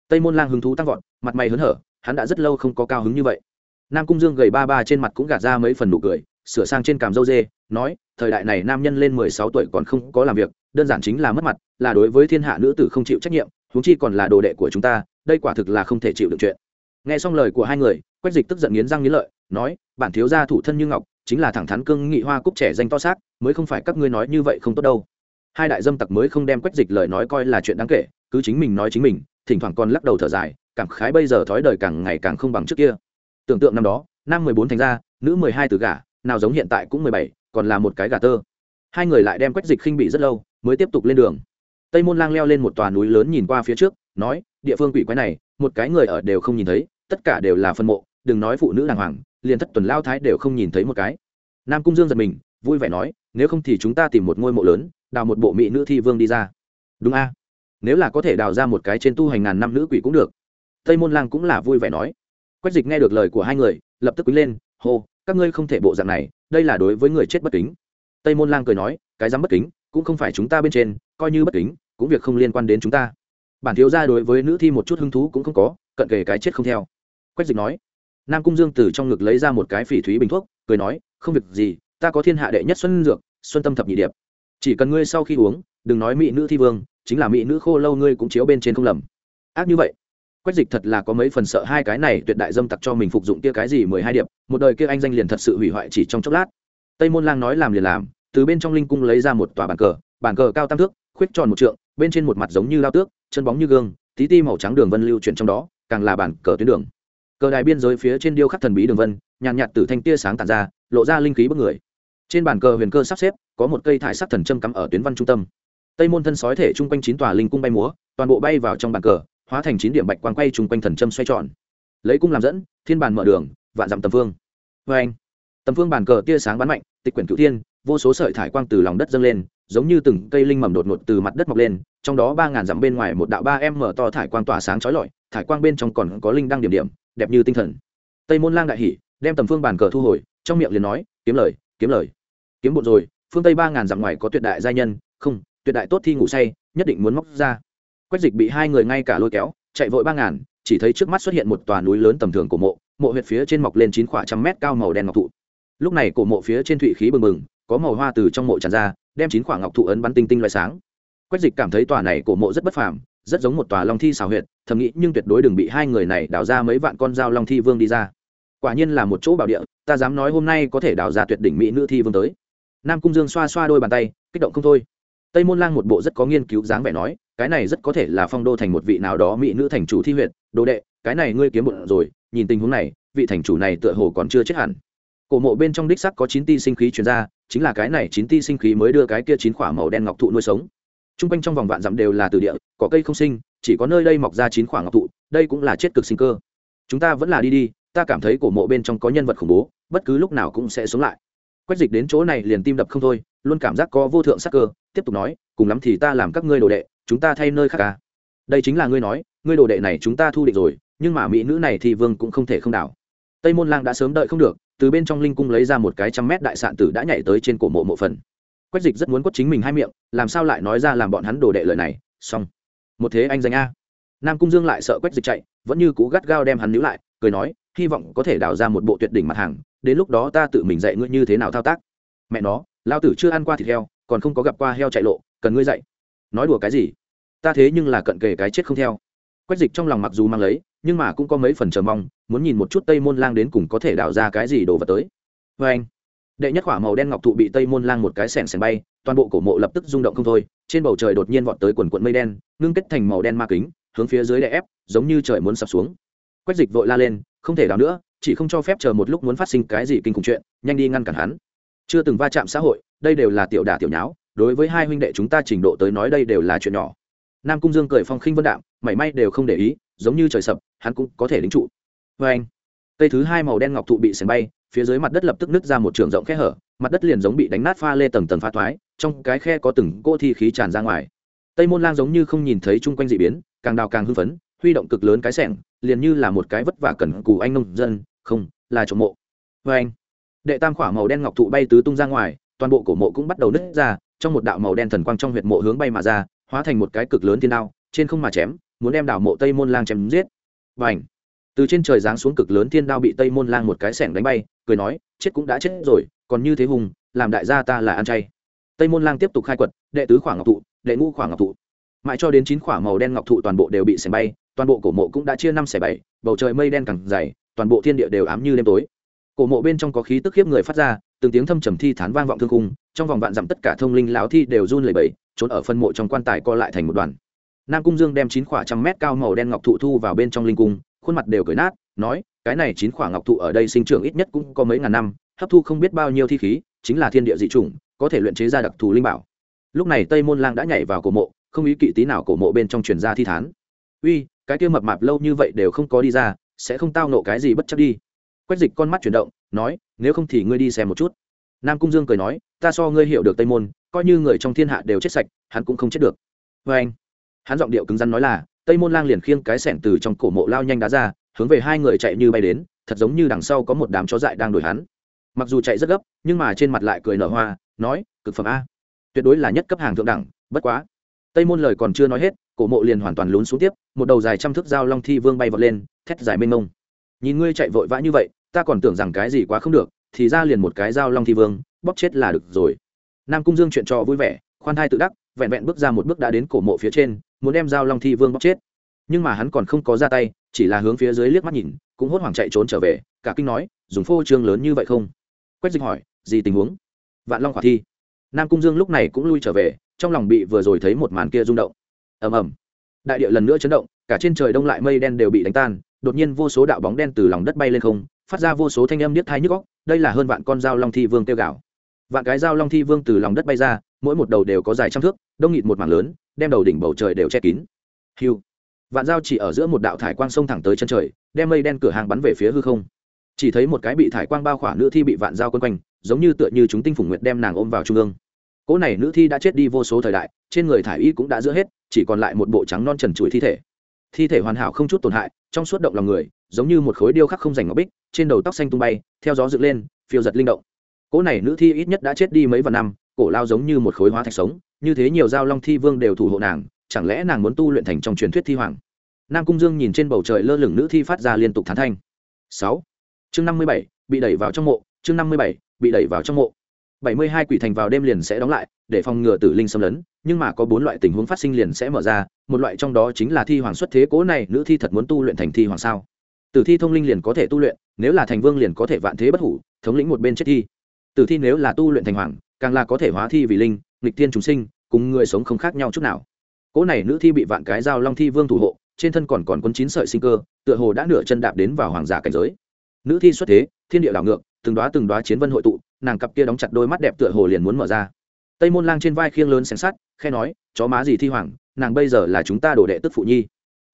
Tây môn lang hứng thú tăng vọt, mặt mày hớn hở, hắn đã rất lâu không có cao hứng như vậy nam cung dương gầy ba ba trên mặt cũng gạt ra mấy phần nụ cười, sửa sang trên càm dâu dê, nói, thời đại này nam nhân lên mười sáu tuổi còn không có làm việc, đơn giản chính là mất mặt, là đối với thiên hạ nữ tử không chịu trách nhiệm, huống chi còn là đồ đệ của chúng ta, đây quả thực là không thể chịu được chuyện. Nghe xong lời của hai người, quách dịch tức giận nghiến răng nghiến lợi, nói, bản thiếu gia thủ thân như ngọc, chính là thẳng thắn cương nghị hoa cúc trẻ danh to xác, mới không phải các ngươi nói như vậy không tốt đâu. Hai đại dâm tặc mới không đem quách dịch lời nói coi là chuyện đáng kể, cứ chính mình nói chính mình, thỉnh thoảng còn lắc đầu thở dài, cảm khái bây giờ thói đời càng ngày càng không bằng trước kia tưởng tượng năm đó, nam mười bốn thành ra, nữ mười hai từ gà, nào giống hiện tại cũng mười bảy, còn là một cái gà tơ. Hai người lại đem quách dịch khinh bị rất lâu, mới tiếp tục lên đường. Tây môn lang leo lên một tòa núi lớn nhìn qua phía trước, nói, địa phương quỷ quái này, một cái người ở đều không nhìn thấy, tất cả đều là phân mộ, đừng nói phụ nữ đàng hoàng, liền thất tuần lao thái đều không nhìn thấy một cái. Nam cung dương giật mình, vui vẻ nói, nếu không thì chúng ta tìm một ngôi mộ lớn, đào một bộ mỹ nữ thi vương đi ra. Đúng a. Nếu là có thể đào ra một cái trên tu hành ngàn năm nữ quỷ cũng được. Tây môn lang cũng là vui vẻ nói quách dịch nghe được lời của hai người, lập tức quý lên, hô, các ngươi không thể bộ dạng này, đây là đối với người chết bất kính. Tây môn lang cười nói, cái dám bất kính, cũng không phải chúng ta bên trên, coi như bất kính, cũng việc không liên quan đến chúng ta. Bản thiếu gia đối với nữ thi một chút hứng thú cũng không có, cận kề cái chết không theo. Quách dịch nói, nam cung dương từ trong ngực lấy ra một cái phỉ thúy bình thuốc, cười nói, không việc gì, ta có thiên hạ đệ nhất xuân dược, xuân tâm thập nhị điệp. Chỉ cần ngươi sau khi uống, đừng nói mỹ nữ thi vương, chính là mỹ nữ khô lâu ngươi cũng chiếu bên trên không lầm. Ác như vậy quách dịch thật là có mấy phần sợ hai cái này tuyệt đại dâm tặc cho mình phục dụng kia cái gì mười hai điệp, một đời kia anh danh liền thật sự hủy hoại chỉ trong chốc lát. Tây môn lang nói làm liền làm, từ bên trong linh cung lấy ra một tòa bàn cờ bàn cờ cao tam thước, khuyết tròn một trượng, bên trên một mặt giống như lao tước, chân bóng như gương, tí ti màu trắng đường vân lưu chuyển trong đó, càng là bàn cờ tuyến đường. Cờ đài biên giới phía trên điêu khắc thần bí đường vân, nhàn nhạt từ thanh tia sáng tàn ra, lộ ra linh khí bất người. Trên bàn cờ huyền cơ sắp xếp, có một cây thải sắc thần châm cắm ở tuyến văn trung tâm. Tây môn thân sói thể chung quanh chín tòa linh cung bay múa, toàn bộ bay vào trong bàn cờ hóa thành chín điểm bạch quang quay chung quanh thần châm xoay tròn. Lấy cung làm dẫn, thiên bàn mở đường, vạn dặm tầm phương. Vê anh, tầm phương bàn cờ tia sáng bắn mạnh, tịch quyển cựu thiên, vô số sợi thải quang từ lòng đất dâng lên, giống như từng cây linh mầm đột ngột từ mặt đất mọc lên, trong đó ba ngàn dặm bên ngoài một đạo ba em mở to thải quang tỏa sáng chói lọi, thải quang bên trong còn có linh đăng điểm điểm, đẹp như tinh thần. Tây môn lang đại hỉ, đem tầm phương bàn cờ thu hồi, trong miệng liền nói, kiếm lời kiếm lời. Kiếm bộn rồi, phương tây ba ngàn dặm ngoài có tuyệt đại gia nhân, không, tuyệt đại tốt thi ngủ say, nhất định muốn móc ra quách dịch bị hai người ngay cả lôi kéo, chạy vội ba ngàn, chỉ thấy trước mắt xuất hiện một tòa núi lớn tầm thường của mộ mộ huyệt phía trên mọc lên chín khoảng trăm mét cao màu đen ngọc thụ. Lúc này cổ mộ phía trên thụy khí bừng bừng, có màu hoa từ trong mộ tràn ra, đem chín khoảng ngọc thụ ấn bắn tinh tinh loại sáng. Quách dịch cảm thấy tòa này cổ mộ rất bất phàm, rất giống một tòa long thi xào huyệt, thầm nghĩ nhưng tuyệt đối đừng bị hai người này đào ra mấy vạn con dao long thi vương đi ra. Quả nhiên là một chỗ bảo địa, ta dám nói hôm nay có thể đào ra tuyệt đỉnh mỹ nữ thi vương tới. Nam cung dương xoa xoa đôi bàn tay, kích động không thôi tây môn lang một bộ rất có nghiên cứu dáng vẻ nói, cái này rất có thể là phong đô thành một vị nào đó mỹ nữ thành chủ thi huyện đồ đệ, cái này ngươi kiếm một rồi, nhìn tình huống này, vị thành chủ này tựa hồ còn chưa chết hẳn. Cổ mộ bên trong đích sắc có chín ti sinh khí chuyển ra, chính là cái này chín ti sinh khí mới đưa cái kia chín quả màu đen ngọc thụ nuôi sống. T r u n g quanh trong vòng vạn dặm đều là từ địa, có cây không sinh, chỉ có nơi đây mọc ra chín quả ngọc thụ, đây cũng là chết cực sinh cơ. Chúng ta vẫn là đi đi, ta cảm thấy cổ mộ bên trong có nhân vật khủng bố, bất cứ lúc nào cũng sẽ sống lại. Quách dịch đến chỗ này liền tim đập không thôi, luôn cảm giác có vô thượng sắc cơ tiếp tục nói, cùng lắm thì ta làm các ngươi đồ đệ, chúng ta thay nơi khác ca đây chính là ngươi nói, ngươi đồ đệ này chúng ta thu định rồi, nhưng mà mỹ nữ này thì vương cũng không thể không đảo. Tây môn lang đã sớm đợi không được, từ bên trong linh cung lấy ra một cái trăm mét đại sạn tử đã nhảy tới trên cổ mộ mộ phần. Quách dịch rất muốn quất chính mình hai miệng, làm sao lại nói ra làm bọn hắn đồ đệ lời này, xong. Một thế anh danh a. Nam cung dương lại sợ quách dịch chạy, vẫn như cú gắt gao đem hắn níu lại, cười nói, hy vọng có thể đào ra một bộ tuyệt đỉnh mặt hàng, đến lúc đó ta tự mình dạy ngươi như thế nào thao tác. Mẹ nó lao tử chưa ăn qua thịt heo còn không có gặp qua heo chạy lộ, cần ngươi dạy. Nói đùa cái gì? Ta thế nhưng là cận kề cái chết không theo. Quách dịch trong lòng mặc dù mang lấy, nhưng mà cũng có mấy phần chờ mong, muốn nhìn một chút tây môn lang đến cùng có thể đào ra cái gì đồ vật tới. Vê anh, đệ nhất khỏa màu đen ngọc thụ bị tây môn lang một cái sẻng sẻng bay, toàn bộ cổ mộ lập tức rung động không thôi, trên bầu trời đột nhiên vọt tới quần quận mây đen, ngưng kết thành màu đen ma kính, hướng phía dưới đè ép, giống như trời muốn sập xuống. Quách dịch vội la lên, không thể đào nữa, chỉ không cho phép chờ một lúc muốn phát sinh cái gì kinh khủng chuyện, nhanh đi ngăn cản hắn. Chưa từng va chạm xã hội đây đều là tiểu đả tiểu nháo, đối với hai huynh đệ chúng ta trình độ tới nói đây đều là chuyện nhỏ. Nam cung dương cười phong khinh vân đạm, mảy may đều không để ý, giống như trời sập, hắn cũng có thể lính trụ. Vê anh, cây thứ hai màu đen ngọc thụ bị sèn bay, phía dưới mặt đất lập tức nứt ra một trường rộng khe hở, mặt đất liền giống bị đánh nát pha lê tầng tầng pha thoái, trong cái khe có từng cỗ thi khí tràn ra ngoài. Tây môn lang giống như không nhìn thấy chung quanh dị biến, càng đào càng hưng phấn, huy động cực lớn cái sẻng, liền như là một cái vất vả cần cù anh nông dân, không, là trộm mộ. Vê anh, đệ tam khỏa màu đen ngọc thụ bay tứ tung ra ngoài toàn bộ cổ mộ cũng bắt đầu nứt ra, trong một đạo màu đen thần quang trong huyệt mộ hướng bay mà ra, hóa thành một cái cực lớn thiên đao, trên không mà chém, muốn đem đảo mộ tây môn lang chém giết. Và ảnh từ trên trời giáng xuống cực lớn thiên đao bị tây môn lang một cái sẻng đánh bay, cười nói, chết cũng đã chết rồi, còn như thế hùng, làm đại gia ta là ăn chay. Tây môn lang tiếp tục khai quật, đệ tứ khoảng ngọc thụ, đệ ngũ khoảng ngọc thụ. Mãi cho đến chín khoảng màu đen ngọc thụ toàn bộ đều bị sẻng bay, toàn bộ cổ mộ cũng đã chia năm xẻ bảy, bầu trời mây đen càng dày, toàn bộ thiên địa đều ám như đêm tối cổ mộ bên trong có khí tức khiếp người phát ra, từng tiếng thâm trầm thi thán vang vọng thương cung trong vòng vạn dặm tất cả thông linh lão thi đều run lẩy bẩy, trốn ở phân mộ trong quan tài co lại thành một đoàn. Nam cung dương đem chín khỏa trăm mét cao màu đen ngọc thụ thu vào bên trong linh cung, khuôn mặt đều cởi nát, nói, cái này chín khỏa ngọc thụ ở đây sinh trưởng ít nhất cũng có mấy ngàn năm, hấp thu không biết bao nhiêu thi khí, chính là thiên địa dị chủng, có thể luyện chế ra đặc thù linh bảo. Lúc này tây môn lang đã nhảy vào cổ mộ, không ý kỵ tí nào cổ mộ bên trong truyền ra thi thán. Uy, cái kia mập mạp lâu như vậy đều không có đi ra, sẽ không tao nộ cái gì bất chấp đi quách dịch con mắt chuyển động, nói, nếu không thì ngươi đi xem một chút. Nam cung dương cười nói, ta so ngươi hiểu được tây môn, coi như người trong thiên hạ đều chết sạch, hắn cũng không chết được. Vê anh, hắn giọng điệu cứng rắn nói là, tây môn lang liền khiêng cái sẻng từ trong cổ mộ lao nhanh đá ra, hướng về hai người chạy như bay đến, thật giống như đằng sau có một đám chó dại đang đuổi hắn. Mặc dù chạy rất gấp, nhưng mà trên mặt lại cười nở hoa, nói, cực phẩm a, tuyệt đối là nhất cấp hàng thượng đẳng, bất quá. Tây môn lời còn chưa nói hết, cổ mộ liền hoàn toàn lún xuống tiếp, một đầu dài trăm thước dao long thi vương bay vọt lên, thét dài mênh mông. Nhìn ngươi chạy vội vã như vậy ta còn tưởng rằng cái gì quá không được, thì ra liền một cái dao long thi vương, bóp chết là được rồi. Nam cung dương chuyện trò vui vẻ, khoan thai tự đắc, vẹn vẹn bước ra một bước đã đến cổ mộ phía trên, muốn đem dao long thi vương bóp chết. Nhưng mà hắn còn không có ra tay, chỉ là hướng phía dưới liếc mắt nhìn, cũng hốt hoảng chạy trốn trở về, cả kinh nói, dùng phô trương lớn như vậy không? Quách dịch hỏi, gì tình huống? Vạn long khỏa thi. Nam cung dương lúc này cũng lui trở về, trong lòng bị vừa rồi thấy một màn kia rung động. Ầm ầm. Đại địa lần nữa chấn động, cả trên trời đông lại mây đen đều bị đánh tan, đột nhiên vô số đạo bóng đen từ lòng đất bay lên không phát ra vô số thanh âm niết thai nhức góc đây là hơn vạn con dao long thi vương tiêu gạo vạn cái dao long thi vương từ lòng đất bay ra, mỗi một đầu đều có dài trăm thước, đông nghịt một mảng lớn, đem đầu đỉnh bầu trời đều che kín. Hiu. Vạn dao chỉ ở giữa một đạo thải quang sông thẳng tới chân trời, đem mây đen cửa hàng bắn về phía hư không. Chỉ thấy một cái bị thải quang bao khỏa nữ thi bị vạn dao quân quanh, giống như tựa như chúng tinh phủng nguyệt đem nàng ôm vào trung ương. Cỗ này nữ thi đã chết đi vô số thời đại, trên người thải y cũng đã giữa hết, chỉ còn lại một bộ trắng non trần trụi thi thể thi thể hoàn hảo không chút tổn hại, trong suốt động lòng người, giống như một khối điêu khắc không rành ngọc bích, trên đầu tóc xanh tung bay, theo gió dựng lên, phiêu giật linh động. Cỗ này nữ thi ít nhất đã chết đi mấy vạn năm, cổ lao giống như một khối hóa thạch sống, như thế nhiều giao long thi vương đều thủ hộ nàng, chẳng lẽ nàng muốn tu luyện thành trong truyền thuyết thi hoàng? Nam cung dương nhìn trên bầu trời lơ lửng nữ thi phát ra liên tục thán thanh. Sáu. Chương năm mươi bảy, bị đẩy vào trong mộ, chương năm mươi bảy, bị đẩy vào trong mộ. Bảy mươi hai quỷ thành vào đêm liền sẽ đóng lại, để phòng ngừa tử linh xâm lấn nhưng mà có bốn loại tình huống phát sinh liền sẽ mở ra, một loại trong đó chính là thi hoàng xuất thế, cố này nữ thi thật muốn tu luyện thành thi hoàng sao? Tử thi thông linh liền có thể tu luyện, nếu là thành vương liền có thể vạn thế bất hủ, thống lĩnh một bên chết thi. Tử thi nếu là tu luyện thành hoàng, càng là có thể hóa thi vì linh, nghịch tiên chúng sinh, cùng người sống không khác nhau chút nào. Cỗ này nữ thi bị vạn cái dao long thi vương thủ hộ, trên thân còn còn quân chín sợi sinh cơ, tựa hồ đã nửa chân đạp đến vào hoàng giả cảnh giới. Nữ thi xuất thế, thiên địa đảo ngược, từng đoá từng đoá chiến vân hội tụ, nàng cặp kia đóng chặt đôi mắt đẹp tựa hồ liền muốn mở ra tây môn lang trên vai khiêng lớn xén sắt khe nói, chó má gì thi hoàng, nàng bây giờ là chúng ta đổ đệ tức phụ nhi.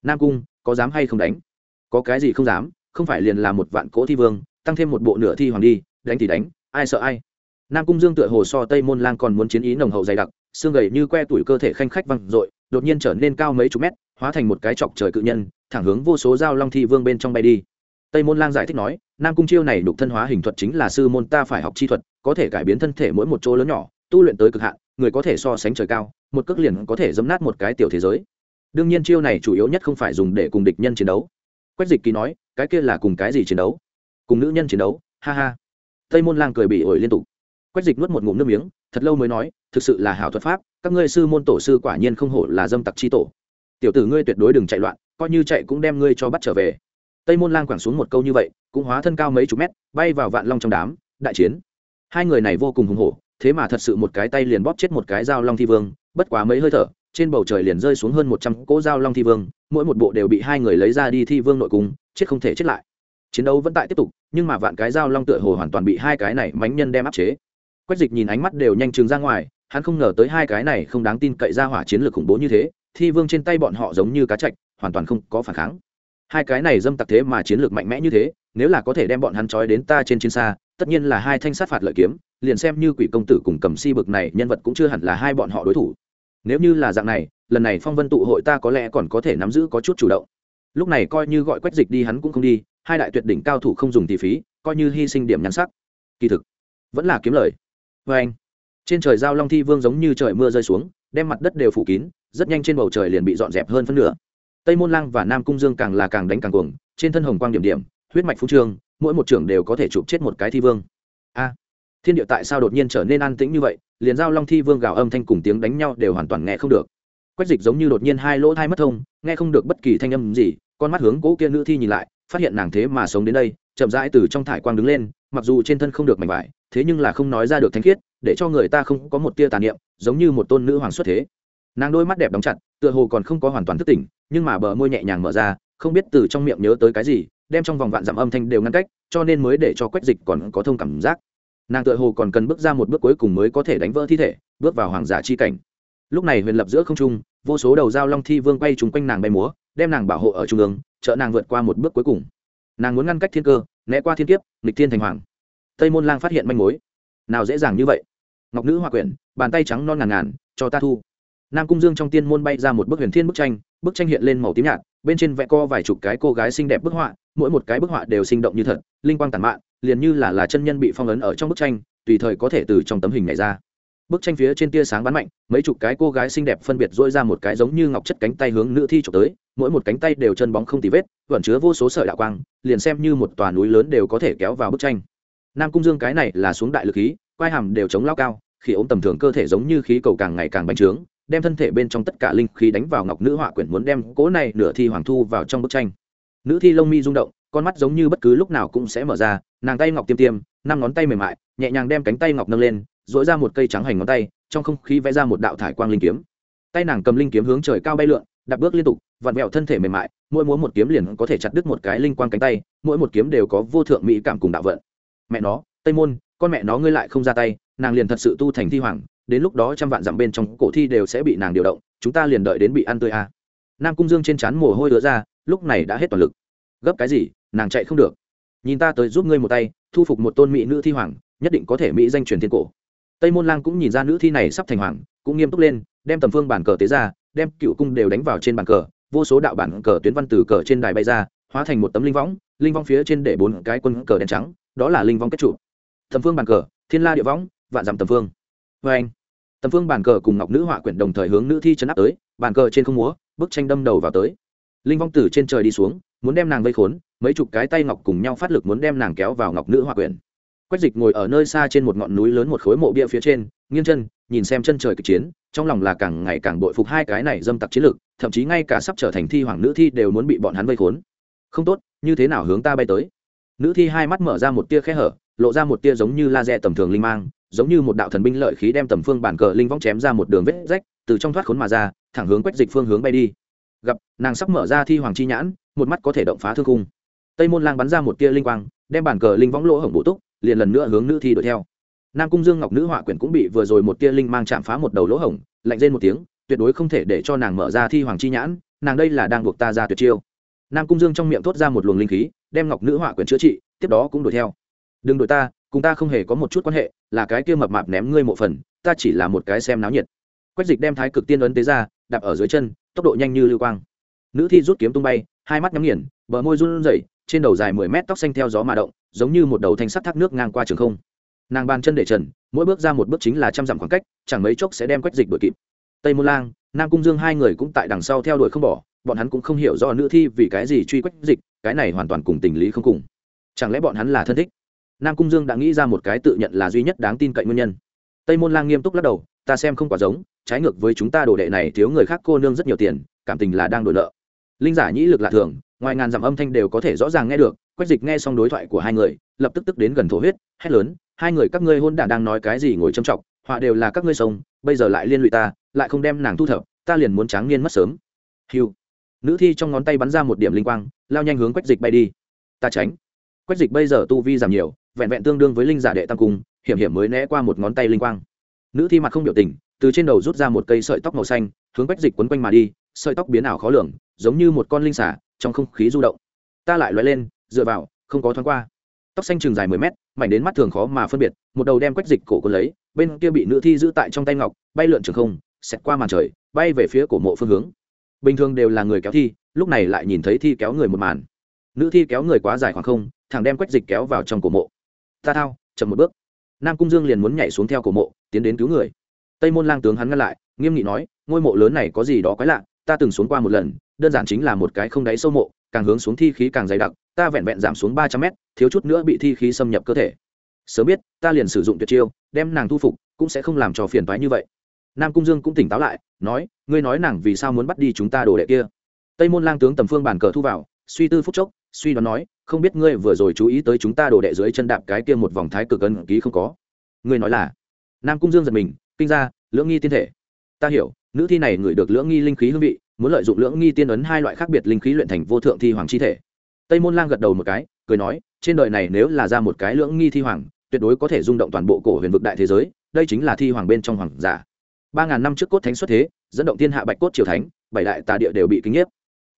Nam cung, có dám hay không đánh? Có cái gì không dám, không phải liền là một vạn cỗ thi vương, tăng thêm một bộ nửa thi hoàng đi, đánh thì đánh, ai sợ ai. Nam cung dương tựa hồ so tây môn lang còn muốn chiến ý nồng hậu dày đặc, xương gầy như que tuổi cơ thể khanh khách văng dội, đột nhiên trở nên cao mấy chục mét, hóa thành một cái chọc trời cự nhân, thẳng hướng vô số dao long thi vương bên trong bay đi. Tây môn lang giải thích nói, nam cung chiêu này đục thân hóa hình thuật chính là sư môn ta phải học chi thuật, có thể cải biến thân thể mỗi một chỗ lớn nhỏ tu luyện tới cực hạn, người có thể so sánh trời cao, một cước liền có thể dấm nát một cái tiểu thế giới. Đương nhiên chiêu này chủ yếu nhất không phải dùng để cùng địch nhân chiến đấu. Quách dịch kỳ nói, cái kia là cùng cái gì chiến đấu? Cùng nữ nhân chiến đấu, ha ha. Tây môn lang cười bị ổi liên tục. Quách dịch nuốt một ngụm nước miếng, thật lâu mới nói, thực sự là hảo thuật pháp, các ngươi sư môn tổ sư quả nhiên không hổ là dâm tặc chi tổ. Tiểu tử ngươi tuyệt đối đừng chạy loạn, coi như chạy cũng đem ngươi cho bắt trở về. Tây môn lang quẳng xuống một câu như vậy, cũng hóa thân cao mấy chục mét, bay vào vạn long trong đám, đại chiến. Hai người này vô cùng hùng hổ thế mà thật sự một cái tay liền bóp chết một cái dao long thi vương, bất quá mấy hơi thở, trên bầu trời liền rơi xuống hơn một trăm cỗ dao long thi vương, mỗi một bộ đều bị hai người lấy ra đi thi vương nội cung, chết không thể chết lại. Chiến đấu vẫn tại tiếp tục, nhưng mà vạn cái dao long tựa hồ hoàn toàn bị hai cái này mánh nhân đem áp chế. Quách dịch nhìn ánh mắt đều nhanh chừng ra ngoài, hắn không ngờ tới hai cái này không đáng tin cậy ra hỏa chiến lược khủng bố như thế, thi vương trên tay bọn họ giống như cá chạch, hoàn toàn không có phản kháng. Hai cái này dâm tặc thế mà chiến lược mạnh mẽ như thế, nếu là có thể đem bọn hắn trói đến ta trên chiến xa, tất nhiên là hai thanh sát phạt lợi kiếm liền xem như quỷ công tử cùng cầm si bực này nhân vật cũng chưa hẳn là hai bọn họ đối thủ. Nếu như là dạng này, lần này phong vân tụ hội ta có lẽ còn có thể nắm giữ có chút chủ động. Lúc này coi như gọi quách dịch đi hắn cũng không đi, hai đại tuyệt đỉnh cao thủ không dùng tỷ phí, coi như hy sinh điểm nhắn sắc. Kỳ thực, vẫn là kiếm lời. Vê anh, trên trời giao long thi vương giống như trời mưa rơi xuống, đem mặt đất đều phủ kín, rất nhanh trên bầu trời liền bị dọn dẹp hơn phân nửa. Tây môn lăng và nam cung dương càng là càng đánh càng cuồng, trên thân hồng quang điểm điểm, huyết mạch phú trương, mỗi một trưởng đều có thể chụp chết một cái thi vương. A thiên địa tại sao đột nhiên trở nên an tĩnh như vậy, liền giao long thi vương gào âm thanh cùng tiếng đánh nhau đều hoàn toàn nghe không được. Quách dịch giống như đột nhiên hai lỗ thai mất thông, nghe không được bất kỳ thanh âm gì, con mắt hướng cỗ kia nữ thi nhìn lại, phát hiện nàng thế mà sống đến đây, chậm rãi từ trong thải quang đứng lên, mặc dù trên thân không được mảnh vải, thế nhưng là không nói ra được thanh khiết, để cho người ta không có một tia tàn niệm, giống như một tôn nữ hoàng xuất thế. Nàng đôi mắt đẹp đóng chặt, tựa hồ còn không có hoàn toàn thức tỉnh, nhưng mà bờ môi nhẹ nhàng mở ra, không biết từ trong miệng nhớ tới cái gì, đem trong vòng vạn dặm âm thanh đều ngăn cách, cho nên mới để cho quách dịch còn có thông cảm giác nàng tự hồ còn cần bước ra một bước cuối cùng mới có thể đánh vỡ thi thể, bước vào hoàng giả chi cảnh. Lúc này huyền lập giữa không trung, vô số đầu dao long thi vương quay trúng quanh nàng bay múa, đem nàng bảo hộ ở trung ương, trợ nàng vượt qua một bước cuối cùng. Nàng muốn ngăn cách thiên cơ, né qua thiên kiếp, nghịch thiên thành hoàng. Tây môn lang phát hiện manh mối. Nào dễ dàng như vậy? Ngọc nữ hòa quyển, bàn tay trắng non ngàn ngàn, cho ta thu. Nam cung dương trong tiên môn bay ra một bức huyền thiên bức tranh bức tranh hiện lên màu tím nhạt, bên trên vẽ co vài chục cái cô gái xinh đẹp bức họa, mỗi một cái bức họa đều sinh động như thật, linh quang tản mạn liền như là là chân nhân bị phong ấn ở trong bức tranh, tùy thời có thể từ trong tấm hình này ra. Bức tranh phía trên tia sáng bắn mạnh, mấy chục cái cô gái xinh đẹp phân biệt dỗi ra một cái giống như ngọc chất cánh tay hướng nữ thi trộm tới, mỗi một cánh tay đều chân bóng không tì vết, vẫn chứa vô số sợi đạo quang, liền xem như một tòa núi lớn đều có thể kéo vào bức tranh. Nam cung dương cái này là xuống đại lực khí, quai hàm đều chống lao cao, khi ống tầm thường cơ thể giống như khí cầu càng ngày càng bành trướng, đem thân thể bên trong tất cả linh khí đánh vào ngọc nữ họa quyển muốn đem cố này nửa thi hoàng thu vào trong bức tranh. Nữ thi lông mi rung động con mắt giống như bất cứ lúc nào cũng sẽ mở ra, nàng tay ngọc tiêm tiêm, năm ngón tay mềm mại, nhẹ nhàng đem cánh tay ngọc nâng lên dỗi ra một cây trắng hành ngón tay, trong không khí vẽ ra một đạo thải quang linh kiếm. Tay nàng cầm linh kiếm hướng trời cao bay lượn, đạp bước liên tục, vặn vẹo thân thể mềm mại, mỗi múa một kiếm liền có thể chặt đứt một cái linh quang cánh tay, mỗi một kiếm đều có vô thượng mỹ cảm cùng đạo vận. Mẹ nó, tây môn, con mẹ nó ngươi lại không ra tay, nàng liền thật sự tu thành thi hoàng, đến lúc đó trăm vạn dặm bên trong cổ thi đều sẽ bị nàng điều động, chúng ta liền đợi đến bị ăn tươi a à. nam cung dương trên trán mồ hôi đứa ra, lúc này đã hết toàn lực gấp cái gì, nàng chạy không được. Nhìn ta tới giúp ngươi một tay, thu phục một tôn mỹ nữ thi hoàng, nhất định có thể mỹ danh truyền thiên cổ. Tây môn lang cũng nhìn ra nữ thi này sắp thành hoàng, cũng nghiêm túc lên, đem tầm phương bản cờ tế ra, đem cựu cung đều đánh vào trên bàn cờ, vô số đạo bản cờ tuyến văn từ cờ trên đài bay ra, hóa thành một tấm linh võng linh võng phía trên để bốn cái quân cờ đen trắng, đó là linh võng kết trụ. Tầm phương bàn cờ, thiên la địa võng, vạn dặm tầm phương. Vê anh, tầm phương bàn cờ cùng ngọc nữ họa quyển đồng thời hướng nữ thi chấn áp tới bàn cờ trên không múa, bức tranh đâm đầu vào tới. Linh vong từ trên trời đi xuống muốn đem nàng vây khốn mấy chục cái tay ngọc cùng nhau phát lực muốn đem nàng kéo vào ngọc nữ họa quyển. Quách dịch ngồi ở nơi xa trên một ngọn núi lớn một khối mộ bia phía trên nghiêng chân nhìn xem chân trời kịch chiến trong lòng là càng ngày càng bội phục hai cái này dâm tặc chiến lực, thậm chí ngay cả sắp trở thành thi hoàng nữ thi đều muốn bị bọn hắn vây khốn. Không tốt như thế nào hướng ta bay tới? Nữ thi hai mắt mở ra một tia khe hở lộ ra một tia giống như laser tầm thường linh mang giống như một đạo thần binh lợi khí đem tầm phương bản cờ linh vong chém ra một đường vết rách từ trong thoát khốn mà ra thẳng hướng quách dịch phương hướng bay đi gặp, nàng sắp mở ra thi hoàng chi nhãn, một mắt có thể động phá thương cung tây môn lang bắn ra một tia linh quang, đem bản cờ linh võng lỗ hổng bổ túc, liền lần nữa hướng nữ thi đuổi theo. Nam cung dương ngọc nữ họa quyển cũng bị vừa rồi một tia linh mang chạm phá một đầu lỗ hổng, lạnh lên một tiếng, tuyệt đối không thể để cho nàng mở ra thi hoàng chi nhãn, nàng đây là đang buộc ta ra tuyệt chiêu. Nam cung dương trong miệng thốt ra một luồng linh khí, đem ngọc nữ họa quyển chữa trị, tiếp đó cũng đuổi theo. Đừng đuổi ta, cùng ta không hề có một chút quan hệ, là cái kia mập mạp ném ngươi một phần, ta chỉ là một cái xem náo nhiệt. Quách dịch đem thái cực tiên ấn tế ra, đạp ở dưới chân tốc độ nhanh như lưu quang. Nữ thi rút kiếm tung bay, hai mắt nhắm nghiền, bờ môi run rẩy, trên đầu dài mười mét tóc xanh theo gió mà động, giống như một đầu thanh sắt thác nước ngang qua trường không. Nàng bàn chân để trần, mỗi bước ra một bước chính là trăm dặm khoảng cách, chẳng mấy chốc sẽ đem quách dịch đuổi kịp. Tây môn lang, nam cung dương hai người cũng tại đằng sau theo đuổi không bỏ, bọn hắn cũng không hiểu do nữ thi vì cái gì truy quách dịch, cái này hoàn toàn cùng tình lý không cùng. Chẳng lẽ bọn hắn là thân thích? Nam cung dương đã nghĩ ra một cái tự nhận là duy nhất đáng tin cậy nguyên nhân. Tây môn lang nghiêm túc lắc đầu, ta xem không quả giống trái ngược với chúng ta đồ đệ này thiếu người khác cô nương rất nhiều tiền, cảm tình là đang đổi nợ. Linh giả nhĩ lực lạ thường, ngoài ngàn dặm âm thanh đều có thể rõ ràng nghe được, quách dịch nghe xong đối thoại của hai người, lập tức tức đến gần thổ huyết, hét lớn, hai người các ngươi hôn đản đang nói cái gì ngồi châm trọng họa đều là các ngươi sông, bây giờ lại liên lụy ta, lại không đem nàng thu thập, ta liền muốn tráng niên mất sớm. Hiu nữ thi trong ngón tay bắn ra một điểm linh quang, lao nhanh hướng quách dịch bay đi. Ta tránh. Quách dịch bây giờ tu vi giảm nhiều, vẹn vẹn tương đương với linh giả đệ tam cung, hiểm hiểm mới né qua một ngón tay linh quang. Nữ thi mặt không biểu tình từ trên đầu rút ra một cây sợi tóc màu xanh, hướng bách dịch quấn quanh mà đi, sợi tóc biến ảo khó lường, giống như một con linh xả trong không khí du động. Ta lại loại lên, dựa vào, không có thoáng qua. Tóc xanh chừng dài mười mét, mảnh đến mắt thường khó mà phân biệt, một đầu đem quách dịch cổ quân lấy, bên kia bị nữ thi giữ tại trong tay ngọc, bay lượn trường không, xẹt qua màn trời, bay về phía cổ mộ phương hướng. Bình thường đều là người kéo thi, lúc này lại nhìn thấy thi kéo người một màn. Nữ thi kéo người quá dài khoảng không thằng đem quách dịch kéo vào trong cổ mộ. Ta thao, chậm một bước. Nam cung dương liền muốn nhảy xuống theo cổ mộ, tiến đến cứu người tây môn lang tướng hắn ngăn lại, nghiêm nghị nói, ngôi mộ lớn này có gì đó quái lạ, ta từng xuống qua một lần, đơn giản chính là một cái không đáy sâu mộ, càng hướng xuống thi khí càng dày đặc, ta vẹn vẹn giảm xuống ba trăm mét, thiếu chút nữa bị thi khí xâm nhập cơ thể. Sớm biết, ta liền sử dụng tuyệt chiêu, đem nàng thu phục, cũng sẽ không làm cho phiền toái như vậy. Nam cung dương cũng tỉnh táo lại, nói, ngươi nói nàng vì sao muốn bắt đi chúng ta đồ đệ kia? Tây môn lang tướng tầm phương bàn cờ thu vào, suy tư phúc chốc, suy đoán nói, không biết ngươi vừa rồi chú ý tới chúng ta đồ đệ dưới chân đạp cái kia một vòng thái cực ân ký không có? Ngươi nói là? Nam cung dương giật mình kinh ra, lưỡng nghi tiên thể. Ta hiểu, nữ thi này ngửi được lưỡng nghi linh khí hương vị, muốn lợi dụng lưỡng nghi tiên ấn hai loại khác biệt linh khí luyện thành vô thượng thi hoàng chi thể. Tây môn lang gật đầu một cái, cười nói, trên đời này nếu là ra một cái lưỡng nghi thi hoàng, tuyệt đối có thể rung động toàn bộ cổ huyền vực đại thế giới, đây chính là thi hoàng bên trong hoàng giả. Ba ngàn năm trước cốt thánh xuất thế, dẫn động thiên hạ bạch cốt triều thánh, bảy đại tà địa đều bị kính nhiếp.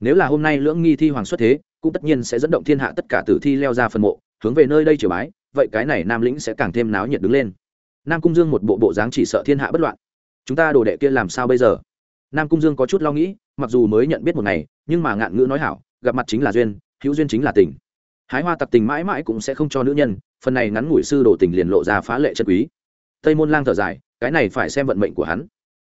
Nếu là hôm nay lưỡng nghi thi hoàng xuất thế, cũng tất nhiên sẽ dẫn động thiên hạ tất cả tử thi leo ra phân mộ, hướng về nơi đây triều bái, vậy cái này nam lĩnh sẽ càng thêm náo nhiệt đứng lên nam cung dương một bộ bộ dáng chỉ sợ thiên hạ bất loạn. Chúng ta đồ đệ kia làm sao bây giờ? Nam cung dương có chút lo nghĩ, mặc dù mới nhận biết một ngày, nhưng mà ngạn ngữ nói hảo, gặp mặt chính là duyên, hữu duyên chính là tình. Hái hoa tặc tình mãi mãi cũng sẽ không cho nữ nhân, phần này ngắn ngủi sư đồ tình liền lộ ra phá lệ chân quý. Tây môn lang thở dài, cái này phải xem vận mệnh của hắn.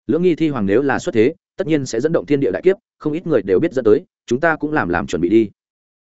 Lưỡng nghi thi hoàng nếu là xuất thế, tất nhiên sẽ dẫn động thiên địa đại kiếp, không ít người đều biết dẫn tới, chúng ta cũng làm làm chuẩn bị đi.